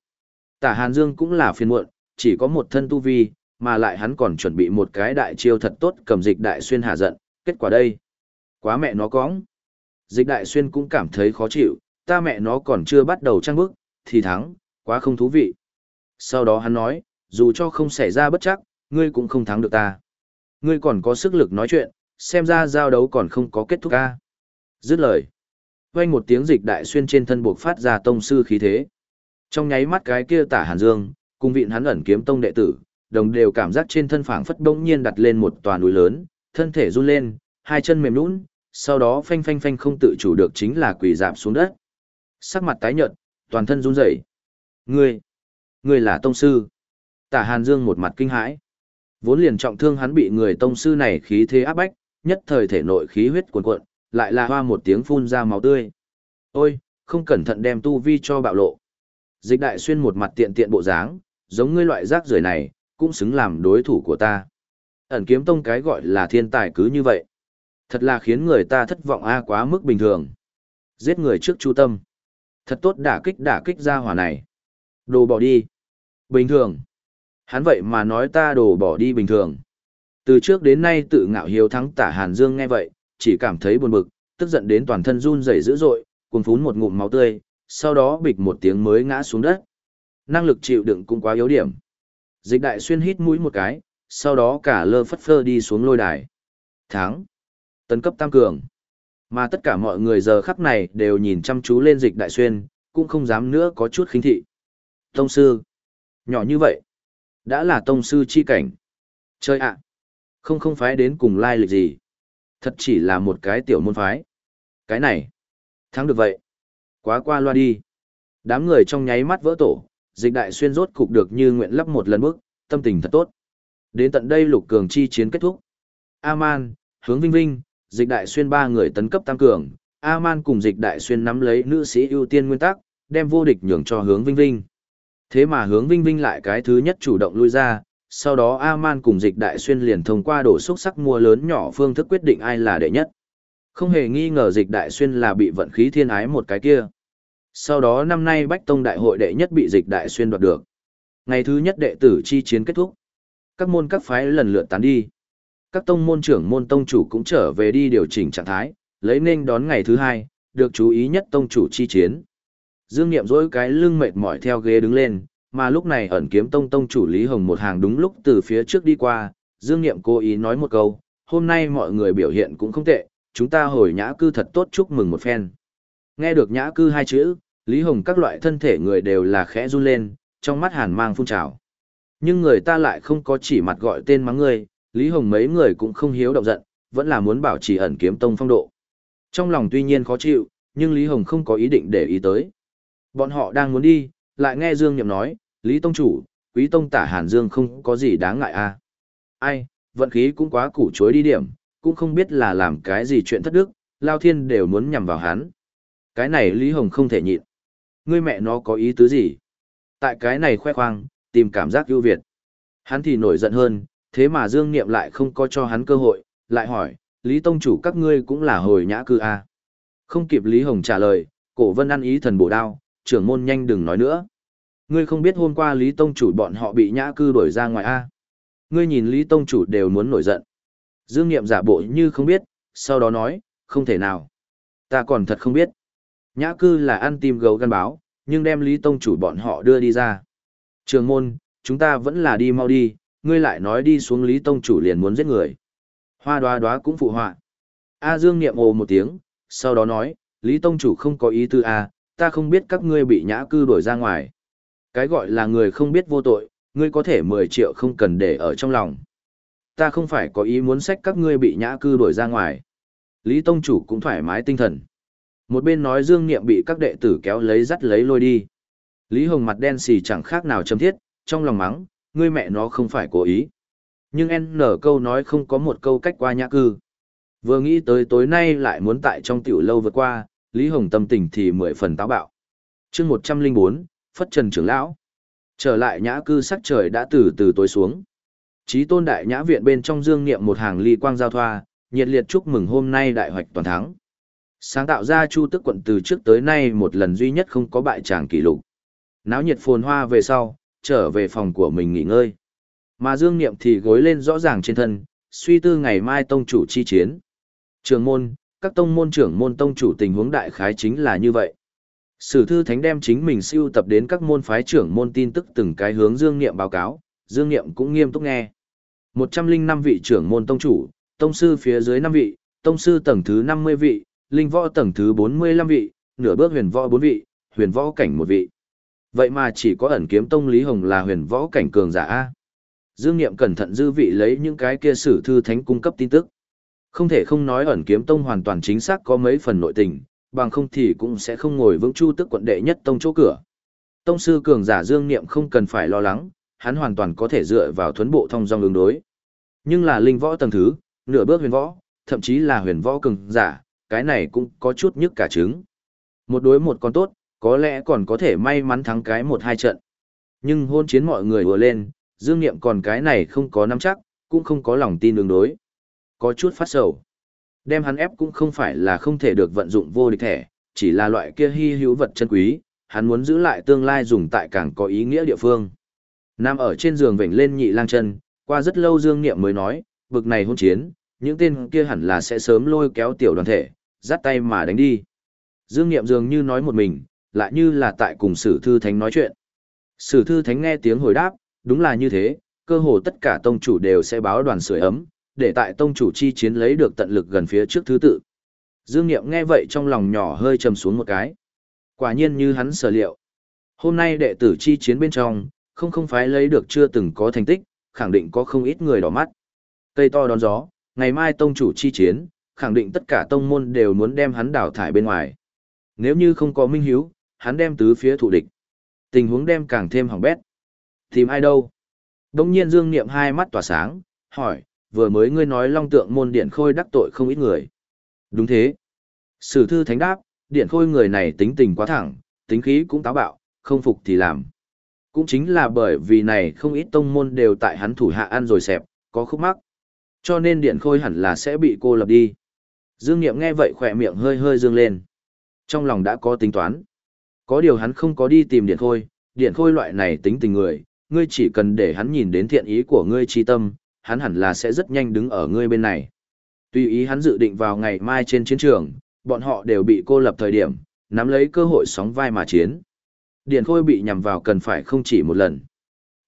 Speaker 1: Tả Hàn Dương cũng là phiền muộn, chỉ có một thân tu vi, mà lại hắn còn chuẩn bị một cái đại chiêu thật tốt cầm dịch đại xuyên hạ giận, kết quả đây. Quá mẹ nó cóng. Dịch đại xuyên cũng cảm thấy khó chịu, ta mẹ nó còn chưa bắt đầu trang bức, thì thắng, quá không thú vị. Sau đó hắn nói, dù cho không xảy ra bất chắc, ngươi cũng không thắng được ta. Ngươi còn có sức lực nói chuyện, xem ra giao đấu còn không có kết thúc ca. Dứt lời. Quanh một tiếng dịch đại xuyên trên thân buộc phát ra tông sư khí thế. Trong nháy mắt cái kia tả hàn dương, cùng vịn hắn ẩn kiếm tông đệ tử, đồng đều cảm giác trên thân phảng phất bỗng nhiên đặt lên một tòa núi lớn, thân thể run lên, hai chân mềm nhũn, sau đó phanh phanh phanh không tự chủ được chính là quỳ dạp xuống đất. Sắc mặt tái nhợt, toàn thân run rẩy. Ngươi, ngươi là tông sư. Tả Hàn Dương một mặt kinh hãi. Vốn liền trọng thương hắn bị người tông sư này khí thế áp bách, nhất thời thể nội khí huyết cuồn cuộn, lại là hoa một tiếng phun ra máu tươi. Ôi, không cẩn thận đem tu vi cho bạo lộ. Dịch đại xuyên một mặt tiện tiện bộ dáng, giống ngươi loại rác rưởi này, cũng xứng làm đối thủ của ta. Ẩn kiếm tông cái gọi là thiên tài cứ như vậy. Thật là khiến người ta thất vọng a quá mức bình thường. Giết người trước chu tâm. Thật tốt đả kích đả kích ra hỏa này. Đồ bỏ đi. Bình thường. Hắn vậy mà nói ta đồ bỏ đi bình thường. Từ trước đến nay tự ngạo hiếu thắng tả Hàn Dương nghe vậy, chỉ cảm thấy buồn bực, tức giận đến toàn thân run rẩy dữ dội, cuồng phún một ngụm máu tươi, sau đó bịch một tiếng mới ngã xuống đất. Năng lực chịu đựng cũng quá yếu điểm. Dịch đại xuyên hít mũi một cái, sau đó cả lơ phất phơ đi xuống lôi đài. Thắng. Tấn cấp tam cường. Mà tất cả mọi người giờ khắc này đều nhìn chăm chú lên dịch đại xuyên, cũng không dám nữa có chút khinh thị. Tông sư. Nhỏ như vậy. Đã là tông sư chi cảnh. Chơi ạ. Không không phái đến cùng lai lịch gì. Thật chỉ là một cái tiểu môn phái. Cái này. Thắng được vậy. Quá qua loa đi. Đám người trong nháy mắt vỡ tổ, dịch đại xuyên rốt cục được như nguyện lắp một lần bước, tâm tình thật tốt. Đến tận đây lục cường chi chiến kết thúc. A-man, hướng vinh vinh, dịch đại xuyên ba người tấn cấp tăng cường, A-man cùng dịch đại xuyên nắm lấy nữ sĩ ưu tiên nguyên tắc, đem vô địch nhường cho hướng vinh vinh. Thế mà hướng vinh vinh lại cái thứ nhất chủ động lui ra, sau đó A-man cùng dịch đại xuyên liền thông qua đổ xúc sắc mua lớn nhỏ phương thức quyết định ai là đệ nhất. Không hề nghi ngờ dịch đại xuyên là bị vận khí thiên ái một cái kia. Sau đó năm nay Bách Tông Đại hội đệ nhất bị dịch đại xuyên đoạt được. Ngày thứ nhất đệ tử chi chiến kết thúc. Các môn các phái lần lượt tán đi. Các tông môn trưởng môn tông chủ cũng trở về đi điều chỉnh trạng thái, lấy nên đón ngày thứ hai, được chú ý nhất tông chủ chi chiến. Dương Niệm dỗi cái lưng mệt mỏi theo ghế đứng lên, mà lúc này ẩn kiếm tông tông chủ Lý Hồng một hàng đúng lúc từ phía trước đi qua, Dương Niệm cố ý nói một câu, hôm nay mọi người biểu hiện cũng không tệ, chúng ta hồi nhã cư thật tốt chúc mừng một phen. Nghe được nhã cư hai chữ, Lý Hồng các loại thân thể người đều là khẽ run lên, trong mắt hàn mang phun trào. Nhưng người ta lại không có chỉ mặt gọi tên mắng người, Lý Hồng mấy người cũng không hiếu động giận, vẫn là muốn bảo trì ẩn kiếm tông phong độ. Trong lòng tuy nhiên khó chịu, nhưng Lý Hồng không có ý định để ý tới. Bọn họ đang muốn đi, lại nghe Dương Nhậm nói, Lý Tông Chủ, Quý Tông tả Hàn Dương không có gì đáng ngại a à? Ai, vận khí cũng quá củ chối đi điểm, cũng không biết là làm cái gì chuyện thất đức, Lao Thiên đều muốn nhằm vào hắn. Cái này Lý Hồng không thể nhịn. Ngươi mẹ nó có ý tứ gì? Tại cái này khoe khoang, tìm cảm giác ưu việt. Hắn thì nổi giận hơn, thế mà Dương Niệm lại không có cho hắn cơ hội, lại hỏi, Lý Tông Chủ các ngươi cũng là hồi nhã cư à? Không kịp Lý Hồng trả lời, cổ vân ăn ý thần bổ đao, trưởng môn nhanh đừng nói nữa. Ngươi không biết hôm qua Lý Tông chủ bọn họ bị nhã cư đuổi ra ngoài A. Ngươi nhìn Lý Tông chủ đều muốn nổi giận. Dương Niệm giả bộ như không biết, sau đó nói, không thể nào. Ta còn thật không biết. Nhã cư là ăn tim gấu gan báo, nhưng đem Lý Tông chủ bọn họ đưa đi ra. Trường môn, chúng ta vẫn là đi mau đi, ngươi lại nói đi xuống Lý Tông chủ liền muốn giết người. Hoa đoá đoá cũng phụ họa. A Dương Niệm ồ một tiếng, sau đó nói, Lý Tông chủ không có ý tư A, ta không biết các ngươi bị nhã cư đuổi ra ngoài. Cái gọi là người không biết vô tội, ngươi có thể 10 triệu không cần để ở trong lòng. Ta không phải có ý muốn sách các ngươi bị nhã cư đuổi ra ngoài. Lý Tông Chủ cũng thoải mái tinh thần. Một bên nói Dương Niệm bị các đệ tử kéo lấy dắt lấy lôi đi. Lý Hồng mặt đen xì chẳng khác nào châm thiết, trong lòng mắng, ngươi mẹ nó không phải cố ý. Nhưng N câu nói không có một câu cách qua nhã cư. Vừa nghĩ tới tối nay lại muốn tại trong tiểu lâu vượt qua, Lý Hồng tâm tình thì mười phần táo bạo. chương 104, Phất Trần trưởng lão. Trở lại nhã cư sắc trời đã từ từ tối xuống. Chí tôn đại nhã viện bên trong dương niệm một hàng ly quang giao thoa, nhiệt liệt chúc mừng hôm nay đại hoạch toàn thắng. Sáng tạo ra Chu Tức quận từ trước tới nay một lần duy nhất không có bại tràng kỷ lục. Náo nhiệt phồn hoa về sau, trở về phòng của mình nghỉ ngơi. Mà Dương Niệm thì gối lên rõ ràng trên thân, suy tư ngày mai tông chủ chi chiến. Trường môn, các tông môn trưởng môn tông chủ tình huống đại khái chính là như vậy. Sử thư thánh đem chính mình siêu tập đến các môn phái trưởng môn tin tức từng cái hướng Dương Niệm báo cáo, Dương Niệm cũng nghiêm túc nghe. 105 vị trưởng môn tông chủ, tông sư phía dưới 5 vị, tông sư tầng thứ 50 vị, linh võ tầng thứ 45 vị, nửa bước huyền võ 4 vị, huyền võ cảnh 1 vị. Vậy mà chỉ có ẩn kiếm tông Lý Hồng là huyền võ cảnh cường giả A. Dương Niệm cẩn thận dư vị lấy những cái kia sử thư thánh cung cấp tin tức. Không thể không nói ẩn kiếm tông hoàn toàn chính xác có mấy phần nội tình, bằng không thì cũng sẽ không ngồi vững chu tức quận đệ nhất tông chỗ cửa. Tông sư cường giả Dương Niệm không cần phải lo lắng, hắn hoàn toàn có thể dựa vào thuấn bộ thông dong ứng đối. Nhưng là linh võ tầng thứ, nửa bước huyền võ, thậm chí là huyền võ cường giả, cái này cũng có chút nhức cả trứng. Một đối một con tốt, có lẽ còn có thể may mắn thắng cái một hai trận. Nhưng hôn chiến mọi người vừa lên, Dương Niệm còn cái này không có nắm chắc, cũng không có lòng tin đường đối. Có chút phát sầu. Đem hắn ép cũng không phải là không thể được vận dụng vô địch thẻ, chỉ là loại kia hy hữu vật chân quý, hắn muốn giữ lại tương lai dùng tại càng có ý nghĩa địa phương. Nam ở trên giường vểnh lên nhị lang chân, qua rất lâu Dương Niệm mới nói, bực này hôn chiến, những tên kia hẳn là sẽ sớm lôi kéo tiểu đoàn thể, dắt tay mà đánh đi. Dương Niệm dường như nói một mình, lại như là tại cùng Sử Thư Thánh nói chuyện. Sử Thư Thánh nghe tiếng hồi đáp, đúng là như thế, cơ hồ tất cả tông chủ đều sẽ báo đoàn sưởi ấm, để tại tông chủ chi chiến lấy được tận lực gần phía trước thứ tự. Dương Niệm nghe vậy trong lòng nhỏ hơi trầm xuống một cái. Quả nhiên như hắn sở liệu. Hôm nay đệ tử chi chiến bên trong, không không phải lấy được chưa từng có thành tích, khẳng định có không ít người đỏ mắt. Cây to đón gió, ngày mai tông chủ chi chiến, khẳng định tất cả tông môn đều muốn đem hắn đào thải bên ngoài. Nếu như không có minh hiếu, hắn đem tứ phía thủ địch. Tình huống đem càng thêm hỏng bét. Tìm ai đâu? Đông nhiên Dương Niệm hai mắt tỏa sáng, hỏi, vừa mới ngươi nói long tượng môn điện khôi đắc tội không ít người. Đúng thế. Sử thư thánh đáp, điện khôi người này tính tình quá thẳng, tính khí cũng táo bạo, không phục thì làm. Cũng chính là bởi vì này không ít tông môn đều tại hắn thủ hạ ăn rồi xẹp, có khúc mắc. Cho nên điện khôi hẳn là sẽ bị cô lập đi. Dương Niệm nghe vậy khỏe miệng hơi hơi dương lên. Trong lòng đã có tính toán. Có điều hắn không có đi tìm điện khôi, điện khôi loại này tính tình người, ngươi chỉ cần để hắn nhìn đến thiện ý của ngươi chi tâm, hắn hẳn là sẽ rất nhanh đứng ở ngươi bên này. Tuy ý hắn dự định vào ngày mai trên chiến trường, bọn họ đều bị cô lập thời điểm, nắm lấy cơ hội sóng vai mà chiến. Điện khôi bị nhằm vào cần phải không chỉ một lần.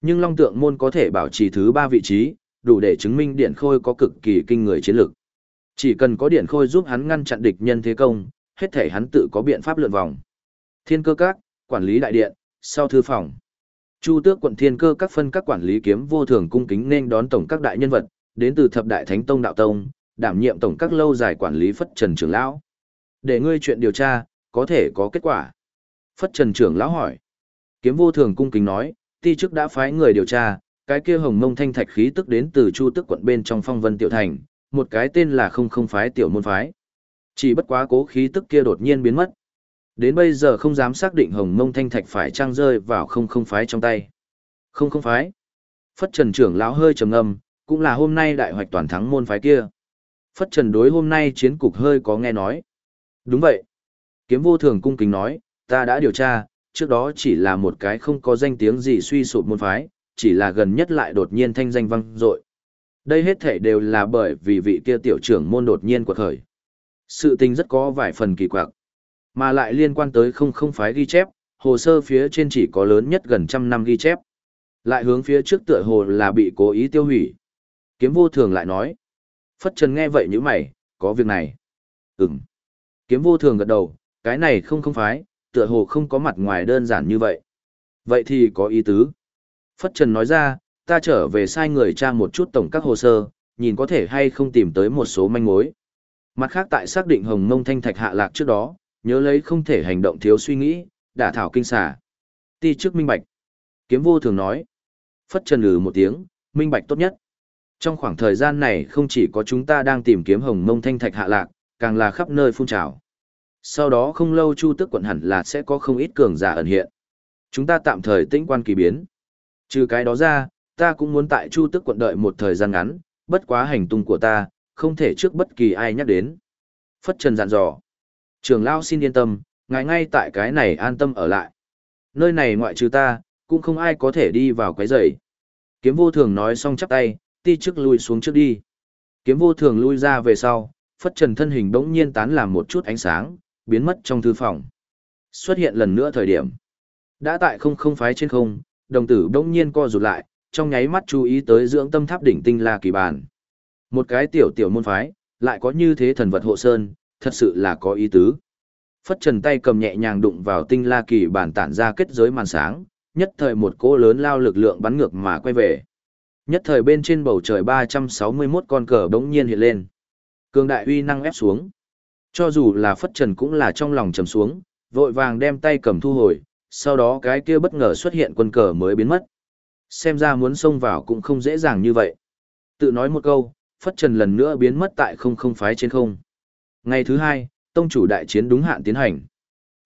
Speaker 1: Nhưng Long Tượng Môn có thể bảo trì thứ ba vị trí, đủ để chứng minh Điện Khôi có cực kỳ kinh người chiến lược. Chỉ cần có Điện Khôi giúp hắn ngăn chặn địch nhân thế công, hết thể hắn tự có biện pháp lượn vòng. Thiên cơ các, quản lý đại điện, sau thư phòng. Chu tước quận thiên cơ các phân các quản lý kiếm vô thường cung kính nên đón tổng các đại nhân vật, đến từ thập đại thánh tông đạo tông, đảm nhiệm tổng các lâu dài quản lý phất trần trưởng lão. Để ngươi chuyện điều tra, có thể có kết quả. Phất trần trưởng lão hỏi. Kiếm vô thường cung kính nói, ti chức đã phái người điều tra, cái kia hồng mông thanh thạch khí tức đến từ chu tước quận bên trong phong vân tiểu thành, một cái tên là không không phái tiểu môn phái. Chỉ bất quá cố khí tức kia đột nhiên biến mất. Đến bây giờ không dám xác định hồng mông thanh thạch phải trang rơi vào không không phái trong tay. Không không phái. Phất Trần trưởng lão hơi trầm ngâm, cũng là hôm nay đại hoạch toàn thắng môn phái kia. Phất Trần đối hôm nay chiến cục hơi có nghe nói. Đúng vậy. Kiếm vô thường cung kính nói, ta đã điều tra, trước đó chỉ là một cái không có danh tiếng gì suy sụp môn phái, chỉ là gần nhất lại đột nhiên thanh danh vang dội. Đây hết thể đều là bởi vì vị kia tiểu trưởng môn đột nhiên quật khởi. Sự tình rất có vài phần kỳ quặc. Mà lại liên quan tới không không phái ghi chép, hồ sơ phía trên chỉ có lớn nhất gần trăm năm ghi chép. Lại hướng phía trước tựa hồ là bị cố ý tiêu hủy. Kiếm vô thường lại nói. Phất Trần nghe vậy như mày, có việc này. Ừm. Kiếm vô thường gật đầu, cái này không không phái, tựa hồ không có mặt ngoài đơn giản như vậy. Vậy thì có ý tứ. Phất Trần nói ra, ta trở về sai người tra một chút tổng các hồ sơ, nhìn có thể hay không tìm tới một số manh mối. Mặt khác tại xác định Hồng Mông Thanh Thạch hạ lạc trước đó, nhớ lấy không thể hành động thiếu suy nghĩ, đả thảo kinh xà. Ti trước minh bạch. Kiếm vô thường nói. Phất trần lừ một tiếng, minh bạch tốt nhất. Trong khoảng thời gian này không chỉ có chúng ta đang tìm kiếm hồng mông thanh thạch hạ lạc, càng là khắp nơi phun trào. Sau đó không lâu Chu Tức quận hẳn là sẽ có không ít cường giả ẩn hiện. Chúng ta tạm thời tĩnh quan kỳ biến. Trừ cái đó ra, ta cũng muốn tại Chu Tức quận đợi một thời gian ngắn, bất quá hành tung của ta, không thể trước bất kỳ ai nhắc đến. Phất Trần dặn dò. Trường Lão xin yên tâm, ngài ngay tại cái này an tâm ở lại. Nơi này ngoại trừ ta, cũng không ai có thể đi vào quấy rầy. Kiếm vô thường nói xong chắp tay, ti trước lui xuống trước đi. Kiếm vô thường lui ra về sau, phất trần thân hình đống nhiên tán làm một chút ánh sáng, biến mất trong thư phòng. Xuất hiện lần nữa thời điểm. Đã tại không không phái trên không, đồng tử đống nhiên co rụt lại, trong nháy mắt chú ý tới dưỡng tâm tháp đỉnh tinh la kỳ bàn. Một cái tiểu tiểu môn phái, lại có như thế thần vật hộ sơn, thật sự là có ý tứ. Phất trần tay cầm nhẹ nhàng đụng vào tinh la kỳ bản tản ra kết giới màn sáng, nhất thời một cỗ lớn lao lực lượng bắn ngược mà quay về. Nhất thời bên trên bầu trời 361 con cờ bỗng nhiên hiện lên. Cường đại uy năng ép xuống. Cho dù là phất trần cũng là trong lòng trầm xuống, vội vàng đem tay cầm thu hồi, sau đó cái kia bất ngờ xuất hiện quân cờ mới biến mất. Xem ra muốn xông vào cũng không dễ dàng như vậy. Tự nói một câu, phất trần lần nữa biến mất tại không không phái trên không. Ngày thứ hai, tông chủ đại chiến đúng hạn tiến hành.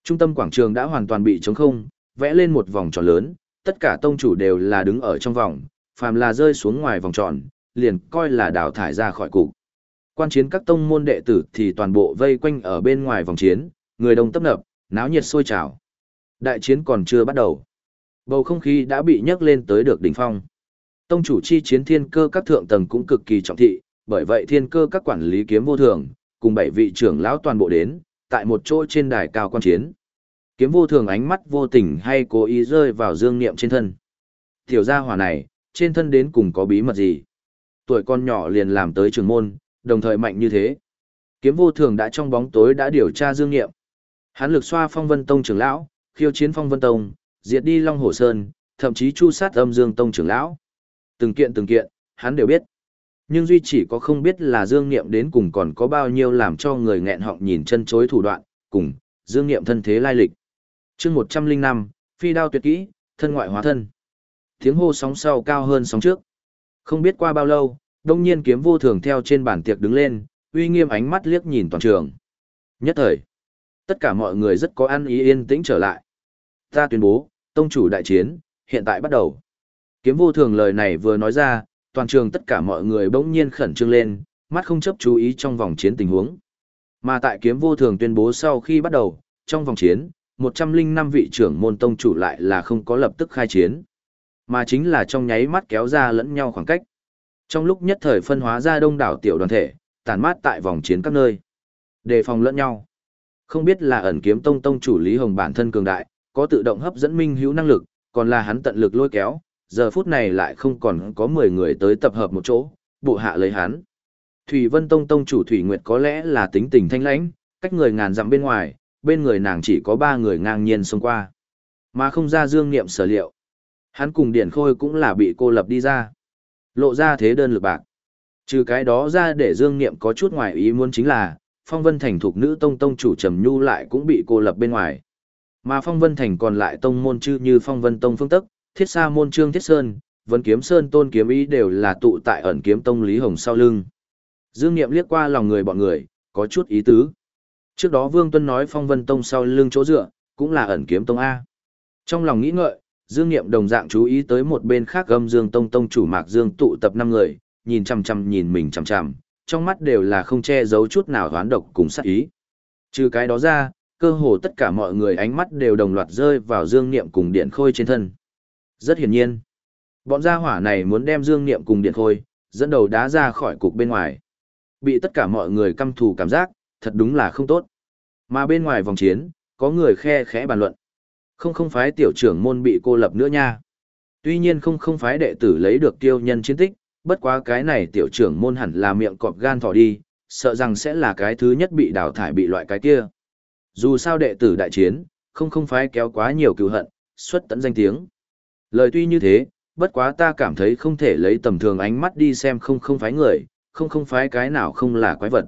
Speaker 1: Trung tâm quảng trường đã hoàn toàn bị trống không, vẽ lên một vòng tròn lớn, tất cả tông chủ đều là đứng ở trong vòng, phàm là rơi xuống ngoài vòng tròn, liền coi là đào thải ra khỏi cục. Quan chiến các tông môn đệ tử thì toàn bộ vây quanh ở bên ngoài vòng chiến, người đông tấp nập, náo nhiệt sôi trào. Đại chiến còn chưa bắt đầu. Bầu không khí đã bị nhấc lên tới được đỉnh phong. Tông chủ chi chiến thiên cơ các thượng tầng cũng cực kỳ trọng thị, bởi vậy thiên cơ các quản lý kiếm vô thường, cùng bảy vị trưởng lão toàn bộ đến, tại một chỗ trên đài cao quan chiến. Kiếm vô thường ánh mắt vô tình hay cố ý rơi vào dương niệm trên thân. Tiểu gia hỏa này, trên thân đến cùng có bí mật gì? Tuổi con nhỏ liền làm tới trường môn, đồng thời mạnh như thế. Kiếm vô thường đã trong bóng tối đã điều tra dương niệm. Hắn lực xoa phong vân tông trưởng lão, khiêu chiến phong vân tông, diệt đi long hồ sơn, thậm chí chu sát âm dương tông trưởng lão. Từng kiện từng kiện, hắn đều biết. Nhưng duy chỉ có không biết là Dương Niệm đến cùng còn có bao nhiêu làm cho người nghẹn họng nhìn chân chối thủ đoạn, cùng Dương Niệm thân thế lai lịch. Chương 105, phi đao tuyệt kỹ, thân ngoại hóa thân. Tiếng hô sóng sau cao hơn sóng trước. Không biết qua bao lâu, đông nhiên kiếm vô thường theo trên bàn tiệc đứng lên, uy nghiêm ánh mắt liếc nhìn toàn trường. Nhất thời, tất cả mọi người rất có ăn ý yên tĩnh trở lại. Ta tuyên bố, tông chủ đại chiến, hiện tại bắt đầu. Kiếm vô thường lời này vừa nói ra, toàn trường tất cả mọi người bỗng nhiên khẩn trương lên, mắt không chấp chú ý trong vòng chiến tình huống. Mà tại kiếm vô thường tuyên bố sau khi bắt đầu, trong vòng chiến, 105 vị trưởng môn tông chủ lại là không có lập tức khai chiến, mà chính là trong nháy mắt kéo ra lẫn nhau khoảng cách. Trong lúc nhất thời phân hóa ra đông đảo tiểu đoàn thể, tàn mát tại vòng chiến các nơi, đề phòng lẫn nhau. Không biết là ẩn kiếm tông tông chủ Lý Hồng bản thân cường đại, có tự động hấp dẫn minh hữu năng lực, còn là hắn tận lực lôi kéo, giờ phút này lại không còn có 10 người tới tập hợp một chỗ, bộ hạ lấy hắn. Thủy Vân Tông Tông chủ Thủy Nguyệt có lẽ là tính tình thanh lãnh, cách người ngàn dặm bên ngoài, bên người nàng chỉ có ba người ngang nhiên xông qua. Mà không ra dương niệm sở liệu. Hắn cùng Điển Khôi cũng là bị cô lập đi ra. Lộ ra thế đơn lực bạc. Trừ cái đó ra để dương niệm có chút ngoài ý muốn chính là, Phong Vân Thành thuộc nữ tông tông chủ Trầm Nhu lại cũng bị cô lập bên ngoài. Mà Phong Vân Thành còn lại tông môn chư như Phong Vân Tông Phương Tức, thiết sa môn trương thiết sơn, vấn kiếm sơn tôn kiếm ý đều là tụ tại ẩn kiếm tông Lý Hồng sau lưng. Dương Niệm liếc qua lòng người bọn người, có chút ý tứ. Trước đó Vương Tuân nói phong vân tông sau lưng chỗ dựa, cũng là ẩn kiếm tông A. Trong lòng nghĩ ngợi, Dương Niệm đồng dạng chú ý tới một bên khác gâm Dương Tông Tông chủ Mạc Dương tụ tập năm người, nhìn chằm chằm nhìn mình chằm chằm, trong mắt đều là không che giấu chút nào hoán độc cùng sát ý. Trừ cái đó ra, cơ hồ tất cả mọi người ánh mắt đều đồng loạt rơi vào Dương Niệm cùng Điện Khôi trên thân. Rất hiển nhiên, bọn gia hỏa này muốn đem Dương Niệm cùng Điện Khôi, dẫn đầu đá ra khỏi cục bên ngoài. Bị tất cả mọi người căm thù cảm giác, thật đúng là không tốt. Mà bên ngoài vòng chiến, có người khe khẽ bàn luận. Không không phái tiểu trưởng môn bị cô lập nữa nha. Tuy nhiên không không phái đệ tử lấy được tiêu nhân chiến tích, bất quá cái này tiểu trưởng môn hẳn là miệng cọp gan thỏ đi, sợ rằng sẽ là cái thứ nhất bị đào thải bị loại cái kia. Dù sao đệ tử đại chiến, không không phái kéo quá nhiều cựu hận, xuất tận danh tiếng. Lời tuy như thế, bất quá ta cảm thấy không thể lấy tầm thường ánh mắt đi xem không không phái người, không không phái cái nào không là quái vật.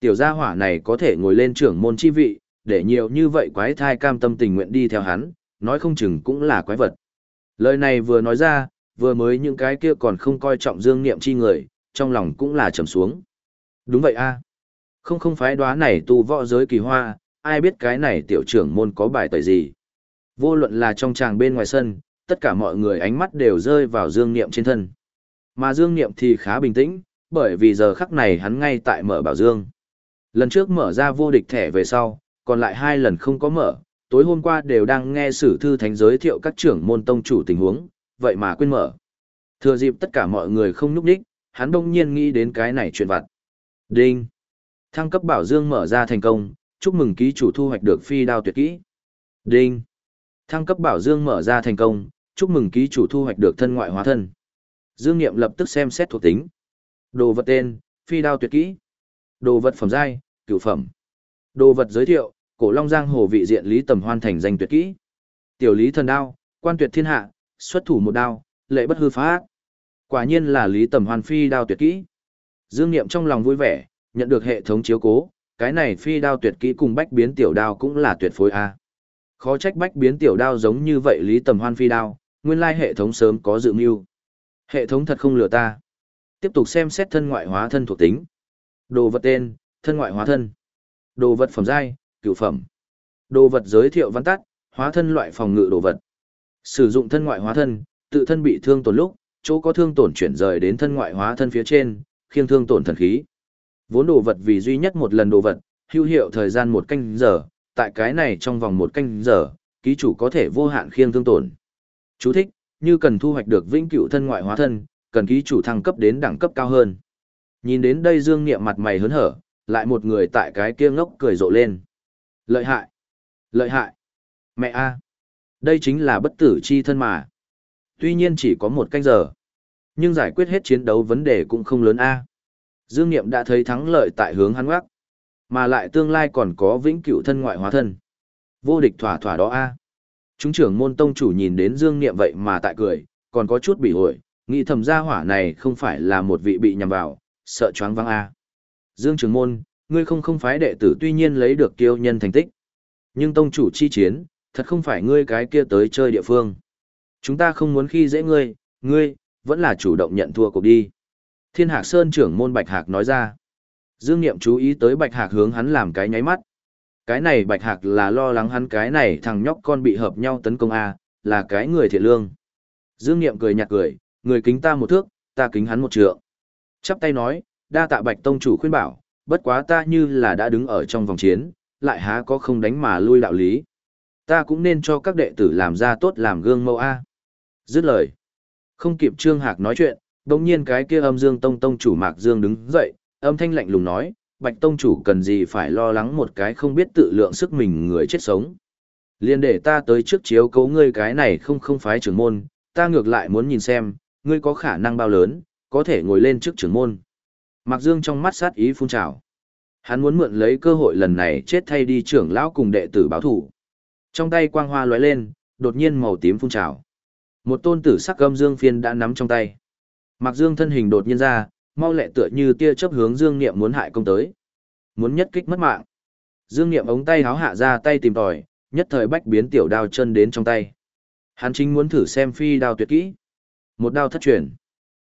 Speaker 1: Tiểu gia hỏa này có thể ngồi lên trưởng môn chi vị, để nhiều như vậy quái thai cam tâm tình nguyện đi theo hắn, nói không chừng cũng là quái vật. Lời này vừa nói ra, vừa mới những cái kia còn không coi trọng dương niệm chi người, trong lòng cũng là trầm xuống. Đúng vậy a Không không phái đoá này tu võ giới kỳ hoa, ai biết cái này tiểu trưởng môn có bài tẩy gì. Vô luận là trong tràng bên ngoài sân, tất cả mọi người ánh mắt đều rơi vào dương niệm trên thân. Mà dương niệm thì khá bình tĩnh, bởi vì giờ khắc này hắn ngay tại mở bảo dương. Lần trước mở ra vô địch thẻ về sau, còn lại hai lần không có mở, tối hôm qua đều đang nghe sử thư thánh giới thiệu các trưởng môn tông chủ tình huống, vậy mà quên mở. Thừa dịp tất cả mọi người không nhúc đích, hắn đông nhiên nghĩ đến cái này chuyện vặt. Đinh! Thăng cấp bảo dương mở ra thành công, chúc mừng ký chủ thu hoạch được phi đao tuyệt kỹ. Đinh! Thăng cấp bảo dương mở ra thành công, chúc mừng ký chủ thu hoạch được thân ngoại hóa thân. Dương Niệm lập tức xem xét thuộc tính. Đồ vật tên, phi đao tuyệt kỹ. Đồ vật phẩm giai, cửu phẩm. Đồ vật giới thiệu, cổ long giang hồ vị diện lý tầm hoan thành danh tuyệt kỹ. Tiểu lý thần đao, quan tuyệt thiên hạ, xuất thủ một đao, lệ bất hư phá. Quả nhiên là lý tầm hoan phi đao tuyệt kỹ. Dương Niệm trong lòng vui vẻ, nhận được hệ thống chiếu cố, cái này phi đao tuyệt kỹ cùng bách biến tiểu đao cũng là tuyệt phối a. Khó trách bách biến tiểu đao giống như vậy lý tầm hoan phi đao, nguyên lai hệ thống sớm có dự mưu. Hệ thống thật không lừa ta. Tiếp tục xem xét thân ngoại hóa thân thuộc tính. Đồ vật tên, thân ngoại hóa thân. Đồ vật phẩm giai, cửu phẩm. Đồ vật giới thiệu văn tắt, hóa thân loại phòng ngự đồ vật. Sử dụng thân ngoại hóa thân, tự thân bị thương tổn lúc, chỗ có thương tổn chuyển rời đến thân ngoại hóa thân phía trên, khiêng thương tổn thần khí. Vốn đồ vật vì duy nhất một lần đồ vật, hữu hiệu thời gian một canh giờ, tại cái này trong vòng một canh giờ, ký chủ có thể vô hạn khiêng thương tổn. Chú thích, như cần thu hoạch được vĩnh cửu thân ngoại hóa thân, cần ký chủ thăng cấp đến đẳng cấp cao hơn. Nhìn đến đây Dương Niệm mặt mày hớn hở, lại một người tại cái kia ngốc cười rộ lên. Lợi hại! Lợi hại! Mẹ a, Đây chính là bất tử chi thân mà. Tuy nhiên chỉ có một canh giờ. Nhưng giải quyết hết chiến đấu vấn đề cũng không lớn a. Dương Niệm đã thấy thắng lợi tại hướng hắn ngoắc. Mà lại tương lai còn có vĩnh cửu thân ngoại hóa thân. Vô địch thỏa thỏa đó a. Chúng trưởng môn tông chủ nhìn đến Dương Niệm vậy mà tại cười, còn có chút bị ổi nghĩ thầm gia hỏa này không phải là một vị bị nhầm vào, sợ choáng váng a. Dương trưởng môn, ngươi không không phái đệ tử tuy nhiên lấy được tiêu nhân thành tích. Nhưng tông chủ chi chiến, thật không phải ngươi cái kia tới chơi địa phương. Chúng ta không muốn khi dễ ngươi, ngươi, vẫn là chủ động nhận thua cuộc đi. Thiên Hạc Sơn trưởng môn Bạch Hạc nói ra. Dương Niệm chú ý tới Bạch Hạc hướng hắn làm cái nháy mắt. Cái này Bạch Hạc là lo lắng hắn cái này thằng nhóc con bị hợp nhau tấn công A, là cái người thiệt lương. Dương Niệm cười nhạt cười, người kính ta một thước, ta kính hắn một trượng. Chắp tay nói, đa tạ Bạch Tông chủ khuyên bảo, bất quá ta như là đã đứng ở trong vòng chiến, lại há có không đánh mà lui đạo lý. Ta cũng nên cho các đệ tử làm ra tốt làm gương mẫu A. Dứt lời. Không kịp Trương Hạc nói chuyện, đột nhiên cái kia âm dương tông tông chủ Mạc Dương đứng dậy, âm thanh lạnh lùng nói, Bạch tông chủ cần gì phải lo lắng một cái không biết tự lượng sức mình người chết sống. Liên để ta tới trước chiếu cấu ngươi cái này không không phái trưởng môn, ta ngược lại muốn nhìn xem, ngươi có khả năng bao lớn, có thể ngồi lên trước trưởng môn. Mạc Dương trong mắt sát ý phun trào. Hắn muốn mượn lấy cơ hội lần này chết thay đi trưởng lão cùng đệ tử báo thủ. Trong tay quang hoa lóe lên, đột nhiên màu tím phun trào. Một tôn tử sắc âm dương phiên đã nắm trong tay. Mạc Dương thân hình đột nhiên ra, mau lẹ tựa như tia chớp hướng Dương Niệm muốn hại công tới. Muốn nhất kích mất mạng. Dương Niệm ống tay háo hạ ra tay tìm tòi, nhất thời bách biến tiểu đao chân đến trong tay. Hắn chính muốn thử xem phi đao tuyệt kỹ. Một đao thất truyền.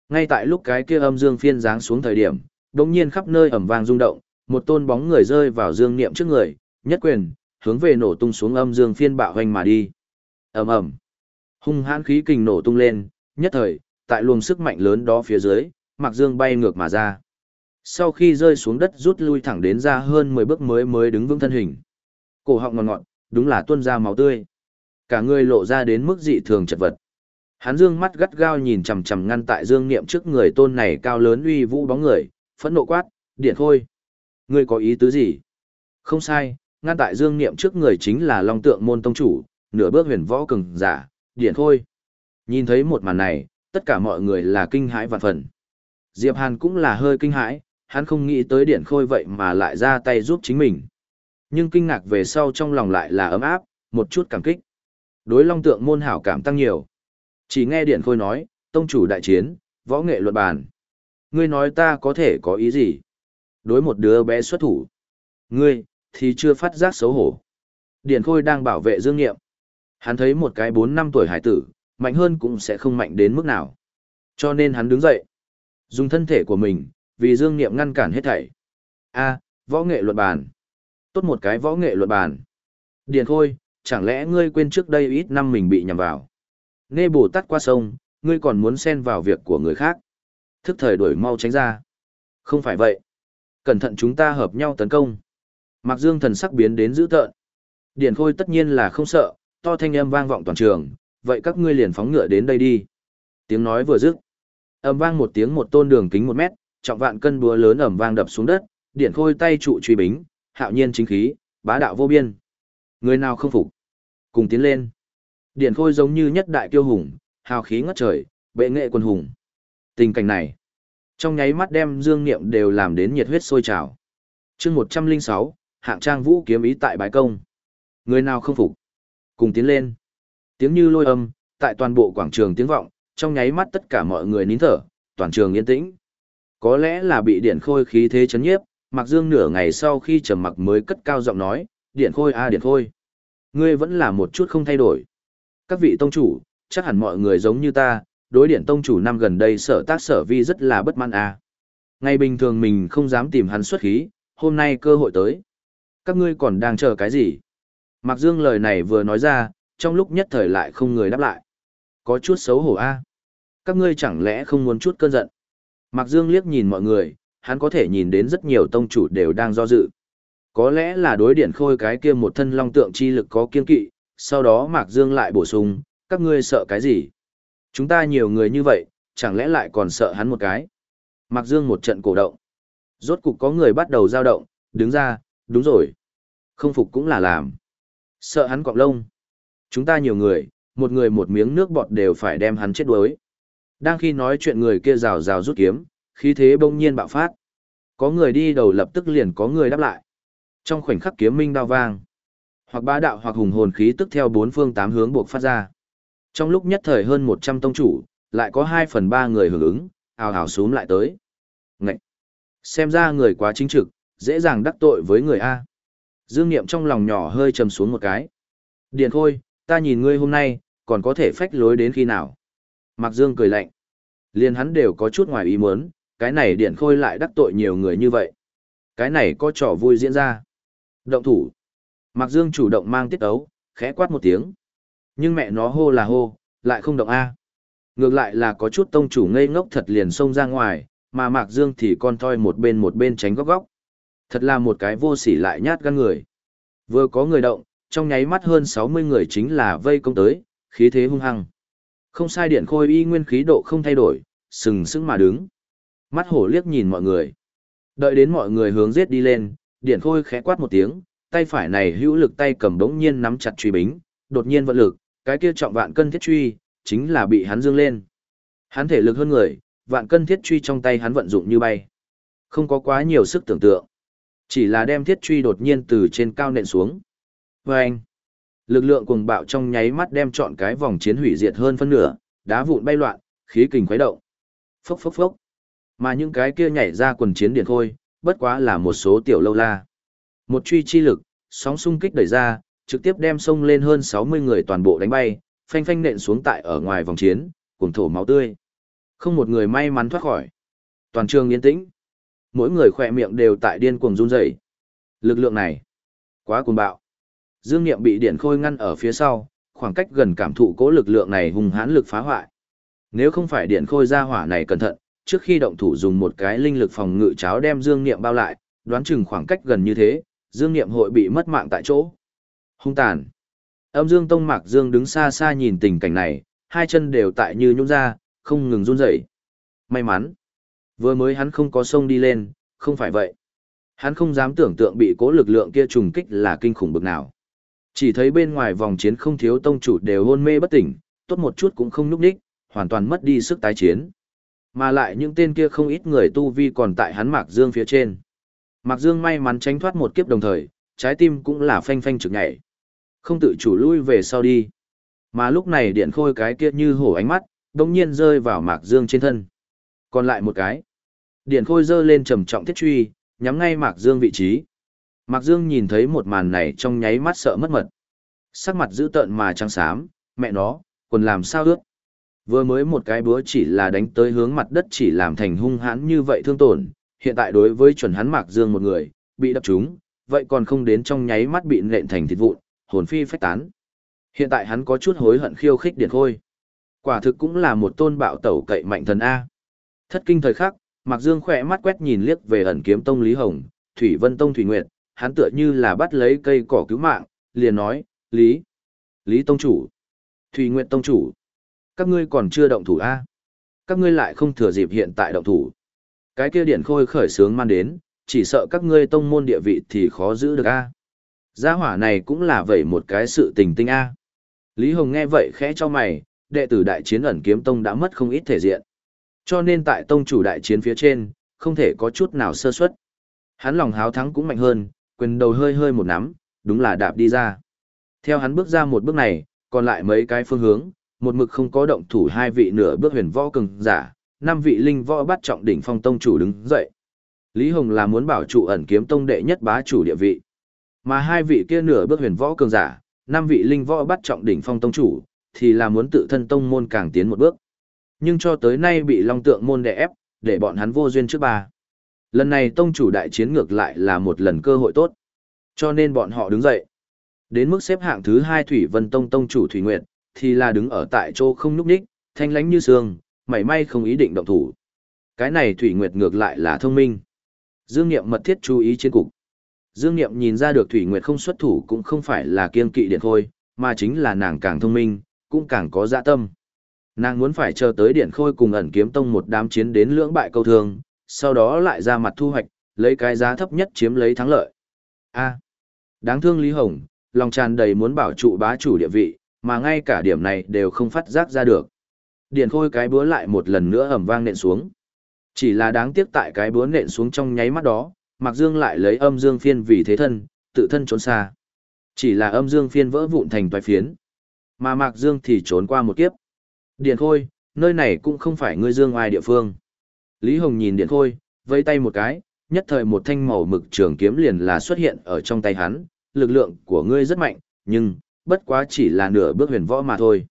Speaker 1: Ngay tại lúc cái kia âm dương phiên giáng xuống thời điểm, đột nhiên khắp nơi ầm vang rung động, một tôn bóng người rơi vào Dương Niệm trước người, nhất quyền, hướng về nổ tung xuống âm dương phiên bạo hoành mà đi. Ầm ầm. Hung hãn khí kình nổ tung lên, nhất thời, tại luồng sức mạnh lớn đó phía dưới, Mạc Dương bay ngược mà ra. Sau khi rơi xuống đất rút lui thẳng đến ra hơn 10 bước mới mới đứng vững thân hình. Cổ họng ngọt ngọt, đúng là tuôn ra máu tươi. Cả người lộ ra đến mức dị thường chật vật. Hắn dương mắt gắt gao nhìn chằm chằm ngăn tại Dương Niệm trước người tôn này cao lớn uy vũ bóng người, phẫn nộ quát, "Điện Khôi, ngươi có ý tứ gì?" Không sai, ngăn tại Dương Niệm trước người chính là Long Tượng môn tông chủ, nửa bước huyền võ cường giả, Điện Khôi. Nhìn thấy một màn này, tất cả mọi người là kinh hãi vạn phần. Diệp Hàn cũng là hơi kinh hãi, hắn không nghĩ tới Điện Khôi vậy mà lại ra tay giúp chính mình. Nhưng kinh ngạc về sau trong lòng lại là ấm áp, một chút cảm kích. Đối Long Tượng môn hảo cảm tăng nhiều. Chỉ nghe Điện Khôi nói, tông chủ đại chiến, võ nghệ luận bàn. Ngươi nói ta có thể có ý gì? Đối một đứa bé xuất thủ. Ngươi, thì chưa phát giác xấu hổ. Điện Khôi đang bảo vệ Dương Nghiệm. Hắn thấy một cái 4 năm tuổi hải tử, mạnh hơn cũng sẽ không mạnh đến mức nào. Cho nên hắn đứng dậy, dùng thân thể của mình, vì Dương Niệm ngăn cản hết thảy. A, võ nghệ luận bàn. Tốt một cái võ nghệ luận bàn. Điền Khôi, chẳng lẽ ngươi quên trước đây ít năm mình bị nhầm vào? Nghe bồ tát qua sông, ngươi còn muốn xen vào việc của người khác. Thức thời đuổi mau tránh ra. Không phải vậy. Cẩn thận chúng ta hợp nhau tấn công. Mạc Dương thần sắc biến đến dữ tợn. Điền Khôi tất nhiên là không sợ, to thanh âm vang vọng toàn trường, vậy các ngươi liền phóng ngựa đến đây đi. Tiếng nói vừa dứt, ầm vang một tiếng một tôn đường kính một mét, trọng vạn cân búa lớn ầm vang đập xuống đất, Điền Khôi tay trụ truy bính, hạo nhiên chính khí, bá đạo vô biên. Người nào không phục, cùng tiến lên. Điền Khôi giống như nhất đại kiêu hùng, hào khí ngất trời, bệ nghệ quân hùng. Tình cảnh này, trong nháy mắt đem Dương Niệm đều làm đến nhiệt huyết sôi trào. Chương 106, hạng trang vũ kiếm ý tại bãi công. Người nào không phục, cùng tiến lên. Tiếng như lôi âm, tại toàn bộ quảng trường tiếng vọng, trong nháy mắt tất cả mọi người nín thở, toàn trường yên tĩnh. Có lẽ là bị điện khôi khí thế chấn nhiếp, Mặc Dương nửa ngày sau khi trầm mặc mới cất cao giọng nói, điện khôi a điện khôi. Ngươi vẫn là một chút không thay đổi. Các vị tông chủ, chắc hẳn mọi người giống như ta, đối điện tông chủ năm gần đây sở tác sở vi rất là bất mãn a. Ngày bình thường mình không dám tìm hắn xuất khí, hôm nay cơ hội tới. Các ngươi còn đang chờ cái gì? Mạc Dương lời này vừa nói ra, trong lúc nhất thời lại không người đáp lại. Có chút xấu hổ a. Các ngươi chẳng lẽ không muốn chút cơn giận? Mạc Dương liếc nhìn mọi người, hắn có thể nhìn đến rất nhiều tông chủ đều đang do dự. Có lẽ là đối điện khôi cái kia một thân long tượng chi lực có kiên kỵ, sau đó Mạc Dương lại bổ sung, các ngươi sợ cái gì? Chúng ta nhiều người như vậy, chẳng lẽ lại còn sợ hắn một cái? Mạc Dương một trận cổ động. Rốt cục có người bắt đầu dao động, đứng ra, đúng rồi. Không phục cũng là làm. Sợ hắn cọng lông. Chúng ta nhiều người, một người một miếng nước bọt đều phải đem hắn chết đuối. Đang khi nói chuyện người kia rào rào rút kiếm, khí thế bỗng nhiên bạo phát. Có người đi đầu lập tức liền có người đáp lại. Trong khoảnh khắc kiếm minh đao vang, hoặc bá đạo hoặc hùng hồn khí tức theo bốn phương tám hướng buộc phát ra. Trong lúc nhất thời hơn 100 tông chủ, lại có 2 phần 3 người hưởng ứng, ào ào xuống lại tới. Ngậy! Xem ra người quá chính trực, dễ dàng đắc tội với người A. Dương Niệm trong lòng nhỏ hơi trầm xuống một cái. Điền Khôi, ta nhìn ngươi hôm nay, còn có thể phách lối đến khi nào? Mạc Dương cười lạnh. Liên hắn đều có chút ngoài ý muốn, cái này điện Khôi lại đắc tội nhiều người như vậy. Cái này có trò vui diễn ra. Động thủ. Mạc Dương chủ động mang tiết ấu, khẽ quát một tiếng. Nhưng mẹ nó hô là hô, lại không động A. Ngược lại là có chút tông chủ ngây ngốc thật liền xông ra ngoài, mà Mạc Dương thì con toi một bên một bên tránh góc góc. Thật là một cái vô sỉ lại nhát gan người. Vừa có người động, trong nháy mắt hơn 60 người chính là vây công tới, khí thế hung hăng. Không sai điện khôi y nguyên khí độ không thay đổi, sừng sững mà đứng. Mắt hổ liếc nhìn mọi người. Đợi đến mọi người hướng giết đi lên, điện khôi khẽ quát một tiếng, tay phải này hữu lực tay cầm đống nhiên nắm chặt truy bính, đột nhiên vận lực, cái kia trọng vạn cân thiết truy, chính là bị hắn dương lên. Hắn thể lực hơn người, vạn cân thiết truy trong tay hắn vận dụng như bay. Không có quá nhiều sức tưởng tượng. Chỉ là đem thiết truy đột nhiên từ trên cao nện xuống. Vâng! Lực lượng cuồng bạo trong nháy mắt đem chọn cái vòng chiến hủy diệt hơn phân nửa, đá vụn bay loạn, khí kình khuấy động. Phốc phốc phốc. Mà những cái kia nhảy ra quần chiến điện khôi, bất quá là một số tiểu lâu la. Một truy chi lực, sóng xung kích đẩy ra, trực tiếp đem sông lên hơn 60 người toàn bộ đánh bay, phanh phanh nện xuống tại ở ngoài vòng chiến, cuồng thổ máu tươi. Không một người may mắn thoát khỏi. Toàn trường yên tĩnh mỗi người khỏe miệng đều tại điên cuồng run rẩy. Lực lượng này, quá cuồng bạo. Dương Niệm bị điện khôi ngăn ở phía sau, khoảng cách gần cảm thụ cố lực lượng này hung hãn lực phá hoại. Nếu không phải điện khôi ra hỏa này cẩn thận, trước khi động thủ dùng một cái linh lực phòng ngự cháo đem Dương Niệm bao lại, đoán chừng khoảng cách gần như thế, Dương Niệm hội bị mất mạng tại chỗ. Hung tàn. Âm Dương Tông Mạc Dương đứng xa xa nhìn tình cảnh này, hai chân đều tại như nhũn ra, không ngừng run rẩy. May mắn, Vừa mới hắn không có sông đi lên, không phải vậy. Hắn không dám tưởng tượng bị cố lực lượng kia trùng kích là kinh khủng bực nào. Chỉ thấy bên ngoài vòng chiến không thiếu tông chủ đều hôn mê bất tỉnh, tốt một chút cũng không núp đích, hoàn toàn mất đi sức tái chiến. Mà lại những tên kia không ít người tu vi còn tại hắn Mạc Dương phía trên. Mạc Dương may mắn tránh thoát một kiếp đồng thời, trái tim cũng là phanh phanh trực nhảy. Không tự chủ lui về sau đi. Mà lúc này điện khôi cái kia như hổ ánh mắt, đồng nhiên rơi vào Mạc Dương trên thân. Còn lại một cái. Điện khôi giơ lên trầm trọng thiết truy, nhắm ngay Mạc Dương vị trí. Mạc Dương nhìn thấy một màn này trong nháy mắt sợ mất mật. Sắc mặt dữ tợn mà trắng xám, mẹ nó, quần làm sao ướt. Vừa mới một cái búa chỉ là đánh tới hướng mặt đất chỉ làm thành hung hãn như vậy thương tổn, hiện tại đối với chuẩn hắn Mạc Dương một người, bị đập trúng, vậy còn không đến trong nháy mắt bị nện thành thịt vụn, hồn phi phách tán. Hiện tại hắn có chút hối hận khiêu khích điện Khôi. Quả thực cũng là một tôn bạo tẩu cậy mạnh thần A. Thất kinh thời khắc, Mạc Dương khỏe mắt quét nhìn liếc về ẩn kiếm tông Lý Hồng, Thủy Vân tông Thủy Nguyệt, hắn tựa như là bắt lấy cây cỏ cứu mạng, liền nói, Lý, Lý tông chủ, Thùy Nguyệt tông chủ, các ngươi còn chưa động thủ A. Các ngươi lại không thừa dịp hiện tại động thủ. Cái kia điển khôi khởi sướng man đến, chỉ sợ các ngươi tông môn địa vị thì khó giữ được A. Gia hỏa này cũng là vậy một cái sự tình tinh A. Lý Hồng nghe vậy khẽ cho mày, đệ tử đại chiến ẩn kiếm tông đã mất không ít thể diện. Cho nên tại tông chủ đại chiến phía trên, không thể có chút nào sơ suất. Hắn lòng háo thắng cũng mạnh hơn, quyền đầu hơi hơi một nắm, đúng là đạp đi ra. Theo hắn bước ra một bước này, còn lại mấy cái phương hướng, một mực không có động thủ hai vị nửa bước huyền võ cường giả, năm vị linh võ bắt trọng đỉnh phong tông chủ đứng dậy. Lý Hồng là muốn bảo trụ ẩn kiếm tông đệ nhất bá chủ địa vị. Mà hai vị kia nửa bước huyền võ cường giả, năm vị linh võ bắt trọng đỉnh phong tông chủ, thì là muốn tự thân tông môn càng tiến một bước. Nhưng cho tới nay bị long tượng môn đè ép, để bọn hắn vô duyên trước bà. Lần này tông chủ đại chiến ngược lại là một lần cơ hội tốt. Cho nên bọn họ đứng dậy. Đến mức xếp hạng thứ hai Thủy Vân Tông Tông chủ Thủy Nguyệt, thì là đứng ở tại chỗ không nhúc nhích, thanh lánh như sương, mảy may không ý định động thủ. Cái này Thủy Nguyệt ngược lại là thông minh. Dương Niệm mật thiết chú ý chiến cục. Dương Niệm nhìn ra được Thủy Nguyệt không xuất thủ cũng không phải là kiên kỵ điện khôi, mà chính là nàng càng thông minh, cũng càng có dạ tâm. Nàng muốn phải chờ tới điện khôi cùng ẩn kiếm tông một đám chiến đến lưỡng bại câu thương, sau đó lại ra mặt thu hoạch, lấy cái giá thấp nhất chiếm lấy thắng lợi. A. đáng thương Lý Hồng, lòng tràn đầy muốn bảo trụ bá chủ địa vị, mà ngay cả điểm này đều không phát giác ra được. Điền khôi cái búa lại một lần nữa ầm vang nện xuống. Chỉ là đáng tiếc tại cái búa nện xuống trong nháy mắt đó, Mạc Dương lại lấy âm dương phiên vì thế thân, tự thân trốn xa. Chỉ là âm dương phiên vỡ vụn thành toái phiến. Mà Mạc Dương thì trốn qua một kiếp. Điền Khôi, nơi này cũng không phải ngươi dương ai địa phương. Lý Hồng nhìn Điện Khôi, vẫy tay một cái, nhất thời một thanh màu mực trường kiếm liền là xuất hiện ở trong tay hắn, lực lượng của ngươi rất mạnh, nhưng, bất quá chỉ là nửa bước huyền võ mà thôi.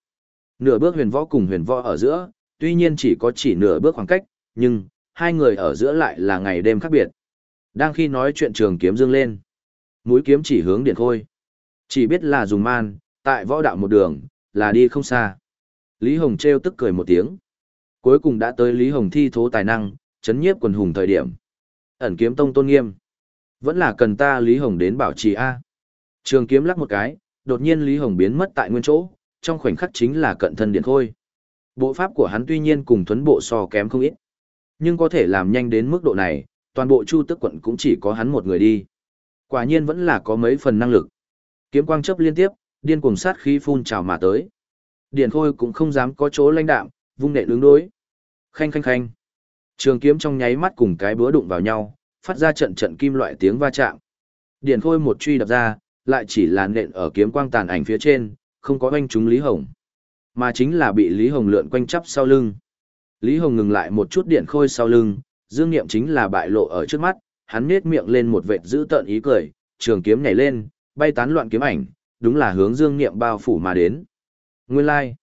Speaker 1: Nửa bước huyền võ cùng huyền võ ở giữa, tuy nhiên chỉ có chỉ nửa bước khoảng cách, nhưng, hai người ở giữa lại là ngày đêm khác biệt. Đang khi nói chuyện trường kiếm dương lên, mũi kiếm chỉ hướng điện khôi. Chỉ biết là dùng man, tại võ đạo một đường, là đi không xa. Lý Hồng treo tức cười một tiếng. Cuối cùng đã tới Lý Hồng thi thố tài năng, chấn nhiếp quần hùng thời điểm. Ẩn kiếm tông tôn nghiêm. Vẫn là cần ta Lý Hồng đến bảo trì A. Trường kiếm lắc một cái, đột nhiên Lý Hồng biến mất tại nguyên chỗ, trong khoảnh khắc chính là cận thân điện khôi. Bộ pháp của hắn tuy nhiên cùng thuấn bộ so kém không ít, nhưng có thể làm nhanh đến mức độ này, toàn bộ Chu Tức quận cũng chỉ có hắn một người đi. Quả nhiên vẫn là có mấy phần năng lực. Kiếm quang chấp liên tiếp, điên cuồng sát khí phun trào mà tới. Điện Khôi cũng không dám có chỗ lãnh đạm, vung nệ ứng đối. Khanh khanh khanh. Trường kiếm trong nháy mắt cùng cái búa đụng vào nhau, phát ra trận trận kim loại tiếng va chạm. Điện Khôi một truy đập ra, lại chỉ là nện ở kiếm quang tàn ảnh phía trên, không có oanh trúng Lý Hồng. Mà chính là bị Lý Hồng lượn quanh chắp sau lưng. Lý Hồng ngừng lại một chút điện khôi sau lưng, dương nghiệm chính là bại lộ ở trước mắt, hắn nết miệng lên một vệt giữ tợn ý cười, trường kiếm nhảy lên, bay tán loạn kiếm ảnh, đúng là hướng dương nghiệm bao phủ mà đến. Nguyên lai, like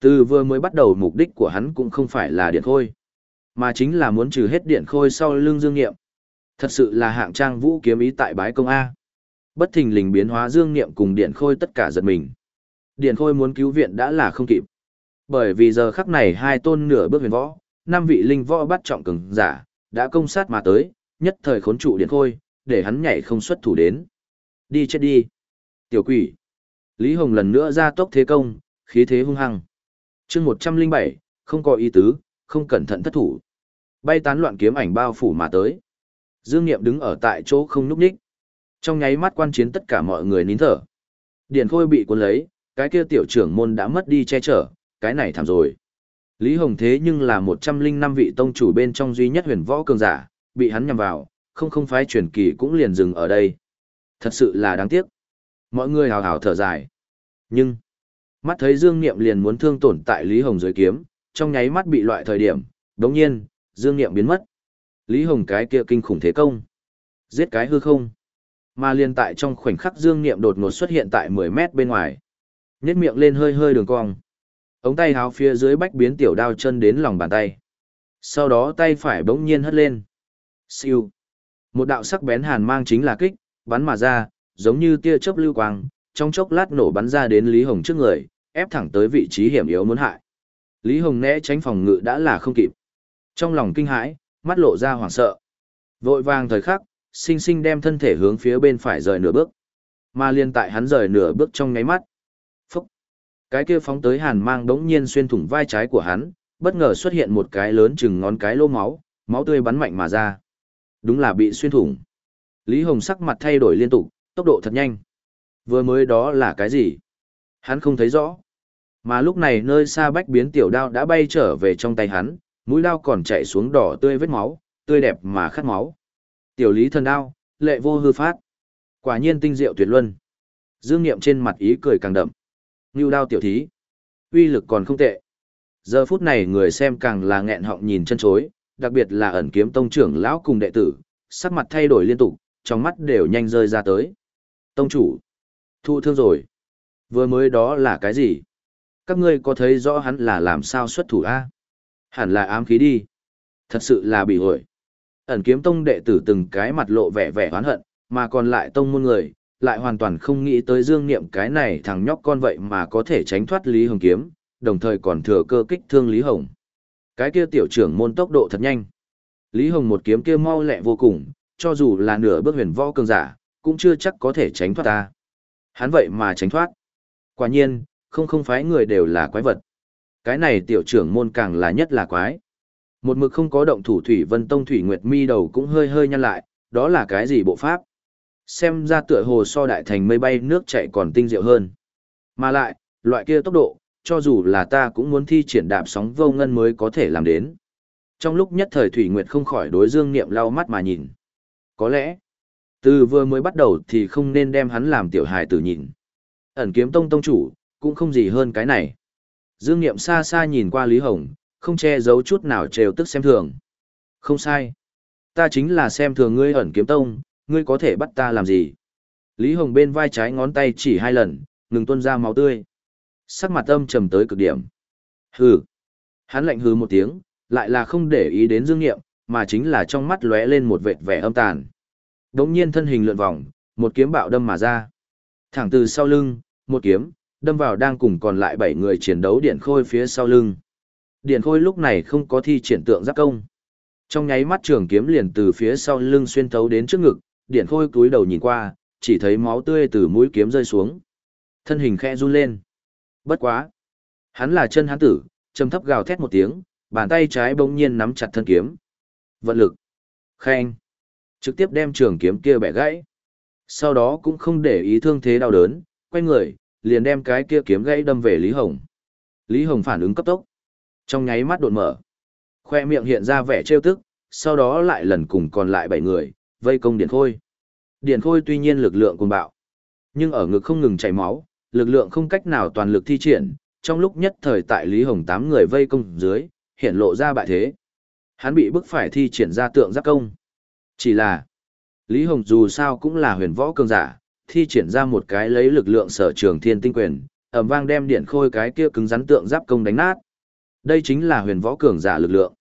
Speaker 1: từ vừa mới bắt đầu mục đích của hắn cũng không phải là điện khôi, mà chính là muốn trừ hết điện khôi sau lưng dương nghiệm. Thật sự là hạng trang vũ kiếm ý tại bái công A. Bất thình lình biến hóa dương nghiệm cùng điện khôi tất cả giật mình. Điện khôi muốn cứu viện đã là không kịp. Bởi vì giờ khắc này hai tôn nửa bước huyền võ, năm vị linh võ bắt trọng cường giả, đã công sát mà tới, nhất thời khốn trụ điện khôi, để hắn nhảy không xuất thủ đến. Đi chết đi. Tiểu quỷ. Lý Hồng lần nữa ra tốc thế công, khí thế hung hăng chương 107, không có ý tứ, không cẩn thận thất thủ. Bay tán loạn kiếm ảnh bao phủ mà tới. Dương Niệm đứng ở tại chỗ không núp ních. Trong nháy mắt quan chiến tất cả mọi người nín thở. Điện khôi bị cuốn lấy, cái kia tiểu trưởng môn đã mất đi che chở, cái này thảm rồi. Lý Hồng thế nhưng là 105 vị tông chủ bên trong duy nhất huyền võ cường giả, bị hắn nhằm vào, không không phái truyền kỳ cũng liền dừng ở đây. Thật sự là đáng tiếc. Mọi người hào hào thở dài. Nhưng, mắt thấy Dương Niệm liền muốn thương tổn tại Lý Hồng dưới kiếm, trong nháy mắt bị loại thời điểm, đột nhiên, Dương Niệm biến mất. Lý Hồng cái kia kinh khủng thế công. Giết cái hư không. Mà liền tại trong khoảnh khắc Dương Niệm đột ngột xuất hiện tại 10 mét bên ngoài. Nhét miệng lên hơi hơi đường cong. Ống tay háo phía dưới bách biến tiểu đao chân đến lòng bàn tay. Sau đó tay phải bỗng nhiên hất lên. Siêu. Một đạo sắc bén hàn mang chính là kích, bắn mà ra, giống như tia chớp lưu quang, trong chốc lát nổ bắn ra đến Lý Hồng trước người, ép thẳng tới vị trí hiểm yếu muốn hại. Lý Hồng né tránh phòng ngự đã là không kịp. Trong lòng kinh hãi, mắt lộ ra hoảng sợ. Vội vàng thời khắc, sinh sinh đem thân thể hướng phía bên phải rời nửa bước. Mà liên tại hắn rời nửa bước trong nháy mắt. Phúc! Cái kia phóng tới hàn mang đống nhiên xuyên thủng vai trái của hắn, bất ngờ xuất hiện một cái lớn chừng ngón cái lô máu, máu tươi bắn mạnh mà ra. Đúng là bị xuyên thủng. Lý Hồng sắc mặt thay đổi liên tục, tốc độ thật nhanh. Vừa mới đó là cái gì? Hắn không thấy rõ. Mà lúc này nơi xa bách biến tiểu đao đã bay trở về trong tay hắn, mũi đao còn chạy xuống đỏ tươi vết máu, tươi đẹp mà khát máu. Tiểu lý thần đao, lệ vô hư phát. Quả nhiên tinh diệu tuyệt luân. Dương Niệm trên mặt ý cười càng đậm. Ngưu đao tiểu thí. uy lực còn không tệ. Giờ phút này người xem càng là nghẹn họng nhìn chân chối, đặc biệt là ẩn kiếm tông trưởng lão cùng đệ tử, sắc mặt thay đổi liên tục, trong mắt đều nhanh rơi ra tới. Tông chủ, thụ thương rồi. Vừa mới đó là cái gì? Các ngươi có thấy rõ hắn là làm sao xuất thủ a? Hẳn là ám khí đi. Thật sự là bị hội. Ẩn kiếm tông đệ tử từng cái mặt lộ vẻ vẻ oán hận, mà còn lại tông môn người, lại hoàn toàn không nghĩ tới dương niệm cái này thằng nhóc con vậy mà có thể tránh thoát Lý Hồng kiếm, đồng thời còn thừa cơ kích thương Lý Hồng. Cái kia tiểu trưởng môn tốc độ thật nhanh. Lý Hồng một kiếm kia mau lẹ vô cùng, cho dù là nửa bước huyền võ cường giả, cũng chưa chắc có thể tránh thoát ta. Hắn vậy mà tránh thoát. Quả nhiên, không không phải người đều là quái vật. Cái này tiểu trưởng môn càng là nhất là quái. Một mực không có động thủ Thủy Vân Tông Thủy Nguyệt Mi đầu cũng hơi hơi nhăn lại, đó là cái gì bộ pháp? Xem ra tựa hồ so đại thành mây bay nước chạy còn tinh diệu hơn. Mà lại, loại kia tốc độ, cho dù là ta cũng muốn thi triển đạp sóng vô ngân mới có thể làm đến. Trong lúc nhất thời Thủy Nguyệt không khỏi đối Dương Niệm lau mắt mà nhìn. Có lẽ, từ vừa mới bắt đầu thì không nên đem hắn làm tiểu hài tử nhìn. Ẩn kiếm tông tông chủ, cũng không gì hơn cái này. Dương Niệm xa xa nhìn qua Lý Hồng, không che giấu chút nào trêu tức xem thường. Không sai. Ta chính là xem thường ngươi ẩn kiếm tông, ngươi có thể bắt ta làm gì? Lý Hồng bên vai trái ngón tay chỉ hai lần, ngừng tuôn ra máu tươi. Sắc mặt âm trầm tới cực điểm. Hừ. Hắn lạnh hừ một tiếng, lại là không để ý đến Dương Niệm, mà chính là trong mắt lóe lên một vệt vẻ âm tàn. Đống nhiên thân hình lượn vòng, một kiếm bạo đâm mà ra. Thẳng từ sau lưng, một kiếm, đâm vào đang cùng còn lại bảy người chiến đấu điện khôi phía sau lưng. Điện khôi lúc này không có thi triển tượng giáp công. Trong nháy mắt trường kiếm liền từ phía sau lưng xuyên thấu đến trước ngực, điện khôi cúi đầu nhìn qua, chỉ thấy máu tươi từ mũi kiếm rơi xuống. Thân hình khẽ run lên. Bất quá. Hắn là chân hắn tử, trầm thấp gào thét một tiếng, bàn tay trái bỗng nhiên nắm chặt thân kiếm. Vận lực. Khen. Trực tiếp đem trường kiếm kia bẻ gãy. Sau đó cũng không để ý thương thế đau đớn, quay người, liền đem cái kia kiếm gãy đâm về Lý Hồng. Lý Hồng phản ứng cấp tốc. Trong nháy mắt đột mở. Khoe miệng hiện ra vẻ trêu tức, sau đó lại lần cùng còn lại bảy người, vây công Điển Khôi. Điển Khôi tuy nhiên lực lượng cuồng bạo, nhưng ở ngực không ngừng chảy máu, lực lượng không cách nào toàn lực thi triển, trong lúc nhất thời tại Lý Hồng tám người vây công dưới, hiện lộ ra bại thế. Hắn bị bức phải thi triển ra tượng giáp công. Chỉ là, Lý Hồng dù sao cũng là huyền võ cường giả, thi triển ra một cái lấy lực lượng sở trường thiên tinh quyền, ầm vang đem điện khôi cái kia cứng rắn tượng giáp công đánh nát. Đây chính là huyền võ cường giả lực lượng.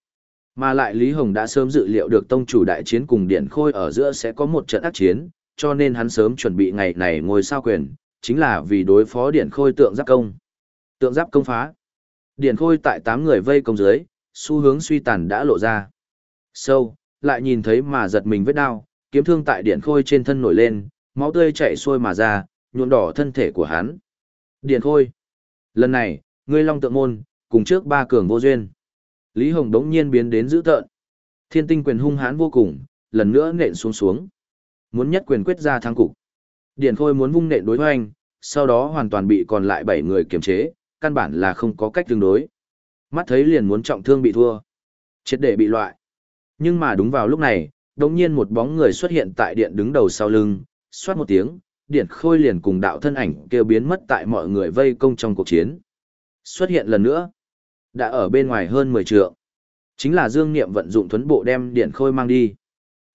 Speaker 1: Mà lại Lý Hồng đã sớm dự liệu được tông chủ đại chiến cùng điện khôi ở giữa sẽ có một trận ác chiến, cho nên hắn sớm chuẩn bị ngày này ngồi sao quyền, chính là vì đối phó điện khôi tượng giáp công. Tượng giáp công phá. Điện khôi tại tám người vây công dưới, xu hướng suy tàn đã lộ ra. Sâu, lại nhìn thấy mà giật mình vết đau, kiếm thương tại điện khôi trên thân nổi lên, máu tươi chảy xuôi mà ra, nhuộm đỏ thân thể của hắn. Điền khôi. Lần này, ngươi long tượng môn, cùng trước ba cường vô duyên. Lý Hồng đống nhiên biến đến dữ tợn. Thiên tinh quyền hung hãn vô cùng, lần nữa nện xuống xuống. Muốn nhất quyền quyết ra thắng cục. Điền khôi muốn vung nện đối hoành, sau đó hoàn toàn bị còn lại bảy người kiềm chế, căn bản là không có cách tương đối. Mắt thấy liền muốn trọng thương bị thua. Chết để bị loại. Nhưng mà đúng vào lúc này, đột nhiên một bóng người xuất hiện tại điện đứng đầu sau lưng, xoát một tiếng, điện khôi liền cùng đạo thân ảnh kêu biến mất tại mọi người vây công trong cuộc chiến. Xuất hiện lần nữa, đã ở bên ngoài hơn 10 trượng. Chính là Dương Niệm vận dụng thuấn bộ đem điện khôi mang đi.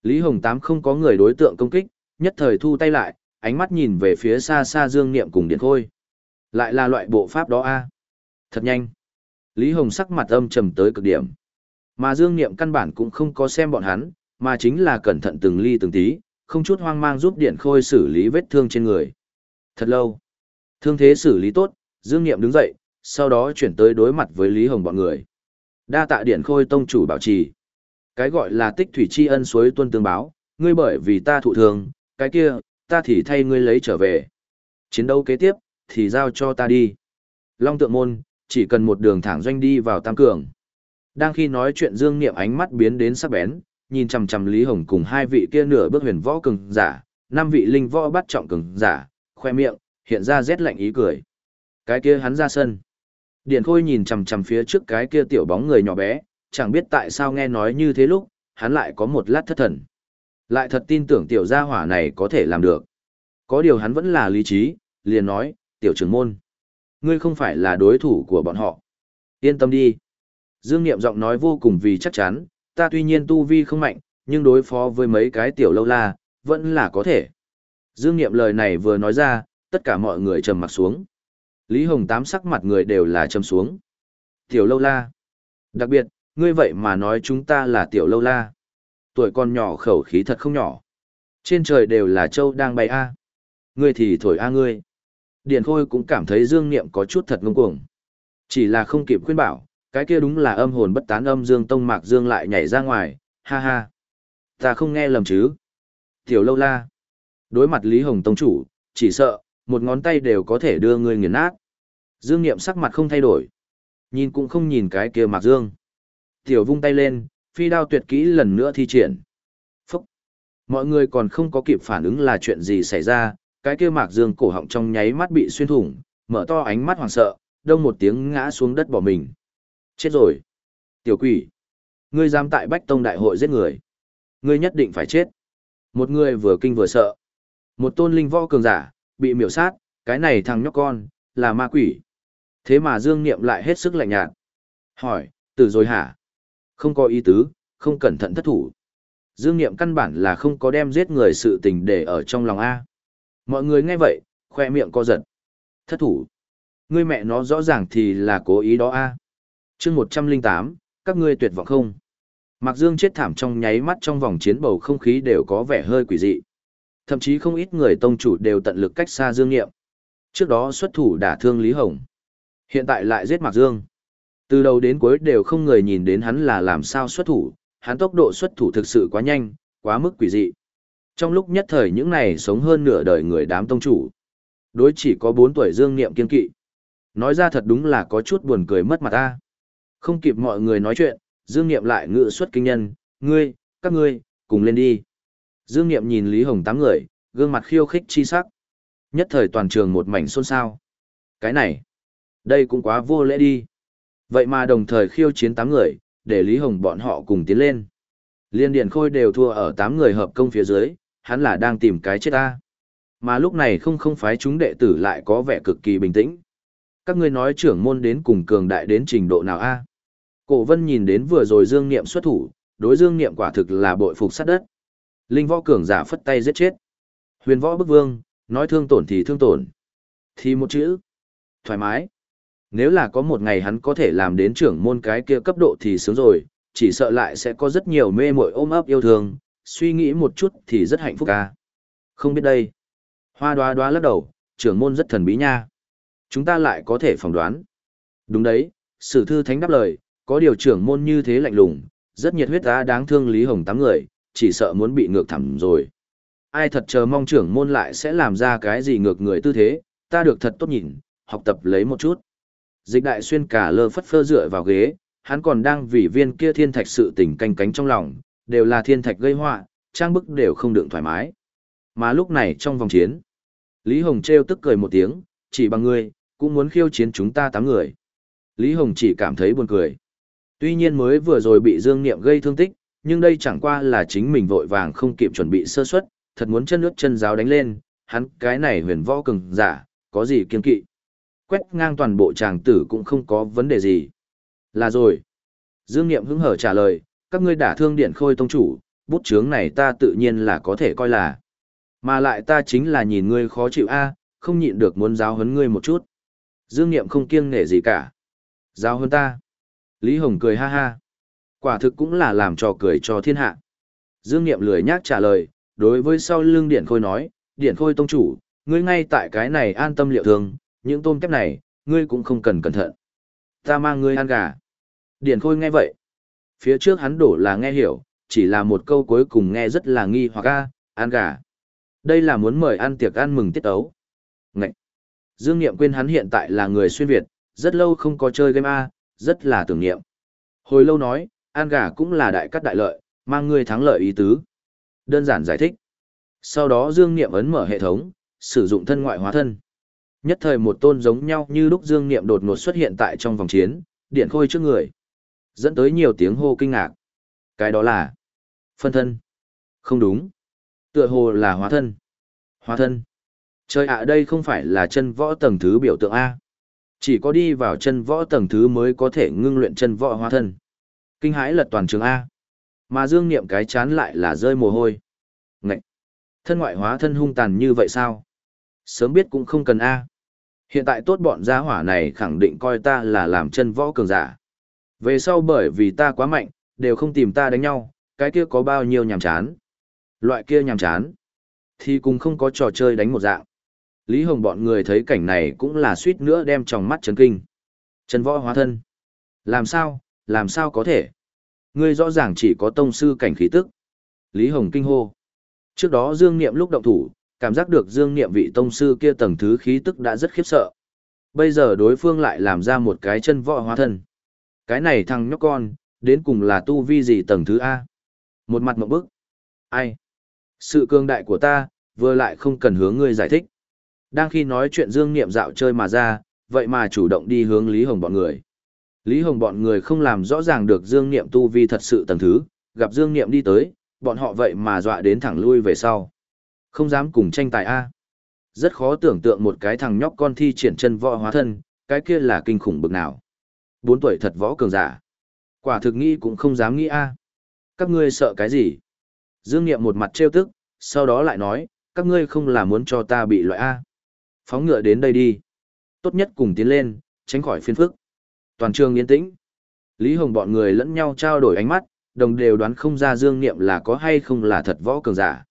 Speaker 1: Lý Hồng Tám không có người đối tượng công kích, nhất thời thu tay lại, ánh mắt nhìn về phía xa xa Dương Niệm cùng điện khôi. Lại là loại bộ pháp đó a Thật nhanh. Lý Hồng sắc mặt âm trầm tới cực điểm. Mà Dương Niệm căn bản cũng không có xem bọn hắn, mà chính là cẩn thận từng ly từng tí, không chút hoang mang giúp Điện Khôi xử lý vết thương trên người. Thật lâu. Thương thế xử lý tốt, Dương Niệm đứng dậy, sau đó chuyển tới đối mặt với Lý Hồng bọn người. Đa tạ Điện Khôi tông chủ bảo trì. Cái gọi là tích thủy tri ân suối tuân tương báo, ngươi bởi vì ta thụ thương, cái kia, ta thì thay ngươi lấy trở về. Chiến đấu kế tiếp, thì giao cho ta đi. Long tượng môn, chỉ cần một đường thẳng doanh đi vào tam cường. Đang khi nói chuyện Dương Niệm ánh mắt biến đến sắc bén, nhìn chằm chằm Lý Hồng cùng hai vị kia nửa bước huyền võ cường giả, năm vị linh võ bắt trọng cường giả, khoe miệng, hiện ra rét lạnh ý cười. Cái kia hắn ra sân. Điền Khôi nhìn chằm chằm phía trước cái kia tiểu bóng người nhỏ bé, chẳng biết tại sao nghe nói như thế lúc, hắn lại có một lát thất thần. Lại thật tin tưởng tiểu gia hỏa này có thể làm được. Có điều hắn vẫn là lý trí, liền nói, tiểu trưởng môn. Ngươi không phải là đối thủ của bọn họ. Yên tâm đi. Dương Niệm giọng nói vô cùng vì chắc chắn, ta tuy nhiên tu vi không mạnh, nhưng đối phó với mấy cái tiểu lâu la, vẫn là có thể. Dương Niệm lời này vừa nói ra, tất cả mọi người trầm mặt xuống. Lý Hồng tám sắc mặt người đều là trầm xuống. Tiểu lâu la. Đặc biệt, ngươi vậy mà nói chúng ta là tiểu lâu la. Tuổi con nhỏ khẩu khí thật không nhỏ. Trên trời đều là châu đang bay a. Ngươi thì thổi a ngươi. Điền Khôi cũng cảm thấy Dương Niệm có chút thật ngông cuồng. Chỉ là không kịp khuyên bảo, cái kia đúng là âm hồn bất tán âm Dương Tông Mạc Dương lại nhảy ra ngoài, ha ha. Ta không nghe lầm chứ. Tiểu lâu la. Đối mặt Lý Hồng Tông chủ, chỉ sợ, một ngón tay đều có thể đưa ngươi nghiền nát. Dương Niệm sắc mặt không thay đổi. Nhìn cũng không nhìn cái kia Mạc Dương. Tiểu vung tay lên, phi đao tuyệt kỹ lần nữa thi triển. Phúc! Mọi người còn không có kịp phản ứng là chuyện gì xảy ra, cái kia Mạc Dương cổ họng trong nháy mắt bị xuyên thủng, mở to ánh mắt hoảng sợ, đông một tiếng ngã xuống đất bỏ mình. Chết rồi! Tiểu quỷ! Ngươi dám tại Bách Tông Đại hội giết người. Ngươi nhất định phải chết. Một người vừa kinh vừa sợ. Một tôn linh võ cường giả, bị miểu sát, cái này thằng nhóc con, là ma quỷ. Thế mà Dương Niệm lại hết sức lạnh nhạt. Hỏi, từ rồi hả? Không có ý tứ, không cẩn thận thất thủ. Dương Niệm căn bản là không có đem giết người sự tình để ở trong lòng A. Mọi người nghe vậy, khoe miệng co giật. Thất thủ. Ngươi mẹ nó rõ ràng thì là cố ý đó A chương 108, các ngươi tuyệt vọng không? Mạc Dương chết thảm trong nháy mắt trong vòng chiến bầu không khí đều có vẻ hơi quỷ dị. Thậm chí không ít người tông chủ đều tận lực cách xa Dương Niệm. Trước đó xuất thủ đả thương Lý Hồng. Hiện tại lại giết Mạc Dương. Từ đầu đến cuối đều không người nhìn đến hắn là làm sao xuất thủ, hắn tốc độ xuất thủ thực sự quá nhanh, quá mức quỷ dị. Trong lúc nhất thời những này sống hơn nửa đời người đám tông chủ. Đối chỉ có 4 tuổi Dương Niệm kiên kỵ. Nói ra thật đúng là có chút buồn cười mất mặt ta. Không kịp mọi người nói chuyện, Dương Niệm lại ngự xuất kinh nhân, ngươi, các ngươi, cùng lên đi. Dương Niệm nhìn Lý Hồng tám người, gương mặt khiêu khích chi sắc. Nhất thời toàn trường một mảnh xôn xao. Cái này, đây cũng quá vô lễ đi. Vậy mà đồng thời khiêu chiến tám người, để Lý Hồng bọn họ cùng tiến lên. Liên Điện Khôi đều thua ở tám người hợp công phía dưới, hắn là đang tìm cái chết ta. Mà lúc này không không phái chúng đệ tử lại có vẻ cực kỳ bình tĩnh. Các ngươi nói trưởng môn đến cùng cường đại đến trình độ nào a? Cổ Vân nhìn đến vừa rồi Dương Niệm xuất thủ, đối Dương Niệm quả thực là bội phục sát đất. Linh võ cường giả phất tay giết chết. Huyền võ bức vương, nói thương tổn thì thương tổn. Thì một chữ. Thoải mái. Nếu là có một ngày hắn có thể làm đến trưởng môn cái kia cấp độ thì sướng rồi, chỉ sợ lại sẽ có rất nhiều mê mội ôm ấp yêu thương, suy nghĩ một chút thì rất hạnh phúc ca. Không biết đây. Hoa đoá đoá lắc đầu, trưởng môn rất thần bí nha. Chúng ta lại có thể phỏng đoán. Đúng đấy, sử thư thánh đáp lời, có điều trưởng môn như thế lạnh lùng, rất nhiệt huyết ta đáng thương Lý Hồng tám người, chỉ sợ muốn bị ngược thẳm rồi. Ai thật chờ mong trưởng môn lại sẽ làm ra cái gì ngược người tư thế, ta được thật tốt nhìn, học tập lấy một chút. Dịch đại xuyên cả lơ phất phơ dựa vào ghế, hắn còn đang vì viên kia thiên thạch sự tình canh cánh trong lòng, đều là thiên thạch gây họa, trang bức đều không đựng thoải mái. Mà lúc này trong vòng chiến, Lý Hồng trêu tức cười một tiếng, chỉ bằng ngươi, cũng muốn khiêu chiến chúng ta tám người. Lý Hồng chỉ cảm thấy buồn cười. Tuy nhiên mới vừa rồi bị Dương Niệm gây thương tích, nhưng đây chẳng qua là chính mình vội vàng không kịp chuẩn bị sơ suất, thật muốn chân nước chân giáo đánh lên, hắn cái này huyền võ cường giả, có gì kiên kỵ quét ngang toàn bộ chàng tử cũng không có vấn đề gì. Là rồi. Dương Niệm hứng hở trả lời, các ngươi đả thương điện khôi tông chủ, bút chướng này ta tự nhiên là có thể coi là. Mà lại ta chính là nhìn ngươi khó chịu a, không nhịn được muốn giáo huấn ngươi một chút. Dương Niệm không kiêng nể gì cả. giáo huấn ta. Lý Hồng cười ha ha. Quả thực cũng là làm trò cười cho thiên hạ. Dương Niệm lười nhác trả lời, đối với sau lưng Điện Khôi nói, Điện Khôi tông chủ, ngươi ngay tại cái này an tâm liệu thương, những tôm kép này, ngươi cũng không cần cẩn thận. Ta mang ngươi ăn gà. Điện Khôi nghe vậy. Phía trước hắn đổ là nghe hiểu, chỉ là một câu cuối cùng nghe rất là nghi hoặc a, ăn gà. Đây là muốn mời ăn tiệc ăn mừng tiết ấu. Ngậy! Dương Niệm quên hắn hiện tại là người xuyên Việt, rất lâu không có chơi game A, rất là tưởng niệm. Hồi lâu nói, an gà cũng là đại cắt đại lợi, mang ngươi thắng lợi ý tứ. Đơn giản giải thích. Sau đó Dương Niệm ấn mở hệ thống, sử dụng thân ngoại hóa thân. Nhất thời một tôn giống nhau như lúc Dương Niệm đột ngột xuất hiện tại trong vòng chiến, điện khôi trước người. Dẫn tới nhiều tiếng hô kinh ngạc. Cái đó là phân thân. Không đúng. Tựa hồ là hóa thân. Hóa thân. Trời ạ đây không phải là chân võ tầng thứ biểu tượng A. Chỉ có đi vào chân võ tầng thứ mới có thể ngưng luyện chân võ hóa thân. Kinh hãi lật toàn trường A. Mà dương niệm cái chán lại là rơi mồ hôi. Ngậy! Thân ngoại hóa thân hung tàn như vậy sao? Sớm biết cũng không cần A. Hiện tại tốt bọn gia hỏa này khẳng định coi ta là làm chân võ cường giả. Về sau bởi vì ta quá mạnh, đều không tìm ta đánh nhau, cái kia có bao nhiêu nhàm chán. Loại kia nhàm chán. Thì cũng không có trò chơi đánh một dạng. Lý Hồng bọn người thấy cảnh này cũng là suýt nữa đem trong mắt chấn kinh. Chân võ hóa thân. Làm sao, làm sao có thể? Ngươi rõ ràng chỉ có tông sư cảnh khí tức. Lý Hồng kinh hô. Trước đó Dương Niệm lúc động thủ, cảm giác được Dương Niệm vị tông sư kia tầng thứ khí tức đã rất khiếp sợ. Bây giờ đối phương lại làm ra một cái chân võ hóa thân. Cái này thằng nhóc con, đến cùng là tu vi gì tầng thứ A? Một mặt một bức. Ai? Sự cường đại của ta, vừa lại không cần hướng ngươi giải thích. Đang khi nói chuyện Dương Niệm dạo chơi mà ra, vậy mà chủ động đi hướng Lý Hồng bọn người. Lý Hồng bọn người không làm rõ ràng được Dương Niệm tu vi thật sự tầng thứ, gặp Dương Niệm đi tới, bọn họ vậy mà dọa đến thẳng lui về sau. Không dám cùng tranh tài A. Rất khó tưởng tượng một cái thằng nhóc con thi triển chân võ hóa thân, cái kia là kinh khủng bực nào. Bốn tuổi thật võ cường giả. Quả thực nghĩ cũng không dám nghĩ A. Các ngươi sợ cái gì? Dương Niệm một mặt trêu tức, sau đó lại nói, các ngươi không là muốn cho ta bị loại A. Phóng ngựa đến đây đi. Tốt nhất cùng tiến lên, tránh khỏi phiên phức. Toàn trường yên tĩnh. Lý Hồng bọn người lẫn nhau trao đổi ánh mắt, đồng đều đoán không ra Dương Niệm là có hay không là thật võ cường giả.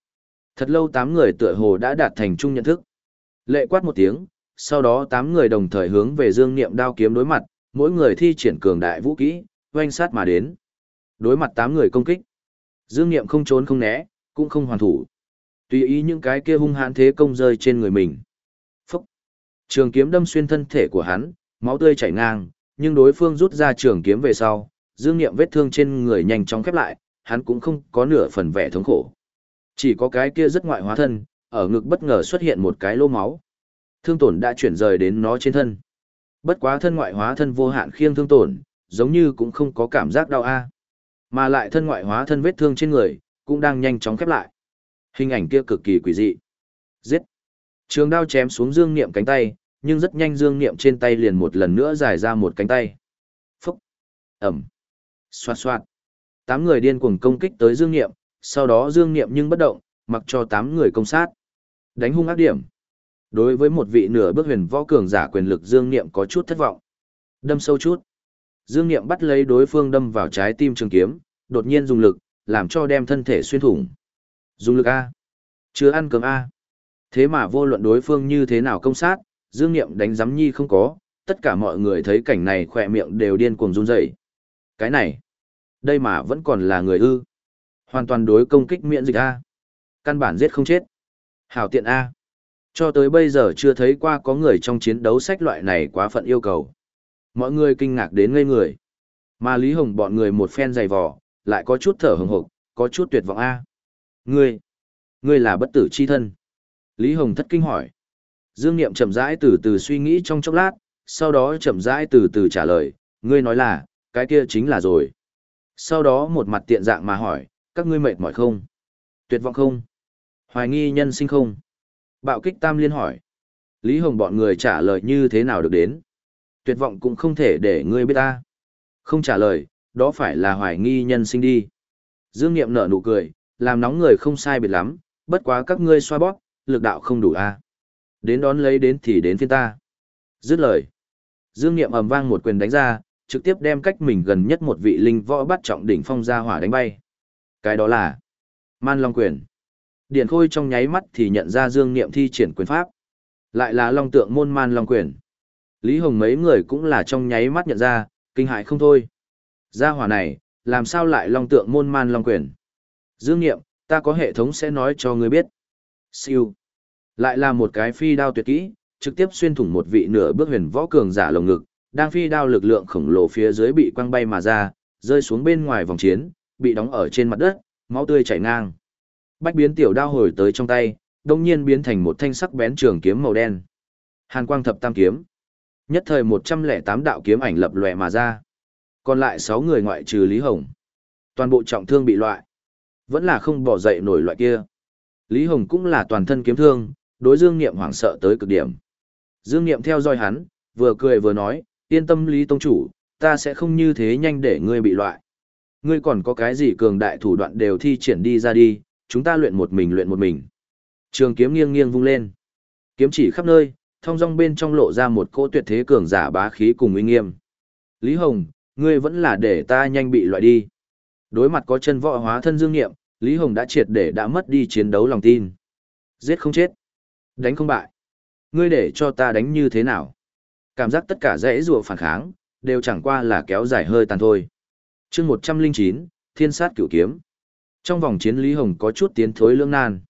Speaker 1: Thật lâu tám người tựa hồ đã đạt thành chung nhận thức. Lệ quát một tiếng, sau đó tám người đồng thời hướng về Dương Niệm đao kiếm đối mặt, mỗi người thi triển cường đại vũ kỹ, oanh sát mà đến. Đối mặt tám người công kích. Dương Niệm không trốn không né, cũng không hoàn thủ. Tùy ý những cái kia hung hãn thế công rơi trên người mình. Trường kiếm đâm xuyên thân thể của hắn, máu tươi chảy ngang, nhưng đối phương rút ra trường kiếm về sau, dương nghiệm vết thương trên người nhanh chóng khép lại, hắn cũng không có nửa phần vẻ thống khổ. Chỉ có cái kia rất ngoại hóa thân, ở ngực bất ngờ xuất hiện một cái lô máu. Thương tổn đã chuyển rời đến nó trên thân. Bất quá thân ngoại hóa thân vô hạn khiêng thương tổn, giống như cũng không có cảm giác đau a. Mà lại thân ngoại hóa thân vết thương trên người, cũng đang nhanh chóng khép lại. Hình ảnh kia cực kỳ quỷ dị. Giết. Trường đao chém xuống Dương Niệm cánh tay, nhưng rất nhanh Dương Niệm trên tay liền một lần nữa dài ra một cánh tay. Phúc. Ẩm. Xoạt xoạt. Tám người điên cuồng công kích tới Dương Niệm, sau đó Dương Niệm nhưng bất động, mặc cho tám người công sát. Đánh hung ác điểm. Đối với một vị nửa bước huyền võ cường giả quyền lực Dương Niệm có chút thất vọng. Đâm sâu chút. Dương Niệm bắt lấy đối phương đâm vào trái tim trường kiếm, đột nhiên dùng lực, làm cho đem thân thể xuyên thủng. Dùng lực A. Chưa ăn cơm A. Thế mà vô luận đối phương như thế nào công sát, Dương Niệm đánh giám nhi không có, tất cả mọi người thấy cảnh này khỏe miệng đều điên cuồng run rẩy. Cái này, đây mà vẫn còn là người ư. Hoàn toàn đối công kích miễn dịch A. Căn bản giết không chết. Hảo tiện A. Cho tới bây giờ chưa thấy qua có người trong chiến đấu sách loại này quá phận yêu cầu. Mọi người kinh ngạc đến ngây người. Mà Lý Hồng bọn người một phen dày vò, lại có chút thở hừng hực, có chút tuyệt vọng A. Ngươi, ngươi là bất tử chi thân. Lý Hồng thất kinh hỏi. Dương Niệm chậm rãi từ từ suy nghĩ trong chốc lát, sau đó chậm rãi từ từ trả lời, ngươi nói là, cái kia chính là rồi. Sau đó một mặt tiện dạng mà hỏi, các ngươi mệt mỏi không? Tuyệt vọng không? Hoài nghi nhân sinh không? Bạo kích tam liên hỏi. Lý Hồng bọn người trả lời như thế nào được đến? Tuyệt vọng cũng không thể để ngươi biết ta. Không trả lời, đó phải là hoài nghi nhân sinh đi. Dương Niệm nở nụ cười, làm nóng người không sai biệt lắm, bất quá các ngươi xoa bóp, lực đạo không đủ a. Đến đón lấy đến thì đến phiên ta. Dứt lời. Dương Niệm ầm vang một quyền đánh ra, trực tiếp đem cách mình gần nhất một vị linh võ bắt trọng đỉnh phong ra hỏa đánh bay. Cái đó là Man Long Quyền. Điển Khôi trong nháy mắt thì nhận ra Dương Niệm thi triển quyền pháp. Lại là Long Tượng môn Man Long Quyền. Lý Hồng mấy người cũng là trong nháy mắt nhận ra, kinh hại không thôi. Gia hỏa này, làm sao lại Long Tượng môn Man Long Quyền? Dương Niệm, ta có hệ thống sẽ nói cho ngươi biết. Siêu. Lại là một cái phi đao tuyệt kỹ, trực tiếp xuyên thủng một vị nửa bước huyền võ cường giả lồng ngực, đang phi đao lực lượng khổng lồ phía dưới bị quăng bay mà ra, rơi xuống bên ngoài vòng chiến, bị đóng ở trên mặt đất, máu tươi chảy ngang. Bách biến tiểu đao hồi tới trong tay, đồng nhiên biến thành một thanh sắc bén trường kiếm màu đen. Hàn quang thập tam kiếm. Nhất thời 108 đạo kiếm ảnh lập lòe mà ra. Còn lại 6 người ngoại trừ Lý Hồng. Toàn bộ trọng thương bị loại. Vẫn là không bỏ dậy nổi loại kia. Lý Hồng cũng là toàn thân kiếm thương, đối Dương Niệm hoảng sợ tới cực điểm. Dương Niệm theo dõi hắn, vừa cười vừa nói, yên tâm Lý Tông Chủ, ta sẽ không như thế nhanh để ngươi bị loại. Ngươi còn có cái gì cường đại thủ đoạn đều thi triển đi ra đi, chúng ta luyện một mình luyện một mình. Trường kiếm nghiêng nghiêng vung lên. Kiếm chỉ khắp nơi, thông dong bên trong lộ ra một cỗ tuyệt thế cường giả bá khí cùng uy nghiêm. Lý Hồng, ngươi vẫn là để ta nhanh bị loại đi. Đối mặt có chân võ hóa thân dương nghiệm, Lý Hồng đã triệt để đã mất đi chiến đấu lòng tin. Giết không chết. Đánh không bại. Ngươi để cho ta đánh như thế nào? Cảm giác tất cả dãy rùa phản kháng, đều chẳng qua là kéo dài hơi tàn thôi. chương 109, Thiên sát cửu kiếm. Trong vòng chiến Lý Hồng có chút tiến thối lương nan.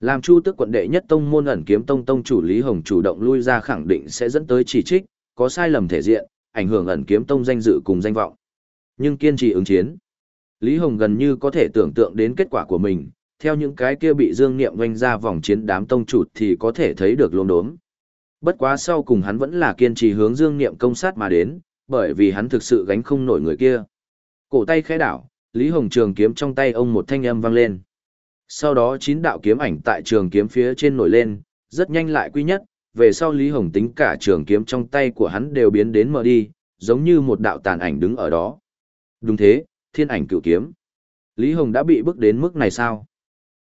Speaker 1: Làm chu tức quận đệ nhất tông môn ẩn kiếm tông tông chủ Lý Hồng chủ động lui ra khẳng định sẽ dẫn tới chỉ trích, có sai lầm thể diện, ảnh hưởng ẩn kiếm tông danh dự cùng danh vọng. Nhưng kiên trì ứng chiến. Lý Hồng gần như có thể tưởng tượng đến kết quả của mình, theo những cái kia bị Dương Niệm quanh ra vòng chiến đám tông chủ thì có thể thấy được lốm đốm. Bất quá sau cùng hắn vẫn là kiên trì hướng Dương Niệm công sát mà đến, bởi vì hắn thực sự gánh không nổi người kia. Cổ tay khẽ đảo, Lý Hồng trường kiếm trong tay ông một thanh âm vang lên. Sau đó chín đạo kiếm ảnh tại trường kiếm phía trên nổi lên, rất nhanh lại quy nhất, về sau Lý Hồng tính cả trường kiếm trong tay của hắn đều biến đến mờ đi, giống như một đạo tàn ảnh đứng ở đó. Đúng thế, thiên ảnh cựu kiếm. Lý Hồng đã bị bước đến mức này sao?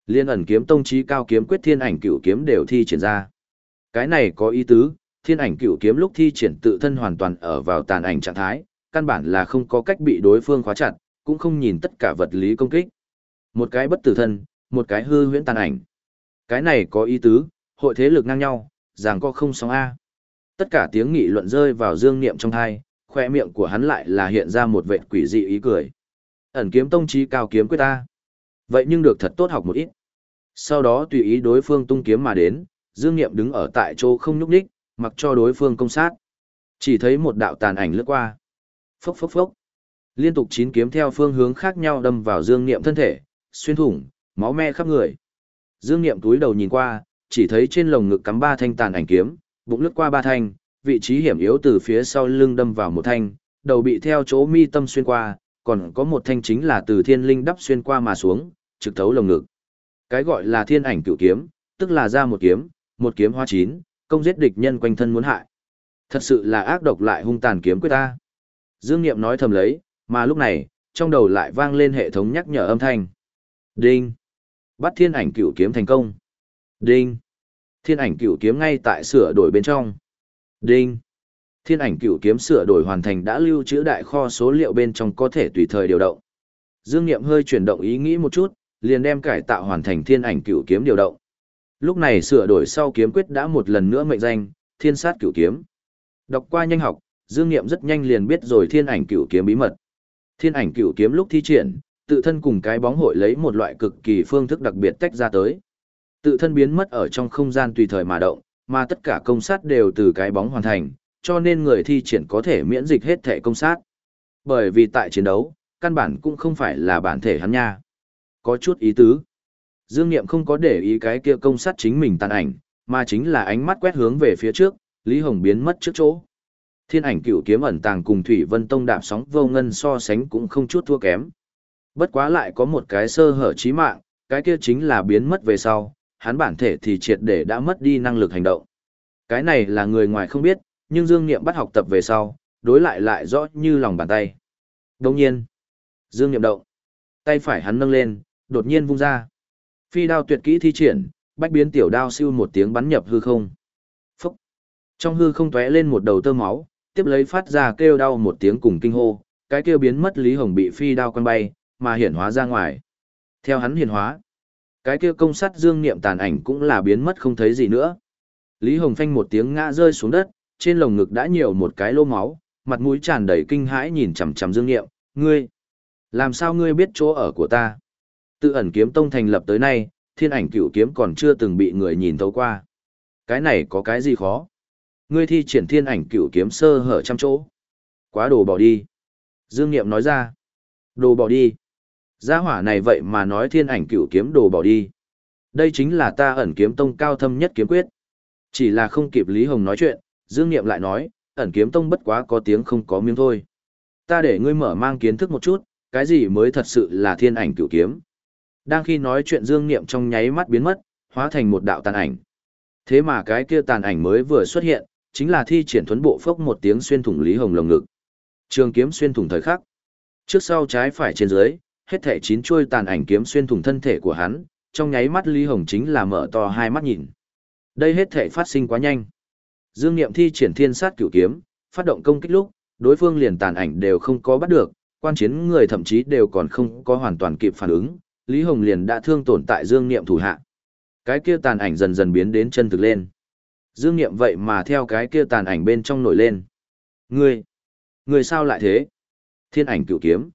Speaker 1: Liên ẩn kiếm tông trí cao kiếm quyết thiên ảnh cựu kiếm đều thi triển ra. Cái này có ý tứ, thiên ảnh cựu kiếm lúc thi triển tự thân hoàn toàn ở vào tàn ảnh trạng thái, căn bản là không có cách bị đối phương khóa chặt, cũng không nhìn tất cả vật lý công kích. Một cái bất tử thân, một cái hư huyễn tàn ảnh. Cái này có ý tứ, hội thế lực ngang nhau, ràng co không sóng A. Tất cả tiếng nghị luận rơi vào dương niệm trong thai, khoe miệng của hắn lại là hiện ra một vệ quỷ dị ý cười. Ẩn kiếm tông chi cao kiếm quyết ta. Vậy nhưng được thật tốt học một ít. Sau đó tùy ý đối phương tung kiếm mà đến, dương niệm đứng ở tại chỗ không nhúc nhích, mặc cho đối phương công sát. Chỉ thấy một đạo tàn ảnh lướt qua. Phốc phốc phốc. Liên tục chín kiếm theo phương hướng khác nhau đâm vào Dương Niệm thân thể, xuyên thủng, máu me khắp người. Dương Niệm túi đầu nhìn qua, chỉ thấy trên lồng ngực cắm ba thanh tàn ảnh kiếm, bụng lướt qua ba thanh, vị trí hiểm yếu từ phía sau lưng đâm vào một thanh, đầu bị theo chỗ mi tâm xuyên qua, còn có một thanh chính là từ thiên linh đắp xuyên qua mà xuống, trực thấu lồng ngực. Cái gọi là thiên ảnh cửu kiếm, tức là ra một kiếm, một kiếm hoa chín, công giết địch nhân quanh thân muốn hại. Thật sự là ác độc lại hung tàn kiếm quyết ta. Dương Niệm nói thầm lấy, mà lúc này, trong đầu lại vang lên hệ thống nhắc nhở âm thanh. Đinh! Bắt thiên ảnh cửu kiếm thành công. Đinh! Thiên ảnh cửu kiếm ngay tại sửa đổi bên trong. Đinh! Thiên ảnh cửu kiếm sửa đổi hoàn thành đã lưu trữ đại kho số liệu bên trong có thể tùy thời điều động. Dương Niệm hơi chuyển động ý nghĩ một chút, liền đem cải tạo hoàn thành thiên ảnh cửu kiếm điều động. Lúc này sửa đổi sau kiếm quyết đã một lần nữa mệnh danh, thiên sát cửu kiếm. Đọc qua nhanh học, Dương Niệm rất nhanh liền biết rồi thiên ảnh cửu kiếm bí mật. Thiên ảnh cửu kiếm lúc thi triển, tự thân cùng cái bóng hội lấy một loại cực kỳ phương thức đặc biệt tách ra tới. Tự thân biến mất ở trong không gian tùy thời mà động, mà tất cả công sát đều từ cái bóng hoàn thành, cho nên người thi triển có thể miễn dịch hết thể công sát. Bởi vì tại chiến đấu, căn bản cũng không phải là bản thể hắn nha. Có chút ý tứ. Dương Niệm không có để ý cái kia công sát chính mình tàn ảnh, mà chính là ánh mắt quét hướng về phía trước, Lý Hồng biến mất trước chỗ. Thiên ảnh cựu kiếm ẩn tàng cùng Thủy Vân Tông đạp sóng vô ngân so sánh cũng không chút thua kém. Bất quá lại có một cái sơ hở chí mạng, cái kia chính là biến mất về sau, hắn bản thể thì triệt để đã mất đi năng lực hành động. Cái này là người ngoài không biết, nhưng Dương Niệm bắt học tập về sau, đối lại lại rõ như lòng bàn tay. Đồng nhiên, Dương Niệm động, tay phải hắn nâng lên, đột nhiên vung ra. Phi đao tuyệt kỹ thi triển, bách biến tiểu đao siêu một tiếng bắn nhập hư không. Phúc! Trong hư không tóe lên một đầu tơ máu, tiếp lấy phát ra kêu đau một tiếng cùng kinh hô, cái kêu biến mất Lý Hồng bị phi đao quăng bay, mà hiển hóa ra ngoài. Theo hắn hiển hóa, cái kêu công sắt dương niệm tàn ảnh cũng là biến mất không thấy gì nữa. Lý Hồng phanh một tiếng ngã rơi xuống đất, trên lồng ngực đã nhiều một cái lô máu, mặt mũi tràn đầy kinh hãi nhìn chằm chằm Dương Nghiệm, "Ngươi, làm sao ngươi biết chỗ ở của ta?" Tự ẩn kiếm tông thành lập tới nay, Thiên Ảnh Cửu kiếm còn chưa từng bị người nhìn thấu qua. Cái này có cái gì khó? Ngươi thi triển Thiên Ảnh Cửu kiếm sơ hở trăm chỗ. Quá đồ bỏ đi. Dương Niệm nói ra. Đồ bỏ đi. Gia hỏa này vậy mà nói Thiên Ảnh Cửu kiếm đồ bỏ đi. Đây chính là ta ẩn kiếm tông cao thâm nhất kiếm quyết. Chỉ là không kịp Lý Hồng nói chuyện, Dương Niệm lại nói, ẩn kiếm tông bất quá có tiếng không có miếng thôi. Ta để ngươi mở mang kiến thức một chút, cái gì mới thật sự là thiên ảnh cửu kiếm. Đang khi nói chuyện Dương Niệm trong nháy mắt biến mất, hóa thành một đạo tàn ảnh. Thế mà cái kia tàn ảnh mới vừa xuất hiện, chính là thi triển thuấn bộ phốc một tiếng xuyên thủng Lý Hồng lồng ngực. Trường kiếm xuyên thủng thời khắc. Trước sau trái phải trên dưới, hết thể chín chuôi tàn ảnh kiếm xuyên thủng thân thể của hắn, trong nháy mắt Lý Hồng chính là mở to hai mắt nhìn. Đây hết thể phát sinh quá nhanh. Dương Niệm thi triển thiên sát cửu kiếm, phát động công kích lúc, đối phương liền tàn ảnh đều không có bắt được, quan chiến người thậm chí đều còn không có hoàn toàn kịp phản ứng, Lý Hồng liền đã thương tổn tại Dương Niệm thủ hạ. Cái kia tàn ảnh dần dần biến đến chân thực lên. Dương Niệm vậy mà theo cái kia tàn ảnh bên trong nổi lên. Ngươi, ngươi sao lại thế? Thiên ảnh cửu kiếm.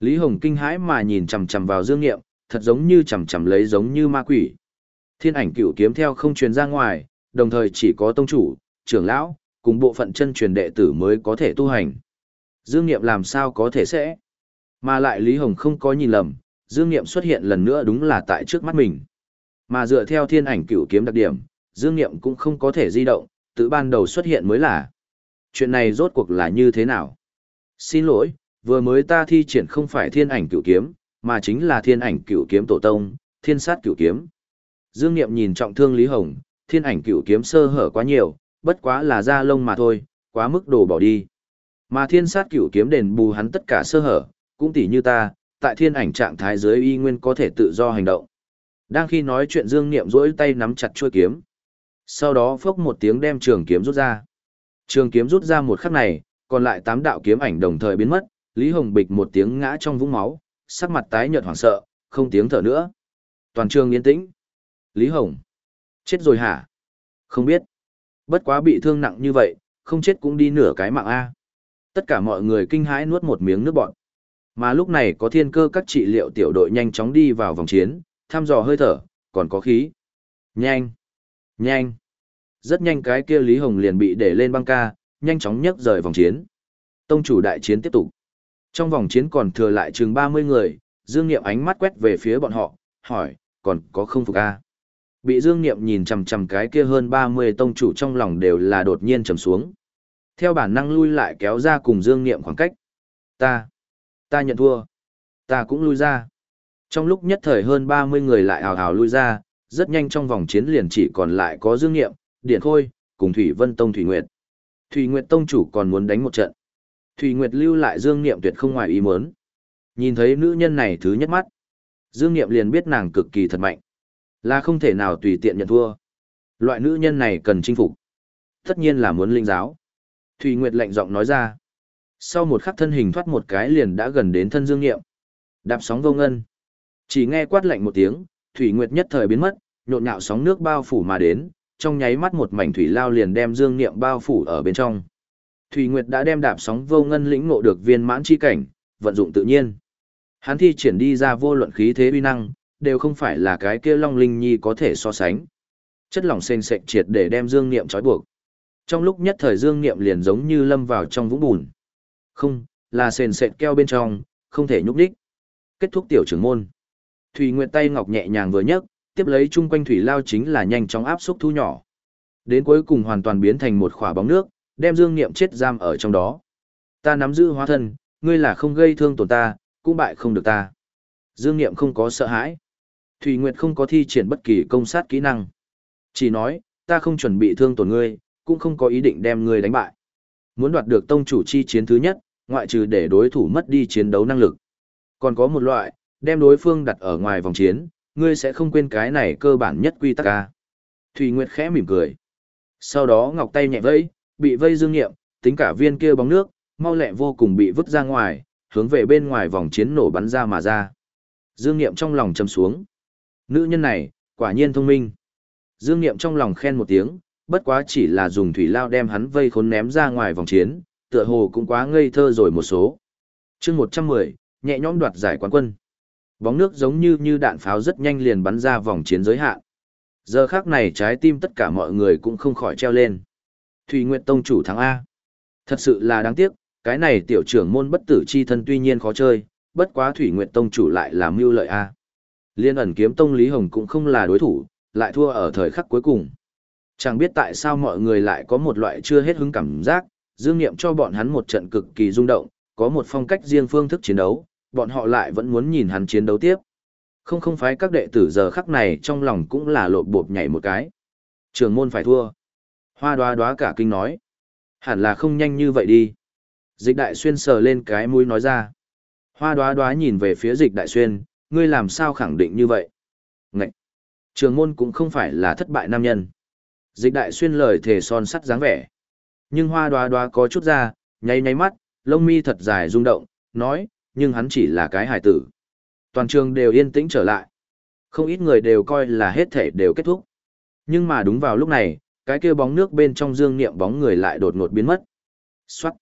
Speaker 1: Lý Hồng kinh hãi mà nhìn chằm chằm vào Dương Niệm, thật giống như chằm chằm lấy giống như ma quỷ. Thiên ảnh cửu kiếm theo không truyền ra ngoài, đồng thời chỉ có tông chủ, trưởng lão, cùng bộ phận chân truyền đệ tử mới có thể tu hành. Dương Niệm làm sao có thể sẽ? Mà lại Lý Hồng không có nhìn lầm, Dương Niệm xuất hiện lần nữa đúng là tại trước mắt mình. Mà dựa theo thiên ảnh cửu kiếm đặc điểm, Dương Niệm cũng không có thể di động, tự ban đầu xuất hiện mới là. Chuyện này rốt cuộc là như thế nào? Xin lỗi, vừa mới ta thi triển không phải thiên ảnh cửu kiếm, mà chính là thiên ảnh cửu kiếm tổ tông, thiên sát cửu kiếm. Dương Niệm nhìn trọng thương Lý Hồng, thiên ảnh cửu kiếm sơ hở quá nhiều, bất quá là da lông mà thôi, quá mức đồ bỏ đi. Mà thiên sát cửu kiếm đền bù hắn tất cả sơ hở, cũng tỉ như ta, tại thiên ảnh trạng thái dưới y nguyên có thể tự do hành động. Đang khi nói chuyện Dương Niệm duỗi tay nắm chặt chuôi kiếm. Sau đó phốc một tiếng đem trường kiếm rút ra. Trường kiếm rút ra một khắc này, còn lại tám đạo kiếm ảnh đồng thời biến mất, Lý Hồng bịch một tiếng ngã trong vũng máu, sắc mặt tái nhợt hoảng sợ, không tiếng thở nữa. Toàn trường yên tĩnh. Lý Hồng. Chết rồi hả? Không biết. Bất quá bị thương nặng như vậy, không chết cũng đi nửa cái mạng A. Tất cả mọi người kinh hãi nuốt một miếng nước bọn. Mà lúc này có thiên cơ các trị liệu tiểu đội nhanh chóng đi vào vòng chiến, thăm dò hơi thở, còn có khí. Nhanh! Nhanh! Rất nhanh cái kia Lý Hồng liền bị để lên băng ca, nhanh chóng nhấc rời vòng chiến. Tông chủ đại chiến tiếp tục. Trong vòng chiến còn thừa lại chừng 30 người, Dương Nghiệm ánh mắt quét về phía bọn họ, hỏi, còn có không phục a? Bị Dương Niệm nhìn chằm chằm cái kia hơn 30 tông chủ trong lòng đều là đột nhiên trầm xuống. Theo bản năng lui lại kéo ra cùng Dương Niệm khoảng cách. Ta, ta nhận thua. Ta cũng lui ra. Trong lúc nhất thời hơn 30 người lại hào hào lui ra, rất nhanh trong vòng chiến liền chỉ còn lại có Dương Niệm, Điện Khôi, cùng Thủy Vân Tông Thủy Nguyệt. Thủy Nguyệt Tông chủ còn muốn đánh một trận. Thủy Nguyệt lưu lại Dương Niệm tuyệt không ngoài ý muốn. Nhìn thấy nữ nhân này thứ nhất mắt. Dương Niệm liền biết nàng cực kỳ thật mạnh. Là không thể nào tùy tiện nhận thua. Loại nữ nhân này cần chinh phục. Tất nhiên là muốn linh giáo. Thủy Nguyệt lạnh giọng nói ra. Sau một khắc thân hình thoát một cái liền đã gần đến thân Dương Nghiệm. Đạp sóng vô ngân. Chỉ nghe quát lạnh một tiếng, Thủy Nguyệt nhất thời biến mất, nhộn nhạo sóng nước bao phủ mà đến, trong nháy mắt một mảnh thủy lao liền đem Dương Nghiệm bao phủ ở bên trong. Thủy Nguyệt đã đem đạp sóng vô ngân lĩnh ngộ được viên mãn chi cảnh, vận dụng tự nhiên. Hắn thi triển đi ra vô luận khí thế uy năng, đều không phải là cái kia Long Linh Nhi có thể so sánh. Chất lỏng sền sệt triệt để đem Dương Niệm trói buộc. Trong lúc nhất thời Dương Niệm liền giống như lâm vào trong vũng bùn. Không, là sền sệt keo bên trong, không thể nhúc đích. Kết thúc tiểu trưởng môn. Thủy Nguyệt tay ngọc nhẹ nhàng vừa nhấc, tiếp lấy chung quanh thủy lao chính là nhanh chóng áp xúc thu nhỏ. Đến cuối cùng hoàn toàn biến thành một khỏa bóng nước, đem Dương Niệm chết giam ở trong đó. Ta nắm giữ hóa thân, ngươi là không gây thương tổn ta, cũng bại không được ta. Dương Niệm không có sợ hãi. Thủy Nguyệt không có thi triển bất kỳ công sát kỹ năng. Chỉ nói, ta không chuẩn bị thương tổn ngươi, cũng không có ý định đem ngươi đánh bại. Muốn đoạt được tông chủ chi chiến thứ nhất, ngoại trừ để đối thủ mất đi chiến đấu năng lực. Còn có một loại, đem đối phương đặt ở ngoài vòng chiến, ngươi sẽ không quên cái này cơ bản nhất quy tắc ca. Thủy Nguyệt khẽ mỉm cười. Sau đó ngọc tay nhẹ vây, bị vây dương nghiệm, tính cả viên kia bóng nước, mau lẹ vô cùng bị vứt ra ngoài, hướng về bên ngoài vòng chiến nổ bắn ra mà ra. Dương Niệm trong lòng châm xuống. Nữ nhân này, quả nhiên thông minh. Dương Niệm trong lòng khen một tiếng, bất quá chỉ là dùng thủy lao đem hắn vây khốn ném ra ngoài vòng chiến, tựa hồ cũng quá ngây thơ rồi một số. chương 110, nhẹ nhõm đoạt giải quán quân. Bóng nước giống như như đạn pháo rất nhanh liền bắn ra vòng chiến giới hạn. Giờ khác này trái tim tất cả mọi người cũng không khỏi treo lên. Thủy Nguyệt Tông chủ thắng A. Thật sự là đáng tiếc, cái này tiểu trưởng môn bất tử chi thân tuy nhiên khó chơi, bất quá Thủy Nguyệt Tông chủ lại làm mưu lợi A. Liên ẩn kiếm Tông Lý Hồng cũng không là đối thủ, lại thua ở thời khắc cuối cùng. Chẳng biết tại sao mọi người lại có một loại chưa hết hứng cảm giác, dương nghiệm cho bọn hắn một trận cực kỳ rung động, có một phong cách riêng phương thức chiến đấu, bọn họ lại vẫn muốn nhìn hắn chiến đấu tiếp. Không không phải các đệ tử giờ khắc này trong lòng cũng là lộp bộp nhảy một cái. Trường môn phải thua. Hoa đoá đoá cả kinh nói. Hẳn là không nhanh như vậy đi. Dịch đại xuyên sờ lên cái mũi nói ra. Hoa đoá đoá nhìn về phía dịch đại xuyên, ngươi làm sao khẳng định như vậy? Ngậy! Trường môn cũng không phải là thất bại nam nhân. Dịch đại xuyên lời thề son sắt dáng vẻ. Nhưng hoa đoá đoá có chút ra, nháy nháy mắt, lông mi thật dài rung động, nói, nhưng hắn chỉ là cái hài tử. Toàn trường đều yên tĩnh trở lại. Không ít người đều coi là hết thể đều kết thúc. Nhưng mà đúng vào lúc này, cái kia bóng nước bên trong dương niệm bóng người lại đột ngột biến mất. Xoát.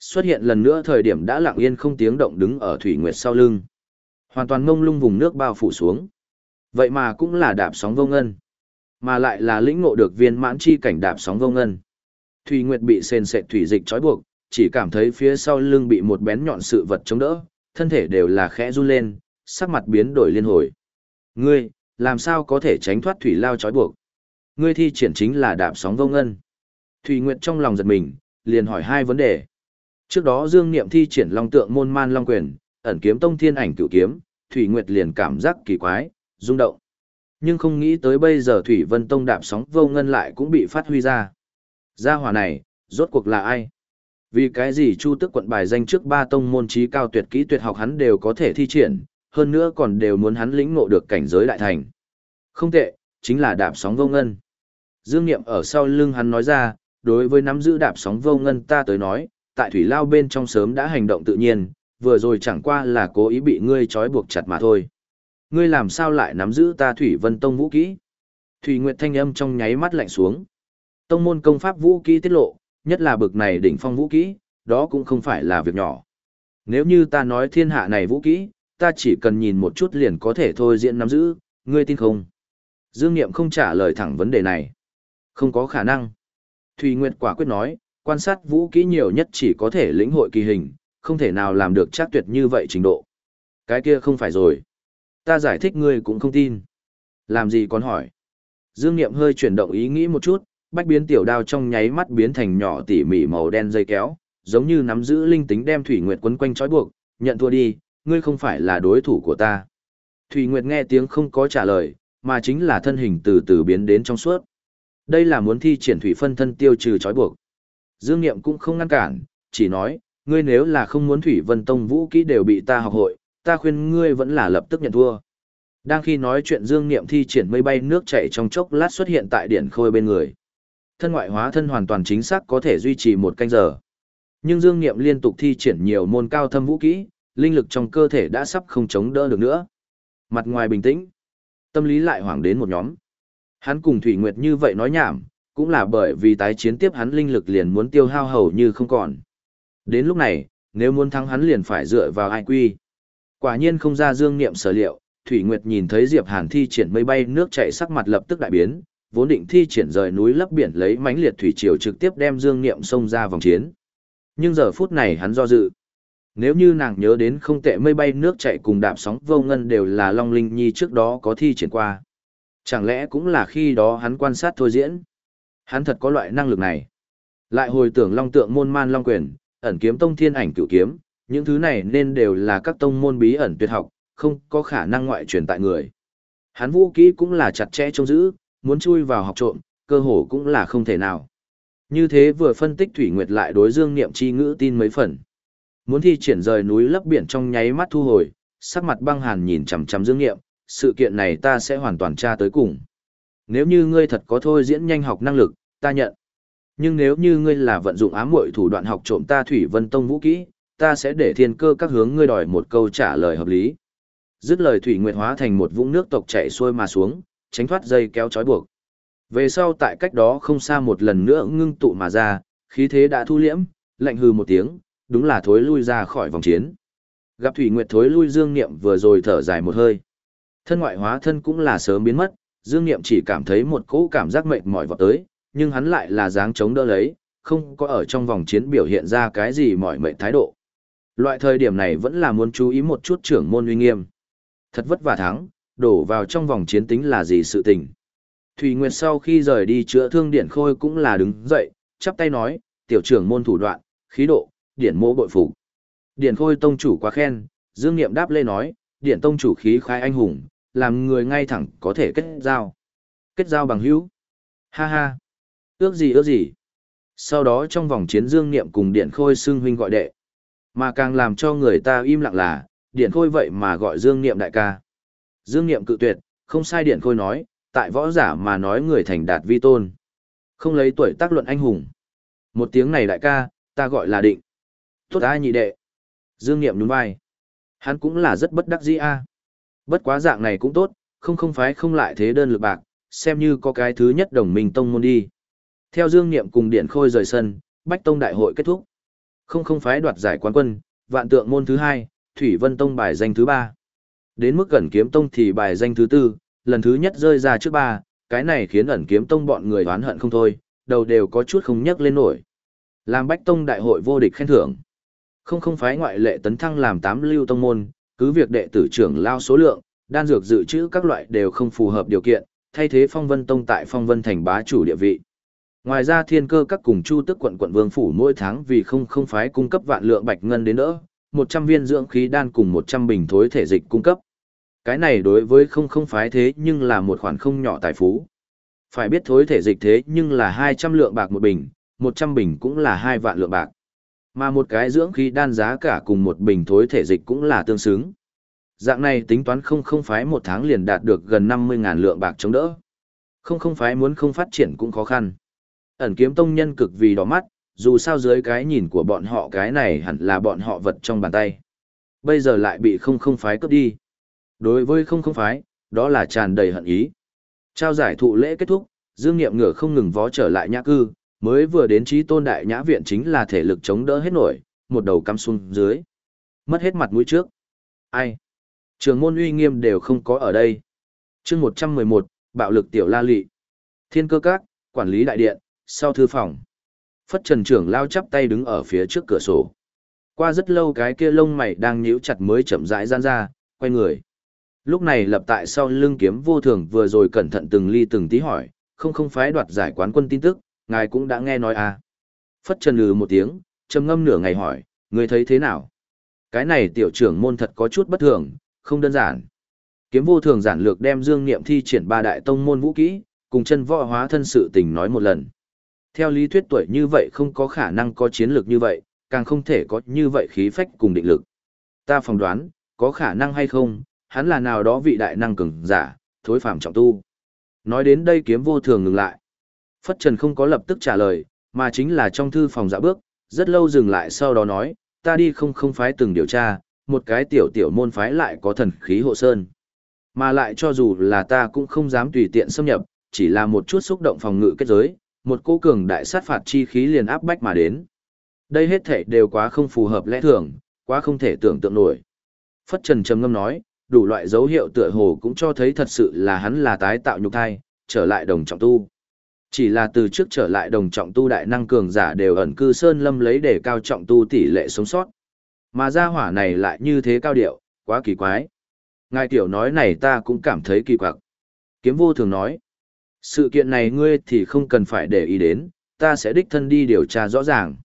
Speaker 1: Xuất hiện lần nữa thời điểm đã lặng yên không tiếng động đứng ở thủy nguyệt sau lưng. Hoàn toàn ngông lung vùng nước bao phủ xuống. Vậy mà cũng là đạp sóng vô ngân. Mà lại là lĩnh ngộ được viên mãn chi cảnh đạp sóng vô ngân. Thủy Nguyệt bị sền sệt thủy dịch trói buộc, chỉ cảm thấy phía sau lưng bị một bén nhọn sự vật chống đỡ, thân thể đều là khẽ run lên, sắc mặt biến đổi liên hồi. Ngươi, làm sao có thể tránh thoát thủy lao trói buộc? Ngươi thi triển chính là đạp sóng vô ngân. Thủy Nguyệt trong lòng giật mình, liền hỏi hai vấn đề. Trước đó Dương Niệm thi triển Long Tượng môn man long quyền, ẩn kiếm tông thiên ảnh cửu kiếm, Thủy Nguyệt liền cảm giác kỳ quái, rung động. Nhưng không nghĩ tới bây giờ Thủy Vân Tông đạp sóng vô ngân lại cũng bị phát huy ra. Gia hỏa này, rốt cuộc là ai? Vì cái gì Chu Tức quận bài danh trước ba tông môn trí cao tuyệt kỹ tuyệt học hắn đều có thể thi triển, hơn nữa còn đều muốn hắn lĩnh ngộ được cảnh giới đại thành. Không tệ, chính là đạp sóng vô ngân. Dương Niệm ở sau lưng hắn nói ra, đối với nắm giữ đạp sóng vô ngân ta tới nói, tại thủy lao bên trong sớm đã hành động tự nhiên, vừa rồi chẳng qua là cố ý bị ngươi trói buộc chặt mà thôi. Ngươi làm sao lại nắm giữ ta Thủy Vân Tông vũ kỹ? Thủy Nguyệt thanh âm trong nháy mắt lạnh xuống. Tông môn công pháp vũ kỹ tiết lộ, nhất là bực này đỉnh phong vũ kỹ, đó cũng không phải là việc nhỏ. Nếu như ta nói thiên hạ này vũ kỹ, ta chỉ cần nhìn một chút liền có thể thôi diễn nắm giữ, ngươi tin không? Dương Niệm không trả lời thẳng vấn đề này. Không có khả năng. Thủy Nguyệt quả quyết nói, quan sát vũ kỹ nhiều nhất chỉ có thể lĩnh hội kỳ hình, không thể nào làm được chắc tuyệt như vậy trình độ. Cái kia không phải rồi. Ta giải thích ngươi cũng không tin. Làm gì còn hỏi. Dương Niệm hơi chuyển động ý nghĩ một chút, bách biến tiểu đao trong nháy mắt biến thành nhỏ tỉ mỉ màu đen dây kéo, giống như nắm giữ linh tính đem Thủy Nguyệt quấn quanh trói buộc, nhận thua đi, ngươi không phải là đối thủ của ta. Thủy Nguyệt nghe tiếng không có trả lời, mà chính là thân hình từ từ biến đến trong suốt. Đây là muốn thi triển thủy phân thân tiêu trừ trói buộc. Dương Niệm cũng không ngăn cản, chỉ nói, ngươi nếu là không muốn Thủy Vân Tông vũ kỹ đều bị ta học hội, ta khuyên ngươi vẫn là lập tức nhận thua. Đang khi nói chuyện Dương Niệm thi triển mây bay nước chảy trong chốc lát xuất hiện tại điển khôi bên người. Thân ngoại hóa thân hoàn toàn chính xác có thể duy trì một canh giờ. Nhưng Dương Niệm liên tục thi triển nhiều môn cao thâm vũ kỹ, linh lực trong cơ thể đã sắp không chống đỡ được nữa. Mặt ngoài bình tĩnh, tâm lý lại hoảng đến một nhóm. Hắn cùng Thủy Nguyệt như vậy nói nhảm, cũng là bởi vì tái chiến tiếp hắn linh lực liền muốn tiêu hao hầu như không còn. Đến lúc này, nếu muốn thắng hắn liền phải dựa vào ai quy. Quả nhiên không ra dương niệm sở liệu, Thủy Nguyệt nhìn thấy Diệp Hàn thi triển mây bay nước chảy sắc mặt lập tức đại biến, vốn định thi triển rời núi lấp biển lấy mãnh liệt thủy triều trực tiếp đem dương niệm xông ra vòng chiến. Nhưng giờ phút này hắn do dự. Nếu như nàng nhớ đến không tệ mây bay nước chảy cùng đạp sóng vô ngân đều là Long Linh Nhi trước đó có thi triển qua. Chẳng lẽ cũng là khi đó hắn quan sát thôi diễn? Hắn thật có loại năng lực này. Lại hồi tưởng long tượng môn man long quyền, ẩn kiếm tông thiên ảnh cửu kiếm, những thứ này nên đều là các tông môn bí ẩn tuyệt học, không có khả năng ngoại truyền tại người. Hắn vũ kỹ cũng là chặt chẽ trông giữ, muốn chui vào học trộm, cơ hồ cũng là không thể nào. Như thế vừa phân tích Thủy Nguyệt lại đối Dương Niệm chi ngữ tin mấy phần. Muốn thi triển rời núi lấp biển trong nháy mắt thu hồi, sắc mặt băng hàn nhìn chằm chằm Dương Niệm, sự kiện này ta sẽ hoàn toàn tra tới cùng. Nếu như ngươi thật có thôi diễn nhanh học năng lực, ta nhận. Nhưng nếu như ngươi là vận dụng ám muội thủ đoạn học trộm ta Thủy Vân Tông vũ kỹ, ta sẽ để thiên cơ các hướng ngươi đòi một câu trả lời hợp lý. Dứt lời Thủy Nguyệt hóa thành một vũng nước tộc chảy xuôi mà xuống, tránh thoát dây kéo trói buộc. Về sau tại cách đó không xa một lần nữa ngưng tụ mà ra, khí thế đã thu liễm, lạnh hừ một tiếng, đúng là thối lui ra khỏi vòng chiến. Gặp Thủy Nguyệt thối lui Dương Niệm vừa rồi thở dài một hơi. Thân ngoại hóa thân cũng là sớm biến mất, Dương Niệm chỉ cảm thấy một cỗ cảm giác mệt mỏi vọt tới, nhưng hắn lại là dáng chống đỡ lấy, không có ở trong vòng chiến biểu hiện ra cái gì mỏi mệt thái độ. Loại thời điểm này vẫn là muốn chú ý một chút trưởng môn uy nghiêm. Thật vất vả thắng, đổ vào trong vòng chiến tính là gì sự tình. Thủy Nguyệt sau khi rời đi chữa thương Điện Khôi cũng là đứng dậy, chắp tay nói, tiểu trưởng môn thủ đoạn, khí độ, Điện mô bội phục. Điện Khôi tông chủ quá khen, Dương Niệm đáp lê nói, Điện tông chủ khí khai anh hùng, làm người ngay thẳng có thể kết giao. Kết giao bằng hữu. Ha ha. Ước gì ước gì. Sau đó trong vòng chiến Dương Niệm cùng Điện Khôi xưng huynh gọi đệ. Mà càng làm cho người ta im lặng là, Điện Khôi vậy mà gọi Dương Niệm đại ca. Dương Niệm cự tuyệt, không sai Điện Khôi nói, tại võ giả mà nói người thành đạt vi tôn. Không lấy tuổi tác luận anh hùng. Một tiếng này đại ca, ta gọi là định. Tốt ai nhị đệ. Dương Niệm nhún vai. Hắn cũng là rất bất đắc dĩ a. Bất quá dạng này cũng tốt, không không phải không lại thế đơn lực bạc, xem như có cái thứ nhất đồng minh tông môn đi. Theo Dương Niệm cùng Điện Khôi rời sân, Bách Tông đại hội kết thúc. Không không phái đoạt giải quán quân, vạn tượng môn thứ hai, Thủy Vân Tông bài danh thứ ba. Đến mức gần kiếm tông thì bài danh thứ tư, lần thứ nhất rơi ra trước ba, cái này khiến ẩn kiếm tông bọn người oán hận không thôi, đầu đều có chút không nhắc lên nổi. Làm bách tông đại hội vô địch khen thưởng. Không không phái ngoại lệ tấn thăng làm tám lưu tông môn, cứ việc đệ tử trưởng lao số lượng, đan dược dự trữ các loại đều không phù hợp điều kiện, thay thế phong vân tông tại phong vân thành bá chủ địa vị. Ngoài ra thiên cơ các cùng chu tức quận quận vương phủ mỗi tháng vì không không phái cung cấp vạn lượng bạch ngân đến đỡ, 100 viên dưỡng khí đan cùng 100 bình thối thể dịch cung cấp. Cái này đối với không không phái thế nhưng là một khoản không nhỏ tài phú. Phải biết thối thể dịch thế nhưng là 200 lượng bạc một bình, 100 bình cũng là 2 vạn lượng bạc. Mà một cái dưỡng khí đan giá cả cùng một bình thối thể dịch cũng là tương xứng. Dạng này tính toán không không phái một tháng liền đạt được gần 50.000 lượng bạc chống đỡ. Không không phái muốn không phát triển cũng khó khăn. Ẩn kiếm tông nhân cực vì đỏ mắt, dù sao dưới cái nhìn của bọn họ cái này hẳn là bọn họ vật trong bàn tay. Bây giờ lại bị không không phái cướp đi. Đối với không không phái, đó là tràn đầy hận ý. Trao giải thụ lễ kết thúc, Dương Niệm ngửa không ngừng vó trở lại nhã cư, mới vừa đến trí tôn đại nhã viện chính là thể lực chống đỡ hết nổi, một đầu cắm xuống dưới. Mất hết mặt mũi trước. Ai? Trường môn uy nghiêm đều không có ở đây. chương 111, bạo lực tiểu la lị. Thiên cơ các, quản lý đại điện, sau thư phòng. Phất trần trưởng lao chắp tay đứng ở phía trước cửa sổ. Qua rất lâu cái kia lông mày đang nhíu chặt mới chậm rãi gian ra, quay người. Lúc này lập tại sau lưng kiếm vô thường vừa rồi cẩn thận từng ly từng tí hỏi, không không phái đoạt giải quán quân tin tức, ngài cũng đã nghe nói à. Phất trần lừ một tiếng, trầm ngâm nửa ngày hỏi, người thấy thế nào? Cái này tiểu trưởng môn thật có chút bất thường, không đơn giản. Kiếm vô thường giản lược đem dương niệm thi triển ba đại tông môn vũ kỹ, cùng chân võ hóa thân sự tình nói một lần. Theo lý thuyết tuổi như vậy không có khả năng có chiến lược như vậy, càng không thể có như vậy khí phách cùng định lực. Ta phỏng đoán, có khả năng hay không, hắn là nào đó vị đại năng cường giả, thối phàm trọng tu. Nói đến đây kiếm vô thường ngừng lại. Phất Trần không có lập tức trả lời, mà chính là trong thư phòng dạ bước, rất lâu dừng lại sau đó nói, ta đi không không phái từng điều tra, một cái tiểu tiểu môn phái lại có thần khí hộ sơn. Mà lại cho dù là ta cũng không dám tùy tiện xâm nhập, chỉ là một chút xúc động phòng ngự kết giới, một cô cường đại sát phạt chi khí liền áp bách mà đến. Đây hết thể đều quá không phù hợp lẽ thường, quá không thể tưởng tượng nổi. Phất Trần trầm ngâm nói, đủ loại dấu hiệu tựa hồ cũng cho thấy thật sự là hắn là tái tạo nhục thai, trở lại đồng trọng tu. Chỉ là từ trước trở lại đồng trọng tu đại năng cường giả đều ẩn cư sơn lâm lấy để cao trọng tu tỷ lệ sống sót. Mà gia hỏa này lại như thế cao điệu, quá kỳ quái. Ngài tiểu nói này ta cũng cảm thấy kỳ quặc. Kiếm vô thường nói, sự kiện này ngươi thì không cần phải để ý đến, ta sẽ đích thân đi điều tra rõ ràng.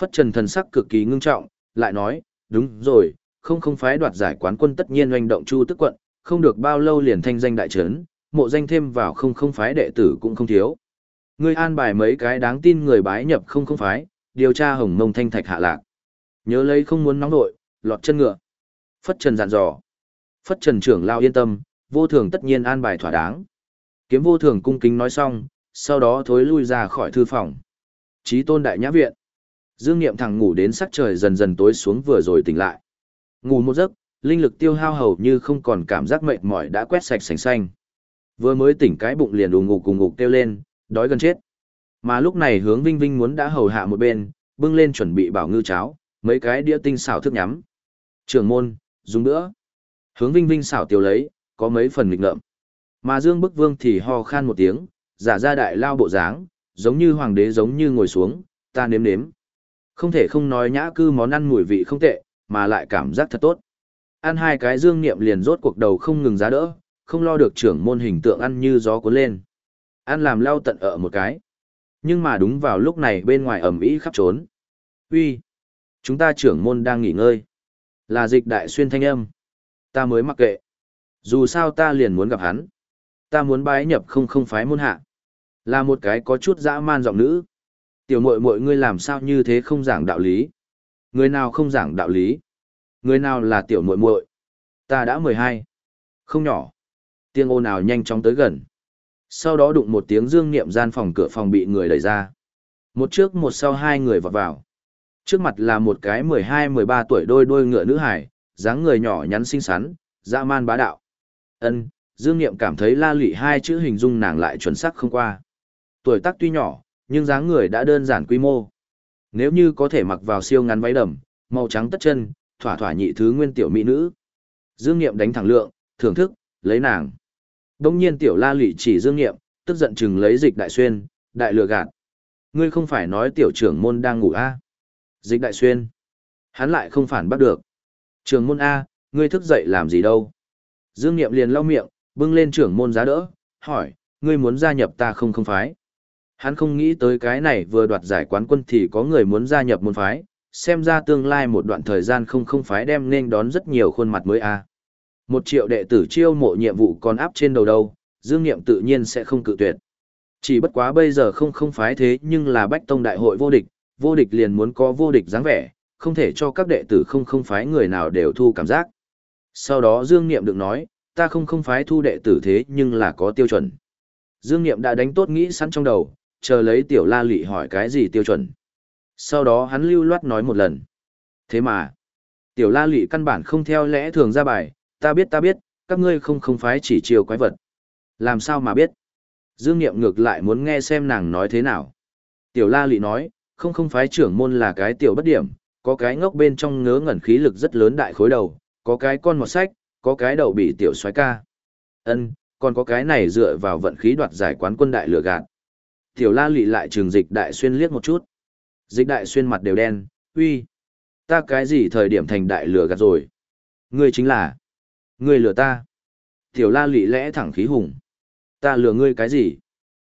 Speaker 1: Phất trần thần sắc cực kỳ ngưng trọng, lại nói, đúng rồi, không không phái đoạt giải quán quân tất nhiên hoành động chu tức quận, không được bao lâu liền thanh danh đại trấn, mộ danh thêm vào không không phái đệ tử cũng không thiếu. Ngươi an bài mấy cái đáng tin người bái nhập không không phái, điều tra hồng mông thanh thạch hạ lạc. Nhớ lấy không muốn nóng nội, lọt chân ngựa. Phất Trần dặn dò. Phất Trần trưởng lao yên tâm, vô thường tất nhiên an bài thỏa đáng. Kiếm vô thường cung kính nói xong, sau đó thối lui ra khỏi thư phòng. Chí tôn đại nhã viện. Dương Niệm thẳng ngủ đến sắc trời dần dần tối xuống vừa rồi tỉnh lại. Ngủ một giấc, linh lực tiêu hao hầu như không còn cảm giác mệt mỏi đã quét sạch sành xanh. Vừa mới tỉnh cái bụng liền ù ngục cùng ngục kêu lên, đói gần chết. Mà lúc này hướng Vinh Vinh muốn đã hầu hạ một bên, bưng lên chuẩn bị bảo ngư cháo, mấy cái đĩa tinh xảo thức nhắm. Trường môn, dùng nữa. Hướng Vinh Vinh xảo tiêu lấy, có mấy phần nghịch ngợm. Mà Dương Bức Vương thì ho khan một tiếng, giả ra đại lao bộ dáng, giống như hoàng đế giống như ngồi xuống, ta nếm nếm. Không thể không nói nhã cư món ăn mùi vị không tệ, mà lại cảm giác thật tốt. Ăn hai cái dương niệm liền rốt cuộc đầu không ngừng giá đỡ, không lo được trưởng môn hình tượng ăn như gió cuốn lên. Ăn làm lao tận ở một cái. Nhưng mà đúng vào lúc này bên ngoài ẩm ý khắp trốn. Uy, Chúng ta trưởng môn đang nghỉ ngơi. Là dịch đại xuyên thanh âm. Ta mới mặc kệ. Dù sao ta liền muốn gặp hắn. Ta muốn bái nhập không không phái môn hạ. Là một cái có chút dã man giọng nữ. Tiểu muội muội ngươi làm sao như thế không giảng đạo lý? Người nào không giảng đạo lý? Người nào là tiểu muội muội? Ta đã mười hai, Không nhỏ. Tiếng ô nào nhanh chóng tới gần. Sau đó đụng một tiếng dương niệm gian phòng cửa phòng bị người đẩy ra. Một trước một sau hai người vọt vào. Trước mặt là một cái mười hai, mười ba tuổi đôi đôi ngựa nữ hải, dáng người nhỏ nhắn xinh xắn, dã man bá đạo. Ân, Dương Niệm cảm thấy la lị hai chữ hình dung nàng lại chuẩn xác không qua. Tuổi tác tuy nhỏ, nhưng dáng người đã đơn giản quy mô. Nếu như có thể mặc vào siêu ngắn váy đầm, màu trắng tất chân, thỏa thỏa nhị thứ nguyên tiểu mỹ nữ. Dương Niệm đánh thẳng lượng, thưởng thức, lấy nàng. Đông nhiên tiểu la lị chỉ Dương Niệm, tức giận chừng lấy dịch đại xuyên, đại lừa gạt. Ngươi không phải nói tiểu trưởng môn đang ngủ a? À? Dịch đại xuyên. Hắn lại không phản bắt được. Trường môn A, ngươi thức dậy làm gì đâu? Dương Niệm liền lau miệng, bưng lên trưởng môn giá đỡ, hỏi, ngươi muốn gia nhập ta không không phái? Hắn không nghĩ tới cái này vừa đoạt giải quán quân thì có người muốn gia nhập môn phái, xem ra tương lai một đoạn thời gian không không phái đem nên đón rất nhiều khuôn mặt mới a. Một triệu đệ tử chiêu mộ nhiệm vụ còn áp trên đầu đâu, Dương Niệm tự nhiên sẽ không cự tuyệt. Chỉ bất quá bây giờ không không phái thế nhưng là bách tông đại hội vô địch, vô địch liền muốn có vô địch dáng vẻ, không thể cho các đệ tử không không phái người nào đều thu cảm giác. Sau đó Dương Niệm được nói, ta không không phái thu đệ tử thế nhưng là có tiêu chuẩn. Dương Niệm đã đánh tốt nghĩ sẵn trong đầu, chờ lấy tiểu la lị hỏi cái gì tiêu chuẩn. Sau đó hắn lưu loát nói một lần. Thế mà, tiểu la lị căn bản không theo lẽ thường ra bài, ta biết ta biết, các ngươi không không phái chỉ chiều quái vật. Làm sao mà biết? Dương Niệm ngược lại muốn nghe xem nàng nói thế nào. Tiểu la lị nói, không không phái trưởng môn là cái tiểu bất điểm, có cái ngốc bên trong ngớ ngẩn khí lực rất lớn đại khối đầu, có cái con một sách, có cái đầu bị tiểu soái ca. Ân, còn có cái này dựa vào vận khí đoạt giải quán quân đại lửa gạt. Tiểu la lị lại trường dịch đại xuyên liếc một chút. Dịch đại xuyên mặt đều đen, uy. Ta cái gì thời điểm thành đại lửa gạt rồi? Ngươi chính là. Ngươi lừa ta. Tiểu la lị lẽ thẳng khí hùng. Ta lừa ngươi cái gì?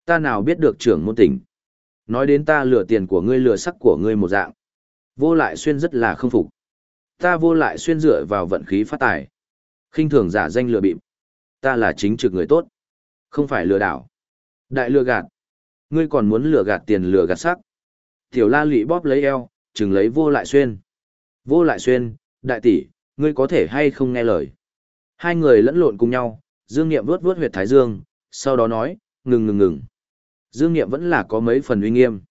Speaker 1: Ta nào biết được trưởng môn tỉnh. Nói đến ta lừa tiền của ngươi lừa sắc của ngươi một dạng. Vô lại xuyên rất là không phục. Ta vô lại xuyên dựa vào vận khí phát tài khinh thường giả danh lừa bịp. Ta là chính trực người tốt. Không phải lừa đảo. Đại lừa gạt. Ngươi còn muốn lừa gạt tiền lừa gạt sắc. Tiểu la lị bóp lấy eo, chừng lấy vô lại xuyên. Vô lại xuyên, đại tỷ, ngươi có thể hay không nghe lời. Hai người lẫn lộn cùng nhau, Dương Niệm vuốt vuốt huyệt thái dương, sau đó nói, ngừng ngừng ngừng. Dương Niệm vẫn là có mấy phần uy nghiêm.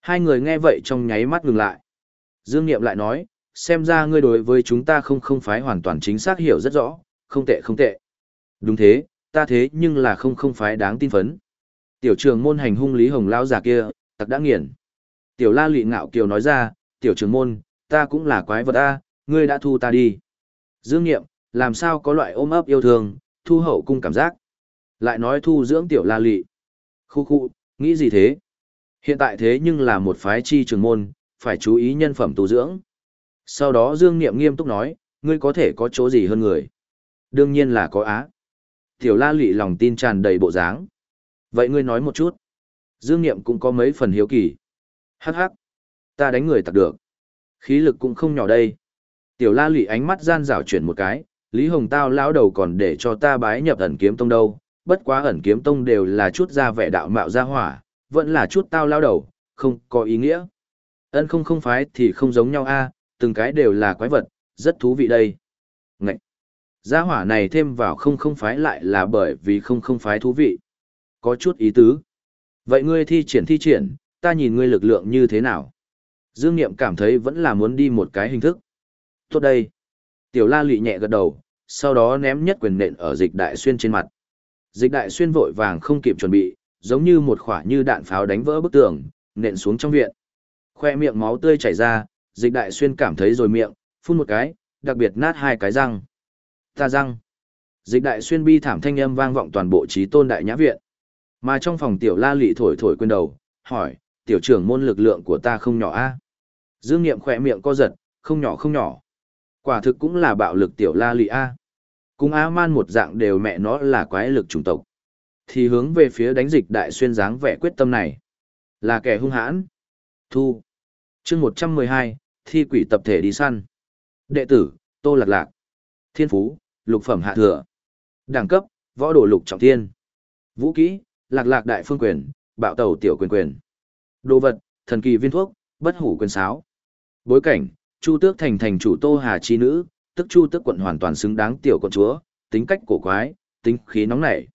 Speaker 1: Hai người nghe vậy trong nháy mắt ngừng lại. Dương Niệm lại nói, xem ra ngươi đối với chúng ta không không phái hoàn toàn chính xác hiểu rất rõ, không tệ không tệ. Đúng thế, ta thế nhưng là không không phái đáng tin phấn. Tiểu trường môn hành hung Lý Hồng Lão già kia, tặc đã nghiền. Tiểu la lị ngạo kiều nói ra, tiểu trường môn, ta cũng là quái vật a, ngươi đã thu ta đi. Dương Niệm, làm sao có loại ôm ấp yêu thương, thu hậu cung cảm giác. Lại nói thu dưỡng tiểu la lị. Khu khu, nghĩ gì thế? Hiện tại thế nhưng là một phái chi trường môn, phải chú ý nhân phẩm tu dưỡng. Sau đó Dương Niệm nghiêm túc nói, ngươi có thể có chỗ gì hơn người? Đương nhiên là có á. Tiểu la lị lòng tin tràn đầy bộ dáng. Vậy ngươi nói một chút. Dương Niệm cũng có mấy phần hiếu kỳ. Hắc hắc. Ta đánh người tặc được. Khí lực cũng không nhỏ đây. Tiểu la lị ánh mắt gian rảo chuyển một cái. Lý Hồng Tao lão đầu còn để cho ta bái nhập ẩn kiếm tông đâu. Bất quá ẩn kiếm tông đều là chút ra vẻ đạo mạo ra hỏa. Vẫn là chút tao lão đầu, không có ý nghĩa. Ân không không phái thì không giống nhau a, từng cái đều là quái vật, rất thú vị đây. Ngậy! Gia hỏa này thêm vào không không phái lại là bởi vì không không phái thú vị. Có chút ý tứ. Vậy ngươi thi triển thi triển, ta nhìn ngươi lực lượng như thế nào. Dương Niệm cảm thấy vẫn là muốn đi một cái hình thức. Tốt đây. Tiểu la lị nhẹ gật đầu, sau đó ném nhất quyền nện ở dịch đại xuyên trên mặt. Dịch đại xuyên vội vàng không kịp chuẩn bị, giống như một khỏa như đạn pháo đánh vỡ bức tường, nện xuống trong viện. Khoe miệng máu tươi chảy ra, dịch đại xuyên cảm thấy rồi miệng, phun một cái, đặc biệt nát hai cái răng. Ta răng. Dịch đại xuyên bi thảm thanh âm vang vọng toàn bộ trí tôn đại nhã viện. Mà trong phòng tiểu la lị thổi thổi quên đầu, hỏi, tiểu trưởng môn lực lượng của ta không nhỏ a Dương Niệm khỏe miệng co giật, không nhỏ không nhỏ. Quả thực cũng là bạo lực tiểu la lị a Cùng Á Man một dạng đều mẹ nó là quái lực chủng tộc. Thì hướng về phía đánh dịch đại xuyên dáng vẻ quyết tâm này. Là kẻ hung hãn. Thu. chương một trăm mười hai thi quỷ tập thể đi săn. Đệ tử, Tô Lạc Lạc. Thiên Phú, lục phẩm hạ thừa. Đẳng cấp, võ đồ lục trọng thiên. Vũ kỹ, lạc lạc đại phương quyền, bạo tẩu tiểu quyền quyền. Đồ vật, thần kỳ viên thuốc, bất hủ quyền sáo. Bối cảnh, Chu Tước thành thành chủ Tô Hà chi nữ, tức Chu Tước quận hoàn toàn xứng đáng tiểu con chúa, tính cách cổ quái, tính khí nóng nảy.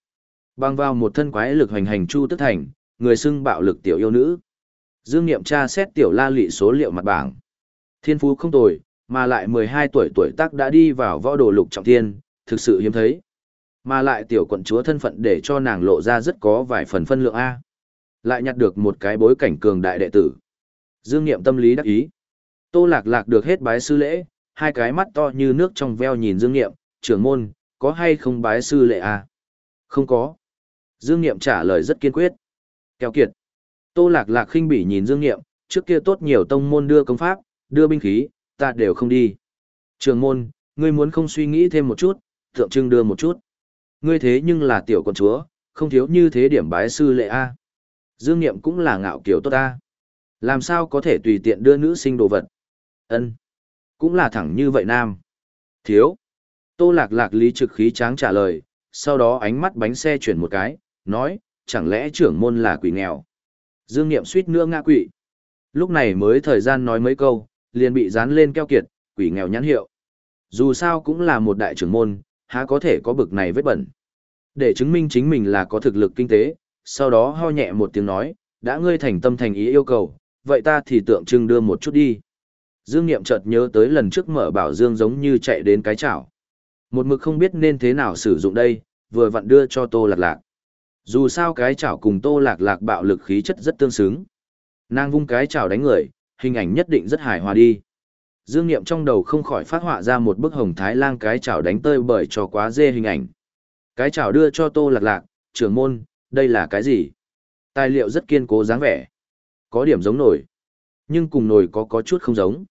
Speaker 1: Bang vào một thân quái lực hành hành Chu Tước thành, người xưng bạo lực tiểu yêu nữ. Dương Niệm tra xét tiểu la Lệ số liệu mặt bảng. Thiên phú không tồi, mà lại 12 tuổi tuổi tác đã đi vào võ đồ lục trọng thiên, thực sự hiếm thấy. Mà lại tiểu quận chúa thân phận để cho nàng lộ ra rất có vài phần phân lượng A. Lại nhặt được một cái bối cảnh cường đại đệ tử. Dương Niệm tâm lý đắc ý. Tô Lạc Lạc được hết bái sư lễ, hai cái mắt to như nước trong veo nhìn Dương Niệm, trưởng môn, có hay không bái sư lễ A? Không có. Dương Niệm trả lời rất kiên quyết. Kéo kiệt. Tô Lạc Lạc khinh bỉ nhìn Dương Niệm, trước kia tốt nhiều tông môn đưa công pháp, đưa binh khí, ta đều không đi. Trường môn, ngươi muốn không suy nghĩ thêm một chút, tượng trưng đưa một chút. Ngươi thế nhưng là tiểu con chúa, không thiếu như thế điểm bái sư lệ A. Dương Niệm cũng là ngạo kiểu tốt A. Làm sao có thể tùy tiện đưa nữ sinh đồ vật? ân Cũng là thẳng như vậy nam. Thiếu. Tô lạc lạc lý trực khí tráng trả lời, sau đó ánh mắt bánh xe chuyển một cái, nói, chẳng lẽ trưởng môn là quỷ nghèo? Dương Niệm suýt nữa ngã quỵ. Lúc này mới thời gian nói mấy câu, liền bị dán lên keo kiệt, quỷ nghèo nhãn hiệu. Dù sao cũng là một đại trưởng môn, há có thể có bực này vết bẩn. Để chứng minh chính mình là có thực lực kinh tế, sau đó ho nhẹ một tiếng nói, đã ngươi thành tâm thành ý yêu cầu, vậy ta thì tượng trưng đưa một chút đi. Dương Niệm chợt nhớ tới lần trước mở bảo Dương giống như chạy đến cái chảo. Một mực không biết nên thế nào sử dụng đây, vừa vặn đưa cho Tô Lạc Lạc. Dù sao cái chảo cùng Tô Lạc Lạc bạo lực khí chất rất tương xứng. Nàng vung cái chảo đánh người, hình ảnh nhất định rất hài hòa đi. Dương Niệm trong đầu không khỏi phát họa ra một bức hồng thái lang cái chảo đánh tơi bởi cho quá dê hình ảnh. Cái chảo đưa cho Tô Lạc Lạc, trưởng môn, đây là cái gì? Tài liệu rất kiên cố dáng vẻ. Có điểm giống nổi. Nhưng cùng nổi có có chút không giống.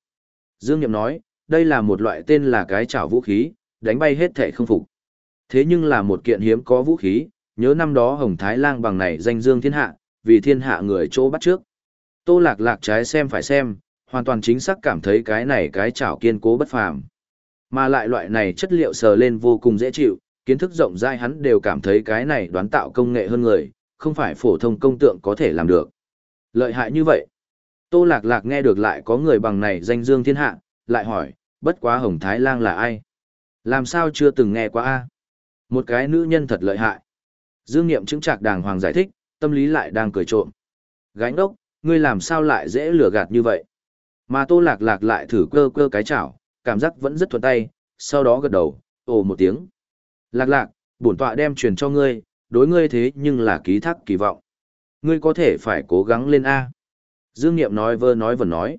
Speaker 1: Dương Niệm nói, đây là một loại tên là cái chảo vũ khí, đánh bay hết thể không phục. Thế nhưng là một kiện hiếm có vũ khí, nhớ năm đó Hồng Thái Lang bằng này danh dương thiên hạ, vì thiên hạ người chỗ bắt trước. Tô Lạc Lạc trái xem phải xem, hoàn toàn chính xác cảm thấy cái này cái chảo kiên cố bất phàm. Mà lại loại này chất liệu sờ lên vô cùng dễ chịu, kiến thức rộng rãi hắn đều cảm thấy cái này đoán tạo công nghệ hơn người, không phải phổ thông công tượng có thể làm được. Lợi hại như vậy. Tô Lạc Lạc nghe được lại có người bằng này danh dương thiên hạ, lại hỏi, bất quá Hồng Thái Lang là ai? Làm sao chưa từng nghe qua a? Một cái nữ nhân thật lợi hại. Dương Niệm chứng trạc đàng hoàng giải thích, tâm lý lại đang cười trộm. Gánh đốc, ngươi làm sao lại dễ lừa gạt như vậy? Mà Tô Lạc Lạc lại thử cơ cơ cái chảo, cảm giác vẫn rất thuận tay, sau đó gật đầu, ồ một tiếng. Lạc Lạc, bổn tọa đem truyền cho ngươi, đối ngươi thế nhưng là ký thác kỳ vọng. Ngươi có thể phải cố gắng lên A. Dương Niệm nói vơ nói vẩn nói.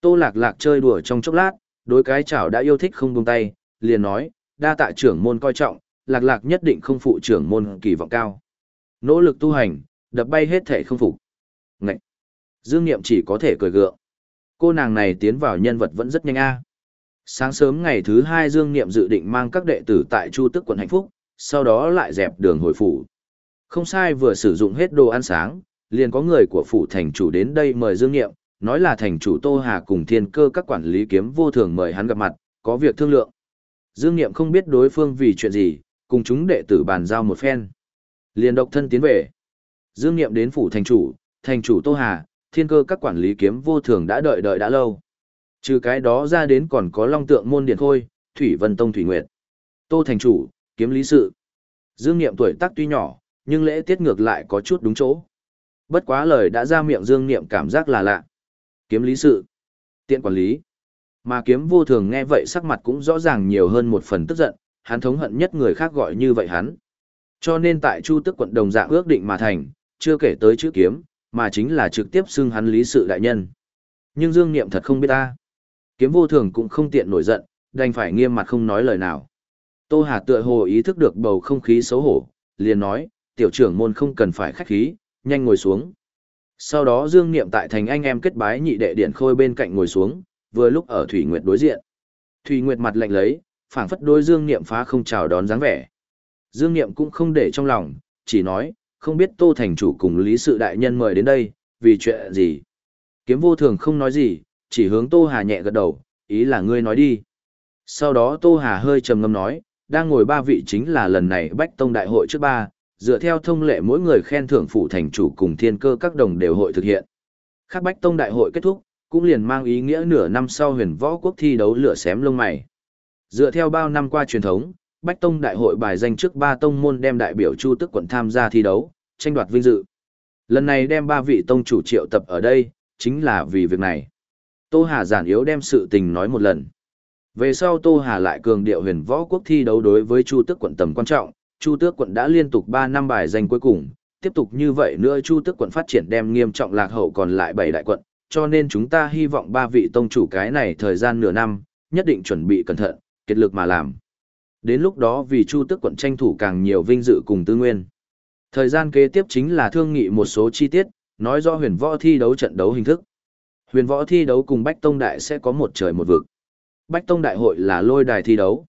Speaker 1: Tô Lạc Lạc chơi đùa trong chốc lát, đối cái chảo đã yêu thích không buông tay, liền nói, đa tạ trưởng môn coi trọng, Lạc Lạc nhất định không phụ trưởng môn kỳ vọng cao. Nỗ lực tu hành, đập bay hết thể không phục. Ngậy! Dương Niệm chỉ có thể cười gượng. Cô nàng này tiến vào nhân vật vẫn rất nhanh a. Sáng sớm ngày thứ hai Dương Niệm dự định mang các đệ tử tại Chu Tức quận hạnh phúc, sau đó lại dẹp đường hồi phủ. Không sai vừa sử dụng hết đồ ăn sáng, liền có người của phủ thành chủ đến đây mời Dương Niệm, nói là thành chủ Tô Hà cùng thiên cơ các quản lý kiếm vô thường mời hắn gặp mặt, có việc thương lượng. Dương Niệm không biết đối phương vì chuyện gì, cùng chúng đệ tử bàn giao một phen. Liền độc thân tiến về. Dương Niệm đến phủ thành chủ, thành chủ Tô Hà, thiên cơ các quản lý kiếm vô thường đã đợi đợi đã lâu. Trừ cái đó ra đến còn có long tượng môn điện khôi, thủy vân tông thủy nguyệt. Tô thành chủ, kiếm lý sự. Dương Niệm tuổi tác tuy nhỏ, nhưng lễ tiết ngược lại có chút đúng chỗ. bất quá lời đã ra miệng Dương Niệm cảm giác là lạ. Kiếm lý sự, tiện quản lý. Mà kiếm vô thường nghe vậy sắc mặt cũng rõ ràng nhiều hơn một phần tức giận, hắn thống hận nhất người khác gọi như vậy hắn. Cho nên tại Chu Tức quận đồng dạng ước định mà thành, chưa kể tới chữ kiếm, mà chính là trực tiếp xưng hắn lý sự đại nhân. Nhưng Dương Niệm thật không biết ta. Kiếm vô thường cũng không tiện nổi giận, đành phải nghiêm mặt không nói lời nào. Tô Hà tựa hồ ý thức được bầu không khí xấu hổ, liền nói, tiểu trưởng môn không cần phải khách khí, nhanh ngồi xuống. Sau đó Dương Niệm tại thành anh em kết bái nhị đệ điện khôi bên cạnh ngồi xuống, vừa lúc ở Thủy Nguyệt đối diện. Thủy Nguyệt mặt lạnh lấy, phảng phất đôi Dương Niệm phá không chào đón dáng vẻ. Dương Niệm cũng không để trong lòng, chỉ nói, không biết Tô Thành chủ cùng Lý Sự Đại Nhân mời đến đây, vì chuyện gì. Kiếm vô thường không nói gì, chỉ hướng Tô Hà nhẹ gật đầu, ý là ngươi nói đi. Sau đó Tô Hà hơi trầm ngâm nói, đang ngồi ba vị chính là lần này Bách Tông Đại hội trước ba, dựa theo thông lệ mỗi người khen thưởng phụ thành chủ cùng thiên cơ các đồng đều hội thực hiện. Khác Bách Tông Đại hội kết thúc, cũng liền mang ý nghĩa nửa năm sau huyền võ quốc thi đấu lửa xém lông mày. Dựa theo bao năm qua truyền thống, Bách Tông Đại hội bài danh trước ba tông môn đem đại biểu Chu Tức quận tham gia thi đấu, tranh đoạt vinh dự. Lần này đem ba vị tông chủ triệu tập ở đây, chính là vì việc này. Tô Hà giản yếu đem sự tình nói một lần. Về sau Tô Hà lại cường điệu huyền võ quốc thi đấu đối với Chu Tước quận tầm quan trọng, Chu Tước quận đã liên tục 3 năm bài giành cuối cùng, tiếp tục như vậy nữa Chu Tước quận phát triển đem nghiêm trọng lạc hậu còn lại 7 đại quận, cho nên chúng ta hy vọng ba vị tông chủ cái này thời gian nửa năm, nhất định chuẩn bị cẩn thận, kết lực mà làm. Đến lúc đó vì Chu Tước quận tranh thủ càng nhiều vinh dự cùng tư nguyên. Thời gian kế tiếp chính là thương nghị một số chi tiết, nói rõ huyền võ thi đấu trận đấu hình thức. Huyền võ thi đấu cùng Bách Tông Đại sẽ có một trời một vực. Bách Tông Đại hội là lôi đài thi đấu.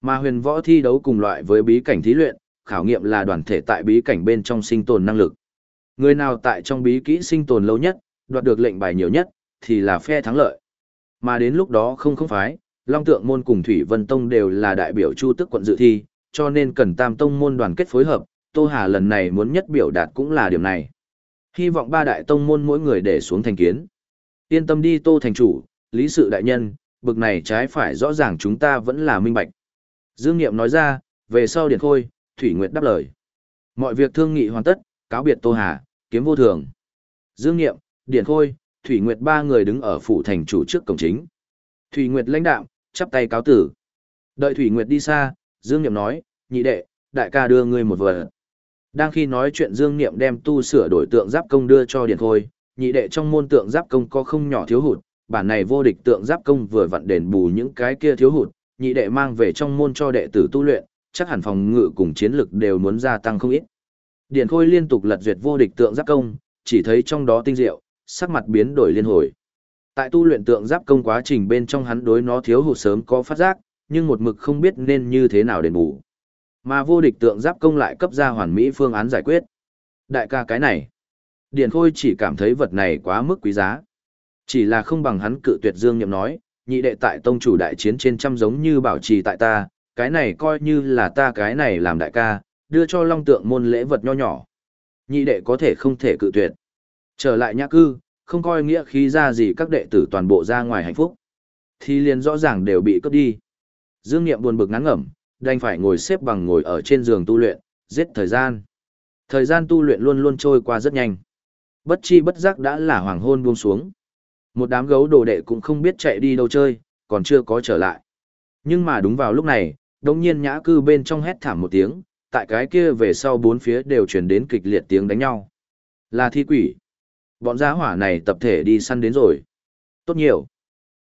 Speaker 1: Mà huyền võ thi đấu cùng loại với bí cảnh thí luyện, khảo nghiệm là đoàn thể tại bí cảnh bên trong sinh tồn năng lực. Người nào tại trong bí kỹ sinh tồn lâu nhất, đoạt được lệnh bài nhiều nhất, thì là phe thắng lợi. Mà đến lúc đó không không phái, Long Tượng Môn cùng Thủy Vân Tông đều là đại biểu Chu Tức quận dự thi, cho nên cần Tam Tông môn đoàn kết phối hợp, Tô Hà lần này muốn nhất biểu đạt cũng là điểm này. Hy vọng ba đại tông môn mỗi người để xuống thành kiến. Yên tâm đi Tô thành chủ, lý sự đại nhân, bực này trái phải rõ ràng chúng ta vẫn là minh bạch. Dương Niệm nói ra, về sau Điền Khôi, Thủy Nguyệt đáp lời. Mọi việc thương nghị hoàn tất, cáo biệt Tô Hà, kiếm vô thường. Dương Niệm, Điền Khôi, Thủy Nguyệt ba người đứng ở phủ thành chủ trước cổng chính. Thủy Nguyệt lãnh đạo, chắp tay cáo tử. Đợi Thủy Nguyệt đi xa, Dương Niệm nói, nhị đệ, đại ca đưa ngươi một vật. Đang khi nói chuyện Dương Niệm đem tu sửa đổi tượng giáp công đưa cho Điền Khôi, nhị đệ trong môn tượng giáp công có không nhỏ thiếu hụt, bản này vô địch tượng giáp công vừa vặn đền bù những cái kia thiếu hụt, nhị đệ mang về trong môn cho đệ tử tu luyện, chắc hẳn phòng ngự cùng chiến lực đều muốn gia tăng không ít. Điền Khôi liên tục lật duyệt vô địch tượng giáp công, chỉ thấy trong đó tinh diệu, sắc mặt biến đổi liên hồi. Tại tu luyện tượng giáp công quá trình bên trong hắn đối nó thiếu hụt sớm có phát giác, nhưng một mực không biết nên như thế nào đền bù. Mà vô địch tượng giáp công lại cấp ra hoàn mỹ phương án giải quyết. Đại ca cái này, Điền Khôi chỉ cảm thấy vật này quá mức quý giá. Chỉ là không bằng hắn cự tuyệt Dương Nhậm nói, nhị đệ tại tông chủ đại chiến trên trăm giống như bảo trì tại ta, cái này coi như là ta cái này làm đại ca, đưa cho long tượng môn lễ vật nho nhỏ. Nhị đệ có thể không thể cự tuyệt. Trở lại nhã cư, không coi nghĩa khí ra gì các đệ tử toàn bộ ra ngoài hạnh phúc. Thì liền rõ ràng đều bị cướp đi. Dương Niệm buồn bực ngắn ngẩm, đành phải ngồi xếp bằng ngồi ở trên giường tu luyện, giết thời gian. Thời gian tu luyện luôn luôn trôi qua rất nhanh. Bất chi bất giác đã là hoàng hôn buông xuống. Một đám gấu đồ đệ cũng không biết chạy đi đâu chơi, còn chưa có trở lại. Nhưng mà đúng vào lúc này, đống nhiên nhã cư bên trong hét thảm một tiếng, tại cái kia về sau bốn phía đều chuyển đến kịch liệt tiếng đánh nhau. Là thi quỷ. Bọn giá hỏa này tập thể đi săn đến rồi. Tốt nhiều.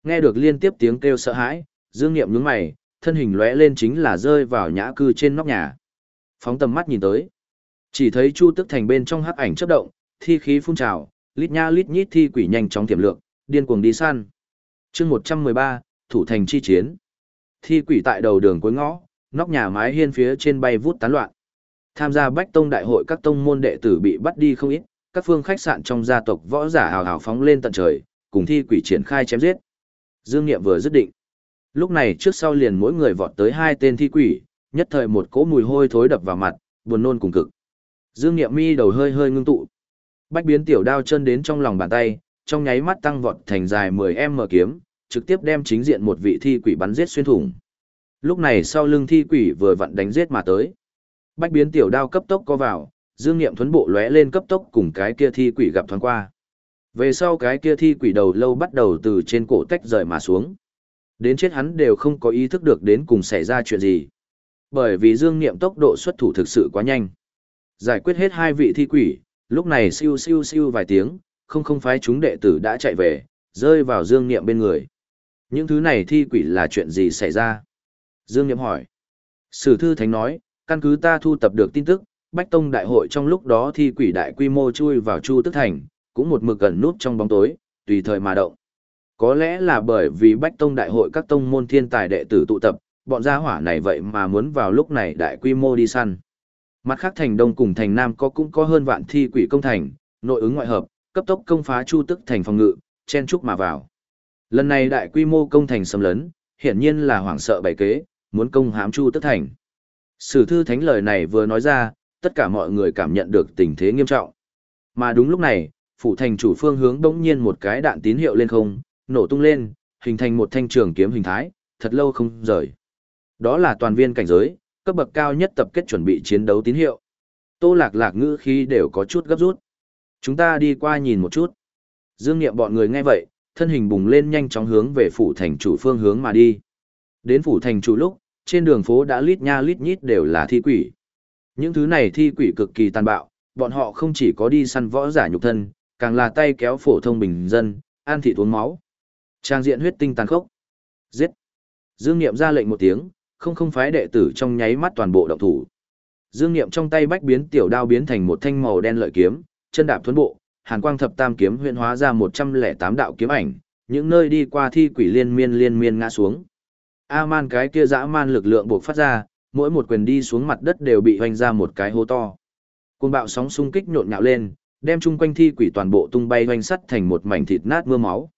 Speaker 1: Nghe được liên tiếp tiếng kêu sợ hãi, dương nghiệm nhướng mày, thân hình lóe lên chính là rơi vào nhã cư trên nóc nhà. Phóng tầm mắt nhìn tới. Chỉ thấy Chu Tức Thành bên trong hắc ảnh chớp động, thi khí phun trào, lít nha lít nhít thi quỷ nhanh chóng tiềm lượng, điên cuồng đi săn. chương 113, Thủ Thành chi chiến. Thi quỷ tại đầu đường cuối ngõ, nóc nhà mái hiên phía trên bay vút tán loạn. Tham gia bách tông đại hội các tông môn đệ tử bị bắt đi không ít, các phương khách sạn trong gia tộc võ giả hào hào phóng lên tận trời, cùng thi quỷ triển khai chém giết. Dương Nghiệm vừa dứt định. Lúc này trước sau liền mỗi người vọt tới hai tên thi quỷ, nhất thời một cỗ mùi hôi thối đập vào mặt, buồn nôn cùng cực. Dương Nghiệm mi đầu hơi hơi ngưng tụ. Bách biến tiểu đao chân đến trong lòng bàn tay, trong nháy mắt tăng vọt thành dài 10m kiếm, trực tiếp đem chính diện một vị thi quỷ bắn giết xuyên thủng. Lúc này sau lưng thi quỷ vừa vặn đánh giết mà tới. Bách biến tiểu đao cấp tốc co vào, Dương Niệm thuấn bộ lóe lên cấp tốc cùng cái kia thi quỷ gặp thoáng qua. Về sau cái kia thi quỷ đầu lâu bắt đầu từ trên cổ tách rời mà xuống. Đến chết hắn đều không có ý thức được đến cùng xảy ra chuyện gì. Bởi vì Dương Niệm tốc độ xuất thủ thực sự quá nhanh. Giải quyết hết hai vị thi quỷ, lúc này siêu siêu siêu vài tiếng, không không phái chúng đệ tử đã chạy về, rơi vào Dương Niệm bên người. Những thứ này thi quỷ là chuyện gì xảy ra? Dương Niệm hỏi. Sử thư thánh nói, căn cứ ta thu tập được tin tức, Bách Tông Đại hội trong lúc đó thi quỷ đại quy mô chui vào Chu Tức Thành, cũng một mực gần nút trong bóng tối, tùy thời mà động. Có lẽ là bởi vì Bách Tông Đại hội các tông môn thiên tài đệ tử tụ tập, bọn gia hỏa này vậy mà muốn vào lúc này đại quy mô đi săn. Mặt khác thành Đông cùng thành Nam có cũng có hơn vạn thi quỷ công thành, nội ứng ngoại hợp, cấp tốc công phá Chu Tức Thành phòng ngự, chen trúc mà vào. Lần này đại quy mô công thành xâm lấn, hiển nhiên là hoảng sợ bày kế, muốn công hãm Chu Tức Thành. Sử thư thánh lời này vừa nói ra, tất cả mọi người cảm nhận được tình thế nghiêm trọng. Mà đúng lúc này, phủ thành chủ phương hướng đống nhiên một cái đạn tín hiệu lên không, nổ tung lên, hình thành một thanh trường kiếm hình thái, thật lâu không rời. Đó là toàn viên cảnh giới, cấp bậc cao nhất tập kết chuẩn bị chiến đấu tín hiệu. Tô lạc lạc ngữ khí đều có chút gấp rút. Chúng ta đi qua nhìn một chút. Dương nghiệm bọn người nghe vậy, thân hình bùng lên nhanh chóng hướng về phủ thành chủ phương hướng mà đi. Đến phủ thành chủ lúc, trên đường phố đã lít nha lít nhít đều là thi quỷ. Những thứ này thi quỷ cực kỳ tàn bạo, bọn họ không chỉ có đi săn võ giả nhục thân, càng là tay kéo phổ thông bình dân, ăn thịt uống máu. Trang diện huyết tinh tàn khốc. Giết. Dương Niệm ra lệnh một tiếng, không không phái đệ tử trong nháy mắt toàn bộ động thủ. Dương Niệm trong tay bách biến tiểu đao biến thành một thanh màu đen lợi kiếm, chân đạp thuần bộ, hàn quang thập tam kiếm huyễn hóa ra 108 đạo kiếm ảnh, những nơi đi qua thi quỷ liên miên liên miên ngã xuống. A-man cái kia dã man lực lượng buộc phát ra, mỗi một quyền đi xuống mặt đất đều bị hoành ra một cái hố to. côn bạo sóng xung kích nhộn nhạo lên, đem chung quanh thi quỷ toàn bộ tung bay hoành sắt thành một mảnh thịt nát mưa máu.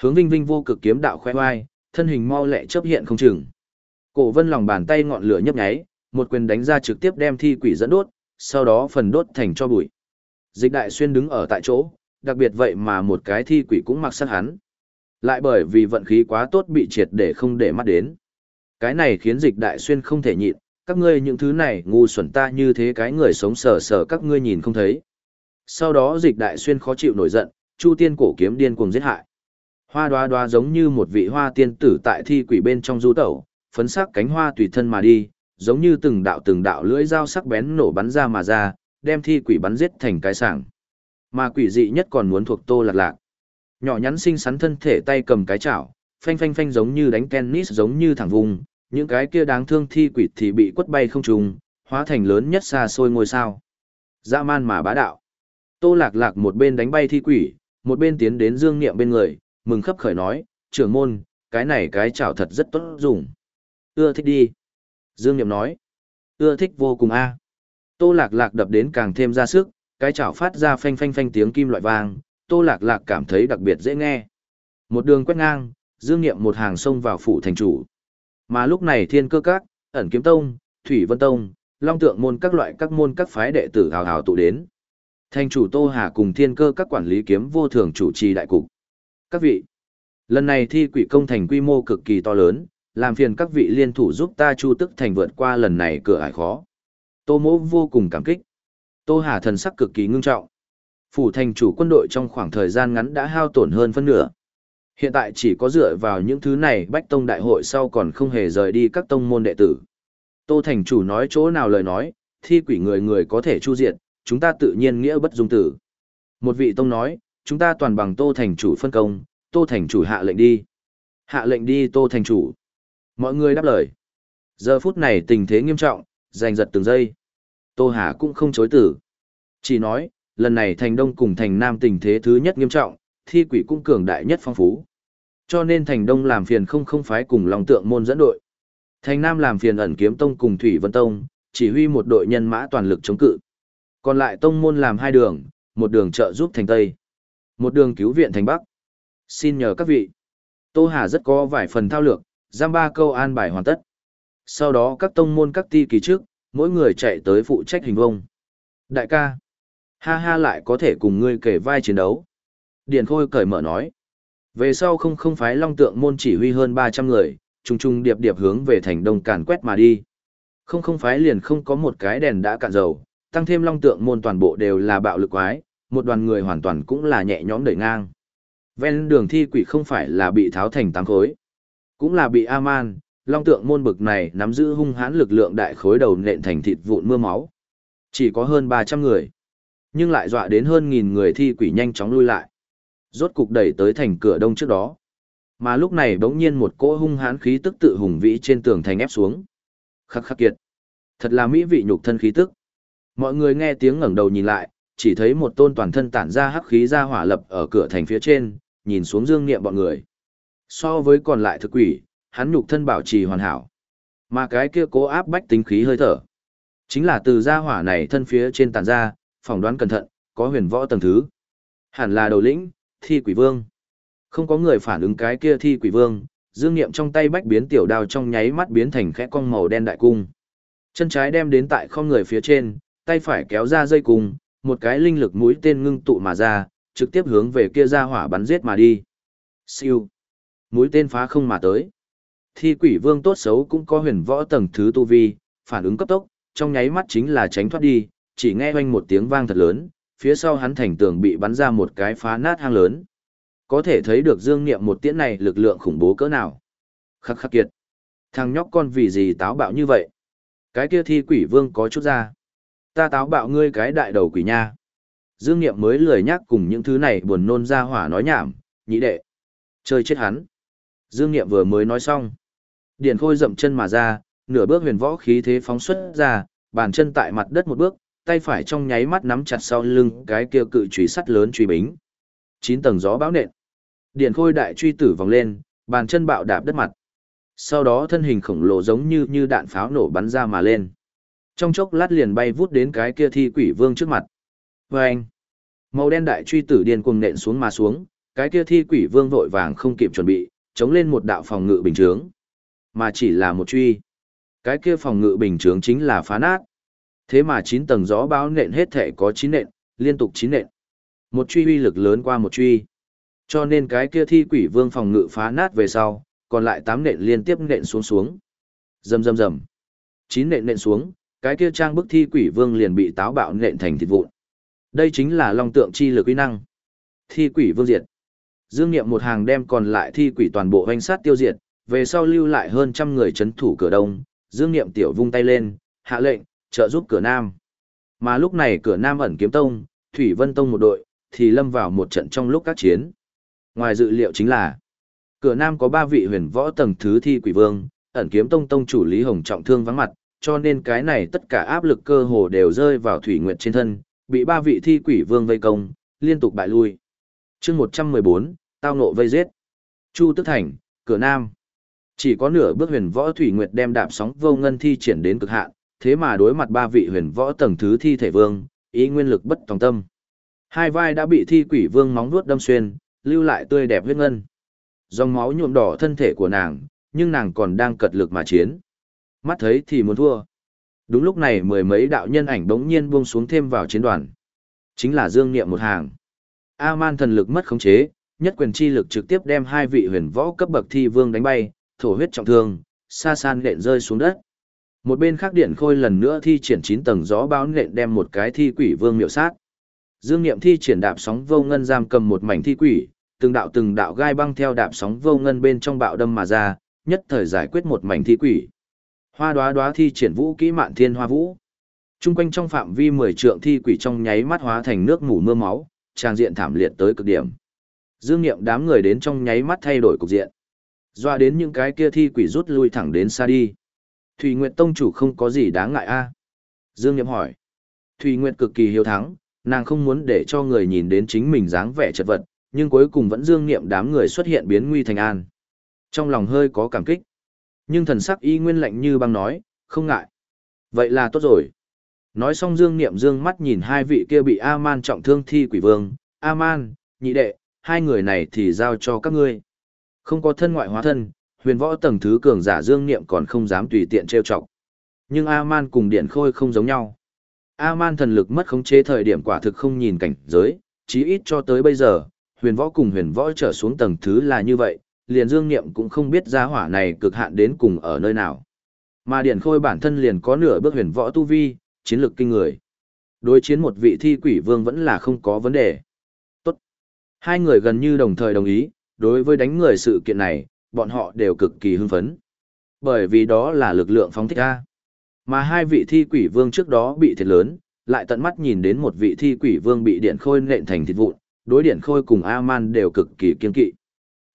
Speaker 1: Hướng Vinh Vinh vô cực kiếm đạo khoe oai, thân hình mau lẹ chớp hiện không chừng. Cổ Vân lòng bàn tay ngọn lửa nhấp nháy, một quyền đánh ra trực tiếp đem thi quỷ dẫn đốt, sau đó phần đốt thành cho bụi. Dịch Đại Xuyên đứng ở tại chỗ, đặc biệt vậy mà một cái thi quỷ cũng mặc sát hắn. Lại bởi vì vận khí quá tốt bị triệt để không để mắt đến. Cái này khiến dịch đại xuyên không thể nhịn, các ngươi những thứ này ngu xuẩn ta như thế cái người sống sờ sờ các ngươi nhìn không thấy. Sau đó dịch đại xuyên khó chịu nổi giận, chu tiên cổ kiếm điên cuồng giết hại. Hoa đoá đoá giống như một vị hoa tiên tử tại thi quỷ bên trong du tẩu, phấn sắc cánh hoa tùy thân mà đi, giống như từng đạo từng đạo lưỡi dao sắc bén nổ bắn ra mà ra, đem thi quỷ bắn giết thành cái sảng. Mà quỷ dị nhất còn muốn thuộc Tô Lạc Lạc. Nhỏ nhắn xinh xắn thân thể tay cầm cái chảo, phanh phanh phanh giống như đánh tennis giống như thẳng vùng, những cái kia đáng thương thi quỷ thì bị quất bay không trùng, hóa thành lớn nhất xa xôi ngôi sao. Dã man mà bá đạo. Tô lạc lạc một bên đánh bay thi quỷ, một bên tiến đến dương niệm bên người, mừng khấp khởi nói, trưởng môn, cái này cái chảo thật rất tốt dùng. Ưa thích đi. Dương niệm nói. Ưa thích vô cùng a. Tô lạc lạc đập đến càng thêm ra sức, cái chảo phát ra phanh phanh phanh tiếng kim loại vang, tô lạc lạc cảm thấy đặc biệt dễ nghe. Một đường quét ngang, dương niệm một hàng sông vào phủ thành chủ. Mà lúc này thiên cơ các, ẩn kiếm tông, thủy vân tông, long tượng môn các loại các môn các phái đệ tử hào hào tụ đến. Thành chủ Tô Hà cùng thiên cơ các quản lý kiếm vô thường chủ trì đại cục. Các vị, lần này thi quỷ công thành quy mô cực kỳ to lớn, làm phiền các vị liên thủ giúp ta chu tức thành vượt qua lần này cửa ải khó. Tô mỗ vô cùng cảm kích. Tô Hà thần sắc cực kỳ ngưng trọng. Phủ thành chủ quân đội trong khoảng thời gian ngắn đã hao tổn hơn phân nửa. Hiện tại chỉ có dựa vào những thứ này bách tông đại hội sau còn không hề rời đi các tông môn đệ tử. Tô thành chủ nói chỗ nào lời nói, thi quỷ người người có thể chu diệt, chúng ta tự nhiên nghĩa bất dung tử. Một vị tông nói, chúng ta toàn bằng tô thành chủ phân công, tô thành chủ hạ lệnh đi. Hạ lệnh đi tô thành chủ. Mọi người đáp lời. Giờ phút này tình thế nghiêm trọng, giành giật từng giây. Tô Hà cũng không chối tử. Chỉ nói, lần này thành đông cùng thành nam tình thế thứ nhất nghiêm trọng, thi quỷ cũng cường đại nhất phong phú. Cho nên thành đông làm phiền không không phái cùng lòng tượng môn dẫn đội. Thành nam làm phiền ẩn kiếm tông cùng thủy vân tông, chỉ huy một đội nhân mã toàn lực chống cự. Còn lại tông môn làm hai đường, một đường trợ giúp thành tây, một đường cứu viện thành bắc. Xin nhờ các vị. Tô Hà rất có vài phần thao lược, giam ba câu an bài hoàn tất. Sau đó các tông môn các ti kỳ trước, mỗi người chạy tới phụ trách hình vông. Đại ca, ha ha lại có thể cùng ngươi kể vai chiến đấu. Điền Khôi cởi mở nói. Về sau không không phái long tượng môn chỉ huy hơn 300 người, trùng trùng điệp điệp hướng về thành đông càn quét mà đi. Không không phái liền không có một cái đèn đã cạn dầu, tăng thêm long tượng môn toàn bộ đều là bạo lực quái, một đoàn người hoàn toàn cũng là nhẹ nhõm đẩy ngang. Ven đường thi quỷ không phải là bị tháo thành tám khối, cũng là bị aman long tượng môn bực này nắm giữ hung hãn lực lượng đại khối đầu nện thành thịt vụn mưa máu. Chỉ có hơn 300 người, nhưng lại dọa đến hơn nghìn người thi quỷ nhanh chóng lui lại. Rốt cục đẩy tới thành cửa đông trước đó. Mà lúc này bỗng nhiên một cỗ hung hãn khí tức tự hùng vĩ trên tường thành ép xuống. Khắc khắc kiệt. Thật là mỹ vị nhục thân khí tức. Mọi người nghe tiếng ngẩng đầu nhìn lại, chỉ thấy một tôn toàn thân tản ra hắc khí ra hỏa lập ở cửa thành phía trên, nhìn xuống dương niệm bọn người. So với còn lại thực quỷ, hắn nhục thân bảo trì hoàn hảo. Mà cái kia cố áp bách tính khí hơi thở. Chính là từ gia hỏa này thân phía trên tàn ra, phỏng đoán cẩn thận, có huyền võ tầng thứ. Hẳn là đầu lĩnh, thi quỷ vương. Không có người phản ứng cái kia thi quỷ vương, dương niệm trong tay bách biến tiểu đao trong nháy mắt biến thành khẽ cong màu đen đại cung. Chân trái đem đến tại không người phía trên, tay phải kéo ra dây cung, một cái linh lực mũi tên ngưng tụ mà ra, trực tiếp hướng về kia ra hỏa bắn giết mà đi. Siêu. Mũi tên phá không mà tới. Thi quỷ vương tốt xấu cũng có huyền võ tầng thứ tu vi, phản ứng cấp tốc, trong nháy mắt chính là tránh thoát đi, chỉ nghe oanh một tiếng vang thật lớn, phía sau hắn thành tường bị bắn ra một cái phá nát hang lớn. Có thể thấy được dương niệm một tiễn này lực lượng khủng bố cỡ nào. Khắc khắc kiệt. Thằng nhóc con vì gì táo bạo như vậy? Cái kia thi quỷ vương có chút ra. Ta táo bạo ngươi cái đại đầu quỷ nha. Dương Niệm mới lười nhắc cùng những thứ này buồn nôn ra hỏa nói nhảm, nhị đệ. Chơi chết hắn. Dương Niệm vừa mới nói xong. Điển khôi dậm chân mà ra, nửa bước huyền võ khí thế phóng xuất ra, bàn chân tại mặt đất một bước, tay phải trong nháy mắt nắm chặt sau lưng cái kia cự chùy sắt lớn truy bính. Chín tầng gió bão nện. Điển khôi đại truy tử vòng lên, bàn chân bạo đạp đất mặt. Sau đó thân hình khổng lồ giống như như đạn pháo nổ bắn ra mà lên. Trong chốc lát liền bay vút đến cái kia thi quỷ vương trước mặt. Và anh, màu đen đại truy tử điên cuồng nện xuống mà xuống, cái kia thi quỷ vương vội vàng không kịp chuẩn bị, chống lên một đạo phòng ngự bình chướng. Mà chỉ là một truy. Cái kia phòng ngự bình chướng chính là phá nát. Thế mà chín tầng gió báo nện hết thể có chín nện, liên tục chín nện. Một truy uy lực lớn qua một truy. Cho nên cái kia thi quỷ vương phòng ngự phá nát về sau, còn lại tám nện liên tiếp nện xuống xuống. Rầm rầm rầm. Chín nện nện xuống, cái kia trang bức thi quỷ vương liền bị táo bạo nện thành thịt vụn. Đây chính là long tượng chi lực uy năng. Thi quỷ vương diệt. Dương Niệm một hàng đem còn lại thi quỷ toàn bộ hoành sát tiêu diệt, về sau lưu lại hơn trăm người chấn thủ cửa đông, Dương Niệm tiểu vung tay lên, hạ lệnh, trợ giúp cửa nam. Mà lúc này cửa nam ẩn kiếm tông, Thủy Vân Tông một đội, thì lâm vào một trận trong lúc các chiến. Ngoài dự liệu chính là, cửa nam có ba vị huyền võ tầng thứ thi quỷ vương, ẩn kiếm tông tông chủ Lý Hồng trọng thương vắng mặt, cho nên cái này tất cả áp lực cơ hồ đều rơi vào Thủy Nguyệt trên thân, bị ba vị thi quỷ vương vây công, liên tục bại lui. chương 114, tao nộ vây giết. Chu Tức Thành, cửa Nam. Chỉ có nửa bước huyền võ Thủy Nguyệt đem đạp sóng vô ngân thi triển đến cực hạn, thế mà đối mặt ba vị huyền võ tầng thứ thi thể vương, ý nguyên lực bất tòng tâm. Hai vai đã bị thi quỷ vương móng vuốt đâm xuyên, lưu lại tươi đẹp huyết ngân. Dòng máu nhuộm đỏ thân thể của nàng, nhưng nàng còn đang cật lực mà chiến. Mắt thấy thì muốn thua. Đúng lúc này mười mấy đạo nhân ảnh bỗng nhiên buông xuống thêm vào chiến đoàn. Chính là Dương Niệm một hàng. A-man thần lực mất khống chế, nhất quyền chi lực trực tiếp đem hai vị huyền võ cấp bậc thi vương đánh bay, thổ huyết trọng thương, xa san lện rơi xuống đất. Một bên khác điện khôi lần nữa thi triển chín tầng gió báo nện đem một cái thi quỷ vương miệu sát. Dương Niệm thi triển đạp sóng vô ngân giam cầm một mảnh thi quỷ, từng đạo từng đạo gai băng theo đạp sóng vô ngân bên trong bạo đâm mà ra, nhất thời giải quyết một mảnh thi quỷ. Hoa đóa đóa thi triển vũ kỹ mạn thiên hoa vũ. Trung quanh trong phạm vi 10 trượng thi quỷ trong nháy mắt hóa thành nước mù mưa máu, trang diện thảm liệt tới cực điểm. Dương Niệm đám người đến trong nháy mắt thay đổi cục diện. Doa đến những cái kia thi quỷ rút lui thẳng đến xa đi. Thủy Nguyệt Tông chủ không có gì đáng ngại a Dương Niệm hỏi. Thủy Nguyệt cực kỳ hiếu thắng, nàng không muốn để cho người nhìn đến chính mình dáng vẻ chật vật, nhưng cuối cùng vẫn Dương Niệm đám người xuất hiện biến nguy thành an. Trong lòng hơi có cảm kích. Nhưng thần sắc y nguyên lạnh như băng nói, không ngại. Vậy là tốt rồi. Nói xong Dương Niệm Dương mắt nhìn hai vị kia bị A-man trọng thương thi quỷ vương, A-man, nhị đệ, hai người này thì giao cho các ngươi. Không có thân ngoại hóa thân, huyền võ tầng thứ cường giả Dương Niệm còn không dám tùy tiện trêu chọc. Nhưng A-man cùng Điện Khôi không giống nhau. A-man thần lực mất khống chế thời điểm quả thực không nhìn cảnh giới, chí ít cho tới bây giờ, huyền võ cùng huyền võ trở xuống tầng thứ là như vậy, liền dương niệm cũng không biết giá hỏa này cực hạn đến cùng ở nơi nào. Mà Điển Khôi bản thân liền có nửa bước huyền võ tu vi, chiến lược kinh người. Đối chiến một vị thi quỷ vương vẫn là không có vấn đề. Tốt. Hai người gần như đồng thời đồng ý, đối với đánh người sự kiện này, bọn họ đều cực kỳ hưng phấn. Bởi vì đó là lực lượng phóng thích ra. Mà hai vị thi quỷ vương trước đó bị thiệt lớn, lại tận mắt nhìn đến một vị thi quỷ vương bị điện khôi nện thành thịt vụn, đối điện khôi cùng A-man đều cực kỳ kiên kỵ.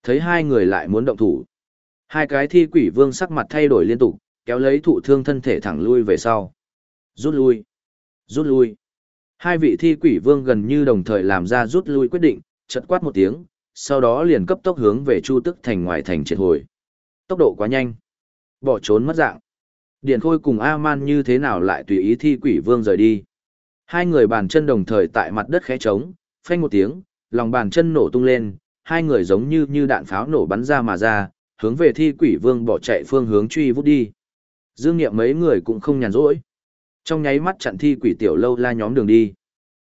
Speaker 1: Thấy hai người lại muốn động thủ. Hai cái thi quỷ vương sắc mặt thay đổi liên tục, kéo lấy thụ thương thân thể thẳng lui về sau. Rút lui. Rút lui. Hai vị thi quỷ vương gần như đồng thời làm ra rút lui quyết định, chật quát một tiếng, sau đó liền cấp tốc hướng về Chu Tức thành ngoài thành triệt hồi. Tốc độ quá nhanh. Bỏ trốn mất dạng. Điện Khôi cùng A-man như thế nào lại tùy ý thi quỷ vương rời đi. Hai người bàn chân đồng thời tại mặt đất khẽ trống, phanh một tiếng, lòng bàn chân nổ tung lên, hai người giống như như đạn pháo nổ bắn ra mà ra, hướng về thi quỷ vương bỏ chạy phương hướng truy vút đi. Dương Niệm mấy người cũng không nhàn rỗi. Trong nháy mắt chặn thi quỷ tiểu lâu la nhóm đường đi.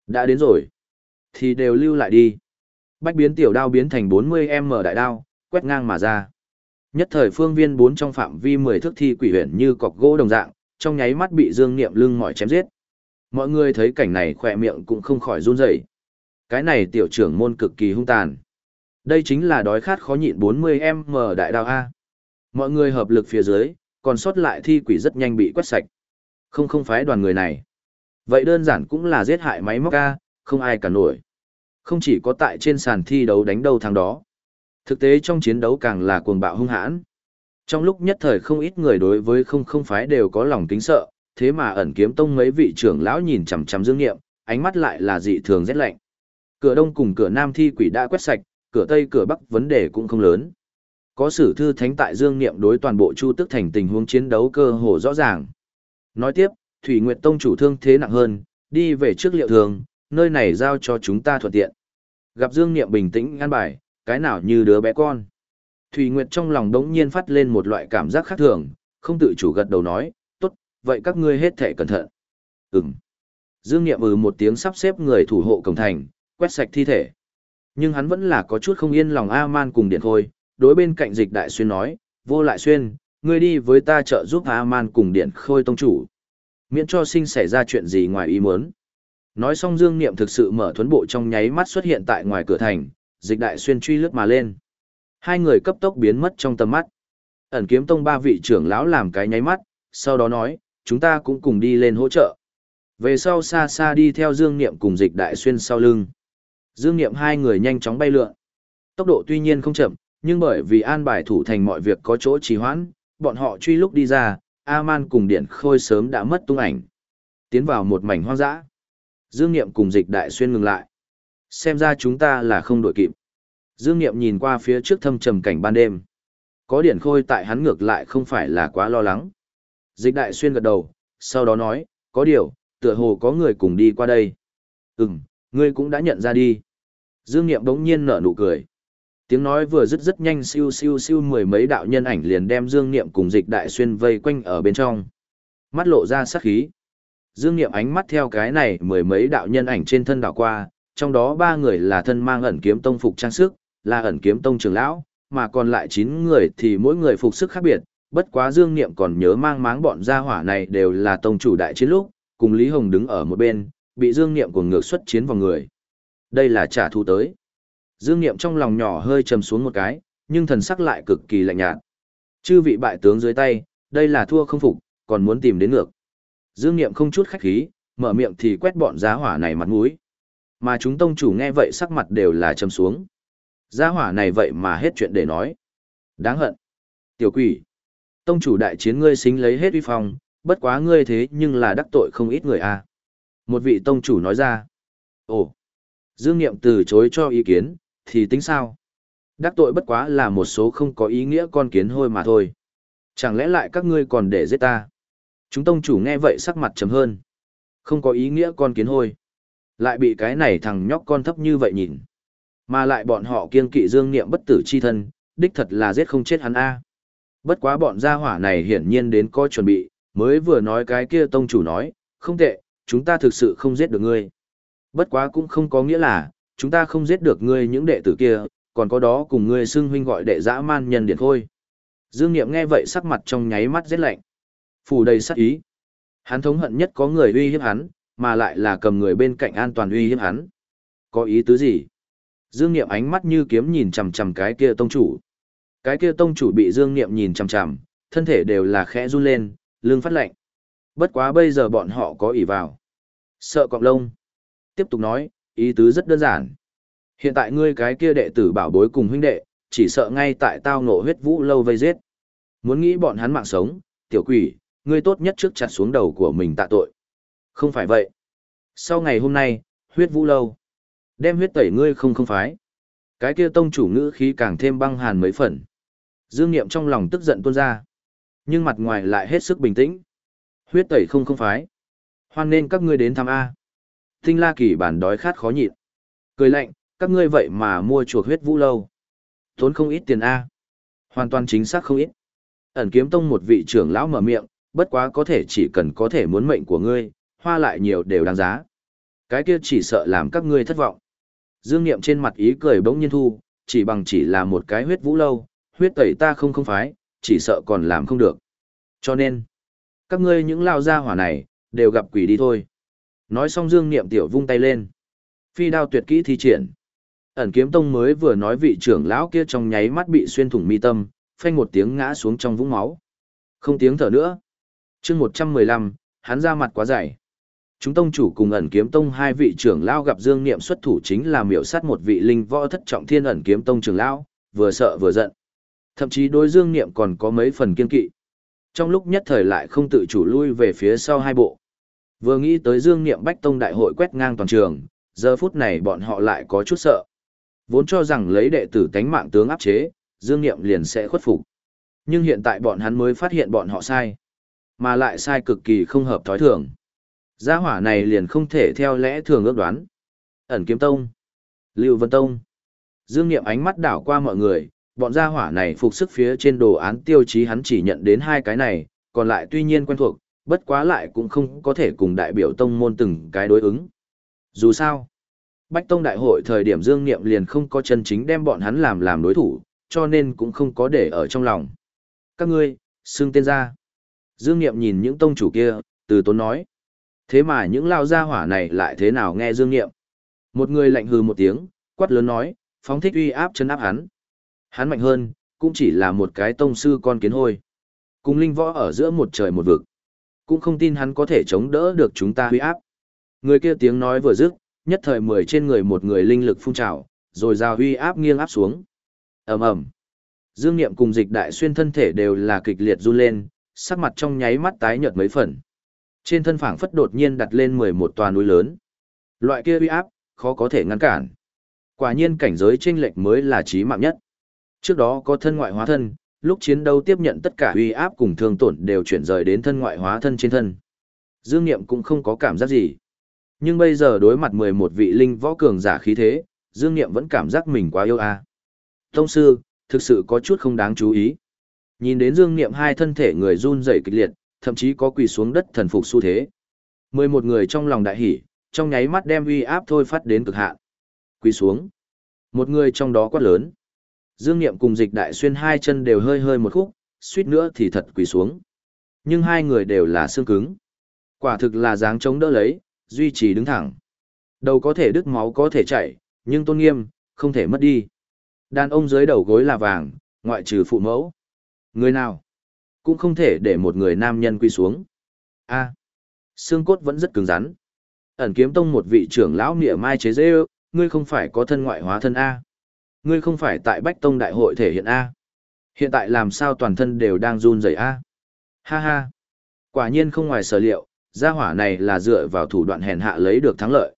Speaker 1: Đã đến rồi. Thì đều lưu lại đi. Bách biến tiểu đao biến thành 40M đại đao, quét ngang mà ra. Nhất thời phương viên bốn trong phạm vi 10 thước thi quỷ huyện như cọc gỗ đồng dạng, trong nháy mắt bị Dương Niệm lưng mỏi chém giết. Mọi người thấy cảnh này khỏe miệng cũng không khỏi run rẩy. Cái này tiểu trưởng môn cực kỳ hung tàn. Đây chính là đói khát khó nhịn 40M đại đao A. Mọi người hợp lực phía dưới, còn sót lại thi quỷ rất nhanh bị quét sạch. Không không phái đoàn người này. Vậy đơn giản cũng là giết hại máy móc A, không ai cả nổi. Không chỉ có tại trên sàn thi đấu đánh đầu thằng đó. Thực tế trong chiến đấu càng là cuồng bạo hung hãn. Trong lúc nhất thời không ít người đối với không không phái đều có lòng kính sợ, thế mà ẩn kiếm tông mấy vị trưởng lão nhìn chằm chằm dương nghiệm, ánh mắt lại là dị thường rét lạnh. Cửa đông cùng cửa nam thi quỷ đã quét sạch, cửa tây cửa bắc vấn đề cũng không lớn. Có sử thư thánh tại dương niệm đối toàn bộ chu tức thành tình huống chiến đấu cơ hồ rõ ràng. Nói tiếp, Thủy Nguyệt Tông chủ thương thế nặng hơn, đi về trước liệu thường, nơi này giao cho chúng ta thuận tiện. Gặp Dương Niệm bình tĩnh ngăn bài, cái nào như đứa bé con. Thủy Nguyệt trong lòng đống nhiên phát lên một loại cảm giác khác thường, không tự chủ gật đầu nói, tốt, vậy các ngươi hết thể cẩn thận. Ừm. Dương Niệm ừ một tiếng sắp xếp người thủ hộ cổng thành, quét sạch thi thể. Nhưng hắn vẫn là có chút không yên lòng A-man cùng điện khôi, đối bên cạnh dịch đại xuyên nói, vô lại xuyên, ngươi đi với ta trợ giúp A-man cùng điện khôi tông chủ. Miễn cho sinh xảy ra chuyện gì ngoài ý muốn. Nói xong Dương Niệm thực sự mở thuấn bộ trong nháy mắt xuất hiện tại ngoài cửa thành, dịch đại xuyên truy lướt mà lên. Hai người cấp tốc biến mất trong tầm mắt. Ẩn kiếm tông ba vị trưởng lão làm cái nháy mắt, sau đó nói, chúng ta cũng cùng đi lên hỗ trợ. Về sau xa xa đi theo Dương Niệm cùng dịch đại xuyên sau lưng. Dương Niệm hai người nhanh chóng bay lượn. Tốc độ tuy nhiên không chậm, nhưng bởi vì an bài thủ thành mọi việc có chỗ trì hoãn, bọn họ truy lúc đi ra, A-man cùng điện khôi sớm đã mất tung ảnh. Tiến vào một mảnh hoang dã. Dương Niệm cùng dịch đại xuyên ngừng lại. Xem ra chúng ta là không đội kịp. Dương Niệm nhìn qua phía trước thâm trầm cảnh ban đêm. Có điển khôi tại hắn ngược lại không phải là quá lo lắng. Dịch đại xuyên gật đầu, sau đó nói, có điều, tựa hồ có người cùng đi qua đây. Ừm, ngươi cũng đã nhận ra đi. Dương Niệm đống nhiên nở nụ cười. Tiếng nói vừa dứt rất nhanh siêu siêu siêu mười mấy đạo nhân ảnh liền đem Dương Niệm cùng dịch đại xuyên vây quanh ở bên trong. Mắt lộ ra sát khí. Dương Niệm ánh mắt theo cái này mười mấy đạo nhân ảnh trên thân đảo qua, trong đó ba người là thân mang ẩn kiếm tông phục trang sức, là ẩn kiếm tông trưởng lão, mà còn lại chín người thì mỗi người phục sức khác biệt, bất quá Dương Niệm còn nhớ mang máng bọn gia hỏa này đều là tông chủ đại chiến lúc, cùng Lý Hồng đứng ở một bên, bị Dương Niệm cuồng ngược xuất chiến vào người. Đây là trả thù tới. Dương Niệm trong lòng nhỏ hơi trầm xuống một cái, nhưng thần sắc lại cực kỳ lạnh nhạt. Chư vị bại tướng dưới tay, đây là thua không phục, còn muốn tìm đến ngược. Dương Niệm không chút khách khí, mở miệng thì quét bọn giá hỏa này mặt mũi. Mà chúng tông chủ nghe vậy sắc mặt đều là trầm xuống. Giá hỏa này vậy mà hết chuyện để nói. Đáng hận. Tiểu quỷ. Tông chủ đại chiến ngươi xính lấy hết uy phong, bất quá ngươi thế nhưng là đắc tội không ít người a. À. Một vị tông chủ nói ra. Ồ. Dương Niệm từ chối cho ý kiến, thì tính sao? Đắc tội bất quá là một số không có ý nghĩa con kiến hôi mà thôi. Chẳng lẽ lại các ngươi còn để giết ta? Chúng tông chủ nghe vậy sắc mặt trầm hơn. Không có ý nghĩa con kiến hôi. Lại bị cái này thằng nhóc con thấp như vậy nhìn. Mà lại bọn họ kiên kỵ dương niệm bất tử chi thân, đích thật là giết không chết hắn a. Bất quá bọn gia hỏa này hiển nhiên đến có chuẩn bị, mới vừa nói cái kia tông chủ nói, không tệ, chúng ta thực sự không giết được ngươi. Bất quá cũng không có nghĩa là, chúng ta không giết được ngươi những đệ tử kia, còn có đó cùng ngươi xưng huynh gọi đệ dã man nhân điện thôi. Dương Niệm nghe vậy sắc mặt trong nháy mắt rất lạnh. Phủ đầy sát ý. Hắn thống hận nhất có người uy hiếp hắn, mà lại là cầm người bên cạnh an toàn uy hiếp hắn. Có ý tứ gì? Dương Niệm ánh mắt như kiếm nhìn chằm chằm cái kia tông chủ. Cái kia tông chủ bị Dương Niệm nhìn chằm chằm, thân thể đều là khẽ run lên, lưng phát lạnh. Bất quá bây giờ bọn họ có ỷ vào. Sợ cọp lông. Tiếp tục nói, ý tứ rất đơn giản. Hiện tại ngươi cái kia đệ tử bảo bối cùng huynh đệ, chỉ sợ ngay tại tao ngộ huyết vũ lâu vây giết. Muốn nghĩ bọn hắn mạng sống, tiểu quỷ, ngươi tốt nhất trước chặt xuống đầu của mình tạ tội. Không phải vậy. Sau ngày hôm nay, huyết vũ lâu. Đem huyết tẩy ngươi không không phái. Cái kia tông chủ ngữ khí càng thêm băng hàn mấy phần. Dương Niệm trong lòng tức giận tuôn ra. Nhưng mặt ngoài lại hết sức bình tĩnh. Huyết tẩy không không phái. Hoan nên các ngươi đến thăm A. Tinh la kỳ bản đói khát khó nhịn. Cười lạnh, các ngươi vậy mà mua chuộc huyết vũ lâu. Tốn không ít tiền A. Hoàn toàn chính xác không ít. Ẩn kiếm tông một vị trưởng lão mở miệng, bất quá có thể chỉ cần có thể muốn mệnh của ngươi, hoa lại nhiều đều đáng giá. Cái kia chỉ sợ làm các ngươi thất vọng. Dương Niệm trên mặt ý cười bỗng nhiên thu, chỉ bằng chỉ là một cái huyết vũ lâu, huyết tẩy ta không không phái, chỉ sợ còn làm không được. Cho nên, các ngươi những lao gia hỏa này, đều gặp quỷ đi thôi. Nói xong Dương Niệm tiểu vung tay lên. Phi đao tuyệt kỹ thi triển. Ẩn kiếm tông mới vừa nói vị trưởng lão kia trong nháy mắt bị xuyên thủng mi tâm, phanh một tiếng ngã xuống trong vũng máu. Không tiếng thở nữa. chương 115, hắn ra mặt quá dày. Chúng tông chủ cùng ẩn kiếm tông hai vị trưởng lão gặp Dương Niệm xuất thủ chính là miểu sát một vị linh võ thất trọng thiên ẩn kiếm tông trưởng lão, vừa sợ vừa giận. Thậm chí đối Dương Niệm còn có mấy phần kiên kỵ. Trong lúc nhất thời lại không tự chủ lui về phía sau hai bộ. Vừa nghĩ tới Dương Niệm Bách Tông đại hội quét ngang toàn trường, giờ phút này bọn họ lại có chút sợ. Vốn cho rằng lấy đệ tử tánh mạng tướng áp chế, Dương Niệm liền sẽ khuất phục. Nhưng hiện tại bọn hắn mới phát hiện bọn họ sai. Mà lại sai cực kỳ không hợp thói thường. Gia hỏa này liền không thể theo lẽ thường ước đoán. Ẩn kiếm tông. Lưu Vân Tông. Dương Niệm ánh mắt đảo qua mọi người, bọn gia hỏa này phục sức phía trên đồ án tiêu chí hắn chỉ nhận đến hai cái này, còn lại tuy nhiên quen thuộc, bất quá lại cũng không có thể cùng đại biểu tông môn từng cái đối ứng. Dù sao, Bách Tông Đại hội thời điểm Dương Niệm liền không có chân chính đem bọn hắn làm làm đối thủ, cho nên cũng không có để ở trong lòng. Các ngươi, xưng tên ra. Dương Niệm nhìn những tông chủ kia, từ tốn nói. Thế mà những lao gia hỏa này lại thế nào nghe Dương Niệm? Một người lạnh hừ một tiếng, quát lớn nói, phóng thích uy áp chân áp hắn. Hắn mạnh hơn, cũng chỉ là một cái tông sư con kiến hôi. Cùng linh võ ở giữa một trời một vực. Cũng không tin hắn có thể chống đỡ được chúng ta huy áp. Người kia tiếng nói vừa dứt, nhất thời mười trên người một người linh lực phun trào, rồi giao huy áp nghiêng áp xuống. ầm ầm, Dương Niệm cùng Dịch Đại Xuyên thân thể đều là kịch liệt run lên, sắc mặt trong nháy mắt tái nhợt mấy phần. Trên thân phảng phất đột nhiên đặt lên mười một tòa núi lớn. Loại kia uy áp, khó có thể ngăn cản. Quả nhiên cảnh giới chênh lệch mới là chí mạng nhất. Trước đó có thân ngoại hóa thân, lúc chiến đấu tiếp nhận tất cả uy áp cùng thương tổn đều chuyển rời đến thân ngoại hóa thân trên thân. Dương Niệm cũng không có cảm giác gì. Nhưng bây giờ đối mặt 11 vị linh võ cường giả khí thế, Dương Niệm vẫn cảm giác mình quá yêu a. À. Tông sư, thực sự có chút không đáng chú ý. Nhìn đến Dương Niệm hai thân thể người run rẩy kịch liệt, thậm chí có quỳ xuống đất thần phục xu thế. 11 người trong lòng đại hỉ, trong nháy mắt đem uy áp thôi phát đến cực hạn. Quỳ xuống. Một người trong đó quát lớn. Dương Niệm cùng Dịch Đại Xuyên hai chân đều hơi hơi một khúc, suýt nữa thì thật quỳ xuống. Nhưng hai người đều là xương cứng. Quả thực là dáng chống đỡ lấy, duy trì đứng thẳng. Đầu có thể đứt máu có thể chảy, nhưng tôn nghiêm, không thể mất đi. Đàn ông dưới đầu gối là vàng, ngoại trừ phụ mẫu. Người nào? Cũng không thể để một người nam nhân quy xuống. A. xương cốt vẫn rất cứng rắn. Ẩn kiếm tông một vị trưởng lão nịa mai chế dễ ngươi không phải có thân ngoại hóa thân A. Ngươi không phải tại Bách Tông Đại hội thể hiện A. Hiện tại làm sao toàn thân đều đang run rẩy A. Ha ha. Quả nhiên không ngoài sở liệu, gia hỏa này là dựa vào thủ đoạn hèn hạ lấy được thắng lợi.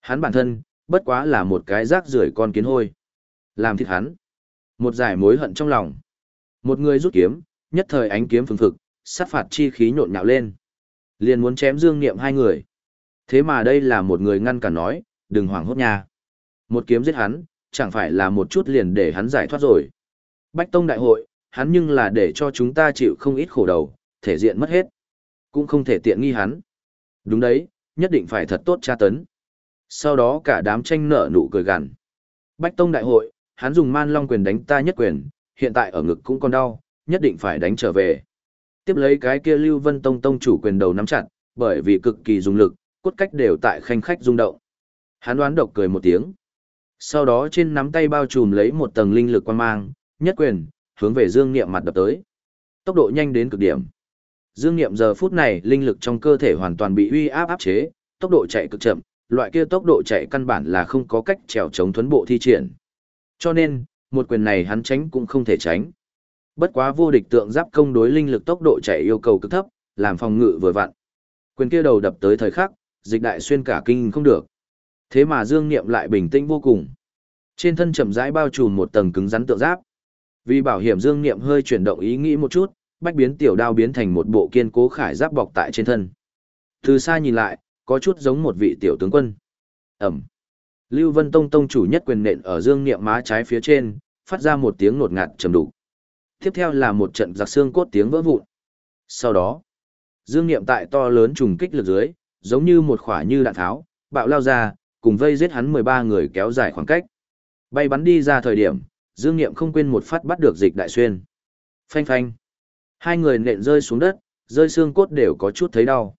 Speaker 1: Hắn bản thân, bất quá là một cái rác rưởi con kiến hôi. Làm thịt hắn. Một giải mối hận trong lòng. Một người rút kiếm, nhất thời ánh kiếm phừng phực, sát phạt chi khí nhộn nhạo lên. Liền muốn chém dương niệm hai người. Thế mà đây là một người ngăn cản nói, đừng hoảng hốt nha. Một kiếm giết hắn, chẳng phải là một chút liền để hắn giải thoát rồi. Bách Tông Đại hội, hắn nhưng là để cho chúng ta chịu không ít khổ đầu, thể diện mất hết. Cũng không thể tiện nghi hắn. Đúng đấy, nhất định phải thật tốt tra tấn. Sau đó cả đám tranh nở nụ cười gằn. Bách Tông Đại hội, hắn dùng man long quyền đánh ta nhất quyền, hiện tại ở ngực cũng còn đau, nhất định phải đánh trở về. Tiếp lấy cái kia Lưu Vân Tông Tông chủ quyền đầu nắm chặt, bởi vì cực kỳ dùng lực, cốt cách đều tại khanh khách rung động. Hắn đoán độc cười một tiếng. Sau đó trên nắm tay bao trùm lấy một tầng linh lực quan mang, nhất quyền, hướng về Dương Niệm mặt đập tới. Tốc độ nhanh đến cực điểm. Dương Niệm giờ phút này linh lực trong cơ thể hoàn toàn bị uy áp áp chế, tốc độ chạy cực chậm, loại kia tốc độ chạy căn bản là không có cách trèo chống thuấn bộ thi triển. Cho nên, một quyền này hắn tránh cũng không thể tránh. Bất quá vô địch tượng giáp công đối linh lực tốc độ chạy yêu cầu cực thấp, làm phòng ngự vừa vặn. Quyền kia đầu đập tới thời khắc, dịch đại xuyên cả kinh không được. Thế mà Dương Niệm lại bình tĩnh vô cùng. Trên thân chậm rãi bao trùm một tầng cứng rắn tượng giáp. Vì bảo hiểm Dương Niệm hơi chuyển động ý nghĩ một chút, bách biến tiểu đao biến thành một bộ kiên cố khải giáp bọc tại trên thân. Từ xa nhìn lại, có chút giống một vị tiểu tướng quân. Ẩm. Lưu Vân Tông tông chủ nhất quyền nện ở Dương Niệm má trái phía trên, phát ra một tiếng nột ngạt trầm đục. Tiếp theo là một trận giặc xương cốt tiếng vỡ vụn. Sau đó, Dương Niệm tại to lớn trùng kích lực dưới, giống như một khỏa như đạn tháo, bạo lao ra, cùng vây giết hắn 13 người kéo dài khoảng cách. Bay bắn đi ra thời điểm, Dương Niệm không quên một phát bắt được dịch đại xuyên. Phanh phanh. Hai người nện rơi xuống đất, rơi xương cốt đều có chút thấy đau.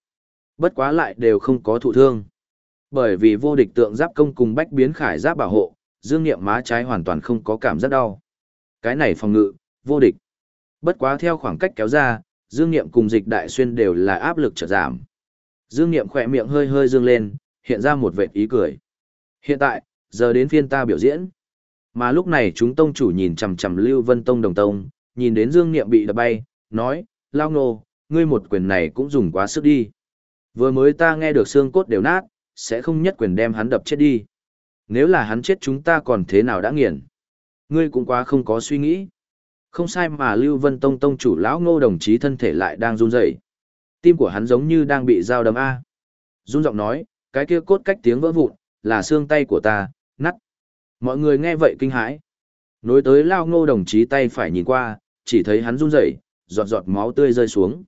Speaker 1: Bất quá lại đều không có thụ thương. Bởi vì vô địch tượng giáp công cùng bách biến khải giáp bảo hộ, Dương Niệm má trái hoàn toàn không có cảm giác đau. Cái này phòng ngự, vô địch. Bất quá theo khoảng cách kéo ra, Dương Niệm cùng dịch đại xuyên đều là áp lực trở giảm. Dương Niệm khỏe miệng hơi hơi dương lên, hiện ra một vệt ý cười. Hiện tại, giờ đến phiên ta biểu diễn. Mà lúc này chúng tông chủ nhìn chằm chằm Lưu Vân Tông đồng tông, nhìn đến Dương Niệm bị đập bay, nói, lao nô, ngươi một quyền này cũng dùng quá sức đi. Vừa mới ta nghe được xương cốt đều nát, sẽ không nhất quyền đem hắn đập chết đi. Nếu là hắn chết chúng ta còn thế nào đã nghiền. Ngươi cũng quá không có suy nghĩ. Không sai mà Lưu Vân Tông Tông chủ lão ngô đồng chí thân thể lại đang run rẩy. Tim của hắn giống như đang bị dao đâm A. Run giọng nói, cái kia cốt cách tiếng vỡ vụn, là xương tay của ta, nắt. Mọi người nghe vậy kinh hãi. Nối tới lao ngô đồng chí tay phải nhìn qua, chỉ thấy hắn run rẩy, giọt giọt máu tươi rơi xuống.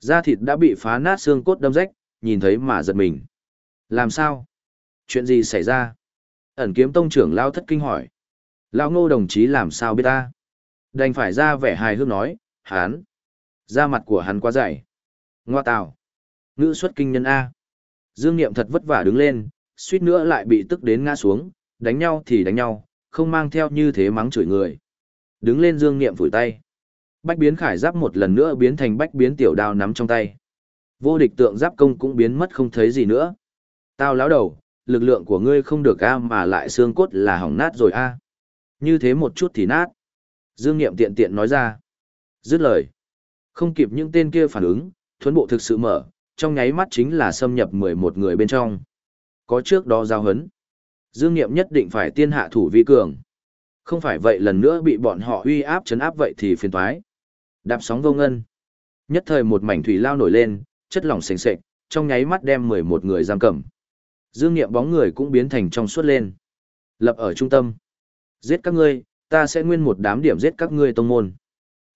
Speaker 1: Da thịt đã bị phá nát xương cốt đâm rách, nhìn thấy mà giật mình. Làm sao? Chuyện gì xảy ra? Ẩn kiếm tông trưởng lao thất kinh hỏi. Lao ngô đồng chí làm sao biết ta? Đành phải ra vẻ hài hước nói, hán. Da mặt của hắn quá dày. Ngoa tào. Ngữ xuất kinh nhân A. Dương Niệm thật vất vả đứng lên, suýt nữa lại bị tức đến ngã xuống, đánh nhau thì đánh nhau, không mang theo như thế mắng chửi người. Đứng lên Dương Niệm phủi tay. Bách biến khải giáp một lần nữa biến thành bách biến tiểu đao nắm trong tay. Vô địch tượng giáp công cũng biến mất không thấy gì nữa. Tao láo đầu, lực lượng của ngươi không được a mà lại xương cốt là hỏng nát rồi a. Như thế một chút thì nát. Dương Niệm tiện tiện nói ra. Dứt lời. Không kịp những tên kia phản ứng, thuấn bộ thực sự mở, trong nháy mắt chính là xâm nhập 11 người bên trong. Có trước đó giao hấn. Dương Niệm nhất định phải tiên hạ thủ vi cường. Không phải vậy lần nữa bị bọn họ uy áp chấn áp vậy thì phiền toái. Đạp sóng vô ngân. Nhất thời một mảnh thủy lao nổi lên, chất lỏng sền sệt, trong nháy mắt đem 11 người giam cầm. Dương Niệm bóng người cũng biến thành trong suốt lên. Lập ở trung tâm. Giết các ngươi, ta sẽ nguyên một đám điểm giết các ngươi tông môn.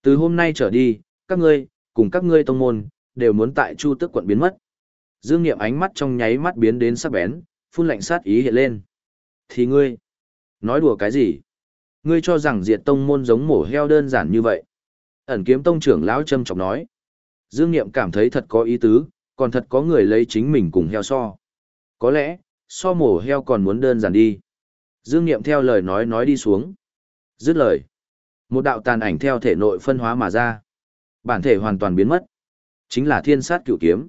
Speaker 1: Từ hôm nay trở đi, các ngươi, cùng các ngươi tông môn, đều muốn tại Chu Tức quận biến mất. Dương Niệm ánh mắt trong nháy mắt biến đến sắc bén, phun lạnh sát ý hiện lên. Thì ngươi, nói đùa cái gì? Ngươi cho rằng diệt tông môn giống mổ heo đơn giản như vậy. Ẩn kiếm tông trưởng lão châm chọc nói. Dương Niệm cảm thấy thật có ý tứ, còn thật có người lấy chính mình cùng heo so. Có lẽ, so mổ heo còn muốn đơn giản đi. Dương Niệm theo lời nói nói đi xuống. Dứt lời. Một đạo tàn ảnh theo thể nội phân hóa mà ra. Bản thể hoàn toàn biến mất. Chính là thiên sát cửu kiếm.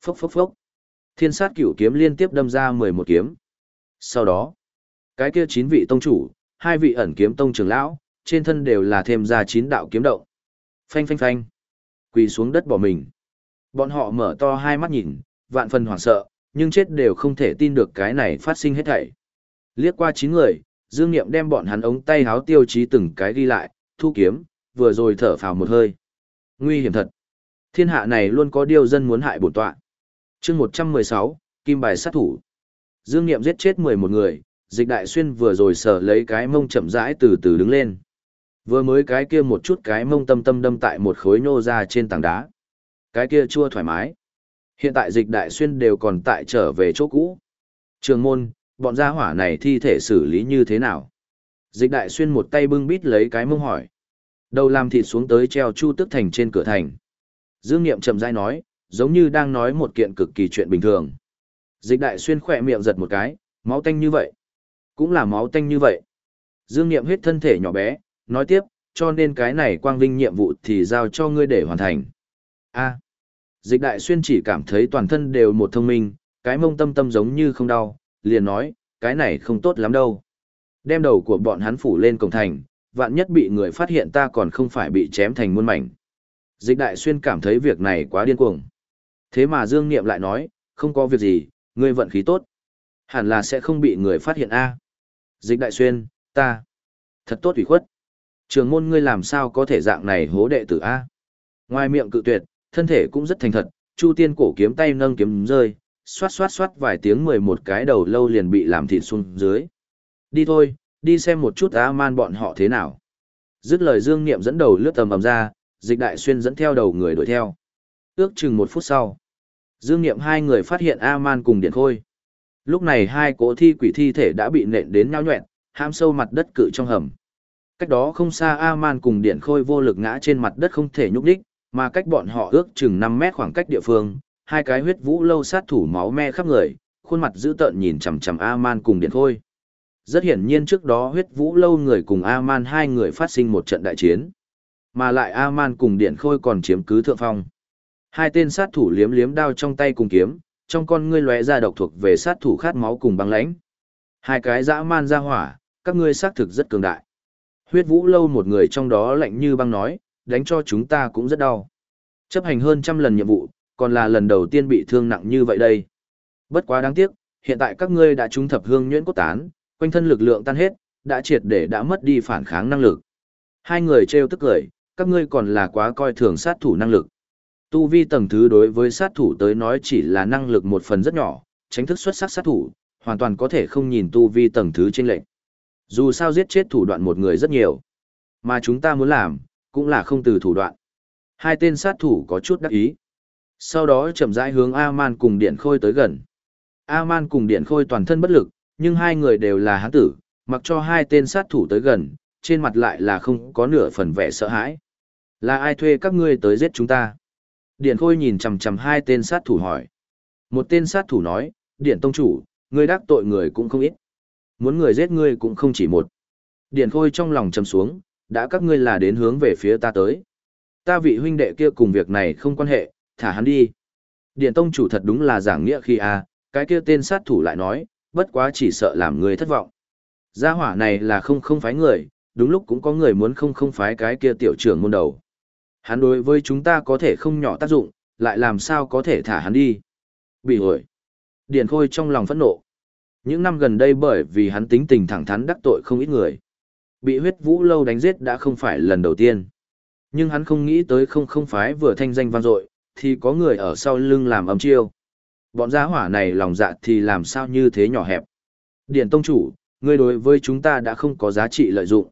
Speaker 1: Phốc phốc phốc. Thiên sát cửu kiếm liên tiếp đâm ra 11 kiếm. Sau đó, cái kia chín vị tông chủ, hai vị ẩn kiếm tông trưởng lão, trên thân đều là thêm ra chín đạo kiếm động. Phanh phanh phanh. Quỳ xuống đất bỏ mình. Bọn họ mở to hai mắt nhìn, vạn phần hoảng sợ, nhưng chết đều không thể tin được cái này phát sinh hết thảy. Liếc qua chín người, Dương Niệm đem bọn hắn ống tay háo tiêu chí từng cái ghi lại, thu kiếm, vừa rồi thở phào một hơi. Nguy hiểm thật. Thiên hạ này luôn có điều dân muốn hại bổn tọa. Chương 116, Kim bài sát thủ. Dương Niệm giết chết 11 người, Dịch Đại Xuyên vừa rồi sở lấy cái mông chậm rãi từ từ đứng lên. Vừa mới cái kia một chút cái mông tâm tâm đâm tại một khối nhô ra trên tảng đá. Cái kia chua thoải mái. Hiện tại Dịch Đại Xuyên đều còn tại trở về chỗ cũ. Trường môn, bọn gia hỏa này thi thể xử lý như thế nào? Dịch Đại Xuyên một tay bưng bít lấy cái mông hỏi. Đầu làm thịt xuống tới treo chu tức thành trên cửa thành. Dương Niệm chậm rãi nói, giống như đang nói một kiện cực kỳ chuyện bình thường. Dịch đại xuyên khỏe miệng giật một cái, máu tanh như vậy. Cũng là máu tanh như vậy. Dương Niệm hết thân thể nhỏ bé, nói tiếp, cho nên cái này quang vinh nhiệm vụ thì giao cho ngươi để hoàn thành. A. Dịch đại xuyên chỉ cảm thấy toàn thân đều một thông minh, cái mông tâm tâm giống như không đau, liền nói, cái này không tốt lắm đâu. Đem đầu của bọn hắn phủ lên cổng thành, vạn nhất bị người phát hiện ta còn không phải bị chém thành muôn mảnh. Dịch đại xuyên cảm thấy việc này quá điên cuồng. Thế mà Dương Niệm lại nói, không có việc gì, ngươi vận khí tốt. Hẳn là sẽ không bị người phát hiện A. Dịch đại xuyên, ta. Thật tốt ủy khuất. Trường môn ngươi làm sao có thể dạng này hố đệ tử A. Ngoài miệng cự tuyệt, thân thể cũng rất thành thật, Chu Tiên cổ kiếm tay nâng kiếm rơi, xoát xoát xoát vài tiếng mười một cái đầu lâu liền bị làm thịt xuống dưới. Đi thôi, đi xem một chút á man bọn họ thế nào. Dứt lời Dương Niệm dẫn đầu lướt tầm ầm ra, dịch đại xuyên dẫn theo đầu người đuổi theo. Ước chừng một phút sau, Dương Niệm hai người phát hiện A-man cùng Điện Khôi. Lúc này hai cỗ thi quỷ thi thể đã bị nện đến nhau nhuẹn, ham sâu mặt đất cự trong hầm. Cách đó không xa A-man cùng Điện Khôi vô lực ngã trên mặt đất không thể nhúc đích, mà cách bọn họ ước chừng 5 mét khoảng cách địa phương, hai cái huyết vũ lâu sát thủ máu me khắp người, khuôn mặt dữ tợn nhìn chằm chằm A-man cùng Điện Khôi. Rất hiển nhiên trước đó huyết vũ lâu người cùng A-man hai người phát sinh một trận đại chiến. Mà lại A-man cùng Điện Khôi còn chiếm cứ thượng phong. Hai tên sát thủ liếm liếm đao trong tay cùng kiếm, trong con ngươi lóe ra độc thuộc về sát thủ khát máu cùng băng lãnh. Hai cái dã man ra hỏa, các ngươi xác thực rất cường đại. Huyết vũ lâu một người trong đó lạnh như băng nói, đánh cho chúng ta cũng rất đau. Chấp hành hơn trăm lần nhiệm vụ, còn là lần đầu tiên bị thương nặng như vậy đây. Bất quá đáng tiếc, hiện tại các ngươi đã trúng thập hương nhuyễn cốt tán, quanh thân lực lượng tan hết, đã triệt để đã mất đi phản kháng năng lực. Hai người trêu tức cười, các ngươi còn là quá coi thường sát thủ năng lực. Tu vi tầng thứ đối với sát thủ tới nói chỉ là năng lực một phần rất nhỏ, tránh thức xuất sắc sát thủ, hoàn toàn có thể không nhìn tu vi tầng thứ trên lệnh. Dù sao giết chết thủ đoạn một người rất nhiều. Mà chúng ta muốn làm, cũng là không từ thủ đoạn. Hai tên sát thủ có chút đắc ý. Sau đó chậm rãi hướng A-man cùng Điện Khôi tới gần. A-man cùng Điện Khôi toàn thân bất lực, nhưng hai người đều là hán tử, mặc cho hai tên sát thủ tới gần, trên mặt lại là không có nửa phần vẻ sợ hãi. Là ai thuê các ngươi tới giết chúng ta? Điện Khôi nhìn chằm chằm hai tên sát thủ hỏi. Một tên sát thủ nói, Điện Tông Chủ, ngươi đắc tội người cũng không ít. Muốn người giết ngươi cũng không chỉ một. Điện Khôi trong lòng trầm xuống, đã các ngươi là đến hướng về phía ta tới. Ta vị huynh đệ kia cùng việc này không quan hệ, thả hắn đi. Điện Tông Chủ thật đúng là giảng nghĩa khi a cái kia tên sát thủ lại nói, bất quá chỉ sợ làm người thất vọng. Gia hỏa này là không không phái người, đúng lúc cũng có người muốn không không phái cái kia tiểu trưởng môn đầu. Hắn đối với chúng ta có thể không nhỏ tác dụng, lại làm sao có thể thả hắn đi. Bị hội. Điền Khôi trong lòng phẫn nộ. Những năm gần đây bởi vì hắn tính tình thẳng thắn đắc tội không ít người. Bị huyết vũ lâu đánh giết đã không phải lần đầu tiên. Nhưng hắn không nghĩ tới không không phái vừa thanh danh vang dội, thì có người ở sau lưng làm ấm chiêu. Bọn gia hỏa này lòng dạ thì làm sao như thế nhỏ hẹp. Điền Tông Chủ, ngươi đối với chúng ta đã không có giá trị lợi dụng.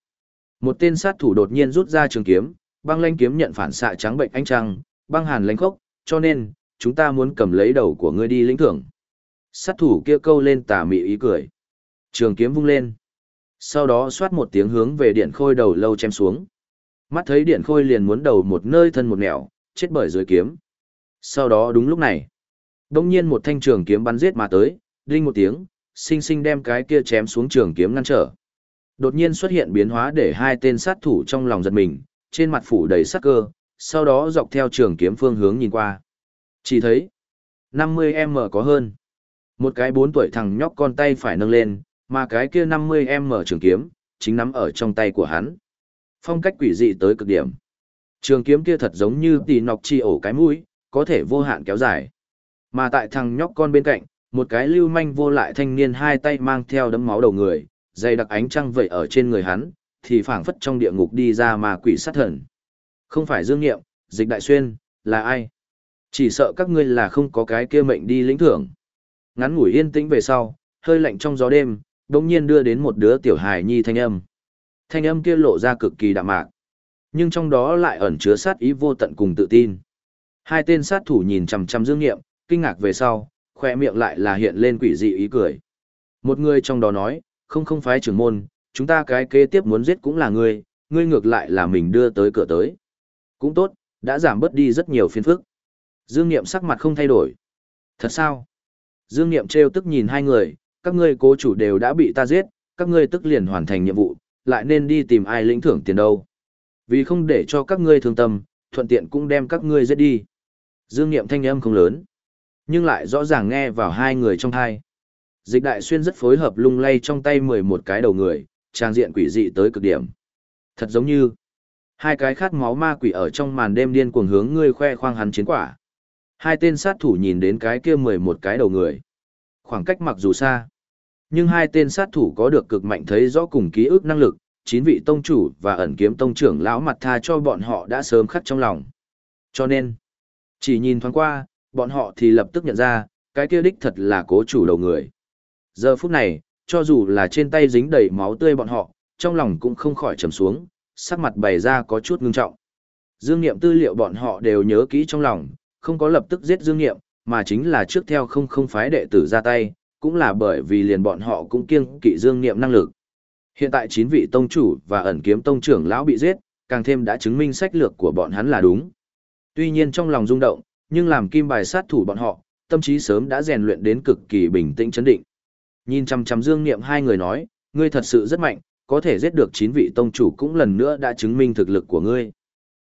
Speaker 1: Một tên sát thủ đột nhiên rút ra trường kiếm, băng lanh kiếm nhận phản xạ trắng bệnh ánh trăng, băng hàn lánh khốc, cho nên, chúng ta muốn cầm lấy đầu của ngươi đi lĩnh thưởng. Sát thủ kia câu lên tà mị ý cười. Trường kiếm vung lên. Sau đó xoát một tiếng hướng về điện khôi đầu lâu chém xuống. Mắt thấy điện khôi liền muốn đầu một nơi thân một nẻo, chết bởi dưới kiếm. Sau đó đúng lúc này, đông nhiên một thanh trường kiếm bắn giết mà tới, đinh một tiếng, sinh sinh đem cái kia chém xuống trường kiếm ngăn trở. Đột nhiên xuất hiện biến hóa để hai tên sát thủ trong lòng giật mình, trên mặt phủ đầy sắc cơ, sau đó dọc theo trường kiếm phương hướng nhìn qua. Chỉ thấy, 50M có hơn. Một cái bốn tuổi thằng nhóc con tay phải nâng lên, mà cái kia 50M trường kiếm, chính nắm ở trong tay của hắn. Phong cách quỷ dị tới cực điểm. Trường kiếm kia thật giống như tì nọc chi ổ cái mũi, có thể vô hạn kéo dài. Mà tại thằng nhóc con bên cạnh, một cái lưu manh vô lại thanh niên hai tay mang theo đấm máu đầu người, dày đặc ánh trăng vậy ở trên người hắn, thì phảng phất trong địa ngục đi ra mà quỷ sát thần. Không phải Dương Nghiệm, Dịch Đại Xuyên, là ai? Chỉ sợ các ngươi là không có cái kia mệnh đi lĩnh thưởng. Ngắn ngủi yên tĩnh về sau, hơi lạnh trong gió đêm, đột nhiên đưa đến một đứa tiểu hài nhi thanh âm. Thanh âm kia lộ ra cực kỳ đạm mạc, nhưng trong đó lại ẩn chứa sát ý vô tận cùng tự tin. Hai tên sát thủ nhìn chằm chằm Dương Nghiệm, kinh ngạc về sau, khoe miệng lại là hiện lên quỷ dị ý cười. Một người trong đó nói, không không phái trưởng môn, chúng ta cái kế tiếp muốn giết cũng là ngươi, ngươi ngược lại là mình đưa tới cửa tới. Cũng tốt, đã giảm bớt đi rất nhiều phiền phức. Dương Niệm sắc mặt không thay đổi. Thật sao? Dương Niệm trêu tức nhìn hai người, các ngươi cố chủ đều đã bị ta giết, các ngươi tức liền hoàn thành nhiệm vụ, lại nên đi tìm ai lĩnh thưởng tiền đâu. Vì không để cho các ngươi thương tâm, thuận tiện cũng đem các ngươi giết đi. Dương Niệm thanh âm không lớn, nhưng lại rõ ràng nghe vào hai người trong thai. Dịch đại xuyên rất phối hợp lung lay trong tay mười một cái đầu người, trang diện quỷ dị tới cực điểm. Thật giống như hai cái khát máu ma quỷ ở trong màn đêm điên cuồng hướng ngươi khoe khoang hắn chiến quả. Hai tên sát thủ nhìn đến cái kia mười một cái đầu người. Khoảng cách mặc dù xa, nhưng hai tên sát thủ có được cực mạnh thấy rõ cùng ký ức năng lực, chín vị tông chủ và ẩn kiếm tông trưởng lão mặt tha cho bọn họ đã sớm khắc trong lòng. Cho nên, chỉ nhìn thoáng qua, bọn họ thì lập tức nhận ra, cái kia đích thật là cố chủ đầu người. Giờ phút này, cho dù là trên tay dính đầy máu tươi bọn họ, trong lòng cũng không khỏi trầm xuống, sắc mặt bày ra có chút ngưng trọng. Dương Niệm tư liệu bọn họ đều nhớ kỹ trong lòng, không có lập tức giết Dương Niệm, mà chính là trước theo không không phái đệ tử ra tay, cũng là bởi vì liền bọn họ cũng kiêng kỵ Dương Niệm năng lực. Hiện tại chín vị tông chủ và ẩn kiếm tông trưởng lão bị giết, càng thêm đã chứng minh sách lược của bọn hắn là đúng. Tuy nhiên trong lòng rung động, nhưng làm kim bài sát thủ bọn họ, tâm trí sớm đã rèn luyện đến cực kỳ bình tĩnh chấn định. Nhìn chăm chăm Dương Niệm hai người nói, ngươi thật sự rất mạnh, có thể giết được chín vị tông chủ cũng lần nữa đã chứng minh thực lực của ngươi.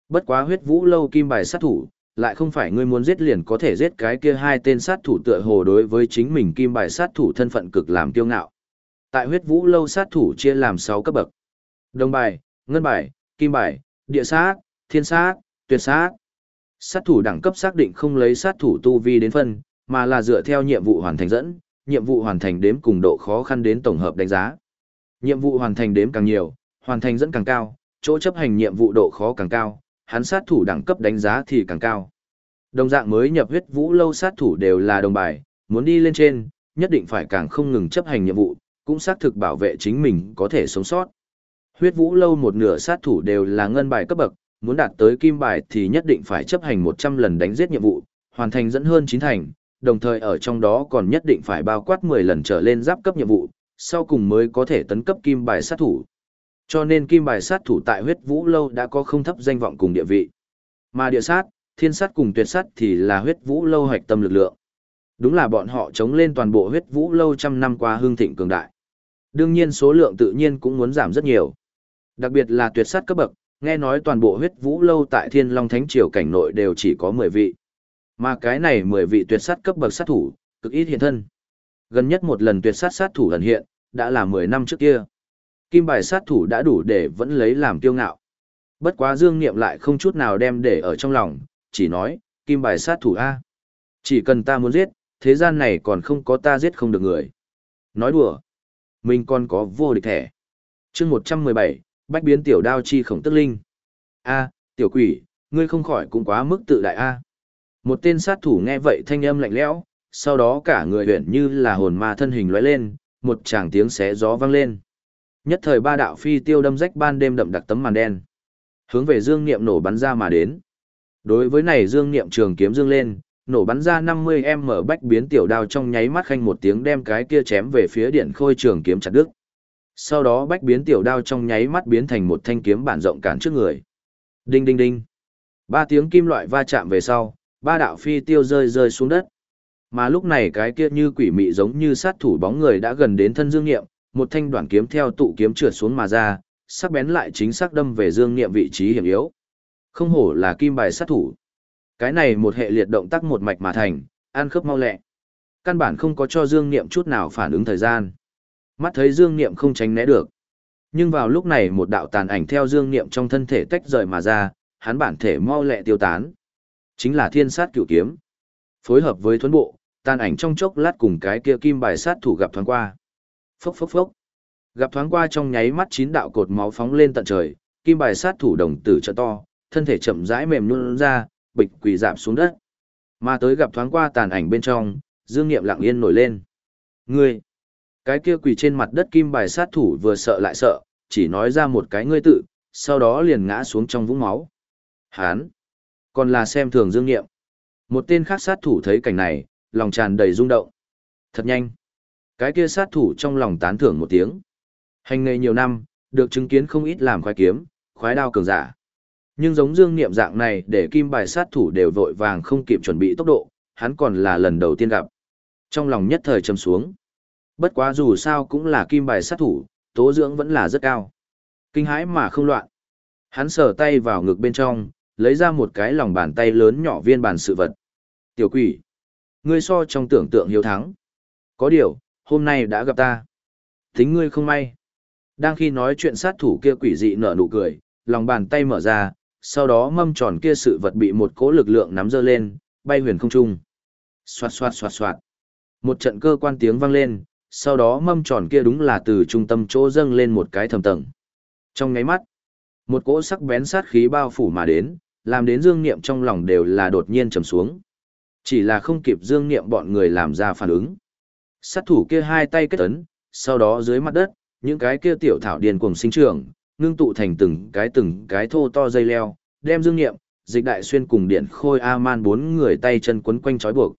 Speaker 1: Bất quá huyết vũ lâu kim bài sát thủ, lại không phải ngươi muốn giết liền có thể giết cái kia hai tên sát thủ tựa hồ đối với chính mình kim bài sát thủ thân phận cực làm kiêu ngạo. Tại huyết vũ lâu sát thủ chia làm 6 cấp bậc. Đồng bài, ngân bài, kim bài, địa sát, thiên sát, tuyệt sát. Sát thủ đẳng cấp xác định không lấy sát thủ tu vi đến phân, mà là dựa theo nhiệm vụ hoàn thành dẫn, nhiệm vụ hoàn thành đếm cùng độ khó khăn đến tổng hợp đánh giá. Nhiệm vụ hoàn thành đếm càng nhiều, hoàn thành dẫn càng cao, chỗ chấp hành nhiệm vụ độ khó càng cao, hắn sát thủ đẳng cấp đánh giá thì càng cao. Đồng dạng mới nhập huyết vũ lâu sát thủ đều là đồng bài, muốn đi lên trên, nhất định phải càng không ngừng chấp hành nhiệm vụ, cũng xác thực bảo vệ chính mình có thể sống sót. Huyết vũ lâu một nửa sát thủ đều là ngân bài cấp bậc, muốn đạt tới kim bài thì nhất định phải chấp hành 100 lần đánh giết nhiệm vụ, hoàn thành dẫn hơn 9 thành, đồng thời ở trong đó còn nhất định phải bao quát 10 lần trở lên giáp cấp nhiệm vụ, sau cùng mới có thể tấn cấp kim bài sát thủ. Cho nên kim bài sát thủ tại huyết vũ lâu đã có không thấp danh vọng cùng địa vị. Mà địa sát, thiên sát cùng tuyệt sát thì là huyết vũ lâu hoạch tâm lực lượng. Đúng là bọn họ chống lên toàn bộ huyết vũ lâu trăm năm qua hương thịnh cường đại. Đương nhiên số lượng tự nhiên cũng muốn giảm rất nhiều. Đặc biệt là tuyệt sát cấp bậc, nghe nói toàn bộ huyết vũ lâu tại thiên long thánh triều cảnh nội đều chỉ có 10 vị. Mà cái này 10 vị tuyệt sát cấp bậc sát thủ, cực ít hiện thân. Gần nhất một lần tuyệt sát sát thủ lần hiện, đã là 10 năm trước kia. Kim bài sát thủ đã đủ để vẫn lấy làm kiêu ngạo. Bất quá Dương Niệm lại không chút nào đem để ở trong lòng, chỉ nói, kim bài sát thủ A. Chỉ cần ta muốn giết, thế gian này còn không có ta giết không được người. Nói đùa, mình còn có vô địch thẻ. chương 117, bách biến tiểu đao chi khổng tức linh. A, tiểu quỷ, ngươi không khỏi cũng quá mức tự đại A. Một tên sát thủ nghe vậy thanh âm lạnh lẽo, sau đó cả người huyện như là hồn ma thân hình lóe lên, một tràng tiếng xé gió vang lên. Nhất thời ba đạo phi tiêu đâm rách ban đêm đậm đặc tấm màn đen. Hướng về Dương Niệm nổ bắn ra mà đến. Đối với này Dương Niệm trường kiếm dương lên, nổ bắn ra 50m bách biến tiểu đao trong nháy mắt khanh một tiếng đem cái kia chém về phía điện khôi trường kiếm chặt đứt. Sau đó bách biến tiểu đao trong nháy mắt biến thành một thanh kiếm bản rộng cản trước người. Đinh đinh đinh. Ba tiếng kim loại va chạm về sau, ba đạo phi tiêu rơi rơi xuống đất. Mà lúc này cái kia như quỷ mị giống như sát thủ bóng người đã gần đến thân Dương Niệm, một thanh đoạn kiếm theo tụ kiếm trượt xuống mà ra, sắc bén lại chính xác đâm về Dương Niệm vị trí hiểm yếu. Không hổ là kim bài sát thủ. Cái này một hệ liệt động tác một mạch mà thành, ăn khớp mau lẹ. Căn bản không có cho Dương Niệm chút nào phản ứng thời gian. Mắt thấy Dương Niệm không tránh né được. Nhưng vào lúc này một đạo tàn ảnh theo Dương Niệm trong thân thể tách rời mà ra, hắn bản thể mau lẹ tiêu tán. Chính là thiên sát cửu kiếm. Phối hợp với thuấn bộ, tàn ảnh trong chốc lát cùng cái kia kim bài sát thủ gặp thoáng qua. Phốc phốc phốc. Gặp thoáng qua trong nháy mắt chín đạo cột máu phóng lên tận trời, kim bài sát thủ đồng tử trợ to, thân thể chậm rãi mềm nhũn ra, bịch quỳ giảm xuống đất. Mà tới gặp thoáng qua tàn ảnh bên trong, Dương Nghiệm lặng yên nổi lên. Ngươi! Cái kia quỳ trên mặt đất kim bài sát thủ vừa sợ lại sợ, chỉ nói ra một cái ngươi tự, sau đó liền ngã xuống trong vũng máu. Hán! Còn là xem thường Dương Nghiệm. Một tên khác sát thủ thấy cảnh này, lòng tràn đầy rung động. Thật nhanh! Cái kia sát thủ trong lòng tán thưởng một tiếng. Hành nghề nhiều năm, được chứng kiến không ít làm khoái kiếm, khoái đao cường giả. Nhưng giống dương niệm dạng này để kim bài sát thủ đều vội vàng không kịp chuẩn bị tốc độ, hắn còn là lần đầu tiên gặp. Trong lòng nhất thời trầm xuống. Bất quá dù sao cũng là kim bài sát thủ, tố dưỡng vẫn là rất cao. Kinh hãi mà không loạn. Hắn sờ tay vào ngực bên trong, lấy ra một cái lòng bàn tay lớn nhỏ viên bản sự vật. Tiểu quỷ, ngươi so trong tưởng tượng hiếu thắng. Có điều, hôm nay đã gặp ta. Tính ngươi không may. Đang khi nói chuyện sát thủ kia quỷ dị nở nụ cười, lòng bàn tay mở ra, sau đó mâm tròn kia sự vật bị một cỗ lực lượng nắm dơ lên, bay huyền không trung. Xoạt xoạt xoạt xoạt. Một trận cơ quan tiếng vang lên, sau đó mâm tròn kia đúng là từ trung tâm chỗ dâng lên một cái thầm tầng. Trong ngáy mắt, một cỗ sắc bén sát khí bao phủ mà đến, làm đến dương niệm trong lòng đều là đột nhiên trầm xuống. Chỉ là không kịp dương niệm bọn người làm ra phản ứng. Sát thủ kia hai tay kết ấn, sau đó dưới mặt đất, những cái kia tiểu thảo điền cuồng sinh trưởng, ngưng tụ thành từng cái từng cái thô to dây leo, đem Dương Niệm, Dịch Đại Xuyên cùng Điện Khôi A-man bốn người tay chân quấn quanh trói buộc.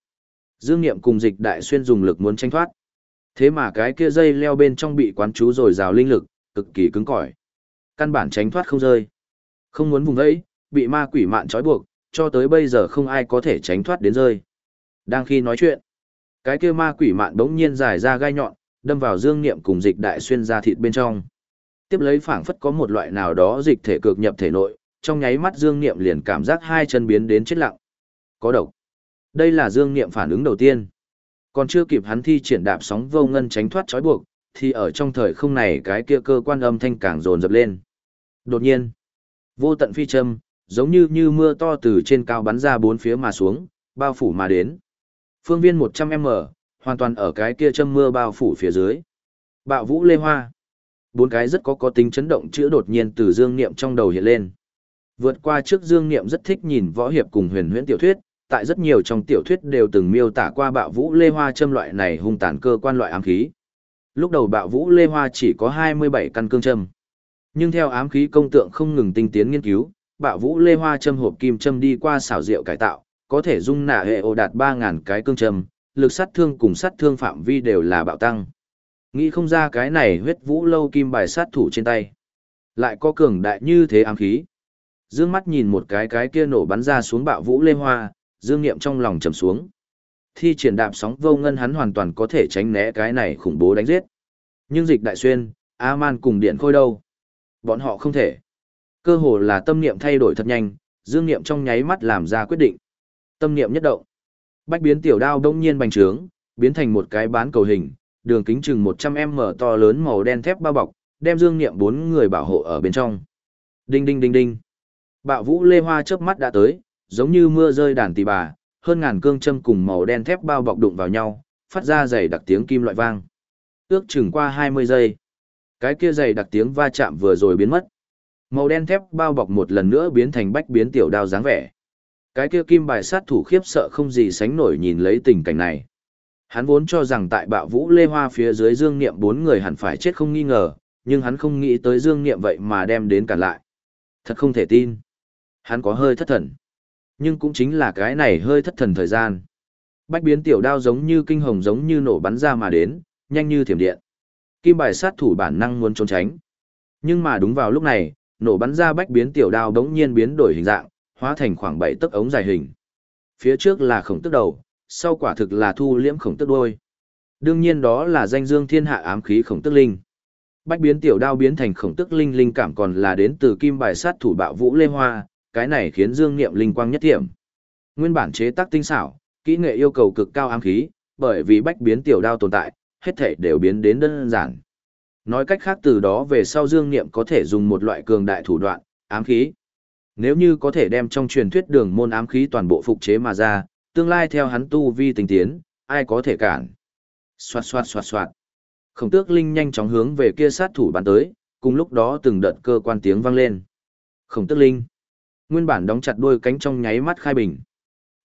Speaker 1: Dương Niệm cùng Dịch Đại Xuyên dùng lực muốn tranh thoát. Thế mà cái kia dây leo bên trong bị quán chú rồi rào linh lực, cực kỳ cứng cỏi. Căn bản tránh thoát không rơi. Không muốn vùng ấy, bị ma quỷ mạn trói buộc, cho tới bây giờ không ai có thể tránh thoát đến rơi. Đang khi nói chuyện, cái kia ma quỷ mạn bỗng nhiên dài ra gai nhọn, đâm vào dương niệm cùng dịch đại xuyên ra thịt bên trong. Tiếp lấy phảng phất có một loại nào đó dịch thể cực nhập thể nội, trong nháy mắt dương niệm liền cảm giác hai chân biến đến chết lặng. Có độc. Đây là dương niệm phản ứng đầu tiên. Còn chưa kịp hắn thi triển đạp sóng vô ngân tránh thoát trói buộc, thì ở trong thời không này cái kia cơ quan âm thanh càng dồn dập lên. Đột nhiên, vô tận phi châm, giống như như mưa to từ trên cao bắn ra bốn phía mà xuống, bao phủ mà đến. Phương viên 100m, hoàn toàn ở cái kia châm mưa bao phủ phía dưới. Bạo vũ lê hoa. Bốn cái rất có có tính chấn động chữa đột nhiên từ dương niệm trong đầu hiện lên. Vượt qua trước dương niệm rất thích nhìn võ hiệp cùng huyền huyễn tiểu thuyết, tại rất nhiều trong tiểu thuyết đều từng miêu tả qua bạo vũ lê hoa châm loại này hung tàn cơ quan loại ám khí. Lúc đầu bạo vũ lê hoa chỉ có 27 căn cương châm. Nhưng theo ám khí công tượng không ngừng tinh tiến nghiên cứu, bạo vũ lê hoa châm hộp kim châm đi qua xảo diệu cải tạo, có thể dung nạ hệ ổ đạt 3.000 cái cương châm, lực sát thương cùng sát thương phạm vi đều là bạo tăng. Nghĩ không ra cái này huyết vũ lâu kim bài sát thủ trên tay. Lại có cường đại như thế ám khí. Dương mắt nhìn một cái cái kia nổ bắn ra xuống bạo vũ lê hoa, dương nghiệm trong lòng trầm xuống. Thi triển đạp sóng vô ngân hắn hoàn toàn có thể tránh né cái này khủng bố đánh giết. Nhưng dịch đại xuyên, A-man cùng điện khôi đâu. Bọn họ không thể. Cơ hồ là tâm niệm thay đổi thật nhanh, dương niệm trong nháy mắt làm ra quyết định. Tâm niệm nhất động. Bách biến tiểu đao đông nhiên bành trướng, biến thành một cái bán cầu hình, đường kính chừng 100m to lớn màu đen thép bao bọc, đem Dương Niệm bốn người bảo hộ ở bên trong. Đinh đinh đinh đinh. Bạo Vũ Lê Hoa chớp mắt đã tới, giống như mưa rơi đàn tỳ bà, hơn ngàn cương châm cùng màu đen thép bao bọc đụng vào nhau, phát ra dày đặc tiếng kim loại vang. Ước chừng qua 20 giây. Cái kia dày đặc tiếng va chạm vừa rồi biến mất. Màu đen thép bao bọc một lần nữa biến thành bách biến tiểu đao dáng vẻ. Cái kia kim bài sát thủ khiếp sợ không gì sánh nổi nhìn lấy tình cảnh này. Hắn vốn cho rằng tại bạo vũ lê hoa phía dưới dương niệm bốn người hẳn phải chết không nghi ngờ, nhưng hắn không nghĩ tới dương niệm vậy mà đem đến cản lại. Thật không thể tin. Hắn có hơi thất thần. Nhưng cũng chính là cái này hơi thất thần thời gian. Bách biến tiểu đao giống như kinh hồng giống như nổ bắn ra mà đến, nhanh như thiểm điện. Kim bài sát thủ bản năng muốn trốn tránh. Nhưng mà đúng vào lúc này, nổ bắn ra bách biến tiểu đao đống nhiên biến đổi hình dạng, hóa thành khoảng bảy tấc ống dài hình. Phía trước là khổng tức đầu, sau quả thực là thu liễm khổng tức đuôi. Đương nhiên đó là danh dương thiên hạ ám khí khổng tức linh. Bách biến tiểu đao biến thành khổng tức linh linh cảm còn là đến từ kim bài sát thủ bạo vũ lê hoa, cái này khiến dương niệm linh quang nhất thiểm. Nguyên bản chế tác tinh xảo, kỹ nghệ yêu cầu cực cao ám khí, bởi vì bách biến tiểu đao tồn tại, hết thể đều biến đến đơn giản. Nói cách khác từ đó về sau dương niệm có thể dùng một loại cường đại thủ đoạn, ám khí. Nếu như có thể đem trong truyền thuyết đường môn ám khí toàn bộ phục chế mà ra, tương lai theo hắn tu vi tình tiến, ai có thể cản. Xoạt xoạt xoạt xoạt. Khổng tước linh nhanh chóng hướng về kia sát thủ bắn tới, cùng lúc đó từng đợt cơ quan tiếng vang lên. Khổng tước linh. Nguyên bản đóng chặt đôi cánh trong nháy mắt khai bình.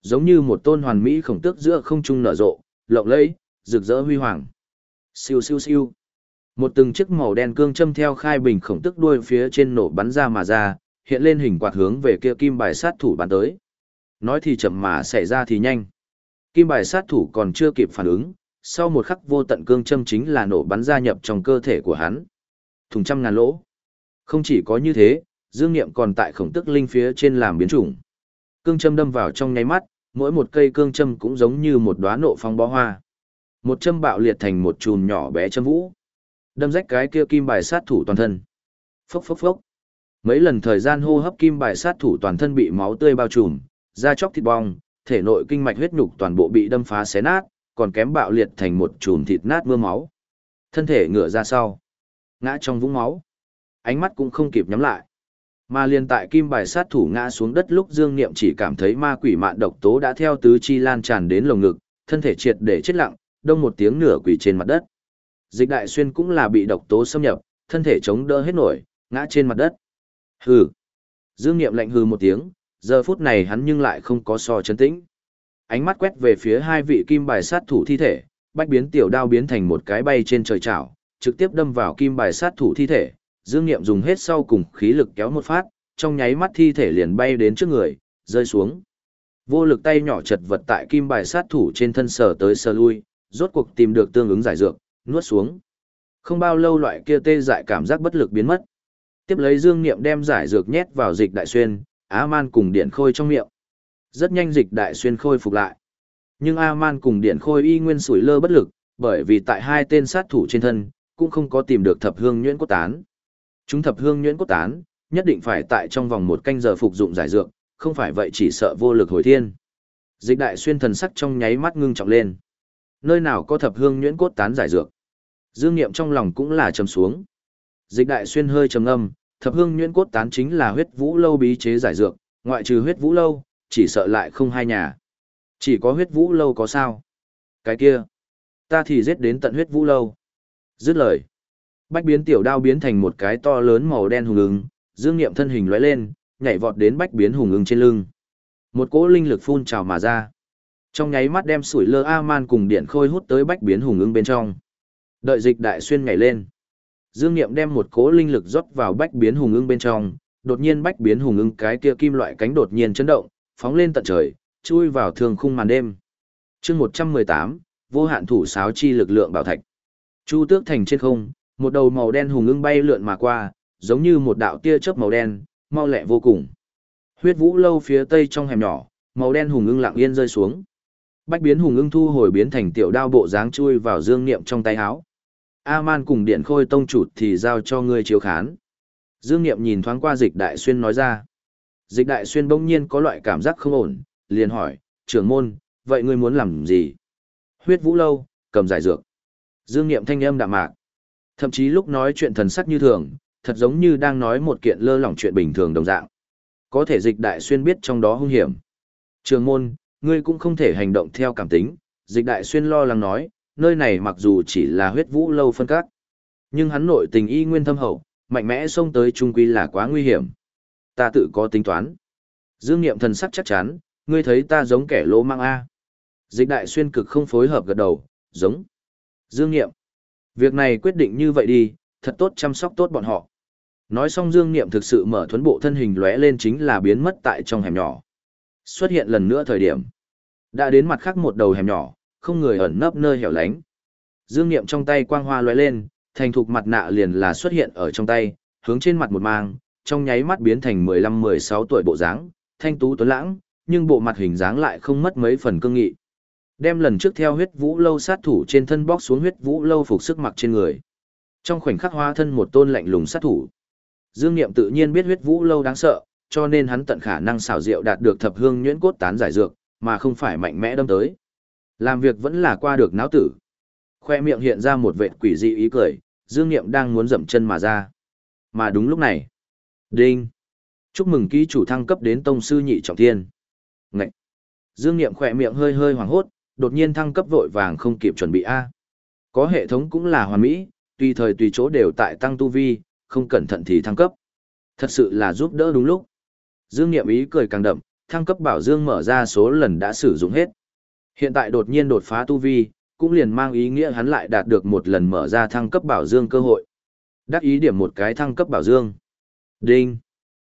Speaker 1: Giống như một tôn hoàn mỹ khổng tước giữa không trung nở rộ, lộng lẫy, rực rỡ huy hoàng. Siêu siêu siêu. Một từng chiếc màu đen cương châm theo khai bình khổng tước đuôi phía trên nổ bắn ra mà ra, hiện lên hình quạt hướng về kia kim bài sát thủ bắn tới. Nói thì chậm mà xảy ra thì nhanh. Kim bài sát thủ còn chưa kịp phản ứng, sau một khắc vô tận cương châm chính là nổ bắn ra nhập trong cơ thể của hắn. Thùng trăm ngàn lỗ. Không chỉ có như thế, dương niệm còn tại khổng tức linh phía trên làm biến chủng. Cương châm đâm vào trong nháy mắt, mỗi một cây cương châm cũng giống như một đóa nộ phong bó hoa. Một châm bạo liệt thành một chùm nhỏ bé châm vũ. Đâm rách cái kia kim bài sát thủ toàn thân. Phốc phốc phốc. Mấy lần thời gian hô hấp kim bài sát thủ toàn thân bị máu tươi bao trùm, da chóc thịt bong, thể nội kinh mạch huyết nhục toàn bộ bị đâm phá xé nát, còn kém bạo liệt thành một chùm thịt nát mưa máu. Thân thể ngửa ra sau, ngã trong vũng máu. Ánh mắt cũng không kịp nhắm lại. Mà liền tại kim bài sát thủ ngã xuống đất lúc Dương Niệm chỉ cảm thấy ma quỷ mạn độc tố đã theo tứ chi lan tràn đến lồng ngực, thân thể triệt để chết lặng, đông một tiếng nửa quỷ trên mặt đất. Dịch đại xuyên cũng là bị độc tố xâm nhập, thân thể chống đỡ hết nổi, ngã trên mặt đất. Hừ. Dương Niệm lạnh hừ một tiếng, giờ phút này hắn nhưng lại không có so chấn tĩnh. Ánh mắt quét về phía hai vị kim bài sát thủ thi thể, bách biến tiểu đao biến thành một cái bay trên trời chảo, trực tiếp đâm vào kim bài sát thủ thi thể. Dương Niệm dùng hết sau cùng khí lực kéo một phát, trong nháy mắt thi thể liền bay đến trước người, rơi xuống. Vô lực tay nhỏ chật vật tại kim bài sát thủ trên thân sờ tới sờ lui, rốt cuộc tìm được tương ứng giải dược, nuốt xuống. Không bao lâu loại kia tê dại cảm giác bất lực biến mất. Tiếp lấy Dương Niệm đem giải dược nhét vào dịch đại xuyên, A-man cùng Điện Khôi trong miệng. Rất nhanh dịch đại xuyên khôi phục lại. Nhưng A Man cùng Điện Khôi y nguyên sủi lơ bất lực, bởi vì tại hai tên sát thủ trên thân, cũng không có tìm được thập hương nhuyễn cốt tán. Chúng thập hương nhuyễn cốt tán, nhất định phải tại trong vòng một canh giờ phục dụng giải dược, không phải vậy chỉ sợ vô lực hồi thiên. Dịch đại xuyên thần sắc trong nháy mắt ngưng trọng lên. Nơi nào có thập hương nhuyễn cốt tán giải dược? Dương Niệm trong lòng cũng là trầm xuống. Dịch đại xuyên hơi trầm âm, thập hương nhuyễn cốt tán chính là huyết vũ lâu bí chế giải dược, ngoại trừ huyết vũ lâu, chỉ sợ lại không hai nhà. Chỉ có huyết vũ lâu có sao? Cái kia, ta thì giết đến tận huyết vũ lâu. Dứt lời. Bách biến tiểu đao biến thành một cái to lớn màu đen hùng ứng, dương nghiệm thân hình lóe lên, nhảy vọt đến bách biến hùng ứng trên lưng. Một cỗ linh lực phun trào mà ra. Trong nháy mắt đem sủi lơ A-man cùng điện khôi hút tới bách biến hùng ứng bên trong. Đợi dịch đại xuyên nhảy lên. Dương Niệm đem một cỗ linh lực rót vào bách biến hùng ưng bên trong, đột nhiên bách biến hùng ưng cái kia kim loại cánh đột nhiên chấn động, phóng lên tận trời, chui vào thường khung màn đêm. Chương 118, vô hạn thủ sáo chi lực lượng bảo thạch. Chu Tước thành trên không, một đầu màu đen hùng ưng bay lượn mà qua, giống như một đạo tia chớp màu đen, mau lẹ vô cùng. Huyết Vũ lâu phía tây trong hẻm nhỏ, màu đen hùng ưng lặng yên rơi xuống. Bách biến hùng ưng thu hồi biến thành tiểu đao bộ dáng chui vào dương niệm trong tay áo. A-man cùng điện khôi tông chủ thì giao cho ngươi chiếu khán. Dương Niệm nhìn thoáng qua dịch đại xuyên nói ra. Dịch đại xuyên bỗng nhiên có loại cảm giác không ổn, liền hỏi, trưởng môn, vậy ngươi muốn làm gì? Huyết vũ lâu, cầm giải dược. Dương Niệm thanh âm đạm mạc. Thậm chí lúc nói chuyện thần sắc như thường, thật giống như đang nói một kiện lơ lỏng chuyện bình thường đồng dạng. Có thể dịch đại xuyên biết trong đó hung hiểm. Trường môn, ngươi cũng không thể hành động theo cảm tính, dịch đại xuyên lo lắng nói, nơi này mặc dù chỉ là huyết vũ lâu phân cắt, nhưng hắn nội tình y nguyên thâm hậu, mạnh mẽ xông tới trung quy là quá nguy hiểm. Ta tự có tính toán. Dương Niệm thần sắc chắc chắn, ngươi thấy ta giống kẻ lỗ mang a. Dịch đại xuyên cực không phối hợp gật đầu, giống. Dương Niệm. Việc này quyết định như vậy đi, thật tốt chăm sóc tốt bọn họ. Nói xong Dương Niệm thực sự mở thuấn bộ thân hình lóe lên chính là biến mất tại trong hẻm nhỏ. Xuất hiện lần nữa thời điểm. Đã đến mặt khác một đầu hẻm nhỏ, không người ẩn nấp nơi hẻo lánh. Dương Niệm trong tay quang hoa lóe lên, thành thục mặt nạ liền là xuất hiện ở trong tay, hướng trên mặt một mang, trong nháy mắt biến thành 15-16 tuổi bộ dáng, thanh tú tuấn lãng, nhưng bộ mặt hình dáng lại không mất mấy phần cương nghị. Đem lần trước theo huyết vũ lâu sát thủ trên thân bóc xuống huyết vũ lâu phục sức mặc trên người. Trong khoảnh khắc hóa thân một tôn lạnh lùng sát thủ. Dương Niệm tự nhiên biết huyết vũ lâu đáng sợ, cho nên hắn tận khả năng xảo diệu đạt được thập hương nhuyễn cốt tán giải dược, mà không phải mạnh mẽ đâm tới. Làm việc vẫn là qua được náo tử. Khoe miệng hiện ra một vệt quỷ dị ý cười, Dương Niệm đang muốn dậm chân mà ra. Mà đúng lúc này. Đinh. Chúc mừng ký chủ thăng cấp đến tông sư nhị trọng thiên. Ngậy. Dương Niệm khỏe miệng hơi hơi hoảng hốt, đột nhiên thăng cấp vội vàng không kịp chuẩn bị A. Có hệ thống cũng là hoàn mỹ, tùy thời tùy chỗ đều tại tăng tu vi, không cẩn thận thì thăng cấp. Thật sự là giúp đỡ đúng lúc. Dương Niệm ý cười càng đậm, thăng cấp bảo Dương mở ra số lần đã sử dụng hết. Hiện tại đột nhiên đột phá tu vi, cũng liền mang ý nghĩa hắn lại đạt được một lần mở ra thăng cấp bảo dương cơ hội. Đắc ý điểm một cái thăng cấp bảo dương. Đinh.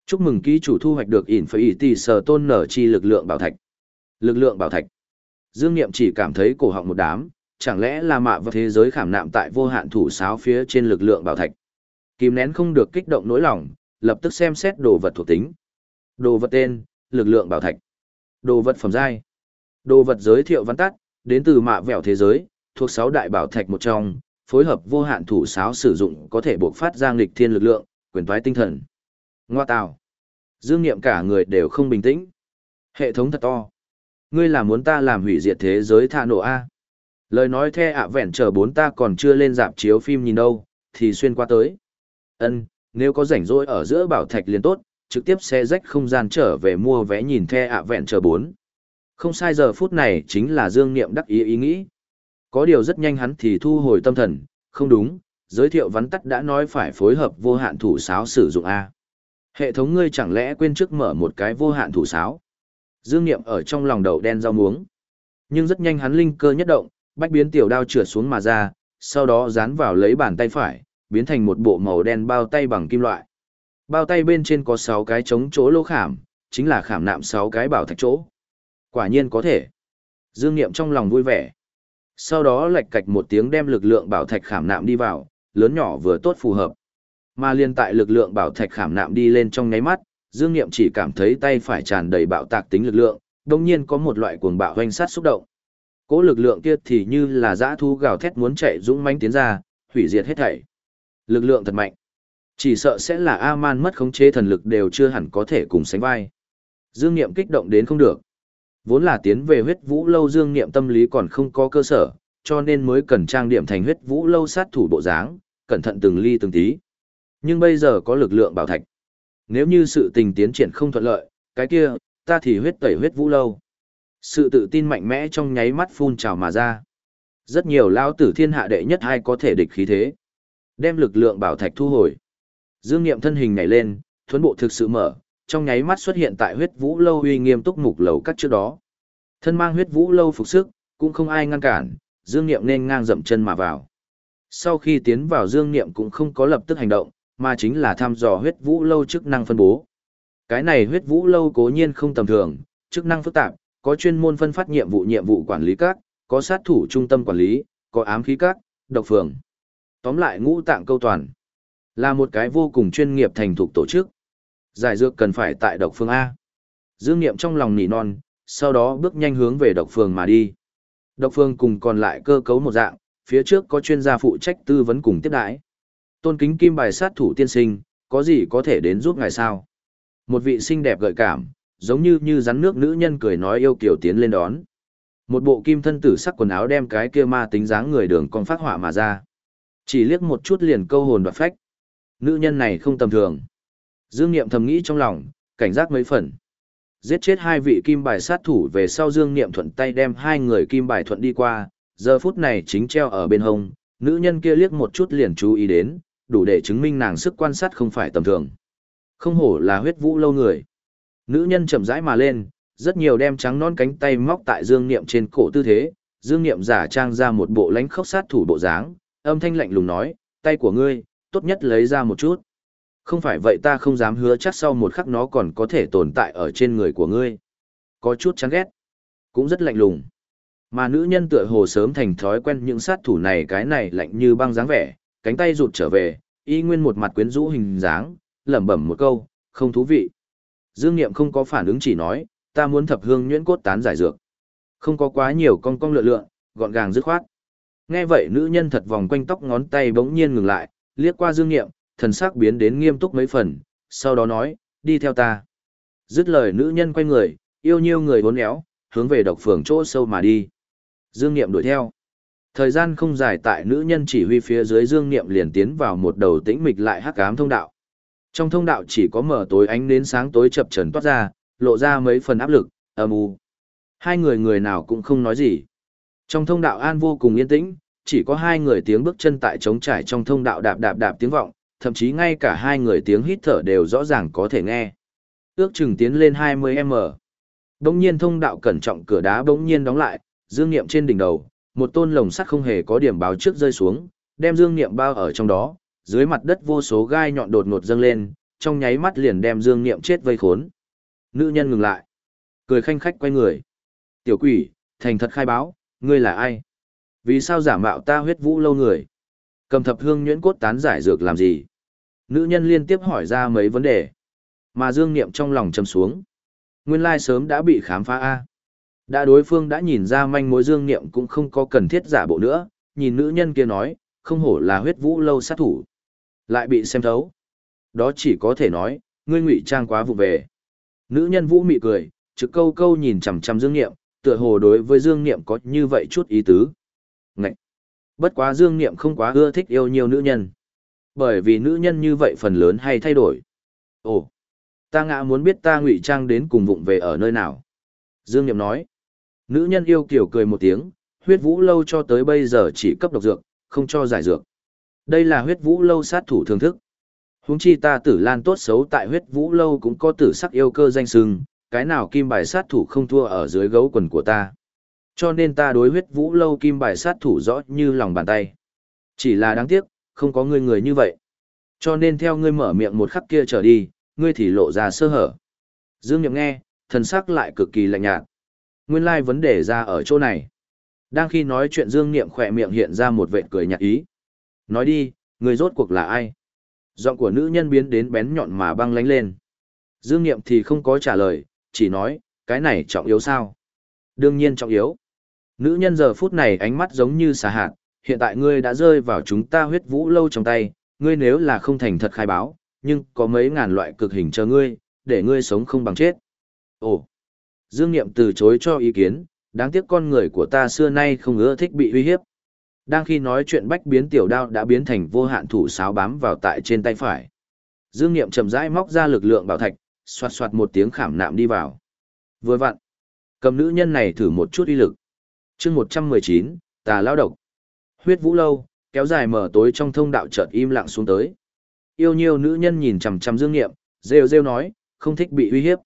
Speaker 1: Chúc mừng ký chủ thu hoạch được ỉn phải tỷ sở tôn nở chi lực lượng bảo thạch. Lực lượng bảo thạch. Dương Niệm chỉ cảm thấy cổ họng một đám, chẳng lẽ là mạ vào thế giới khảm nạm tại vô hạn thủ sáo phía trên lực lượng bảo thạch. Kìm nén không được kích động nỗi lòng, lập tức xem xét đồ vật thuộc tính. Đồ vật tên, lực lượng bảo thạch. Đồ vật phẩm giai. Đồ vật giới thiệu văn tắt, đến từ mạ vẹo thế giới, thuộc sáu đại bảo thạch một trong, phối hợp vô hạn thủ sáo sử dụng có thể buộc phát ra nghịch thiên lực lượng, quyền toái tinh thần. Ngoa tào. Dương Niệm cả người đều không bình tĩnh. Hệ thống thật to. Ngươi là muốn ta làm hủy diệt thế giới thạ nổ A. Lời nói the ạ vẹn chờ bốn ta còn chưa lên dạp chiếu phim nhìn đâu, thì xuyên qua tới. Ân, nếu có rảnh rỗi ở giữa bảo thạch liền tốt, trực tiếp xe rách không gian trở về mua vé nhìn the ạ vẹn chờ bốn. Không sai giờ phút này chính là Dương Niệm đắc ý ý nghĩ. Có điều rất nhanh hắn thì thu hồi tâm thần, không đúng, giới thiệu vắn tắt đã nói phải phối hợp vô hạn thủ sáo sử dụng A. Hệ thống ngươi chẳng lẽ quên trước mở một cái vô hạn thủ sáo. Dương Niệm ở trong lòng đầu đen rau muống. Nhưng rất nhanh hắn linh cơ nhất động, bách biến tiểu đao trượt xuống mà ra, sau đó dán vào lấy bàn tay phải, biến thành một bộ màu đen bao tay bằng kim loại. Bao tay bên trên có 6 cái chống chỗ lỗ khảm, chính là khảm nạm 6 cái bảo thạch chỗ. Quả nhiên có thể. Dương Niệm trong lòng vui vẻ. Sau đó lạch cạch một tiếng đem lực lượng bảo thạch khảm nạm đi vào, lớn nhỏ vừa tốt phù hợp. Mà liên tại lực lượng bảo thạch khảm nạm đi lên trong nháy mắt, Dương Niệm chỉ cảm thấy tay phải tràn đầy bạo tạc tính lực lượng, đồng nhiên có một loại cuồng bạo hoanh sát xúc động. Cố lực lượng kia thì như là dã thu gào thét muốn chạy dũng mãnh tiến ra, hủy diệt hết thảy. Lực lượng thật mạnh. Chỉ sợ sẽ là A-man mất khống chế thần lực đều chưa hẳn có thể cùng sánh vai. Dương Niệm kích động đến không được. Vốn là tiến về huyết vũ lâu Dương Niệm tâm lý còn không có cơ sở, cho nên mới cần trang điểm thành huyết vũ lâu sát thủ bộ dáng, cẩn thận từng ly từng tí. Nhưng bây giờ có lực lượng bảo thạch. Nếu như sự tình tiến triển không thuận lợi, cái kia, ta thì huyết tẩy huyết vũ lâu. Sự tự tin mạnh mẽ trong nháy mắt phun trào mà ra. Rất nhiều lao tử thiên hạ đệ nhất hay có thể địch khí thế. Đem lực lượng bảo thạch thu hồi. Dương Niệm thân hình nhảy lên, thuấn bộ thực sự mở, trong nháy mắt xuất hiện tại huyết vũ lâu uy nghiêm túc mục lầu các trước đó. Thân mang huyết vũ lâu phục sức, cũng không ai ngăn cản, Dương Niệm nên ngang dậm chân mà vào. Sau khi tiến vào Dương Niệm cũng không có lập tức hành động, mà chính là thăm dò huyết vũ lâu chức năng phân bố. Cái này huyết vũ lâu cố nhiên không tầm thường, chức năng phức tạp, có chuyên môn phân phát nhiệm vụ nhiệm vụ quản lý các, có sát thủ trung tâm quản lý, có ám khí các, độc phường. Tóm lại ngũ tạng câu toàn. Là một cái vô cùng chuyên nghiệp thành thục tổ chức. Giải dược cần phải tại độc phương A. Dương Niệm trong lòng nỉ non, sau đó bước nhanh hướng về độc phương mà đi. Độc phương cùng còn lại cơ cấu một dạng, phía trước có chuyên gia phụ trách tư vấn cùng tiếp đãi. Tôn kính kim bài sát thủ tiên sinh, có gì có thể đến giúp ngài sao? Một vị xinh đẹp gợi cảm, giống như như rắn nước nữ nhân cười nói yêu kiều tiến lên đón. Một bộ kim thân tử sắc quần áo đem cái kia ma tính dáng người đường con phát họa mà ra. Chỉ liếc một chút liền câu hồn đoạt phách. Nữ nhân này không tầm thường. Dương Niệm thầm nghĩ trong lòng, cảnh giác mấy phần. Giết chết hai vị kim bài sát thủ về sau Dương Niệm thuận tay đem hai người kim bài thuận đi qua, giờ phút này chính treo ở bên hông, nữ nhân kia liếc một chút liền chú ý đến, đủ để chứng minh nàng sức quan sát không phải tầm thường. Không hổ là huyết vũ lâu người. Nữ nhân chậm rãi mà lên, rất nhiều đem trắng non cánh tay móc tại Dương Niệm trên cổ tư thế, Dương Niệm giả trang ra một bộ lãnh khốc sát thủ bộ dáng, âm thanh lạnh lùng nói, tay của ngươi, tốt nhất lấy ra một chút. Không phải vậy ta không dám hứa chắc sau một khắc nó còn có thể tồn tại ở trên người của ngươi. Có chút chán ghét, cũng rất lạnh lùng. Mà nữ nhân tựa hồ sớm thành thói quen những sát thủ này cái này lạnh như băng dáng vẻ, cánh tay rụt trở về, y nguyên một mặt quyến rũ hình dáng, lẩm bẩm một câu, không thú vị. Dương Niệm không có phản ứng chỉ nói, ta muốn thập hương nhuyễn cốt tán giải dược. Không có quá nhiều cong cong lựa lượn, gọn gàng dứt khoát. Nghe vậy nữ nhân thật vòng quanh tóc ngón tay bỗng nhiên ngừng lại, liếc qua Dương Niệm, thần sắc biến đến nghiêm túc mấy phần, sau đó nói, đi theo ta. Dứt lời nữ nhân quay người, yêu nhiêu người bốn éo, hướng về độc phường chỗ sâu mà đi. Dương Niệm đuổi theo. Thời gian không dài tại nữ nhân chỉ huy phía dưới Dương Niệm liền tiến vào một đầu tĩnh mịch lại hắc ám thông đạo. Trong thông đạo chỉ có mở tối ánh đến sáng tối chập chờn toát ra, lộ ra mấy phần áp lực, âm u. Hai người người nào cũng không nói gì. Trong thông đạo an vô cùng yên tĩnh, chỉ có hai người tiếng bước chân tại trống trải trong thông đạo đạp đạp đạp tiếng vọng, thậm chí ngay cả hai người tiếng hít thở đều rõ ràng có thể nghe. Ước chừng tiến lên 20m. Đông nhiên thông đạo cẩn trọng cửa đá bỗng nhiên đóng lại, dương niệm trên đỉnh đầu, một tôn lồng sắt không hề có điểm báo trước rơi xuống, đem dương niệm bao ở trong đó, dưới mặt đất vô số gai nhọn đột ngột dâng lên, trong nháy mắt liền đem dương niệm chết vây khốn. Nữ nhân ngừng lại, cười khanh khách quay người. Tiểu quỷ, thành thật khai báo, ngươi là ai? Vì sao giả mạo ta huyết vũ lâu người? Cầm thập hương nhuyễn cốt tán giải dược làm gì? Nữ nhân liên tiếp hỏi ra mấy vấn đề. Mà dương niệm trong lòng châm xuống. Nguyên lai sớm đã bị khám phá A. Đã đối phương đã nhìn ra manh mối dương niệm cũng không có cần thiết giả bộ nữa, nhìn nữ nhân kia nói, không hổ là huyết vũ lâu sát thủ. Lại bị xem thấu. Đó chỉ có thể nói, ngươi ngụy trang quá vụ về. Nữ nhân vũ mị cười, trực câu câu nhìn chằm chằm dương niệm, tựa hồ đối với dương niệm có như vậy chút ý tứ. Ngậy! Bất quá dương niệm không quá ưa thích yêu nhiều nữ nhân. Bởi vì nữ nhân như vậy phần lớn hay thay đổi. Ồ! Ta ngã muốn biết ta ngụy trang đến cùng vụng về ở nơi nào. Dương niệm nói. Nữ nhân yêu kiểu cười một tiếng, huyết vũ lâu cho tới bây giờ chỉ cấp độc dược, không cho giải dược. Đây là huyết vũ lâu sát thủ thường thức. Huống chi ta tử lan tốt xấu tại huyết vũ lâu cũng có tử sắc yêu cơ danh sừng, cái nào kim bài sát thủ không thua ở dưới gấu quần của ta. Cho nên ta đối huyết vũ lâu kim bài sát thủ rõ như lòng bàn tay. Chỉ là đáng tiếc, không có ngươi người như vậy. Cho nên theo ngươi mở miệng một khắc kia trở đi, ngươi thì lộ ra sơ hở. Dương Nhậm nghe, thần sắc lại cực kỳ lạnh nhạt. Nguyên lai like vấn đề ra ở chỗ này. Đang khi nói chuyện Dương Niệm khỏe miệng hiện ra một vệt cười nhạt ý. Nói đi, người rốt cuộc là ai? Giọng của nữ nhân biến đến bén nhọn mà băng lánh lên. Dương Niệm thì không có trả lời, chỉ nói, cái này trọng yếu sao? Đương nhiên trọng yếu. Nữ nhân giờ phút này ánh mắt giống như xà hạt, hiện tại ngươi đã rơi vào chúng ta huyết vũ lâu trong tay, ngươi nếu là không thành thật khai báo, nhưng có mấy ngàn loại cực hình chờ ngươi, để ngươi sống không bằng chết. Ồ! Dương Niệm từ chối cho ý kiến, đáng tiếc con người của ta xưa nay không ưa thích bị uy hiếp. Đang khi nói chuyện bách biến tiểu đao đã biến thành vô hạn thủ sáo bám vào tại trên tay phải. Dương Niệm chậm rãi móc ra lực lượng bảo thạch, xoạt xoạt một tiếng khảm nạm đi vào. Vừa vặn, cầm nữ nhân này thử một chút uy lực. chương 119, tà lao độc. Huyết vũ lâu, kéo dài mở tối trong thông đạo chợt im lặng xuống tới. Yêu nhiều nữ nhân nhìn chằm chằm Dương Niệm, rêu rêu nói, không thích bị uy hiếp.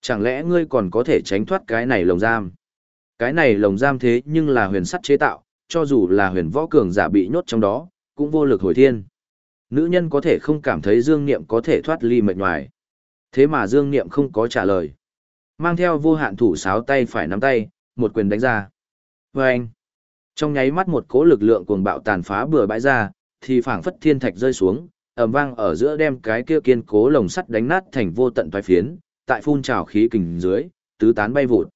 Speaker 1: Chẳng lẽ ngươi còn có thể tránh thoát cái này lồng giam? Cái này lồng giam thế nhưng là huyền sắt chế tạo, cho dù là huyền võ cường giả bị nhốt trong đó, cũng vô lực hồi thiên. Nữ nhân có thể không cảm thấy Dương Niệm có thể thoát ly mệt ngoài. Thế mà Dương Niệm không có trả lời. Mang theo vô hạn thủ sáo tay phải nắm tay, một quyền đánh ra. Và anh, trong nháy mắt một cỗ lực lượng cuồng bạo tàn phá bừa bãi ra, thì phảng phất thiên thạch rơi xuống, ầm vang ở giữa đem cái kia kiên cố lồng sắt đánh nát thành vô tận toái phiến, tại phun trào khí kình dưới, tứ tán bay vụt.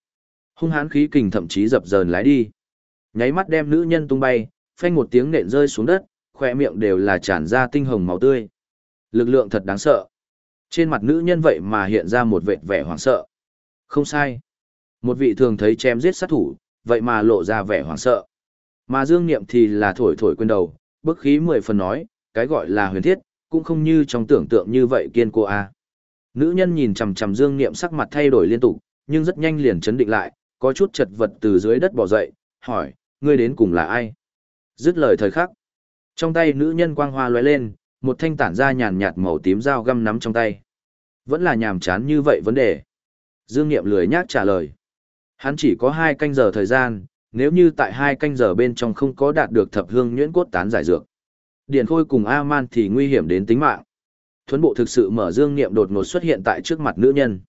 Speaker 1: Hung hãn khí kình thậm chí dập dờn lái đi. Nháy mắt đem nữ nhân tung bay, phanh một tiếng nện rơi xuống đất, khỏe miệng đều là tràn ra tinh hồng máu tươi. Lực lượng thật đáng sợ. Trên mặt nữ nhân vậy mà hiện ra một vệt vẻ hoảng sợ. Không sai. Một vị thường thấy chém giết sát thủ, vậy mà lộ ra vẻ hoảng sợ. Mà Dương Niệm thì là thổi thổi quên đầu, bức khí mười phần nói, cái gọi là huyền thiết, cũng không như trong tưởng tượng như vậy kiên cố a. Nữ nhân nhìn chằm chằm Dương Niệm sắc mặt thay đổi liên tục, nhưng rất nhanh liền chấn định lại, có chút chật vật từ dưới đất bò dậy, hỏi, ngươi đến cùng là ai? Dứt lời thời khắc. Trong tay nữ nhân quang hoa lóe lên, một thanh tản ra nhàn nhạt màu tím dao găm nắm trong tay. Vẫn là nhàm chán như vậy vấn đề. Dương Niệm lười nhác trả lời. Hắn chỉ có hai canh giờ thời gian, nếu như tại hai canh giờ bên trong không có đạt được thập hương nhuyễn cốt tán giải dược. Điền Khôi cùng A-man thì nguy hiểm đến tính mạng. Thuấn bộ thực sự mở Dương Niệm đột ngột xuất hiện tại trước mặt nữ nhân.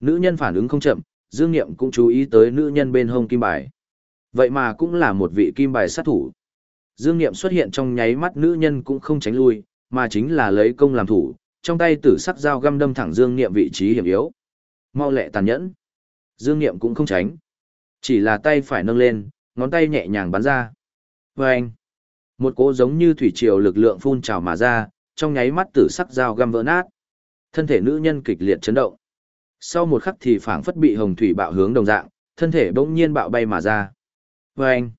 Speaker 1: Nữ nhân phản ứng không chậm, Dương Niệm cũng chú ý tới nữ nhân bên hông kim bài. Vậy mà cũng là một vị kim bài sát thủ. Dương Niệm xuất hiện trong nháy mắt nữ nhân cũng không tránh lui, mà chính là lấy công làm thủ, trong tay tử sắc dao găm đâm thẳng Dương Niệm vị trí hiểm yếu. Mau lẹ tàn nhẫn. Dương Niệm cũng không tránh. Chỉ là tay phải nâng lên, ngón tay nhẹ nhàng bắn ra. Và anh, một cỗ giống như thủy triều lực lượng phun trào mà ra, trong nháy mắt tử sắc dao găm vỡ nát. Thân thể nữ nhân kịch liệt chấn động. Sau một khắc thì phảng phất bị hồng thủy bạo hướng đồng dạng, thân thể bỗng nhiên bạo bay mà ra. Và anh,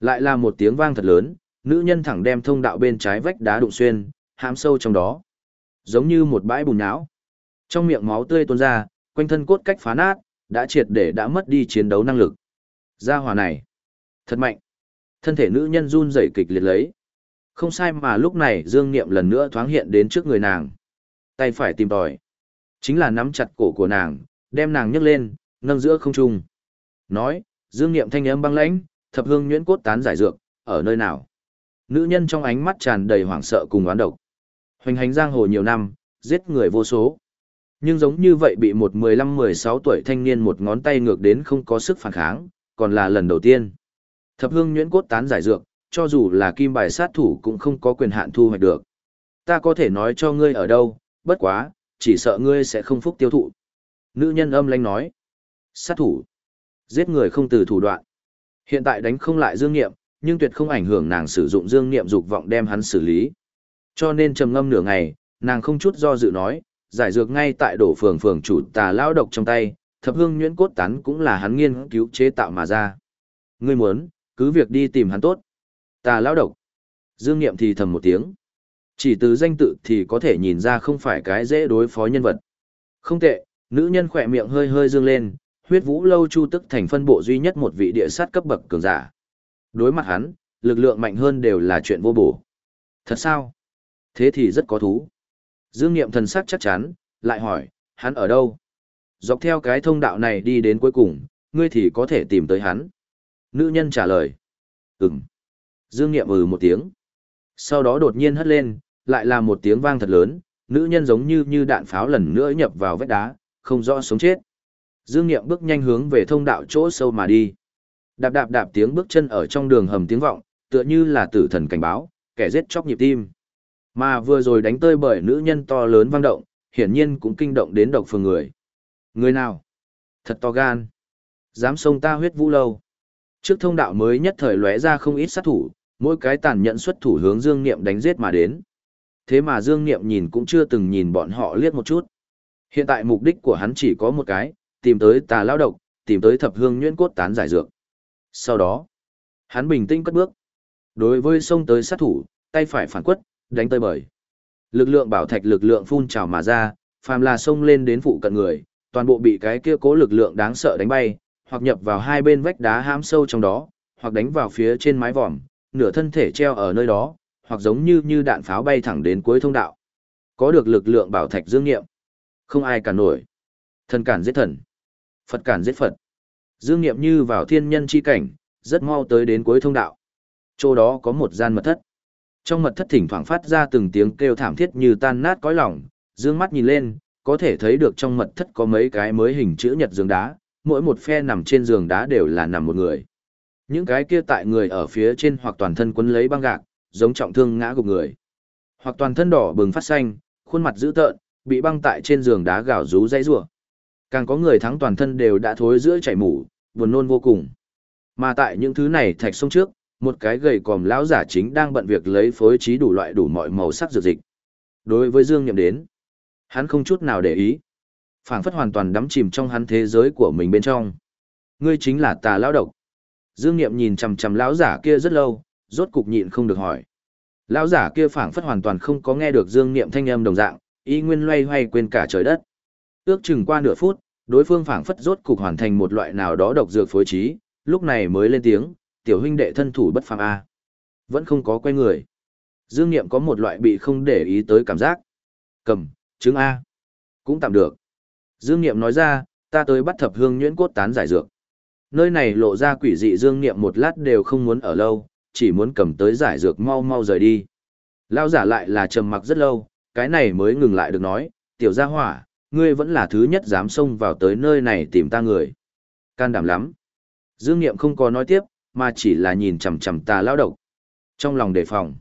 Speaker 1: lại là một tiếng vang thật lớn, nữ nhân thẳng đem thông đạo bên trái vách đá đụng xuyên, hãm sâu trong đó. Giống như một bãi bùn nhão. Trong miệng máu tươi tuôn ra, quanh thân cốt cách phá nát, đã triệt để đã mất đi chiến đấu năng lực. Gia hỏa này, thật mạnh. Thân thể nữ nhân run rẩy kịch liệt lấy. Không sai mà lúc này Dương Niệm lần nữa thoáng hiện đến trước người nàng. Tay phải tìm tòi. Chính là nắm chặt cổ của nàng, đem nàng nhấc lên, nâng giữa không trung. Nói, Dương Niệm thanh âm băng lãnh, thập hương nhuyễn cốt tán giải dược, ở nơi nào? Nữ nhân trong ánh mắt tràn đầy hoảng sợ cùng oán độc. Hoành hành giang hồ nhiều năm, giết người vô số. Nhưng giống như vậy bị một 15-16 tuổi thanh niên một ngón tay ngược đến không có sức phản kháng, còn là lần đầu tiên. Thập hương nhuyễn cốt tán giải dược, cho dù là kim bài sát thủ cũng không có quyền hạn thu hoạch được. Ta có thể nói cho ngươi ở đâu, bất quá, chỉ sợ ngươi sẽ không phúc tiêu thụ. Nữ nhân âm lãnh nói. Sát thủ. Giết người không từ thủ đoạn. Hiện tại đánh không lại Dương Nghiệm, nhưng tuyệt không ảnh hưởng nàng sử dụng Dương Nghiệm dục vọng đem hắn xử lý. Cho nên trầm ngâm nửa ngày, nàng không chút do dự nói, giải dược ngay tại đổ phường phường chủ tà lao độc trong tay, thập hương nhuyễn cốt tán cũng là hắn nghiên cứu chế tạo mà ra. Ngươi muốn, cứ việc đi tìm hắn tốt. Tà lao độc. Dương Nghiệm thì thầm một tiếng. Chỉ từ danh tự thì có thể nhìn ra không phải cái dễ đối phó nhân vật. Không tệ, nữ nhân khỏe miệng hơi hơi dương lên, huyết vũ lâu chu tức thành phân bộ duy nhất một vị địa sát cấp bậc cường giả. Đối mặt hắn, lực lượng mạnh hơn đều là chuyện vô bổ. Thật sao? Thế thì rất có thú. Dương Niệm thần sắc chắc chắn, lại hỏi, hắn ở đâu? Dọc theo cái thông đạo này đi đến cuối cùng, ngươi thì có thể tìm tới hắn. Nữ nhân trả lời. Ừm. Dương Niệm ừ một tiếng. Sau đó đột nhiên hất lên, lại là một tiếng vang thật lớn, nữ nhân giống như như đạn pháo lần nữa nhập vào vách đá, không rõ sống chết. Dương Niệm bước nhanh hướng về thông đạo chỗ sâu mà đi. Đạp đạp đạp tiếng bước chân ở trong đường hầm tiếng vọng, tựa như là tử thần cảnh báo, kẻ giết chóc nhịp tim. Mà vừa rồi đánh tơi bởi nữ nhân to lớn vang động, hiển nhiên cũng kinh động đến độc phường người. Người nào? Thật to gan. Dám xông ta huyết vũ lâu. Trước thông đạo mới nhất thời lóe ra không ít sát thủ, mỗi cái tàn nhẫn xuất thủ hướng Dương Niệm đánh giết mà đến. Thế mà Dương Niệm nhìn cũng chưa từng nhìn bọn họ liếc một chút. Hiện tại mục đích của hắn chỉ có một cái, tìm tới tà lao độc, tìm tới thập hương nhuyễn cốt tán giải dược. Sau đó, hắn bình tĩnh cất bước. Đối với sông tới sát thủ, tay phải phản quất, đánh tơi bời. Lực lượng bảo thạch lực lượng phun trào mà ra, phàm là xông lên đến phụ cận người, toàn bộ bị cái kia cố lực lượng đáng sợ đánh bay, hoặc nhập vào hai bên vách đá hãm sâu trong đó, hoặc đánh vào phía trên mái vòm, nửa thân thể treo ở nơi đó, hoặc giống như như đạn pháo bay thẳng đến cuối thông đạo. Có được lực lượng bảo thạch dương nghiệm, không ai cản nổi. Thần cản giết thần, Phật cản giết Phật. Dương nghiệm như vào thiên nhân chi cảnh, rất mau tới đến cuối thông đạo. Chỗ đó có một gian mật thất. Trong mật thất thỉnh thoảng phát ra từng tiếng kêu thảm thiết như tan nát cõi lòng, dương mắt nhìn lên, có thể thấy được trong mật thất có mấy cái mới hình chữ nhật giường đá, mỗi một phe nằm trên giường đá đều là nằm một người. Những cái kia tại người ở phía trên hoặc toàn thân quấn lấy băng gạc, giống trọng thương ngã gục người. Hoặc toàn thân đỏ bừng phát xanh, khuôn mặt dữ tợn, bị băng tại trên giường đá gào rú dãy rủa. Càng có người thắng toàn thân đều đã thối giữa chảy mủ, buồn nôn vô cùng. Mà tại những thứ này thạch sông trước, một cái gầy còm lão giả chính đang bận việc lấy phối trí đủ loại đủ mọi màu sắc dược dịch. Đối với Dương Nhậm đến, hắn không chút nào để ý. phảng phất hoàn toàn đắm chìm trong hắn thế giới của mình bên trong. Ngươi chính là tà lão độc. Dương Nhậm nhìn chằm chằm lão giả kia rất lâu, rốt cục nhịn không được hỏi. Lão giả kia phảng phất hoàn toàn không có nghe được Dương Niệm thanh âm đồng dạng, y nguyên loay hoay quên cả trời đất. Ước chừng qua nửa phút, đối phương phảng phất rốt cục hoàn thành một loại nào đó độc dược phối trí, lúc này mới lên tiếng, "Tiểu huynh đệ thân thủ bất phàm a." Vẫn không có quay người. Dương Niệm có một loại bị không để ý tới cảm giác. "Cầm, trứng a." Cũng tạm được. Dương Niệm nói ra, "Ta tới bắt thập hương nhuyễn cốt tán giải dược." Nơi này lộ ra quỷ dị Dương Niệm một lát đều không muốn ở lâu, chỉ muốn cầm tới giải dược mau mau rời đi. Lao giả lại là trầm mặc rất lâu, cái này mới ngừng lại được nói, tiểu gia hỏa, ngươi vẫn là thứ nhất dám xông vào tới nơi này tìm ta người. Can đảm lắm. Dương Niệm không có nói tiếp, mà chỉ là nhìn chằm chằm tà lao độc. Trong lòng đề phòng.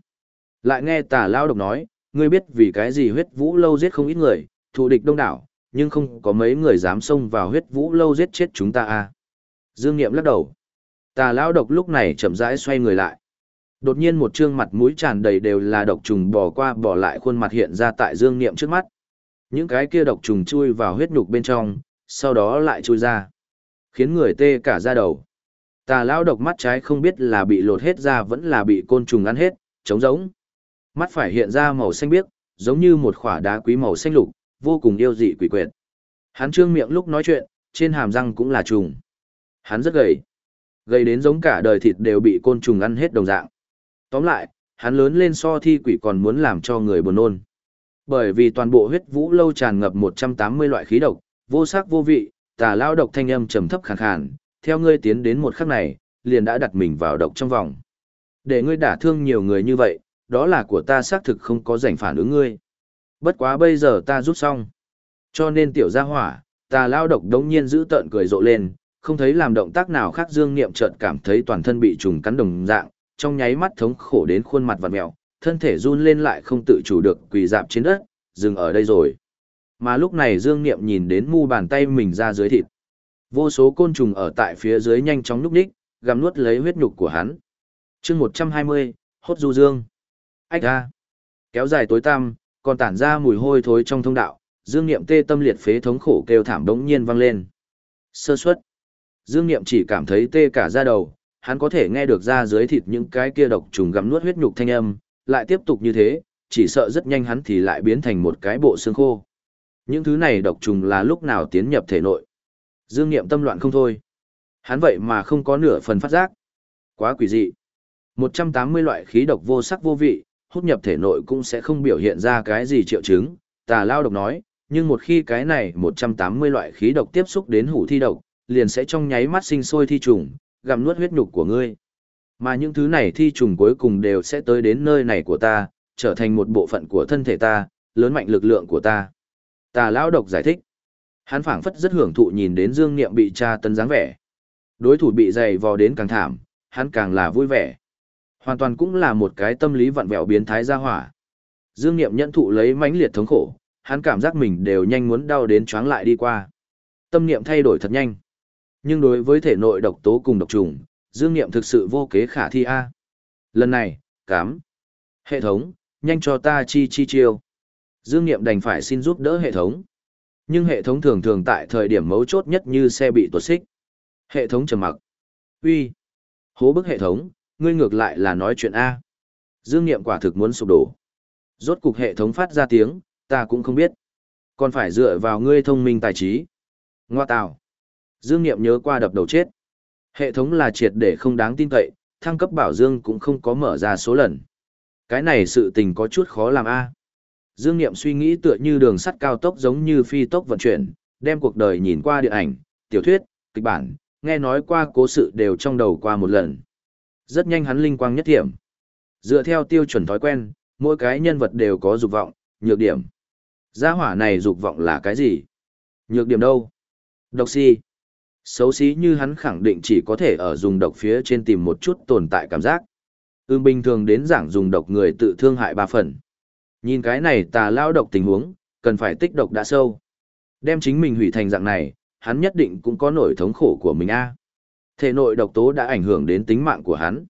Speaker 1: Lại nghe tà lao độc nói, ngươi biết vì cái gì huyết vũ lâu giết không ít người, thù địch đông đảo, nhưng không có mấy người dám xông vào huyết vũ lâu giết chết chúng ta à. Dương Niệm lắc đầu. Tà lao độc lúc này chậm rãi xoay người lại. Đột nhiên một trương mặt mũi tràn đầy đều là độc trùng bò qua bò lại khuôn mặt hiện ra tại Dương Niệm trước mắt. Những cái kia độc trùng chui vào huyết nhục bên trong, sau đó lại chui ra. Khiến người tê cả da đầu. Tà lão độc mắt trái không biết là bị lột hết ra vẫn là bị côn trùng ăn hết, trống giống. Mắt phải hiện ra màu xanh biếc, giống như một khỏa đá quý màu xanh lục, vô cùng yêu dị quỷ quyệt. Hắn trương miệng lúc nói chuyện, trên hàm răng cũng là trùng. Hắn rất gầy. Gầy đến giống cả đời thịt đều bị côn trùng ăn hết đồng dạng. Tóm lại, hắn lớn lên so thi quỷ còn muốn làm cho người buồn nôn. Bởi vì toàn bộ huyết vũ lâu tràn ngập 180 loại khí độc, vô sắc vô vị, tà lao độc thanh âm trầm thấp khàn khàn, theo ngươi tiến đến một khắc này, liền đã đặt mình vào độc trong vòng. Để ngươi đả thương nhiều người như vậy, đó là của ta xác thực không có rảnh phản ứng ngươi. Bất quá bây giờ ta rút xong. Cho nên tiểu gia hỏa, ta lao độc đống nhiên giữ tợn cười rộ lên, không thấy làm động tác nào khác dương niệm chợt cảm thấy toàn thân bị trùng cắn đồng dạng, trong nháy mắt thống khổ đến khuôn mặt vặn mèo, thân thể run lên lại không tự chủ được quỳ dạp trên đất, dừng ở đây rồi. Mà lúc này Dương Niệm nhìn đến mu bàn tay mình ra dưới thịt. Vô số côn trùng ở tại phía dưới nhanh chóng núp đích, gặm nuốt lấy huyết nhục của hắn. chương 120, hốt du dương. Ách ra. Kéo dài tối tăm, còn tản ra mùi hôi thối trong thông đạo, dương niệm tê tâm liệt phế thống khổ kêu thảm đống nhiên vang lên. Sơ suất. Dương niệm chỉ cảm thấy tê cả da đầu, hắn có thể nghe được ra dưới thịt những cái kia độc trùng gặm nuốt huyết nhục thanh âm, lại tiếp tục như thế, chỉ sợ rất nhanh hắn thì lại biến thành một cái bộ xương khô. Những thứ này độc trùng là lúc nào tiến nhập thể nội. Dương Niệm tâm loạn không thôi. Hắn vậy mà không có nửa phần phát giác. Quá quỷ dị. 180 loại khí độc vô sắc vô vị, hút nhập thể nội cũng sẽ không biểu hiện ra cái gì triệu chứng, tà lao độc nói, nhưng một khi cái này 180 loại khí độc tiếp xúc đến hủ thi độc, liền sẽ trong nháy mắt sinh sôi thi trùng, gặm nuốt huyết nhục của ngươi. Mà những thứ này thi trùng cuối cùng đều sẽ tới đến nơi này của ta, trở thành một bộ phận của thân thể ta, lớn mạnh lực lượng của ta. Tà lão độc giải thích. Hắn phảng phất rất hưởng thụ nhìn đến Dương Niệm bị tra tấn dáng vẻ. Đối thủ bị dày vò đến càng thảm, hắn càng là vui vẻ. Hoàn toàn cũng là một cái tâm lý vặn vẹo biến thái ra hỏa. Dương Niệm nhận thụ lấy mãnh liệt thống khổ, hắn cảm giác mình đều nhanh muốn đau đến choáng lại đi qua. Tâm niệm thay đổi thật nhanh. Nhưng đối với thể nội độc tố cùng độc trùng, Dương Niệm thực sự vô kế khả thi a. Lần này, cám. Hệ thống, nhanh cho ta chi chi chiêu. Dương Niệm đành phải xin giúp đỡ hệ thống. Nhưng hệ thống thường thường tại thời điểm mấu chốt nhất như xe bị tuột xích. Hệ thống trầm mặc. Uy, Hố bức hệ thống, ngươi ngược lại là nói chuyện A. Dương Niệm quả thực muốn sụp đổ. Rốt cục hệ thống phát ra tiếng, ta cũng không biết. Còn phải dựa vào ngươi thông minh tài trí. Ngoa tào. Dương Niệm nhớ qua đập đầu chết. Hệ thống là triệt để không đáng tin cậy, thăng cấp bảo Dương cũng không có mở ra số lần. Cái này sự tình có chút khó làm a. Dương Niệm suy nghĩ tựa như đường sắt cao tốc giống như phi tốc vận chuyển, đem cuộc đời nhìn qua điện ảnh, tiểu thuyết, kịch bản, nghe nói qua cố sự đều trong đầu qua một lần. Rất nhanh hắn linh quang nhất điểm. Dựa theo tiêu chuẩn thói quen, mỗi cái nhân vật đều có dục vọng, nhược điểm. Gia hỏa này dục vọng là cái gì? Nhược điểm đâu? Độc si. Xấu xí như hắn khẳng định chỉ có thể ở dùng độc phía trên tìm một chút tồn tại cảm giác. Ưm bình thường đến giảng dùng độc người tự thương hại ba phần. Nhìn cái này tà lao độc tình huống, cần phải tích độc đã sâu. Đem chính mình hủy thành dạng này, hắn nhất định cũng có nổi thống khổ của mình a. Thể nội độc tố đã ảnh hưởng đến tính mạng của hắn.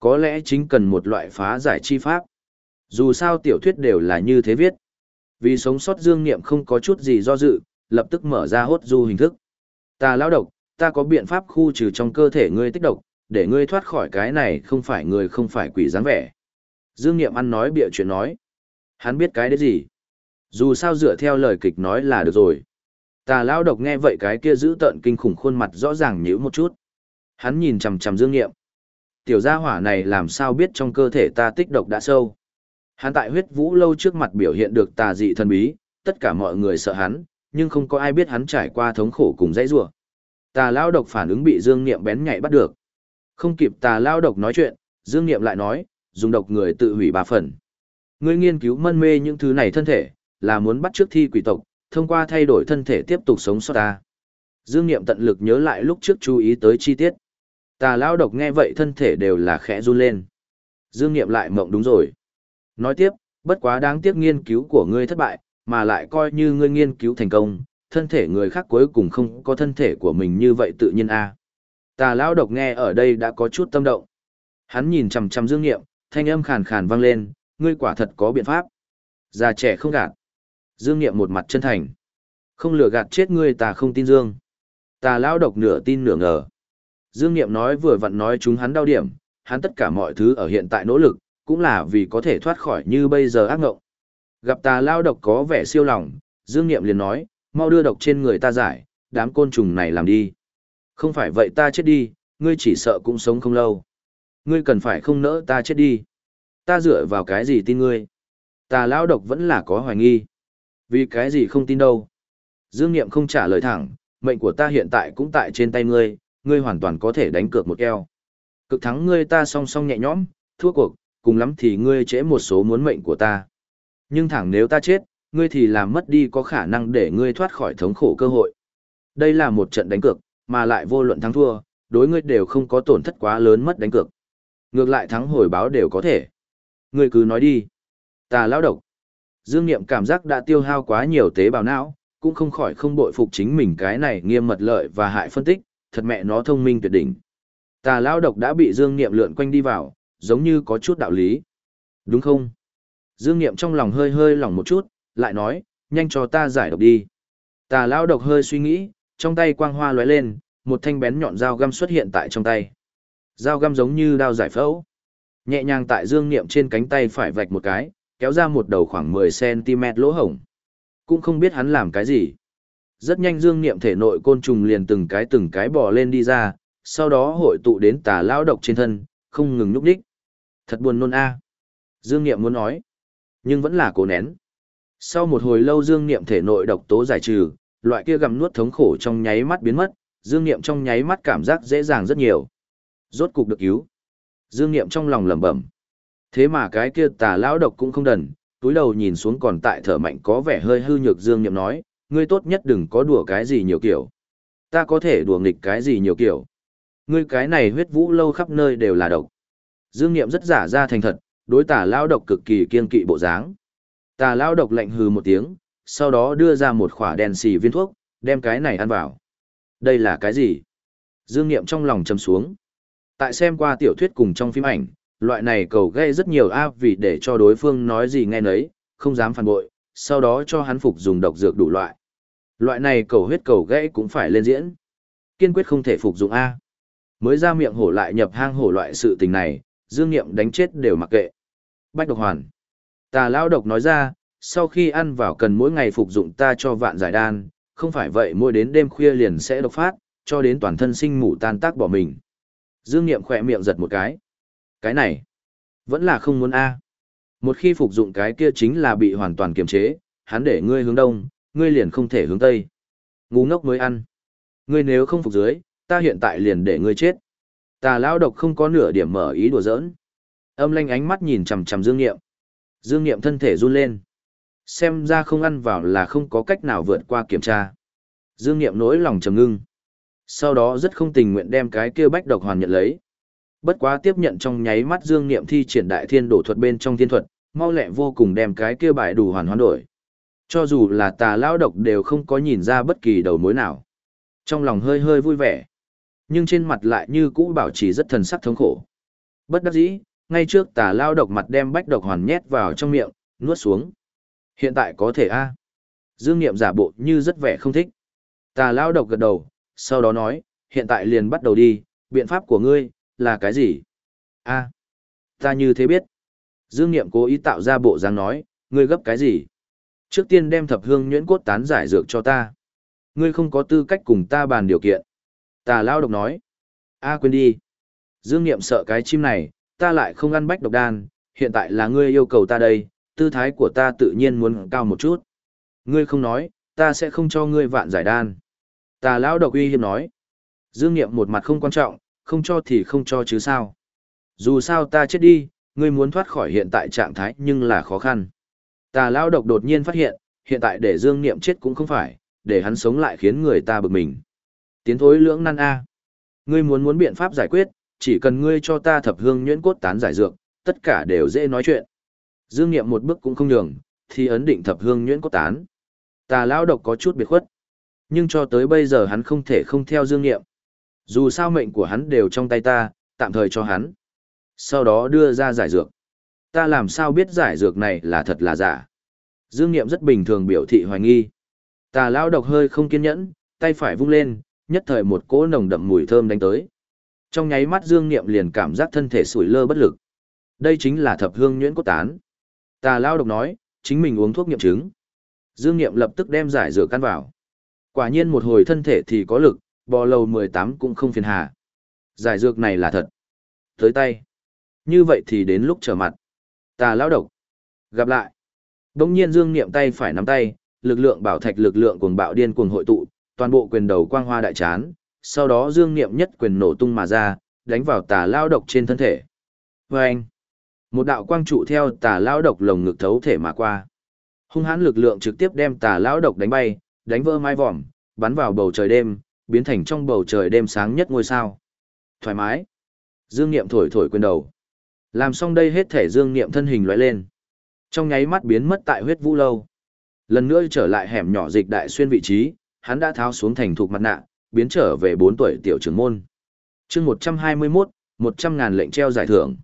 Speaker 1: Có lẽ chính cần một loại phá giải chi pháp. Dù sao tiểu thuyết đều là như thế viết. Vì sống sót dương niệm không có chút gì do dự, lập tức mở ra hốt du hình thức. Ta lao độc, ta có biện pháp khu trừ trong cơ thể ngươi tích độc, để ngươi thoát khỏi cái này không phải người không phải quỷ dáng vẻ. Dương Niệm ăn nói bịa chuyện nói. Hắn biết cái đấy gì. Dù sao dựa theo lời kịch nói là được rồi. Tà Lão độc nghe vậy cái kia giữ tợn kinh khủng khuôn mặt rõ ràng nhíu một chút. Hắn nhìn chằm chằm Dương Niệm. Tiểu gia hỏa này làm sao biết trong cơ thể ta tích độc đã sâu. Hắn tại huyết vũ lâu trước mặt biểu hiện được tà dị thần bí, tất cả mọi người sợ hắn, nhưng không có ai biết hắn trải qua thống khổ cùng dãy rủa. Tà Lão độc phản ứng bị Dương Niệm bén nhạy bắt được. Không kịp tà Lão độc nói chuyện, Dương Niệm lại nói, dùng độc người tự hủy ba phần. Ngươi nghiên cứu mân mê những thứ này thân thể, là muốn bắt trước thi quỷ tộc, thông qua thay đổi thân thể tiếp tục sống sót ta. Dương Niệm tận lực nhớ lại lúc trước chú ý tới chi tiết. Tà lao độc nghe vậy thân thể đều là khẽ run lên. Dương Niệm lại mộng đúng rồi. Nói tiếp, bất quá đáng tiếc nghiên cứu của ngươi thất bại, mà lại coi như ngươi nghiên cứu thành công, thân thể người khác cuối cùng không có thân thể của mình như vậy tự nhiên a. Tà lão độc nghe ở đây đã có chút tâm động. Hắn nhìn chằm chằm Dương Nghiệm, thanh âm khàn khàn vang lên, ngươi quả thật có biện pháp. Già trẻ không gạt. Dương Nghiệm một mặt chân thành. Không lừa gạt chết ngươi ta không tin Dương. Ta lão độc nửa tin nửa ngờ. Dương Nghiệm nói vừa vặn nói chúng hắn đau điểm, hắn tất cả mọi thứ ở hiện tại nỗ lực, cũng là vì có thể thoát khỏi như bây giờ ác ngộng. Gặp ta lao độc có vẻ siêu lòng, Dương Nghiệm liền nói, mau đưa độc trên người ta giải, đám côn trùng này làm đi. Không phải vậy ta chết đi, ngươi chỉ sợ cũng sống không lâu. Ngươi cần phải không nỡ ta chết đi. Ta dựa vào cái gì tin ngươi? Tà lão độc vẫn là có hoài nghi. Vì cái gì không tin đâu? Dương Niệm không trả lời thẳng, mệnh của ta hiện tại cũng tại trên tay ngươi, ngươi hoàn toàn có thể đánh cược một keo. Cực thắng ngươi ta song song nhẹ nhõm, thua cuộc, cùng lắm thì ngươi trễ một số muốn mệnh của ta. Nhưng thẳng nếu ta chết, ngươi thì làm mất đi có khả năng để ngươi thoát khỏi thống khổ cơ hội. Đây là một trận đánh cược, mà lại vô luận thắng thua, đối ngươi đều không có tổn thất quá lớn mất đánh cược. Ngược lại thắng hồi báo đều có thể. Ngươi cứ nói đi. Ta lão độc. Dương Niệm cảm giác đã tiêu hao quá nhiều tế bào não, cũng không khỏi không bội phục chính mình cái này nghiêm mật lợi và hại phân tích, thật mẹ nó thông minh tuyệt đỉnh. Tà lão độc đã bị Dương Niệm lượn quanh đi vào, giống như có chút đạo lý. Đúng không? Dương Niệm trong lòng hơi hơi lỏng một chút, lại nói, nhanh cho ta giải độc đi. Tà lão độc hơi suy nghĩ, trong tay quang hoa lóe lên, một thanh bén nhọn dao găm xuất hiện tại trong tay. Dao găm giống như đao giải phẫu. Nhẹ nhàng tại Dương Niệm trên cánh tay phải vạch một cái, kéo ra một đầu khoảng 10cm lỗ hổng. Cũng không biết hắn làm cái gì. Rất nhanh Dương Niệm thể nội côn trùng liền từng cái từng cái bò lên đi ra, sau đó hội tụ đến tà lao độc trên thân, không ngừng nhúc đích. Thật buồn nôn a. Dương Niệm muốn nói, nhưng vẫn là cố nén. Sau một hồi lâu Dương Niệm thể nội độc tố giải trừ, loại kia gặm nuốt thống khổ trong nháy mắt biến mất, Dương Niệm trong nháy mắt cảm giác dễ dàng rất nhiều. Rốt cục được cứu. Dương Niệm trong lòng lẩm bẩm. Thế mà cái kia tà lão độc cũng không đần, túi đầu nhìn xuống còn tại thở mạnh có vẻ hơi hư nhược Dương Niệm nói, ngươi tốt nhất đừng có đùa cái gì nhiều kiểu. Ta có thể đùa nghịch cái gì nhiều kiểu. Ngươi cái này huyết vũ lâu khắp nơi đều là độc. Dương Niệm rất giả ra thành thật, đối tà lão độc cực kỳ kiên kỵ bộ dáng. Tà lão độc lạnh hừ một tiếng, sau đó đưa ra một khỏa đèn xì viên thuốc, đem cái này ăn vào. Đây là cái gì? Dương Niệm trong lòng trầm xuống. Tại xem qua tiểu thuyết cùng trong phim ảnh, loại này cầu gây rất nhiều áp vì để cho đối phương nói gì nghe nấy, không dám phản bội, sau đó cho hắn phục dùng độc dược đủ loại. Loại này cầu huyết cầu gãy cũng phải lên diễn. Kiên quyết không thể phục dụng A. Mới ra miệng hổ lại nhập hang hổ loại sự tình này, dương nghiệm đánh chết đều mặc kệ. Bách độc hoàn. Tà lão độc nói ra, sau khi ăn vào cần mỗi ngày phục dụng ta cho vạn giải đan, không phải vậy mỗi đến đêm khuya liền sẽ độc phát, cho đến toàn thân sinh mủ tan tác bỏ mình. Dương Niệm khỏe miệng giật một cái. Cái này, vẫn là không muốn A. Một khi phục dụng cái kia chính là bị hoàn toàn kiềm chế, hắn để ngươi hướng đông, ngươi liền không thể hướng tây. Ngu ngốc mới ăn. Ngươi nếu không phục dưới, ta hiện tại liền để ngươi chết. Tà lão độc không có nửa điểm mở ý đùa giỡn. Âm lanh ánh mắt nhìn chằm chằm Dương Niệm. Dương Niệm thân thể run lên. Xem ra không ăn vào là không có cách nào vượt qua kiểm tra. Dương Niệm nỗi lòng trầm ngưng. Sau đó rất không tình nguyện đem cái kia bách độc hoàn nhận lấy. Bất quá tiếp nhận trong nháy mắt Dương Niệm thi triển đại thiên đổ thuật bên trong thiên thuật, mau lẹ vô cùng đem cái kia bài đủ hoàn hoán đổi. Cho dù là tà lao độc đều không có nhìn ra bất kỳ đầu mối nào. Trong lòng hơi hơi vui vẻ. Nhưng trên mặt lại như cũ bảo trì rất thần sắc thống khổ. Bất đắc dĩ, ngay trước tà lao độc mặt đem bách độc hoàn nhét vào trong miệng, nuốt xuống. Hiện tại có thể a Dương Niệm giả bộ như rất vẻ không thích. Tà lao độc gật đầu, sau đó nói, hiện tại liền bắt đầu đi, biện pháp của ngươi, là cái gì? a ta như thế biết. Dương Niệm cố ý tạo ra bộ dáng nói, ngươi gấp cái gì? Trước tiên đem thập hương nhuyễn cốt tán giải dược cho ta. Ngươi không có tư cách cùng ta bàn điều kiện. Tà lao độc nói, a quên đi. Dương Niệm sợ cái chim này, ta lại không ăn bách độc đan, hiện tại là ngươi yêu cầu ta đây, tư thái của ta tự nhiên muốn cao một chút. Ngươi không nói, ta sẽ không cho ngươi vạn giải đan. Tà lão độc uy hiếp nói. Dương Niệm một mặt không quan trọng, không cho thì không cho chứ sao. Dù sao ta chết đi, ngươi muốn thoát khỏi hiện tại trạng thái nhưng là khó khăn. Tà lão độc đột nhiên phát hiện, hiện tại để Dương Niệm chết cũng không phải, để hắn sống lại khiến người ta bực mình. Tiến thối lưỡng nan A. Ngươi muốn muốn biện pháp giải quyết, chỉ cần ngươi cho ta thập hương nhuyễn cốt tán giải dược, tất cả đều dễ nói chuyện. Dương Niệm một bước cũng không nhường, thì ấn định thập hương nhuyễn cốt tán. Tà lão độc có chút biệt khuất. Nhưng cho tới bây giờ hắn không thể không theo dương nghiệm. Dù sao mệnh của hắn đều trong tay ta, tạm thời cho hắn. Sau đó đưa ra giải dược. Ta làm sao biết giải dược này là thật là giả. Dương nghiệm rất bình thường biểu thị hoài nghi. Tà lao độc hơi không kiên nhẫn, tay phải vung lên, nhất thời một cỗ nồng đậm mùi thơm đánh tới. Trong nháy mắt Dương Niệm liền cảm giác thân thể sủi lơ bất lực. Đây chính là thập hương nhuyễn cốt tán. Tà lao độc nói, chính mình uống thuốc nghiệm chứng. Dương Niệm lập tức đem giải dược căn vào. Quả nhiên một hồi thân thể thì có lực, bò lầu 18 cũng không phiền hà. Giải dược này là thật. Tới tay. Như vậy thì đến lúc trở mặt. Tà lão độc. Gặp lại. Đông nhiên dương niệm tay phải nắm tay, lực lượng bảo thạch lực lượng cuồng bạo điên cuồng hội tụ, toàn bộ quyền đầu quang hoa đại chán. Sau đó dương niệm nhất quyền nổ tung mà ra, đánh vào tà lão độc trên thân thể. Và anh. Một đạo quang trụ theo tà lão độc lồng ngực thấu thể mà qua. Hung hãn lực lượng trực tiếp đem tà lão độc đánh bay, đánh vỡ mái vòm, bắn vào bầu trời đêm, biến thành trong bầu trời đêm sáng nhất ngôi sao. Thoải mái. Dương Niệm thổi thổi quên đầu. Làm xong đây hết thể Dương Niệm thân hình lóe lên. Trong nháy mắt biến mất tại huyết vũ lâu. Lần nữa trở lại hẻm nhỏ dịch đại xuyên vị trí, hắn đã tháo xuống thành thục mặt nạ, biến trở về 4 tuổi tiểu trưởng môn. chương 121, 100 ngàn lệnh treo giải thưởng.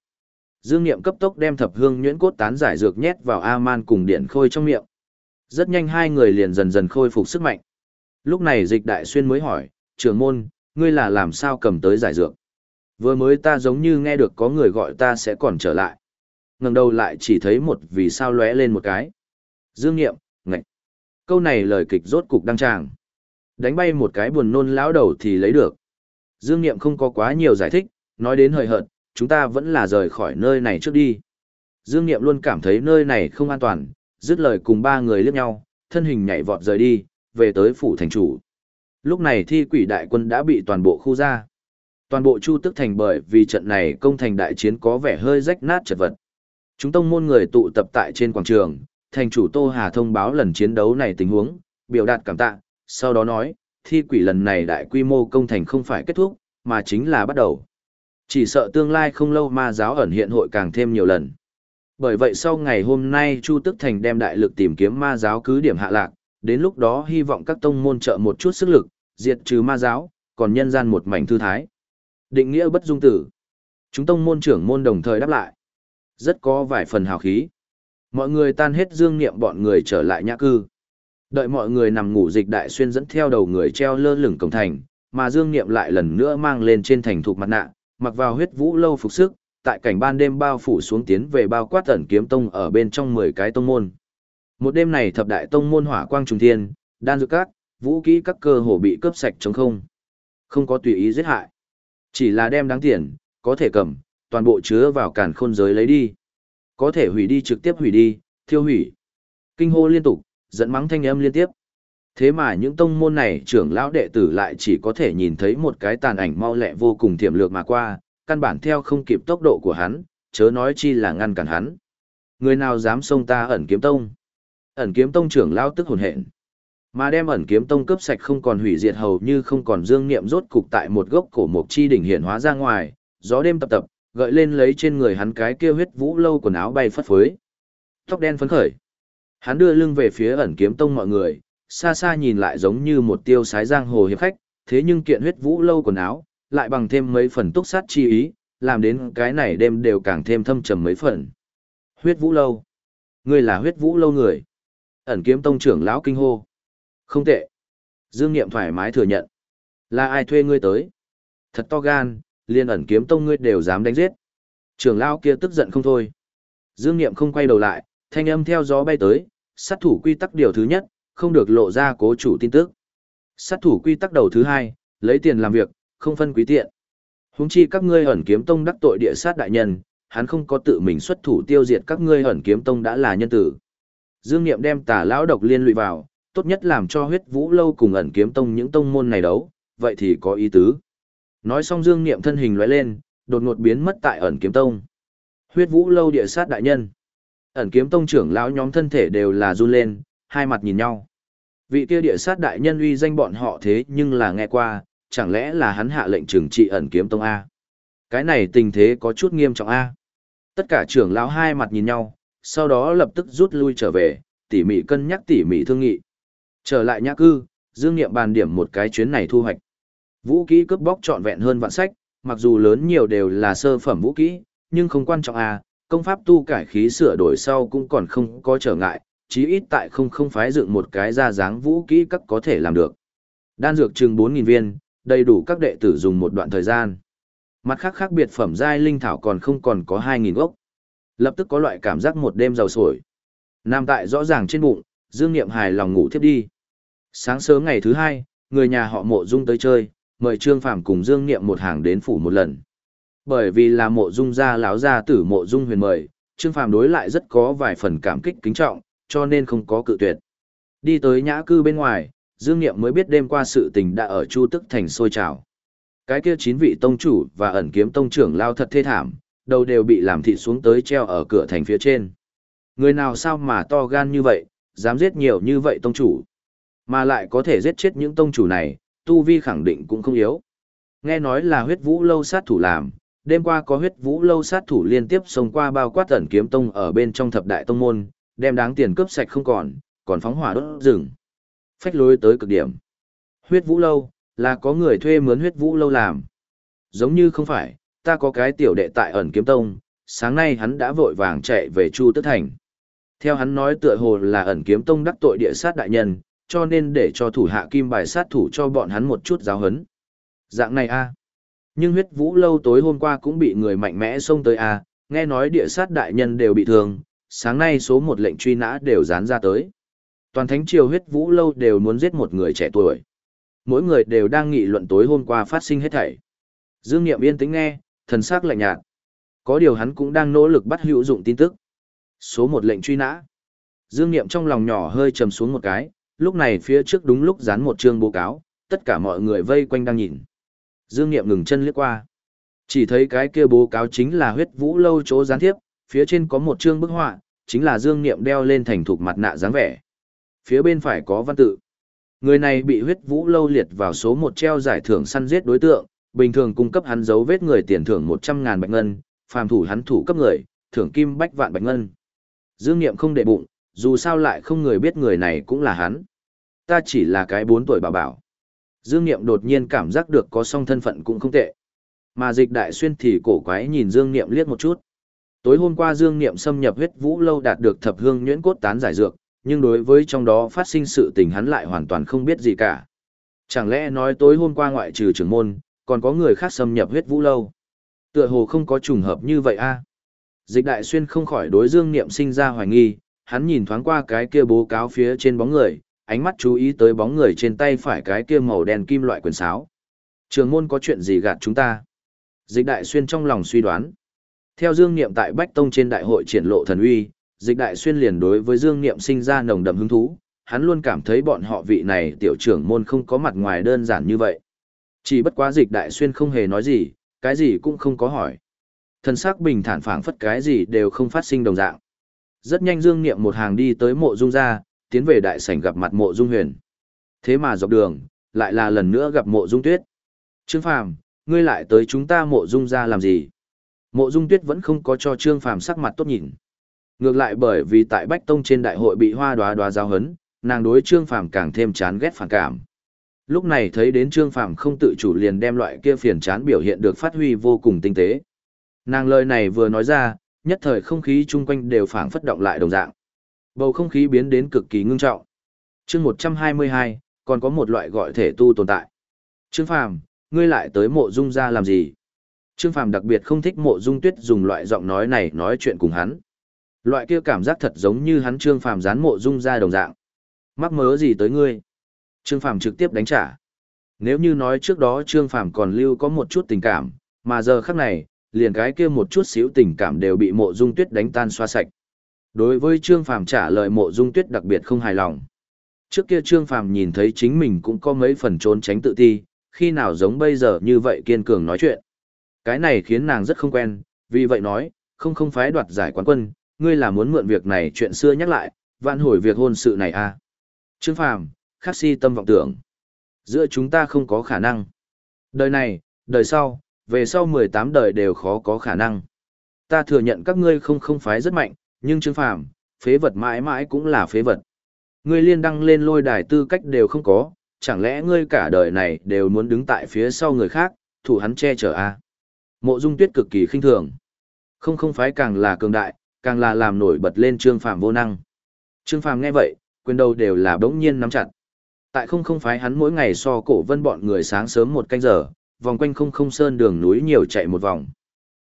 Speaker 1: Dương Niệm cấp tốc đem thập hương nhuyễn cốt tán giải dược nhét vào A-man cùng điện khôi trong miệng. Rất nhanh hai người liền dần dần khôi phục sức mạnh. Lúc này dịch đại xuyên mới hỏi, trưởng môn, ngươi là làm sao cầm tới giải dược? Vừa mới ta giống như nghe được có người gọi ta sẽ còn trở lại. ngẩng đầu lại chỉ thấy một vì sao lóe lên một cái. Dương Niệm, ngạch. Câu này lời kịch rốt cục đăng tràng. Đánh bay một cái buồn nôn lão đầu thì lấy được. Dương Niệm không có quá nhiều giải thích, nói đến hời hợt, chúng ta vẫn là rời khỏi nơi này trước đi. Dương Niệm luôn cảm thấy nơi này không an toàn, dứt lời cùng ba người liếc nhau, thân hình nhảy vọt rời đi, về tới phủ thành chủ. Lúc này thi quỷ đại quân đã bị toàn bộ khu ra. Toàn bộ Chu Tức Thành bởi vì trận này công thành đại chiến có vẻ hơi rách nát chật vật. Chúng tông môn người tụ tập tại trên quảng trường, thành chủ Tô Hà thông báo lần chiến đấu này tình huống, biểu đạt cảm tạ, sau đó nói, thi quỷ lần này đại quy mô công thành không phải kết thúc, mà chính là bắt đầu. Chỉ sợ tương lai không lâu ma giáo ẩn hiện hội càng thêm nhiều lần. Bởi vậy sau ngày hôm nay Chu Tức Thành đem đại lực tìm kiếm ma giáo cứ điểm hạ lạc, đến lúc đó hy vọng các tông môn trợ một chút sức lực, diệt trừ ma giáo, còn nhân gian một mảnh thư thái. Định nghĩa bất dung tử. Chúng tông môn trưởng môn đồng thời đáp lại. Rất có vài phần hào khí. Mọi người tan hết dương niệm bọn người trở lại nhã cư. Đợi mọi người nằm ngủ dịch đại xuyên dẫn theo đầu người treo lơ lửng cổng thành, mà dương niệm lại lần nữa mang lên trên thành thuộc mặt nạ, mặc vào huyết vũ lâu phục sức, tại cảnh ban đêm bao phủ xuống tiến về bao quát tẩn kiếm tông ở bên trong 10 cái tông môn. Một đêm này thập đại tông môn hỏa quang trùng thiên, đan dược các, vũ kỹ các cơ hồ bị cướp sạch trống không. Không có tùy ý giết hại. Chỉ là đem đáng tiền, có thể cầm, toàn bộ chứa vào càn khôn giới lấy đi. Có thể hủy đi trực tiếp hủy đi, thiêu hủy. Kinh hô liên tục, dẫn mắng thanh âm liên tiếp. Thế mà những tông môn này trưởng lão đệ tử lại chỉ có thể nhìn thấy một cái tàn ảnh mau lẹ vô cùng tiềm lược mà qua, căn bản theo không kịp tốc độ của hắn, chớ nói chi là ngăn cản hắn. Người nào dám xông ta ẩn kiếm tông? Ẩn kiếm tông trưởng lao tức hồn hện. Mà đem ẩn kiếm tông cướp sạch không còn hủy diệt hầu như không còn dương niệm rốt cục tại một gốc cổ mục chi đỉnh hiện hóa ra ngoài, gió đêm tập tập, gợi lên lấy trên người hắn cái kia huyết vũ lâu quần áo bay phất phới. Tóc đen phấn khởi. Hắn đưa lưng về phía ẩn kiếm tông mọi người, xa xa nhìn lại giống như một tiêu sái giang hồ hiệp khách, thế nhưng kiện huyết vũ lâu quần áo, lại bằng thêm mấy phần túc sát chi ý, làm đến cái này đêm đều càng thêm thâm trầm mấy phần. Huyết vũ lâu. Ngươi là huyết vũ lâu người. Ẩn kiếm tông trưởng lão kinh hô. Không tệ. Dương Niệm thoải mái thừa nhận. Là ai thuê ngươi tới? Thật to gan, liên ẩn kiếm tông ngươi đều dám đánh giết. Trưởng lão kia tức giận không thôi. Dương Niệm không quay đầu lại, thanh âm theo gió bay tới, sát thủ quy tắc điều thứ nhất, không được lộ ra cố chủ tin tức. Sát thủ quy tắc đầu thứ hai, lấy tiền làm việc, không phân quý tiện. Huống chi các ngươi ẩn kiếm tông đắc tội địa sát đại nhân, hắn không có tự mình xuất thủ tiêu diệt các ngươi ẩn kiếm tông đã là nhân tử. Dương Niệm đem tà lão độc liên lụy vào, tốt nhất làm cho huyết vũ lâu cùng ẩn kiếm tông những tông môn này đấu, vậy thì có ý tứ. Nói xong Dương Niệm thân hình lóe lên, đột ngột biến mất tại ẩn kiếm tông. Huyết vũ lâu địa sát đại nhân. Ẩn kiếm tông trưởng lão nhóm thân thể đều là run lên, hai mặt nhìn nhau. Vị kia địa sát đại nhân uy danh bọn họ thế nhưng là nghe qua, chẳng lẽ là hắn hạ lệnh trừng trị ẩn kiếm tông A. Cái này tình thế có chút nghiêm trọng A. Tất cả trưởng lão hai mặt nhìn nhau, sau đó lập tức rút lui trở về, tỉ mỉ cân nhắc tỉ mỉ thương nghị. Trở lại nhã cư, Dương Niệm bàn điểm một cái chuyến này thu hoạch. Vũ kỹ cướp bóc trọn vẹn hơn vạn sách, mặc dù lớn nhiều đều là sơ phẩm vũ kỹ, nhưng không quan trọng à, công pháp tu cải khí sửa đổi sau cũng còn không có trở ngại, chí ít tại không không phái dựng một cái ra dáng vũ kỹ các có thể làm được. Đan dược chừng 4.000 viên, đầy đủ các đệ tử dùng một đoạn thời gian. Mặt khác khác biệt phẩm giai linh thảo còn không còn có 2.000 gốc. Lập tức có loại cảm giác một đêm giàu sổi. Nam tại rõ ràng trên bụng, Dương Niệm hài lòng ngủ thiếp đi. Sáng sớm ngày thứ hai, người nhà họ mộ dung tới chơi, mời Trương Phàm cùng Dương Niệm một hàng đến phủ một lần. Bởi vì là mộ dung gia láo gia tử mộ dung huyền mời, Trương Phàm đối lại rất có vài phần cảm kích kính trọng, cho nên không có cự tuyệt. Đi tới nhã cư bên ngoài, Dương Niệm mới biết đêm qua sự tình đã ở Chu Tức Thành sôi trào. Cái kia chín vị tông chủ và ẩn kiếm tông trưởng lao thật thê thảm, đầu đều bị làm thịt xuống tới treo ở cửa thành phía trên. Người nào sao mà to gan như vậy, dám giết nhiều như vậy tông chủ. Mà lại có thể giết chết những tông chủ này, tu vi khẳng định cũng không yếu. Nghe nói là huyết vũ lâu sát thủ làm, đêm qua có huyết vũ lâu sát thủ liên tiếp xông qua bao quát ẩn kiếm tông ở bên trong thập đại tông môn, đem đáng tiền cướp sạch không còn, còn phóng hỏa đốt rừng. Phách lối tới cực điểm. Huyết vũ lâu, là có người thuê mướn huyết vũ lâu làm. Giống như không phải, ta có cái tiểu đệ tại ẩn kiếm tông, sáng nay hắn đã vội vàng chạy về Chu Tức Thành. Theo hắn nói tựa hồ là ẩn kiếm tông đắc tội địa sát đại nhân, cho nên để cho thủ hạ kim bài sát thủ cho bọn hắn một chút giáo hấn. Dạng này a Nhưng huyết vũ lâu tối hôm qua cũng bị người mạnh mẽ xông tới a nghe nói địa sát đại nhân đều bị thương, sáng nay số một lệnh truy nã đều dán ra tới. Toàn thánh triều huyết vũ lâu đều muốn giết một người trẻ tuổi. Mỗi người đều đang nghị luận tối hôm qua phát sinh hết thảy. Dương Niệm yên tĩnh nghe, thần sắc lạnh nhạt. Có điều hắn cũng đang nỗ lực bắt hữu dụng tin tức. Số một lệnh truy nã. Dương Niệm trong lòng nhỏ hơi trầm xuống một cái, lúc này phía trước đúng lúc dán một chương báo cáo, tất cả mọi người vây quanh đang nhìn. Dương Niệm ngừng chân liếc qua. Chỉ thấy cái kia báo cáo chính là huyết vũ lâu chỗ gián tiếp, phía trên có một chương bức họa, chính là Dương Niệm đeo lên thành thục mặt nạ dáng vẻ. Phía bên phải có văn tự. Người này bị huyết vũ lâu liệt vào số một treo giải thưởng săn giết đối tượng, bình thường cung cấp hắn dấu vết người tiền thưởng một trăm ngàn bạch ngân, phàm thủ hắn thủ cấp người, thưởng kim bách vạn bạch ngân. Dương Niệm không để bụng, dù sao lại không người biết người này cũng là hắn. Ta chỉ là cái bốn tuổi bảo bảo. Dương Niệm đột nhiên cảm giác được có song thân phận cũng không tệ. Mà dịch đại xuyên thì cổ quái nhìn Dương Niệm liếc một chút. Tối hôm qua Dương Niệm xâm nhập huyết vũ lâu đạt được thập hương nhuyễn cốt tán giải dược, nhưng đối với trong đó phát sinh sự tình hắn lại hoàn toàn không biết gì cả. Chẳng lẽ nói tối hôm qua ngoại trừ trưởng môn, còn có người khác xâm nhập huyết vũ lâu? Tựa hồ không có trùng hợp như vậy a. Dịch đại xuyên không khỏi đối Dương Niệm sinh ra hoài nghi, hắn nhìn thoáng qua cái kia bố cáo phía trên bóng người, ánh mắt chú ý tới bóng người trên tay phải cái kia màu đen kim loại quyền sáo. Trường môn có chuyện gì gạt chúng ta? Dịch đại xuyên trong lòng suy đoán. Theo Dương Niệm tại Bách Tông trên đại hội triển lộ thần uy, dịch đại xuyên liền đối với Dương Niệm sinh ra nồng đậm hứng thú, hắn luôn cảm thấy bọn họ vị này tiểu trưởng môn không có mặt ngoài đơn giản như vậy. Chỉ bất quá dịch đại xuyên không hề nói gì, cái gì cũng không có hỏi. Thần sắc bình thản phảng phất cái gì đều không phát sinh đồng dạng. Rất nhanh Dương Niệm một hàng đi tới mộ dung ra, tiến về đại sảnh gặp mặt mộ dung huyền. Thế mà dọc đường, lại là lần nữa gặp mộ dung tuyết. Trương Phàm, ngươi lại tới chúng ta mộ dung ra làm gì? Mộ dung tuyết vẫn không có cho Trương Phàm sắc mặt tốt nhìn. Ngược lại bởi vì tại Bách Tông trên đại hội bị hoa đoá đoá giao hấn, nàng đối Trương Phàm càng thêm chán ghét phản cảm. Lúc này thấy đến Trương Phàm không tự chủ liền đem loại kia phiền chán biểu hiện được phát huy vô cùng tinh tế. Nàng lời này vừa nói ra, nhất thời không khí chung quanh đều phảng phất động lại đồng dạng. Bầu không khí biến đến cực kỳ ngưng trọng. Chương 122, còn có một loại gọi thể tu tồn tại. Trương Phàm, ngươi lại tới mộ dung ra làm gì? Trương Phàm đặc biệt không thích mộ dung tuyết dùng loại giọng nói này nói chuyện cùng hắn. Loại kia cảm giác thật giống như hắn Trương Phàm dán mộ dung ra đồng dạng. Mắc mớ gì tới ngươi? Trương Phàm trực tiếp đánh trả. Nếu như nói trước đó Trương Phàm còn lưu có một chút tình cảm, mà giờ khắc này, liền cái kia một chút xíu tình cảm đều bị mộ dung tuyết đánh tan xoa sạch. Đối với Trương Phàm trả lời mộ dung tuyết đặc biệt không hài lòng. Trước kia Trương Phàm nhìn thấy chính mình cũng có mấy phần trốn tránh tự ti, khi nào giống bây giờ như vậy kiên cường nói chuyện. Cái này khiến nàng rất không quen, vì vậy nói, không không phái đoạt giải quán quân, ngươi là muốn mượn việc này chuyện xưa nhắc lại, vạn hồi việc hôn sự này à. Trương Phàm, khắc si tâm vọng tưởng. Giữa chúng ta không có khả năng. Đời này, đời sau, về sau 18 đời đều khó có khả năng. Ta thừa nhận các ngươi không không phái rất mạnh, nhưng Trương Phàm, phế vật mãi mãi cũng là phế vật. Ngươi liên đăng lên lôi đài tư cách đều không có, chẳng lẽ ngươi cả đời này đều muốn đứng tại phía sau người khác, thủ hắn che chở a? À? Mộ Dung Tuyết cực kỳ khinh thường. Không không phái càng là cường đại, càng là làm nổi bật lên Trương Phàm vô năng. Trương Phàm nghe vậy, quyền đầu đều là bỗng nhiên nắm chặt. Tại không không phái hắn mỗi ngày so cổ vân bọn người sáng sớm một canh giờ, vòng quanh không không sơn đường núi nhiều chạy một vòng.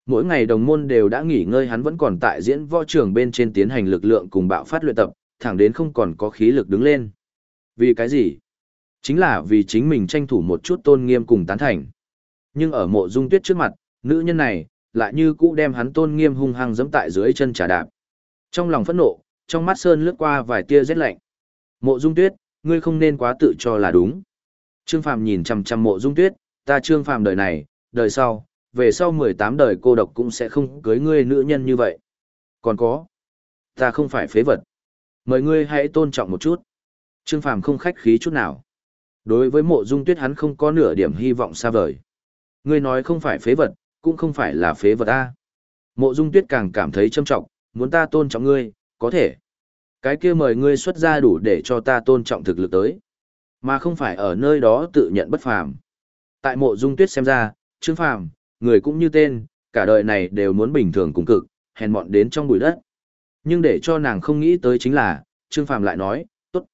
Speaker 1: Mỗi ngày đồng môn đều đã nghỉ ngơi hắn vẫn còn tại diễn võ trường bên trên tiến hành lực lượng cùng bạo phát luyện tập, thẳng đến không còn có khí lực đứng lên. Vì cái gì? Chính là vì chính mình tranh thủ một chút tôn nghiêm cùng tán thành. Nhưng ở mộ dung tuyết trước mặt, nữ nhân này, lại như cũ đem hắn tôn nghiêm hung hăng giẫm tại dưới chân trà đạp. Trong lòng phẫn nộ, trong mắt sơn lướt qua vài tia rét lạnh. Mộ dung tuyết, ngươi không nên quá tự cho là đúng. Trương Phàm nhìn chằm chằm mộ dung tuyết, ta Trương Phàm đời này, đời sau, về sau 18 đời cô độc cũng sẽ không cưới ngươi nữ nhân như vậy. Còn có, ta không phải phế vật. Mời ngươi hãy tôn trọng một chút. Trương Phàm không khách khí chút nào. Đối với mộ dung tuyết hắn không có nửa điểm hy vọng xa vời. Ngươi nói không phải phế vật, cũng không phải là phế vật A. Mộ dung tuyết càng cảm thấy trâm trọng, muốn ta tôn trọng ngươi, có thể. Cái kia mời ngươi xuất ra đủ để cho ta tôn trọng thực lực tới, mà không phải ở nơi đó tự nhận bất phàm. Tại mộ dung tuyết xem ra, Trương Phàm, người cũng như tên, cả đời này đều muốn bình thường cùng cực, hèn mọn đến trong bụi đất. Nhưng để cho nàng không nghĩ tới chính là, Trương Phàm lại nói, tốt.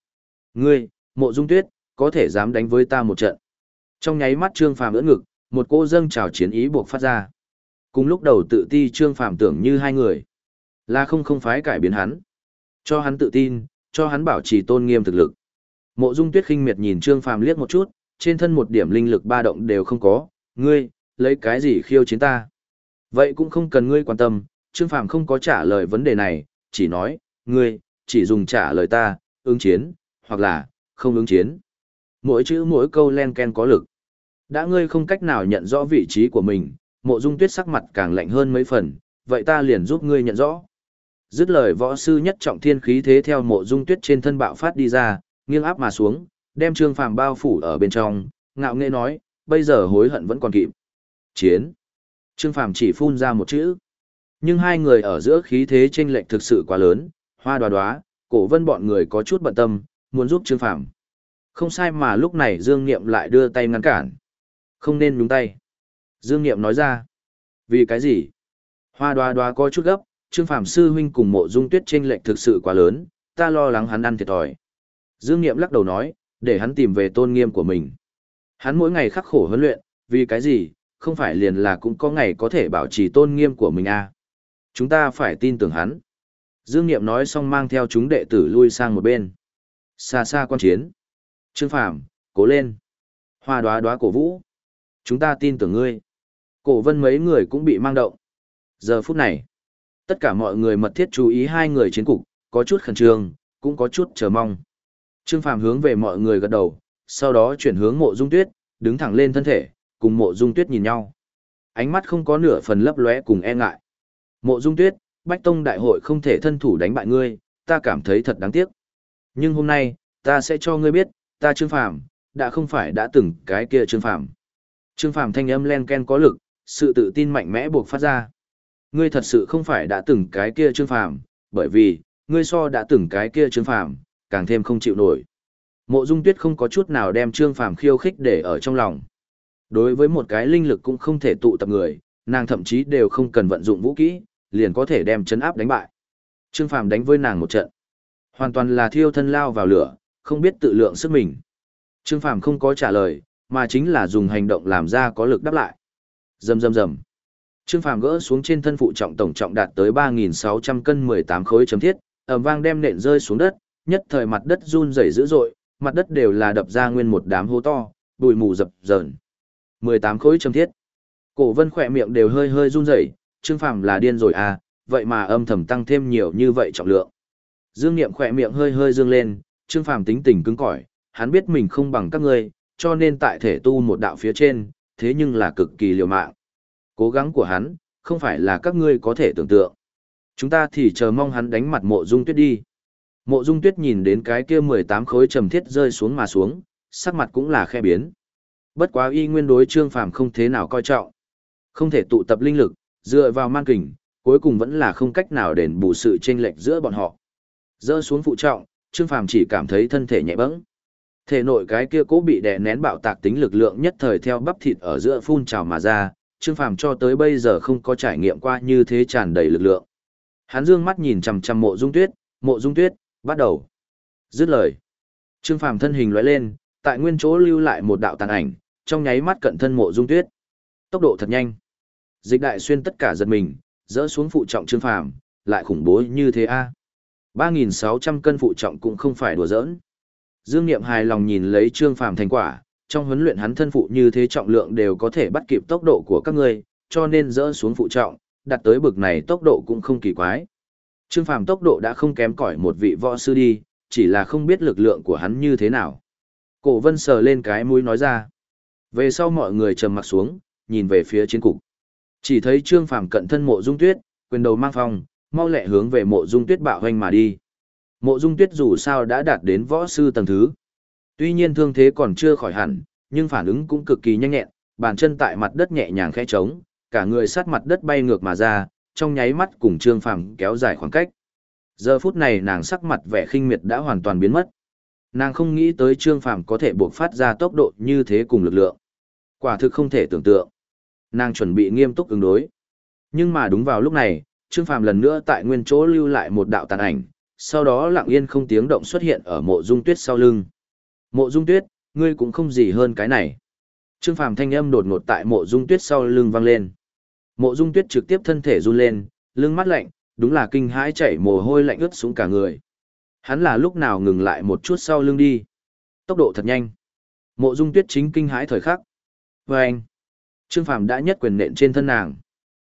Speaker 1: Ngươi, mộ dung tuyết, có thể dám đánh với ta một trận. Trong nháy mắt Trương Phàm ưỡn ngực, một cô dâng trào chiến ý buộc phát ra. Cùng lúc đầu tự ti Trương Phàm tưởng như hai người. Là không không phái cải biến hắn. Cho hắn tự tin, cho hắn bảo trì tôn nghiêm thực lực. Mộ Dung Tuyết khinh miệt nhìn Trương Phàm liếc một chút, trên thân một điểm linh lực ba động đều không có, ngươi, lấy cái gì khiêu chiến ta? Vậy cũng không cần ngươi quan tâm, Trương Phàm không có trả lời vấn đề này, chỉ nói, ngươi, chỉ dùng trả lời ta, ứng chiến, hoặc là, không ứng chiến. Mỗi chữ mỗi câu len ken có lực. Đã ngươi không cách nào nhận rõ vị trí của mình, mộ dung tuyết sắc mặt càng lạnh hơn mấy phần, vậy ta liền giúp ngươi nhận rõ. Dứt lời võ sư nhất trọng thiên khí thế theo mộ dung tuyết trên thân bạo phát đi ra, nghiêng áp mà xuống, đem trương phàm bao phủ ở bên trong, ngạo nghễ nói, bây giờ hối hận vẫn còn kịp. Chiến. Trương phàm chỉ phun ra một chữ. Nhưng hai người ở giữa khí thế chênh lệch thực sự quá lớn, hoa đoá đoá, cổ vân bọn người có chút bận tâm, muốn giúp trương phàm. Không sai mà lúc này Dương Niệm lại đưa tay ngăn cản. Không nên nhúng tay. Dương Niệm nói ra. Vì cái gì? Hoa đoá đoá có chút gấp, Trương Phạm Sư Huynh cùng mộ dung tuyết chênh lệch thực sự quá lớn, ta lo lắng hắn ăn thiệt thòi. Dương Niệm lắc đầu nói, để hắn tìm về tôn nghiêm của mình. Hắn mỗi ngày khắc khổ huấn luyện, vì cái gì, không phải liền là cũng có ngày có thể bảo trì tôn nghiêm của mình à. Chúng ta phải tin tưởng hắn. Dương Niệm nói xong mang theo chúng đệ tử lui sang một bên. Xa xa quan chiến. Trương Phạm, cố lên. Hoa đoá đoá cổ vũ. Chúng ta tin tưởng ngươi. Cổ vân mấy người cũng bị mang động. Giờ phút này, tất cả mọi người mật thiết chú ý hai người chiến cục, có chút khẩn trương, cũng có chút chờ mong. Trương phàm hướng về mọi người gật đầu, sau đó chuyển hướng mộ dung tuyết, đứng thẳng lên thân thể, cùng mộ dung tuyết nhìn nhau. Ánh mắt không có nửa phần lấp lóe cùng e ngại. Mộ dung tuyết, Bách Tông Đại hội không thể thân thủ đánh bại ngươi, ta cảm thấy thật đáng tiếc. Nhưng hôm nay, ta sẽ cho ngươi biết, ta Trương Phàm đã không phải đã từng cái kia Trương Phàm. Trương Phàm thanh âm len ken có lực, sự tự tin mạnh mẽ buộc phát ra. Ngươi thật sự không phải đã từng cái kia Trương Phàm, bởi vì, ngươi so đã từng cái kia Trương Phàm, càng thêm không chịu nổi. Mộ Dung Tuyết không có chút nào đem Trương Phàm khiêu khích để ở trong lòng. Đối với một cái linh lực cũng không thể tụ tập người, nàng thậm chí đều không cần vận dụng vũ kỹ, liền có thể đem chấn áp đánh bại. Trương Phàm đánh với nàng một trận, hoàn toàn là thiêu thân lao vào lửa, không biết tự lượng sức mình. Trương Phàm không có trả lời, mà chính là dùng hành động làm ra có lực đáp lại. Rầm rầm rầm. Trương Phàm gỡ xuống trên thân phụ trọng tổng trọng đạt tới 3600 cân 18 khối chấm thiết, ầm vang đem nện rơi xuống đất, nhất thời mặt đất run rẩy dữ dội, mặt đất đều là đập ra nguyên một đám hố to, bụi mù dập dờn. 18 khối chấm thiết. Cổ Vân khỏe miệng đều hơi hơi run rẩy, Trương Phàm là điên rồi à, vậy mà âm thầm tăng thêm nhiều như vậy trọng lượng. Dương Niệm khỏe miệng hơi hơi dương lên, Trương Phàm tính tình cứng cỏi, hắn biết mình không bằng các ngươi, cho nên tại thể tu một đạo phía trên, thế nhưng là cực kỳ liều mạng. Cố gắng của hắn, không phải là các ngươi có thể tưởng tượng. Chúng ta thì chờ mong hắn đánh mặt mộ dung tuyết đi. Mộ dung tuyết nhìn đến cái kia 18 khối trầm thiết rơi xuống mà xuống, sắc mặt cũng là khe biến. Bất quá y nguyên đối trương phàm không thế nào coi trọng. Không thể tụ tập linh lực, dựa vào man kình, cuối cùng vẫn là không cách nào đền bù sự chênh lệch giữa bọn họ. Rơi xuống phụ trọng, Trương Phàm chỉ cảm thấy thân thể nhẹ bẫng. Thể nội cái kia cố bị đè nén bạo tạc tính lực lượng nhất thời theo bắp thịt ở giữa phun trào mà ra, Trương Phàm cho tới bây giờ không có trải nghiệm qua như thế tràn đầy lực lượng. Hắn dương mắt nhìn chằm chằm Mộ Dung Tuyết, "Mộ Dung Tuyết, bắt đầu." Dứt lời, Trương Phàm thân hình lóe lên, tại nguyên chỗ lưu lại một đạo tàn ảnh, trong nháy mắt cận thân Mộ Dung Tuyết. Tốc độ thật nhanh. Dịch đại xuyên tất cả giật mình, dỡ xuống phụ trọng Trương Phàm, lại khủng bố như thế a. 3.600 cân phụ trọng cũng không phải đùa giỡn. Dương Niệm hài lòng nhìn lấy Trương Phàm thành quả, trong huấn luyện hắn thân phụ như thế trọng lượng đều có thể bắt kịp tốc độ của các ngươi, cho nên dỡ xuống phụ trọng, đặt tới bực này tốc độ cũng không kỳ quái. Trương Phàm tốc độ đã không kém cỏi một vị võ sư đi, chỉ là không biết lực lượng của hắn như thế nào. Cổ Vân sờ lên cái mũi nói ra. Về sau mọi người trầm mặt xuống, nhìn về phía chiến cục. Chỉ thấy Trương Phàm cận thân mộ dung tuyết, quyền đầu mang phong, mau lẹ hướng về mộ dung tuyết bạo hoanh mà đi. Mộ dung tuyết dù sao đã đạt đến võ sư tầng thứ. Tuy nhiên thương thế còn chưa khỏi hẳn, nhưng phản ứng cũng cực kỳ nhanh nhẹn, bàn chân tại mặt đất nhẹ nhàng khẽ trống, cả người sát mặt đất bay ngược mà ra, trong nháy mắt cùng Trương Phàm kéo dài khoảng cách. Giờ phút này nàng sắc mặt vẻ khinh miệt đã hoàn toàn biến mất. Nàng không nghĩ tới Trương Phàm có thể buộc phát ra tốc độ như thế cùng lực lượng. Quả thực không thể tưởng tượng. Nàng chuẩn bị nghiêm túc ứng đối. Nhưng mà đúng vào lúc này, Trương Phàm lần nữa tại nguyên chỗ lưu lại một đạo tàn ảnh, sau đó lặng yên không tiếng động xuất hiện ở mộ dung tuyết sau lưng. Mộ dung tuyết, ngươi cũng không gì hơn cái này. Trương Phàm thanh âm đột ngột tại mộ dung tuyết sau lưng vang lên. Mộ dung tuyết trực tiếp thân thể run lên, lưng mắt lạnh, đúng là kinh hãi chảy mồ hôi lạnh ướt xuống cả người. Hắn là lúc nào ngừng lại một chút sau lưng đi. Tốc độ thật nhanh. Mộ dung tuyết chính kinh hãi thời khắc. Và anh, Trương Phàm đã nhất quyền nện trên thân nàng.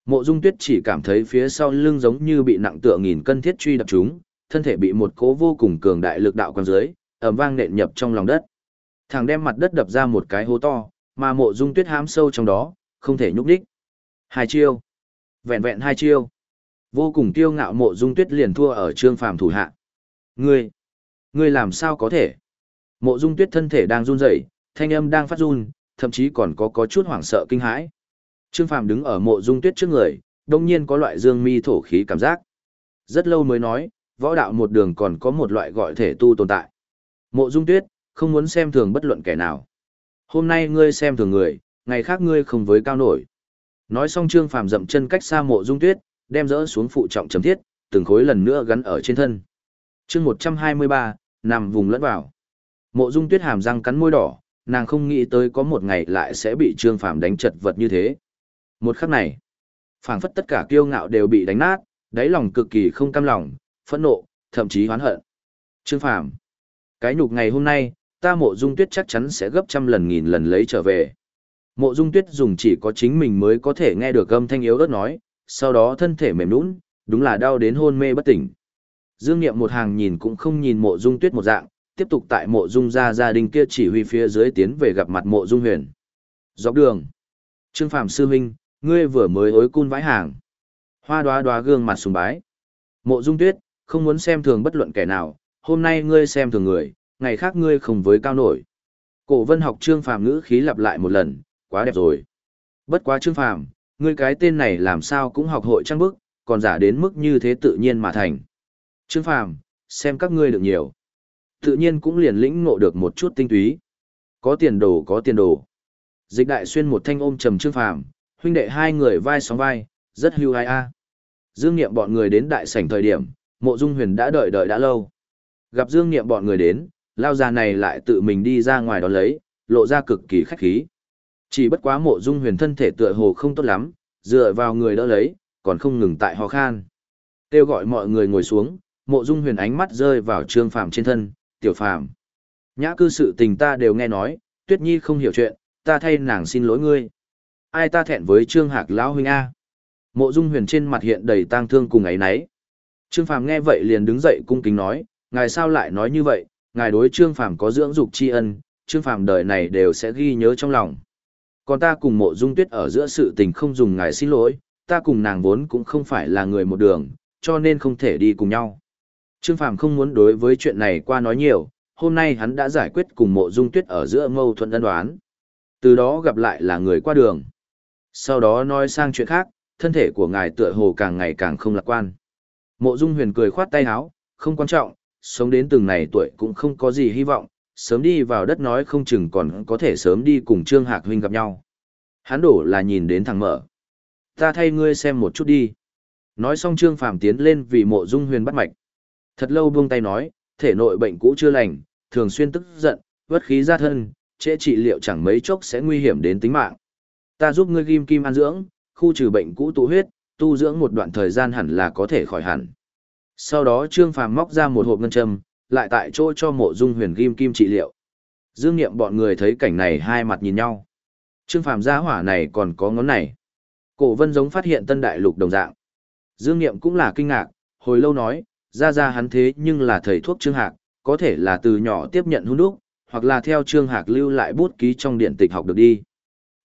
Speaker 1: Mộ dung tuyết chỉ cảm thấy phía sau lưng giống như bị nặng tựa nghìn cân thiết truy đập chúng, thân thể bị một cố vô cùng cường đại lực đạo quan dưới, ầm vang nện nhập trong lòng đất. Thằng đem mặt đất đập ra một cái hố to, mà mộ dung tuyết hám sâu trong đó, không thể nhúc đích. Hai chiêu. Vẹn vẹn hai chiêu. Vô cùng kiêu ngạo mộ dung tuyết liền thua ở trương phàm thủ hạ. Ngươi, ngươi làm sao có thể? Mộ dung tuyết thân thể đang run rẩy, thanh âm đang phát run, thậm chí còn có có chút hoảng sợ kinh hãi. Trương phàm đứng ở mộ dung tuyết trước người, đông nhiên có loại dương mi thổ khí cảm giác. Rất lâu mới nói, võ đạo một đường còn có một loại gọi thể tu tồn tại. Mộ dung tuyết, không muốn xem thường bất luận kẻ nào. Hôm nay ngươi xem thường người, ngày khác ngươi không với cao nổi. Nói xong Trương Phàm dậm chân cách xa mộ dung tuyết, đem dỡ xuống phụ trọng chấm thiết, từng khối lần nữa gắn ở trên thân. chương 123, nằm vùng lẫn vào. Mộ dung tuyết hàm răng cắn môi đỏ, nàng không nghĩ tới có một ngày lại sẽ bị Trương Phàm đánh chật vật như thế. Một khắc này, phảng phất tất cả kiêu ngạo đều bị đánh nát, đáy lòng cực kỳ không cam lòng, phẫn nộ, thậm chí hoán hận. Trương Phàm, cái nhục ngày hôm nay, ta mộ dung tuyết chắc chắn sẽ gấp trăm lần nghìn lần lấy trở về. Mộ dung tuyết dùng chỉ có chính mình mới có thể nghe được âm thanh yếu ớt nói, sau đó thân thể mềm nũng, đúng là đau đến hôn mê bất tỉnh. Dương Niệm một hàng nhìn cũng không nhìn mộ dung tuyết một dạng, tiếp tục tại mộ dung gia gia đình kia chỉ huy phía dưới tiến về gặp mặt mộ dung huyền. Dọc đường. Trương Phạm Sư Minh, ngươi vừa mới ối cun vãi hàng. Hoa đoá đoá gương mặt sùng bái. Mộ dung tuyết, không muốn xem thường bất luận kẻ nào, hôm nay ngươi xem thường người, ngày khác ngươi không với cao nổi. Cổ vân học Trương phàm ngữ khí lặp lại một lần, quá đẹp rồi. Bất quá Trương phàm, ngươi cái tên này làm sao cũng học hội trang bức, còn giả đến mức như thế tự nhiên mà thành. Trương phàm, xem các ngươi được nhiều. Tự nhiên cũng liền lĩnh ngộ được một chút tinh túy. Có tiền đồ có tiền đồ. Dịch đại xuyên một thanh ôm trầm Trương phàm, huynh đệ hai người vai sóng vai, rất hưu ai a. Dương Niệm bọn người đến đại sảnh thời điểm, Mộ Dung Huyền đã đợi đợi đã lâu. Gặp Dương Niệm bọn người đến, lao già này lại tự mình đi ra ngoài đón lấy, lộ ra cực kỳ khách khí. Chỉ bất quá mộ dung huyền thân thể tựa hồ không tốt lắm, dựa vào người đỡ lấy, còn không ngừng tại ho khan. Kêu gọi mọi người ngồi xuống, mộ dung huyền ánh mắt rơi vào trương phàm trên thân, tiểu phàm. Nhã cư sự tình ta đều nghe nói, tuyết nhi không hiểu chuyện, ta thay nàng xin lỗi ngươi. Ai ta thẹn với trương hạc lão huynh A. Mộ dung huyền trên mặt hiện đầy tang thương cùng ấy nấy. Trương phàm nghe vậy liền đứng dậy cung kính nói, ngài sao lại nói như vậy, ngài đối trương phàm có dưỡng dục tri ân, trương phàm đời này đều sẽ ghi nhớ trong lòng. Còn ta cùng mộ dung tuyết ở giữa sự tình không dùng ngài xin lỗi, ta cùng nàng vốn cũng không phải là người một đường, cho nên không thể đi cùng nhau. Trương Phàm không muốn đối với chuyện này qua nói nhiều, hôm nay hắn đã giải quyết cùng mộ dung tuyết ở giữa mâu thuẫn ân đoán. Từ đó gặp lại là người qua đường. Sau đó nói sang chuyện khác, thân thể của ngài tựa hồ càng ngày càng không lạc quan. Mộ dung huyền cười khoát tay áo, không quan trọng, sống đến từng này tuổi cũng không có gì hy vọng, sớm đi vào đất nói không chừng còn có thể sớm đi cùng Trương Hạc huynh gặp nhau. Hắn đổ là nhìn đến thằng mở. Ta thay ngươi xem một chút đi. Nói xong Trương Phàm tiến lên vì mộ dung huyền bắt mạch. Thật lâu buông tay nói, thể nội bệnh cũ chưa lành, thường xuyên tức giận, vất khí ra thân, trễ trị liệu chẳng mấy chốc sẽ nguy hiểm đến tính mạng. Ta giúp ngươi ghim kim an dưỡng, khu trừ bệnh cũ tụ huyết, tu dưỡng một đoạn thời gian hẳn là có thể khỏi hẳn. Sau đó Trương Phàm móc ra một hộp ngân châm, lại tại chỗ cho mộ dung huyền kim kim trị liệu. Dương Niệm bọn người thấy cảnh này hai mặt nhìn nhau. Trương Phàm gia hỏa này còn có ngón này. Cổ vân giống phát hiện tân đại lục đồng dạng. Dương Niệm cũng là kinh ngạc, hồi lâu nói, ra ra hắn thế nhưng là thầy thuốc Trương Hạc, có thể là từ nhỏ tiếp nhận hôn đúc, hoặc là theo Trương Hạc lưu lại bút ký trong điện tịch học được đi.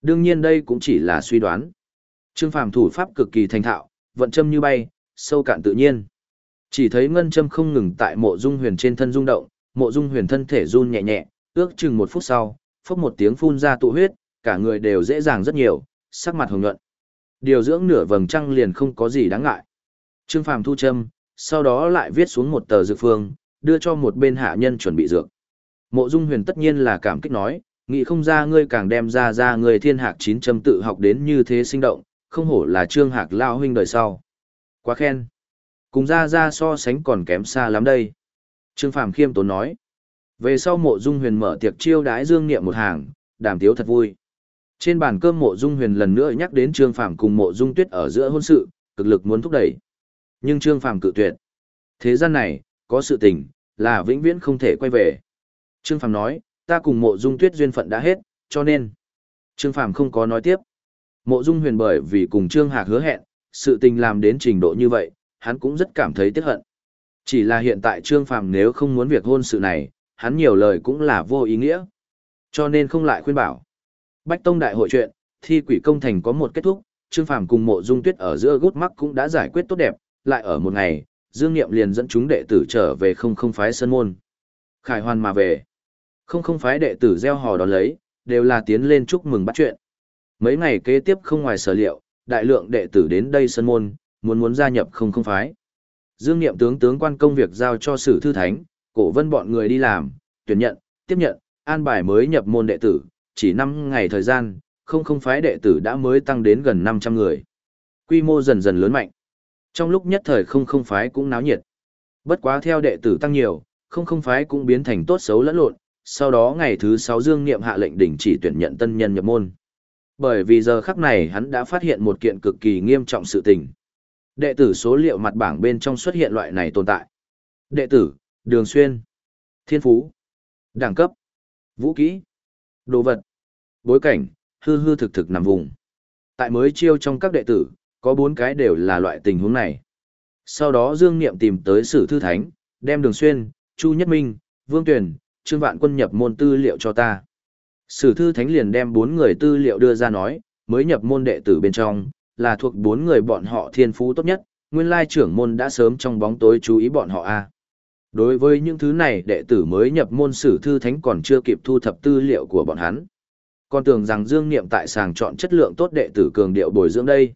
Speaker 1: Đương nhiên đây cũng chỉ là suy đoán. Trương Phàm thủ pháp cực kỳ thành thạo, vận châm như bay, sâu cạn tự nhiên. Chỉ thấy ngân châm không ngừng tại mộ dung huyền trên thân rung động, mộ dung huyền thân thể run nhẹ nhẹ, ước chừng một phút sau, phốc một tiếng phun ra tụ huyết, cả người đều dễ dàng rất nhiều, sắc mặt hồng nhuận. Điều dưỡng nửa vầng trăng liền không có gì đáng ngại. Trương Phàm thu châm, sau đó lại viết xuống một tờ dược phương, đưa cho một bên hạ nhân chuẩn bị dược. Mộ Dung Huyền tất nhiên là cảm kích nói, nghĩ không ra ngươi càng đem ra ra người thiên hạc chín châm tự học đến như thế sinh động, không hổ là trương hạc lao huynh đời sau. Quá khen. Cùng ra ra so sánh còn kém xa lắm đây. Trương Phàm khiêm tốn nói. Về sau mộ dung huyền mở tiệc chiêu đái dương niệm một hàng, đàm tiếu thật vui. Trên bàn cơm mộ dung huyền lần nữa nhắc đến Trương Phàm cùng mộ dung tuyết ở giữa hôn sự, cực lực muốn thúc đẩy. Nhưng Trương Phàm cự tuyệt. Thế gian này, có sự tình, là vĩnh viễn không thể quay về. Trương Phàm nói, ta cùng mộ dung tuyết duyên phận đã hết, cho nên. Trương Phàm không có nói tiếp. Mộ dung huyền bởi vì cùng Trương Hạc hứa hẹn, sự tình làm đến trình độ như vậy, hắn cũng rất cảm thấy tiếc hận. Chỉ là hiện tại Trương Phàm nếu không muốn việc hôn sự này, hắn nhiều lời cũng là vô ý nghĩa. Cho nên không lại khuyên bảo. Bách Tông Đại hội chuyện, thi quỷ công thành có một kết thúc, Trương Phàm cùng mộ dung tuyết ở giữa gút mắc cũng đã giải quyết tốt đẹp, lại ở một ngày, Dương Niệm liền dẫn chúng đệ tử trở về không không phái sân môn. Khải hoàn mà về. Không không phái đệ tử gieo hò đón lấy, đều là tiến lên chúc mừng bắt chuyện. Mấy ngày kế tiếp không ngoài sở liệu, đại lượng đệ tử đến đây sân môn, muốn muốn gia nhập không không phái. Dương Niệm tướng tướng quan công việc giao cho sử thư thánh, cổ vân bọn người đi làm, tuyển nhận, tiếp nhận, an bài mới nhập môn đệ tử, chỉ 5 ngày thời gian, không không phái đệ tử đã mới tăng đến gần 500 người. Quy mô dần dần lớn mạnh. Trong lúc nhất thời không không phái cũng náo nhiệt. Bất quá theo đệ tử tăng nhiều, không không phái cũng biến thành tốt xấu lẫn lộn, sau đó ngày thứ 6 Dương Niệm hạ lệnh đình chỉ tuyển nhận tân nhân nhập môn. Bởi vì giờ khắc này hắn đã phát hiện một kiện cực kỳ nghiêm trọng sự tình. Đệ tử số liệu mặt bảng bên trong xuất hiện loại này tồn tại. Đệ tử, Đường Xuyên, Thiên Phú, Đẳng cấp, Vũ Kỹ, Đồ vật, Bối cảnh, hư hư thực thực nằm vùng. Tại mới chiêu trong các đệ tử, có bốn cái đều là loại tình huống này. Sau đó Dương Niệm tìm tới Sử Thư Thánh, đem Đường Xuyên, Chu Nhất Minh, Vương Tuyền, Trương Vạn Quân nhập môn tư liệu cho ta. Sử Thư Thánh liền đem bốn người tư liệu đưa ra nói, mới nhập môn đệ tử bên trong, là thuộc bốn người bọn họ thiên phú tốt nhất, nguyên lai trưởng môn đã sớm trong bóng tối chú ý bọn họ a. Đối với những thứ này đệ tử mới nhập môn sử thư thánh còn chưa kịp thu thập tư liệu của bọn hắn. Còn tưởng rằng Dương Niệm tại sàng chọn chất lượng tốt đệ tử cường điệu bồi dưỡng đây.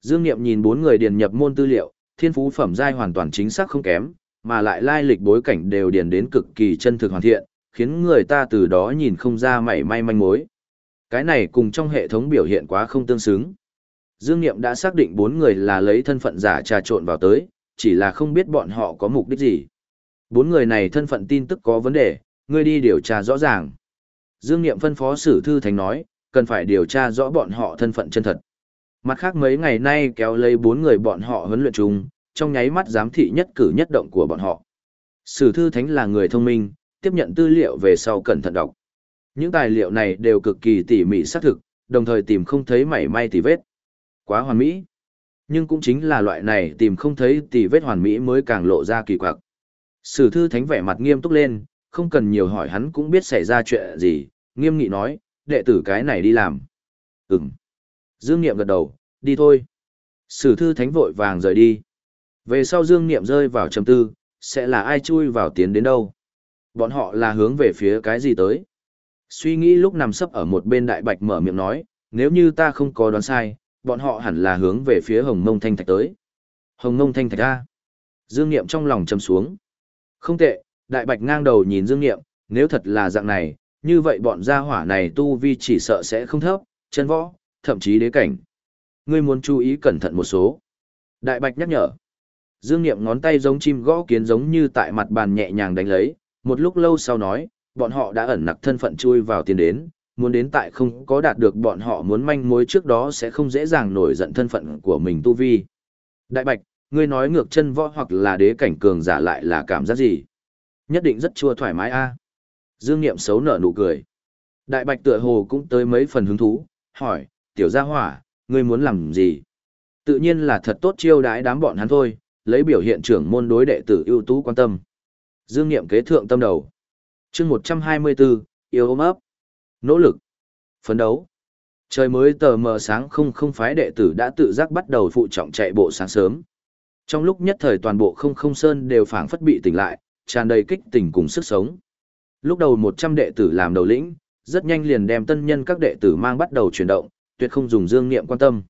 Speaker 1: Dương Niệm nhìn bốn người điền nhập môn tư liệu, thiên phú phẩm giai hoàn toàn chính xác không kém, mà lại lai lịch bối cảnh đều điền đến cực kỳ chân thực hoàn thiện, khiến người ta từ đó nhìn không ra mảy may manh mối. Cái này cùng trong hệ thống biểu hiện quá không tương xứng. Dương Niệm đã xác định bốn người là lấy thân phận giả trà trộn vào tới, chỉ là không biết bọn họ có mục đích gì. Bốn người này thân phận tin tức có vấn đề, ngươi đi điều tra rõ ràng. Dương Niệm phân phó sử thư thành nói, cần phải điều tra rõ bọn họ thân phận chân thật. Mặt khác mấy ngày nay kéo lấy bốn người bọn họ huấn luyện chung, trong nháy mắt giám thị nhất cử nhất động của bọn họ. Sử thư thánh là người thông minh, tiếp nhận tư liệu về sau cẩn thận đọc. Những tài liệu này đều cực kỳ tỉ mỉ xác thực, đồng thời tìm không thấy mảy may tì vết. Quá hoàn mỹ. Nhưng cũng chính là loại này tìm không thấy tì vết hoàn mỹ mới càng lộ ra kỳ quặc. Sử thư thánh vẻ mặt nghiêm túc lên, không cần nhiều hỏi hắn cũng biết xảy ra chuyện gì, nghiêm nghị nói, đệ tử cái này đi làm. Ừm. Dương Niệm gật đầu, đi thôi. Sử thư thánh vội vàng rời đi. Về sau Dương Niệm rơi vào trầm tư, sẽ là ai chui vào tiến đến đâu? Bọn họ là hướng về phía cái gì tới? Suy nghĩ lúc nằm sấp ở một bên đại bạch mở miệng nói, nếu như ta không có đoán sai, bọn họ hẳn là hướng về phía hồng mông thanh thạch tới. Hồng mông thanh thạch a Dương Niệm trong lòng châm xuống. Không tệ, đại bạch ngang đầu nhìn Dương Niệm, nếu thật là dạng này, như vậy bọn gia hỏa này tu vi chỉ sợ sẽ không thấp, chân võ, thậm chí đế cảnh. Ngươi muốn chú ý cẩn thận một số. Đại bạch nhắc nhở. Dương Niệm ngón tay giống chim gõ kiến giống như tại mặt bàn nhẹ nhàng đánh lấy, một lúc lâu sau nói, bọn họ đã ẩn nặc thân phận chui vào tiền đến, muốn đến tại không có đạt được bọn họ muốn manh mối trước đó sẽ không dễ dàng nổi giận thân phận của mình tu vi. Đại Bạch, ngươi nói ngược chân võ hoặc là đế cảnh cường giả lại là cảm giác gì? Nhất định rất chua thoải mái a. Dương Niệm xấu nở nụ cười. Đại Bạch tựa hồ cũng tới mấy phần hứng thú, hỏi, tiểu gia hỏa, ngươi muốn làm gì? Tự nhiên là thật tốt chiêu đãi đám bọn hắn thôi, lấy biểu hiện trưởng môn đối đệ tử ưu tú quan tâm. Dương Niệm kế thượng tâm đầu. chương 124, yêu ôm ấp. Nỗ lực. Phấn đấu. Trời mới tờ mờ sáng không không phái đệ tử đã tự giác bắt đầu phụ trọng chạy bộ sáng sớm. Trong lúc nhất thời toàn bộ không không sơn đều phảng phất bị tỉnh lại, tràn đầy kích tình cùng sức sống. Lúc đầu 100 đệ tử làm đầu lĩnh, rất nhanh liền đem tân nhân các đệ tử mang bắt đầu chuyển động, tuyệt không dùng Dương Niệm quan tâm.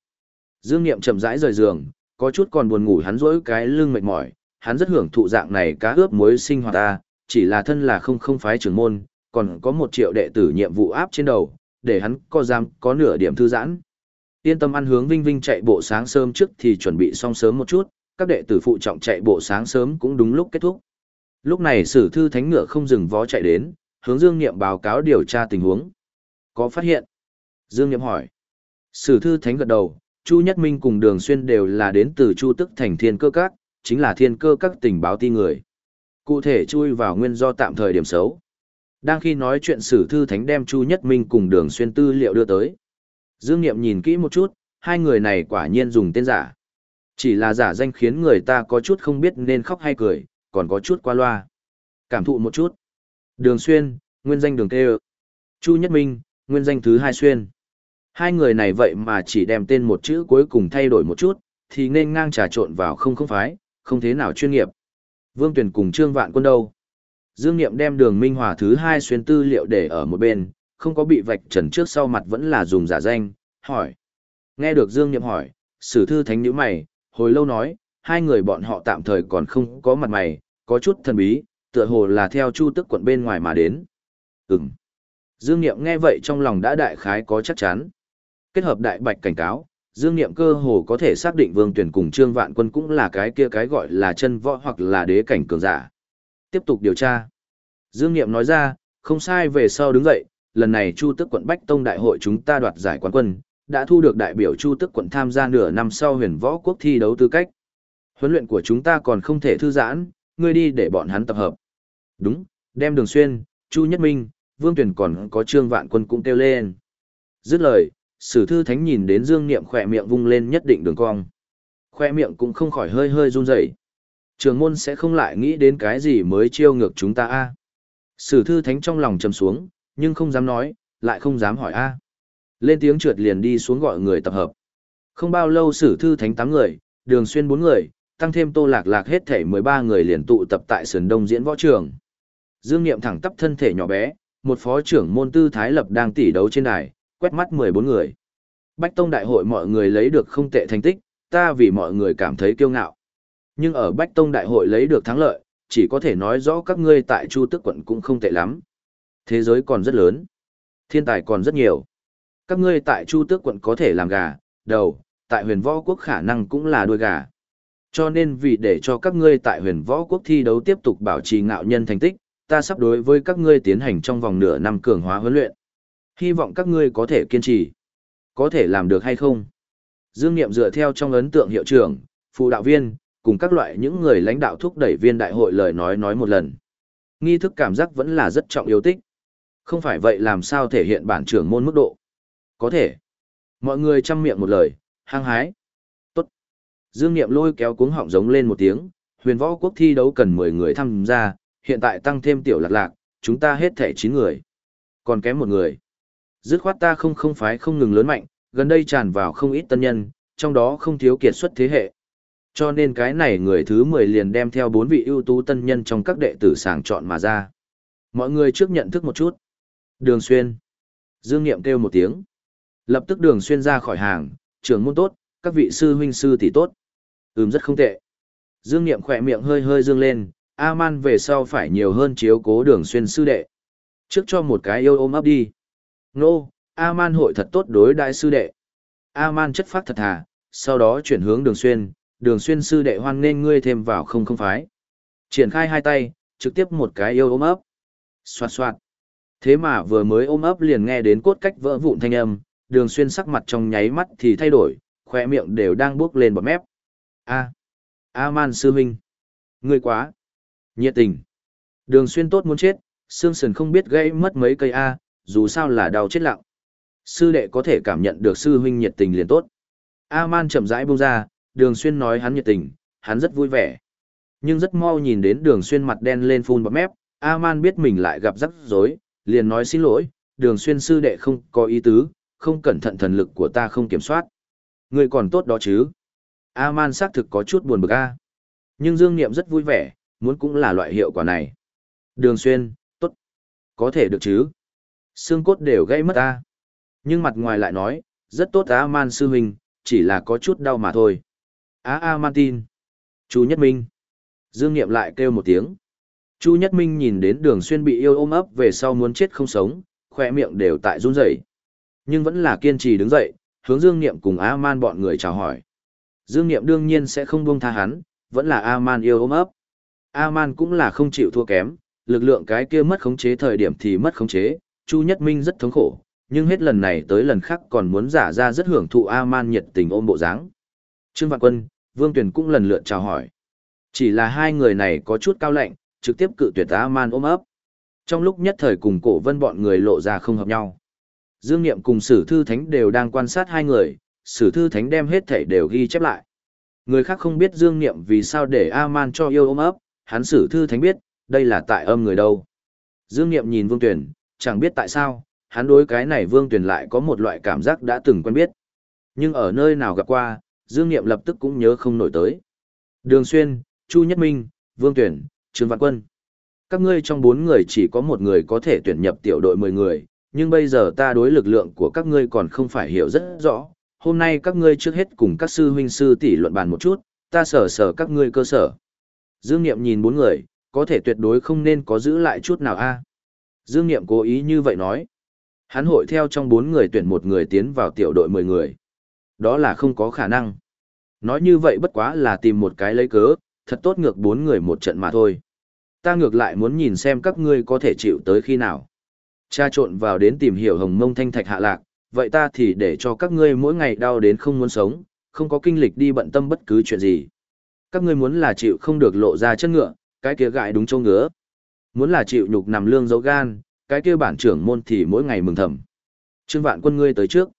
Speaker 1: Dương Niệm chậm rãi rời giường, có chút còn buồn ngủ hắn rỗi cái lưng mệt mỏi, hắn rất hưởng thụ dạng này cá ướp muối sinh hoạt ta, chỉ là thân là không không phái trưởng môn, còn có một triệu đệ tử nhiệm vụ áp trên đầu, để hắn có dám có nửa điểm thư giãn. Yên tâm ăn hướng Vinh Vinh chạy bộ sáng sớm trước thì chuẩn bị xong sớm một chút, các đệ tử phụ trọng chạy bộ sáng sớm cũng đúng lúc kết thúc. Lúc này sử thư thánh ngựa không dừng vó chạy đến, hướng Dương Niệm báo cáo điều tra tình huống. Có phát hiện? Dương Niệm hỏi. Sử thư thánh gật đầu, Chu Nhất Minh cùng Đường Xuyên đều là đến từ Chu Tức thành Thiên Cơ Các, chính là Thiên Cơ Các tình báo ti người. Cụ thể chui vào nguyên do tạm thời điểm xấu. Đang khi nói chuyện sử thư thánh đem Chu Nhất Minh cùng Đường Xuyên tư liệu đưa tới. Dương Niệm nhìn kỹ một chút, hai người này quả nhiên dùng tên giả. Chỉ là giả danh khiến người ta có chút không biết nên khóc hay cười, còn có chút qua loa. Cảm thụ một chút. Đường Xuyên, nguyên danh Đường Tê Chu Nhất Minh, nguyên danh thứ hai Xuyên. Hai người này vậy mà chỉ đem tên một chữ cuối cùng thay đổi một chút, thì nên ngang trà trộn vào không không phái, không thế nào chuyên nghiệp. Vương Tuyền cùng Trương Vạn Quân đâu? Dương Niệm đem đường Minh Hòa thứ hai xuyên tư liệu để ở một bên, không có bị vạch trần trước sau mặt vẫn là dùng giả danh, hỏi. Nghe được Dương Niệm hỏi, sử thư thánh nhíu mày, hồi lâu nói, hai người bọn họ tạm thời còn không có mặt mày, có chút thần bí, tựa hồ là theo chu tức quận bên ngoài mà đến. Ừm. Dương Niệm nghe vậy trong lòng đã đại khái có chắc chắn. Kết hợp đại bạch cảnh cáo, Dương Niệm cơ hồ có thể xác định Vương Tuyển cùng Trương Vạn Quân cũng là cái kia cái gọi là chân võ hoặc là đế cảnh cường giả. Tiếp tục điều tra. Dương Niệm nói ra, không sai về sau đứng dậy, lần này Chu Tức quận Bách Tông đại hội chúng ta đoạt giải quán quân, đã thu được đại biểu Chu Tức quận tham gia nửa năm sau huyền võ quốc thi đấu tư cách. Huấn luyện của chúng ta còn không thể thư giãn, ngươi đi để bọn hắn tập hợp. Đúng, đem Đường Xuyên, Chu Nhất Minh, Vương Tuyển còn có Trương Vạn Quân cũng kêu lên. Dứt lời, Sử thư thánh nhìn đến Dương Niệm khỏe miệng vung lên nhất định đường cong. Khoe miệng cũng không khỏi hơi hơi run rẩy. Trường môn sẽ không lại nghĩ đến cái gì mới chiêu ngược chúng ta a. Sử thư thánh trong lòng trầm xuống, nhưng không dám nói, lại không dám hỏi a. Lên tiếng trượt liền đi xuống gọi người tập hợp. Không bao lâu sử thư thánh tám người, đường xuyên bốn người, tăng thêm tô lạc lạc hết thể ba người liền tụ tập tại sườn đông diễn võ trường. Dương Niệm thẳng tắp thân thể nhỏ bé, một phó trưởng môn tư thái lập đang tỉ đấu trên đài, quét mắt 14 người. Bách Tông Đại hội mọi người lấy được không tệ thành tích, ta vì mọi người cảm thấy kiêu ngạo. Nhưng ở Bách Tông Đại hội lấy được thắng lợi, chỉ có thể nói rõ các ngươi tại Chu Tức quận cũng không tệ lắm. Thế giới còn rất lớn. Thiên tài còn rất nhiều. Các ngươi tại Chu Tước quận có thể làm gà, đầu, tại huyền võ quốc khả năng cũng là đuôi gà. Cho nên vì để cho các ngươi tại huyền võ quốc thi đấu tiếp tục bảo trì ngạo nhân thành tích, ta sắp đối với các ngươi tiến hành trong vòng nửa năm cường hóa huấn luyện. Hy vọng các ngươi có thể kiên trì. Có thể làm được hay không? Dương Niệm dựa theo trong ấn tượng hiệu trưởng, phụ đạo viên, cùng các loại những người lãnh đạo thúc đẩy viên đại hội lời nói nói một lần. Nghi thức cảm giác vẫn là rất trọng yếu tích. Không phải vậy làm sao thể hiện bản trưởng môn mức độ? Có thể. Mọi người chăm miệng một lời, hăng hái. Tốt. Dương Niệm lôi kéo cuống họng giống lên một tiếng, huyền võ quốc thi đấu cần 10 người tham gia, hiện tại tăng thêm tiểu lạc lạc, chúng ta hết thể 9 người. Còn kém một người. Dứt khoát ta không không phái không ngừng lớn mạnh, gần đây tràn vào không ít tân nhân, trong đó không thiếu kiệt xuất thế hệ. Cho nên cái này người thứ 10 liền đem theo bốn vị ưu tú tân nhân trong các đệ tử sàng chọn mà ra. Mọi người trước nhận thức một chút. Đường Xuyên. Dương Niệm kêu một tiếng. Lập tức Đường Xuyên ra khỏi hàng, trưởng môn tốt, các vị sư huynh sư tỷ tốt. Ừm rất không tệ. Dương Niệm khỏe miệng hơi hơi dương lên, A-man về sau phải nhiều hơn chiếu cố Đường Xuyên sư đệ. Trước cho một cái yêu ôm ấp đi. Nô, A-man hội thật tốt đối đại sư đệ. A-man chất phát thật thà, sau đó chuyển hướng đường xuyên, đường xuyên sư đệ hoan nên ngươi thêm vào không không phái. Triển khai hai tay, trực tiếp một cái yêu ôm ấp. Xoạt xoạt. Thế mà vừa mới ôm ấp liền nghe đến cốt cách vỡ vụn thanh âm, đường xuyên sắc mặt trong nháy mắt thì thay đổi, khỏe miệng đều đang bước lên bọt mép. A. A-man sư huynh. Ngươi quá. Nhiệt tình. Đường xuyên tốt muốn chết, xương sườn không biết gãy mất mấy cây A, dù sao là đau chết lặng. Sư đệ có thể cảm nhận được sư huynh nhiệt tình liền tốt. A-man chậm rãi buông ra, đường xuyên nói hắn nhiệt tình, hắn rất vui vẻ. Nhưng rất mau nhìn đến đường xuyên mặt đen lên phun bọt mép, A-man biết mình lại gặp rắc rối, liền nói xin lỗi, đường xuyên sư đệ không có ý tứ, không cẩn thận thần lực của ta không kiểm soát. Người còn tốt đó chứ. A-man xác thực có chút buồn bực A. Nhưng Dương Niệm rất vui vẻ, muốn cũng là loại hiệu quả này. Đường xuyên, tốt. Có thể được chứ. Xương cốt đều gãy mất ta. Nhưng mặt ngoài lại nói, rất tốt á man sư huynh, chỉ là có chút đau mà thôi. Á A man tin. Chú Nhất Minh. Dương Niệm lại kêu một tiếng. Chu Nhất Minh nhìn đến đường xuyên bị yêu ôm ấp về sau muốn chết không sống, khỏe miệng đều tại run rẩy, Nhưng vẫn là kiên trì đứng dậy, hướng Dương Niệm cùng A-man bọn người chào hỏi. Dương Niệm đương nhiên sẽ không buông tha hắn, vẫn là A-man yêu ôm ấp. A-man cũng là không chịu thua kém, lực lượng cái kia mất khống chế thời điểm thì mất khống chế, Chu Nhất Minh rất thống khổ, nhưng hết lần này tới lần khác còn muốn giả ra rất hưởng thụ A-man nhiệt tình ôm bộ dáng. Trương Vạn Quân, Vương Tuyển cũng lần lượt chào hỏi. Chỉ là hai người này có chút cao lạnh, trực tiếp cự tuyệt A-man ôm ấp. Trong lúc nhất thời cùng cổ vân bọn người lộ ra không hợp nhau. Dương Niệm cùng Sử Thư Thánh đều đang quan sát hai người, Sử Thư Thánh đem hết thảy đều ghi chép lại. Người khác không biết Dương Niệm vì sao để A-man cho yêu ôm ấp, hắn Sử Thư Thánh biết, đây là tại âm người đâu. Dương Niệm nhìn Vương Tuyển, chẳng biết tại sao, hắn đối cái này Vương Tuyền lại có một loại cảm giác đã từng quen biết. Nhưng ở nơi nào gặp qua, Dương Niệm lập tức cũng nhớ không nổi tới. Đường Xuyên, Chu Nhất Minh, Vương Tuyển, Trương Văn Quân. Các ngươi trong bốn người chỉ có một người có thể tuyển nhập tiểu đội mười người, nhưng bây giờ ta đối lực lượng của các ngươi còn không phải hiểu rất rõ. Hôm nay các ngươi trước hết cùng các sư huynh sư tỷ luận bàn một chút, ta sở sở các ngươi cơ sở. Dương Niệm nhìn bốn người, có thể tuyệt đối không nên có giữ lại chút nào a. Dương Niệm cố ý như vậy nói. Hắn hội theo trong bốn người tuyển một người tiến vào tiểu đội mười người. Đó là không có khả năng. Nói như vậy bất quá là tìm một cái lấy cớ, thật tốt ngược bốn người một trận mà thôi. Ta ngược lại muốn nhìn xem các ngươi có thể chịu tới khi nào. Cha trộn vào đến tìm hiểu hồng mông thanh thạch hạ lạc, vậy ta thì để cho các ngươi mỗi ngày đau đến không muốn sống, không có kinh lịch đi bận tâm bất cứ chuyện gì. Các ngươi muốn là chịu không được lộ ra chân ngựa, cái kia gại đúng châu ngứa. Muốn là chịu nhục nằm lương dấu gan, cái kia bản trưởng môn thì mỗi ngày mừng thầm. Trương vạn quân ngươi tới trước.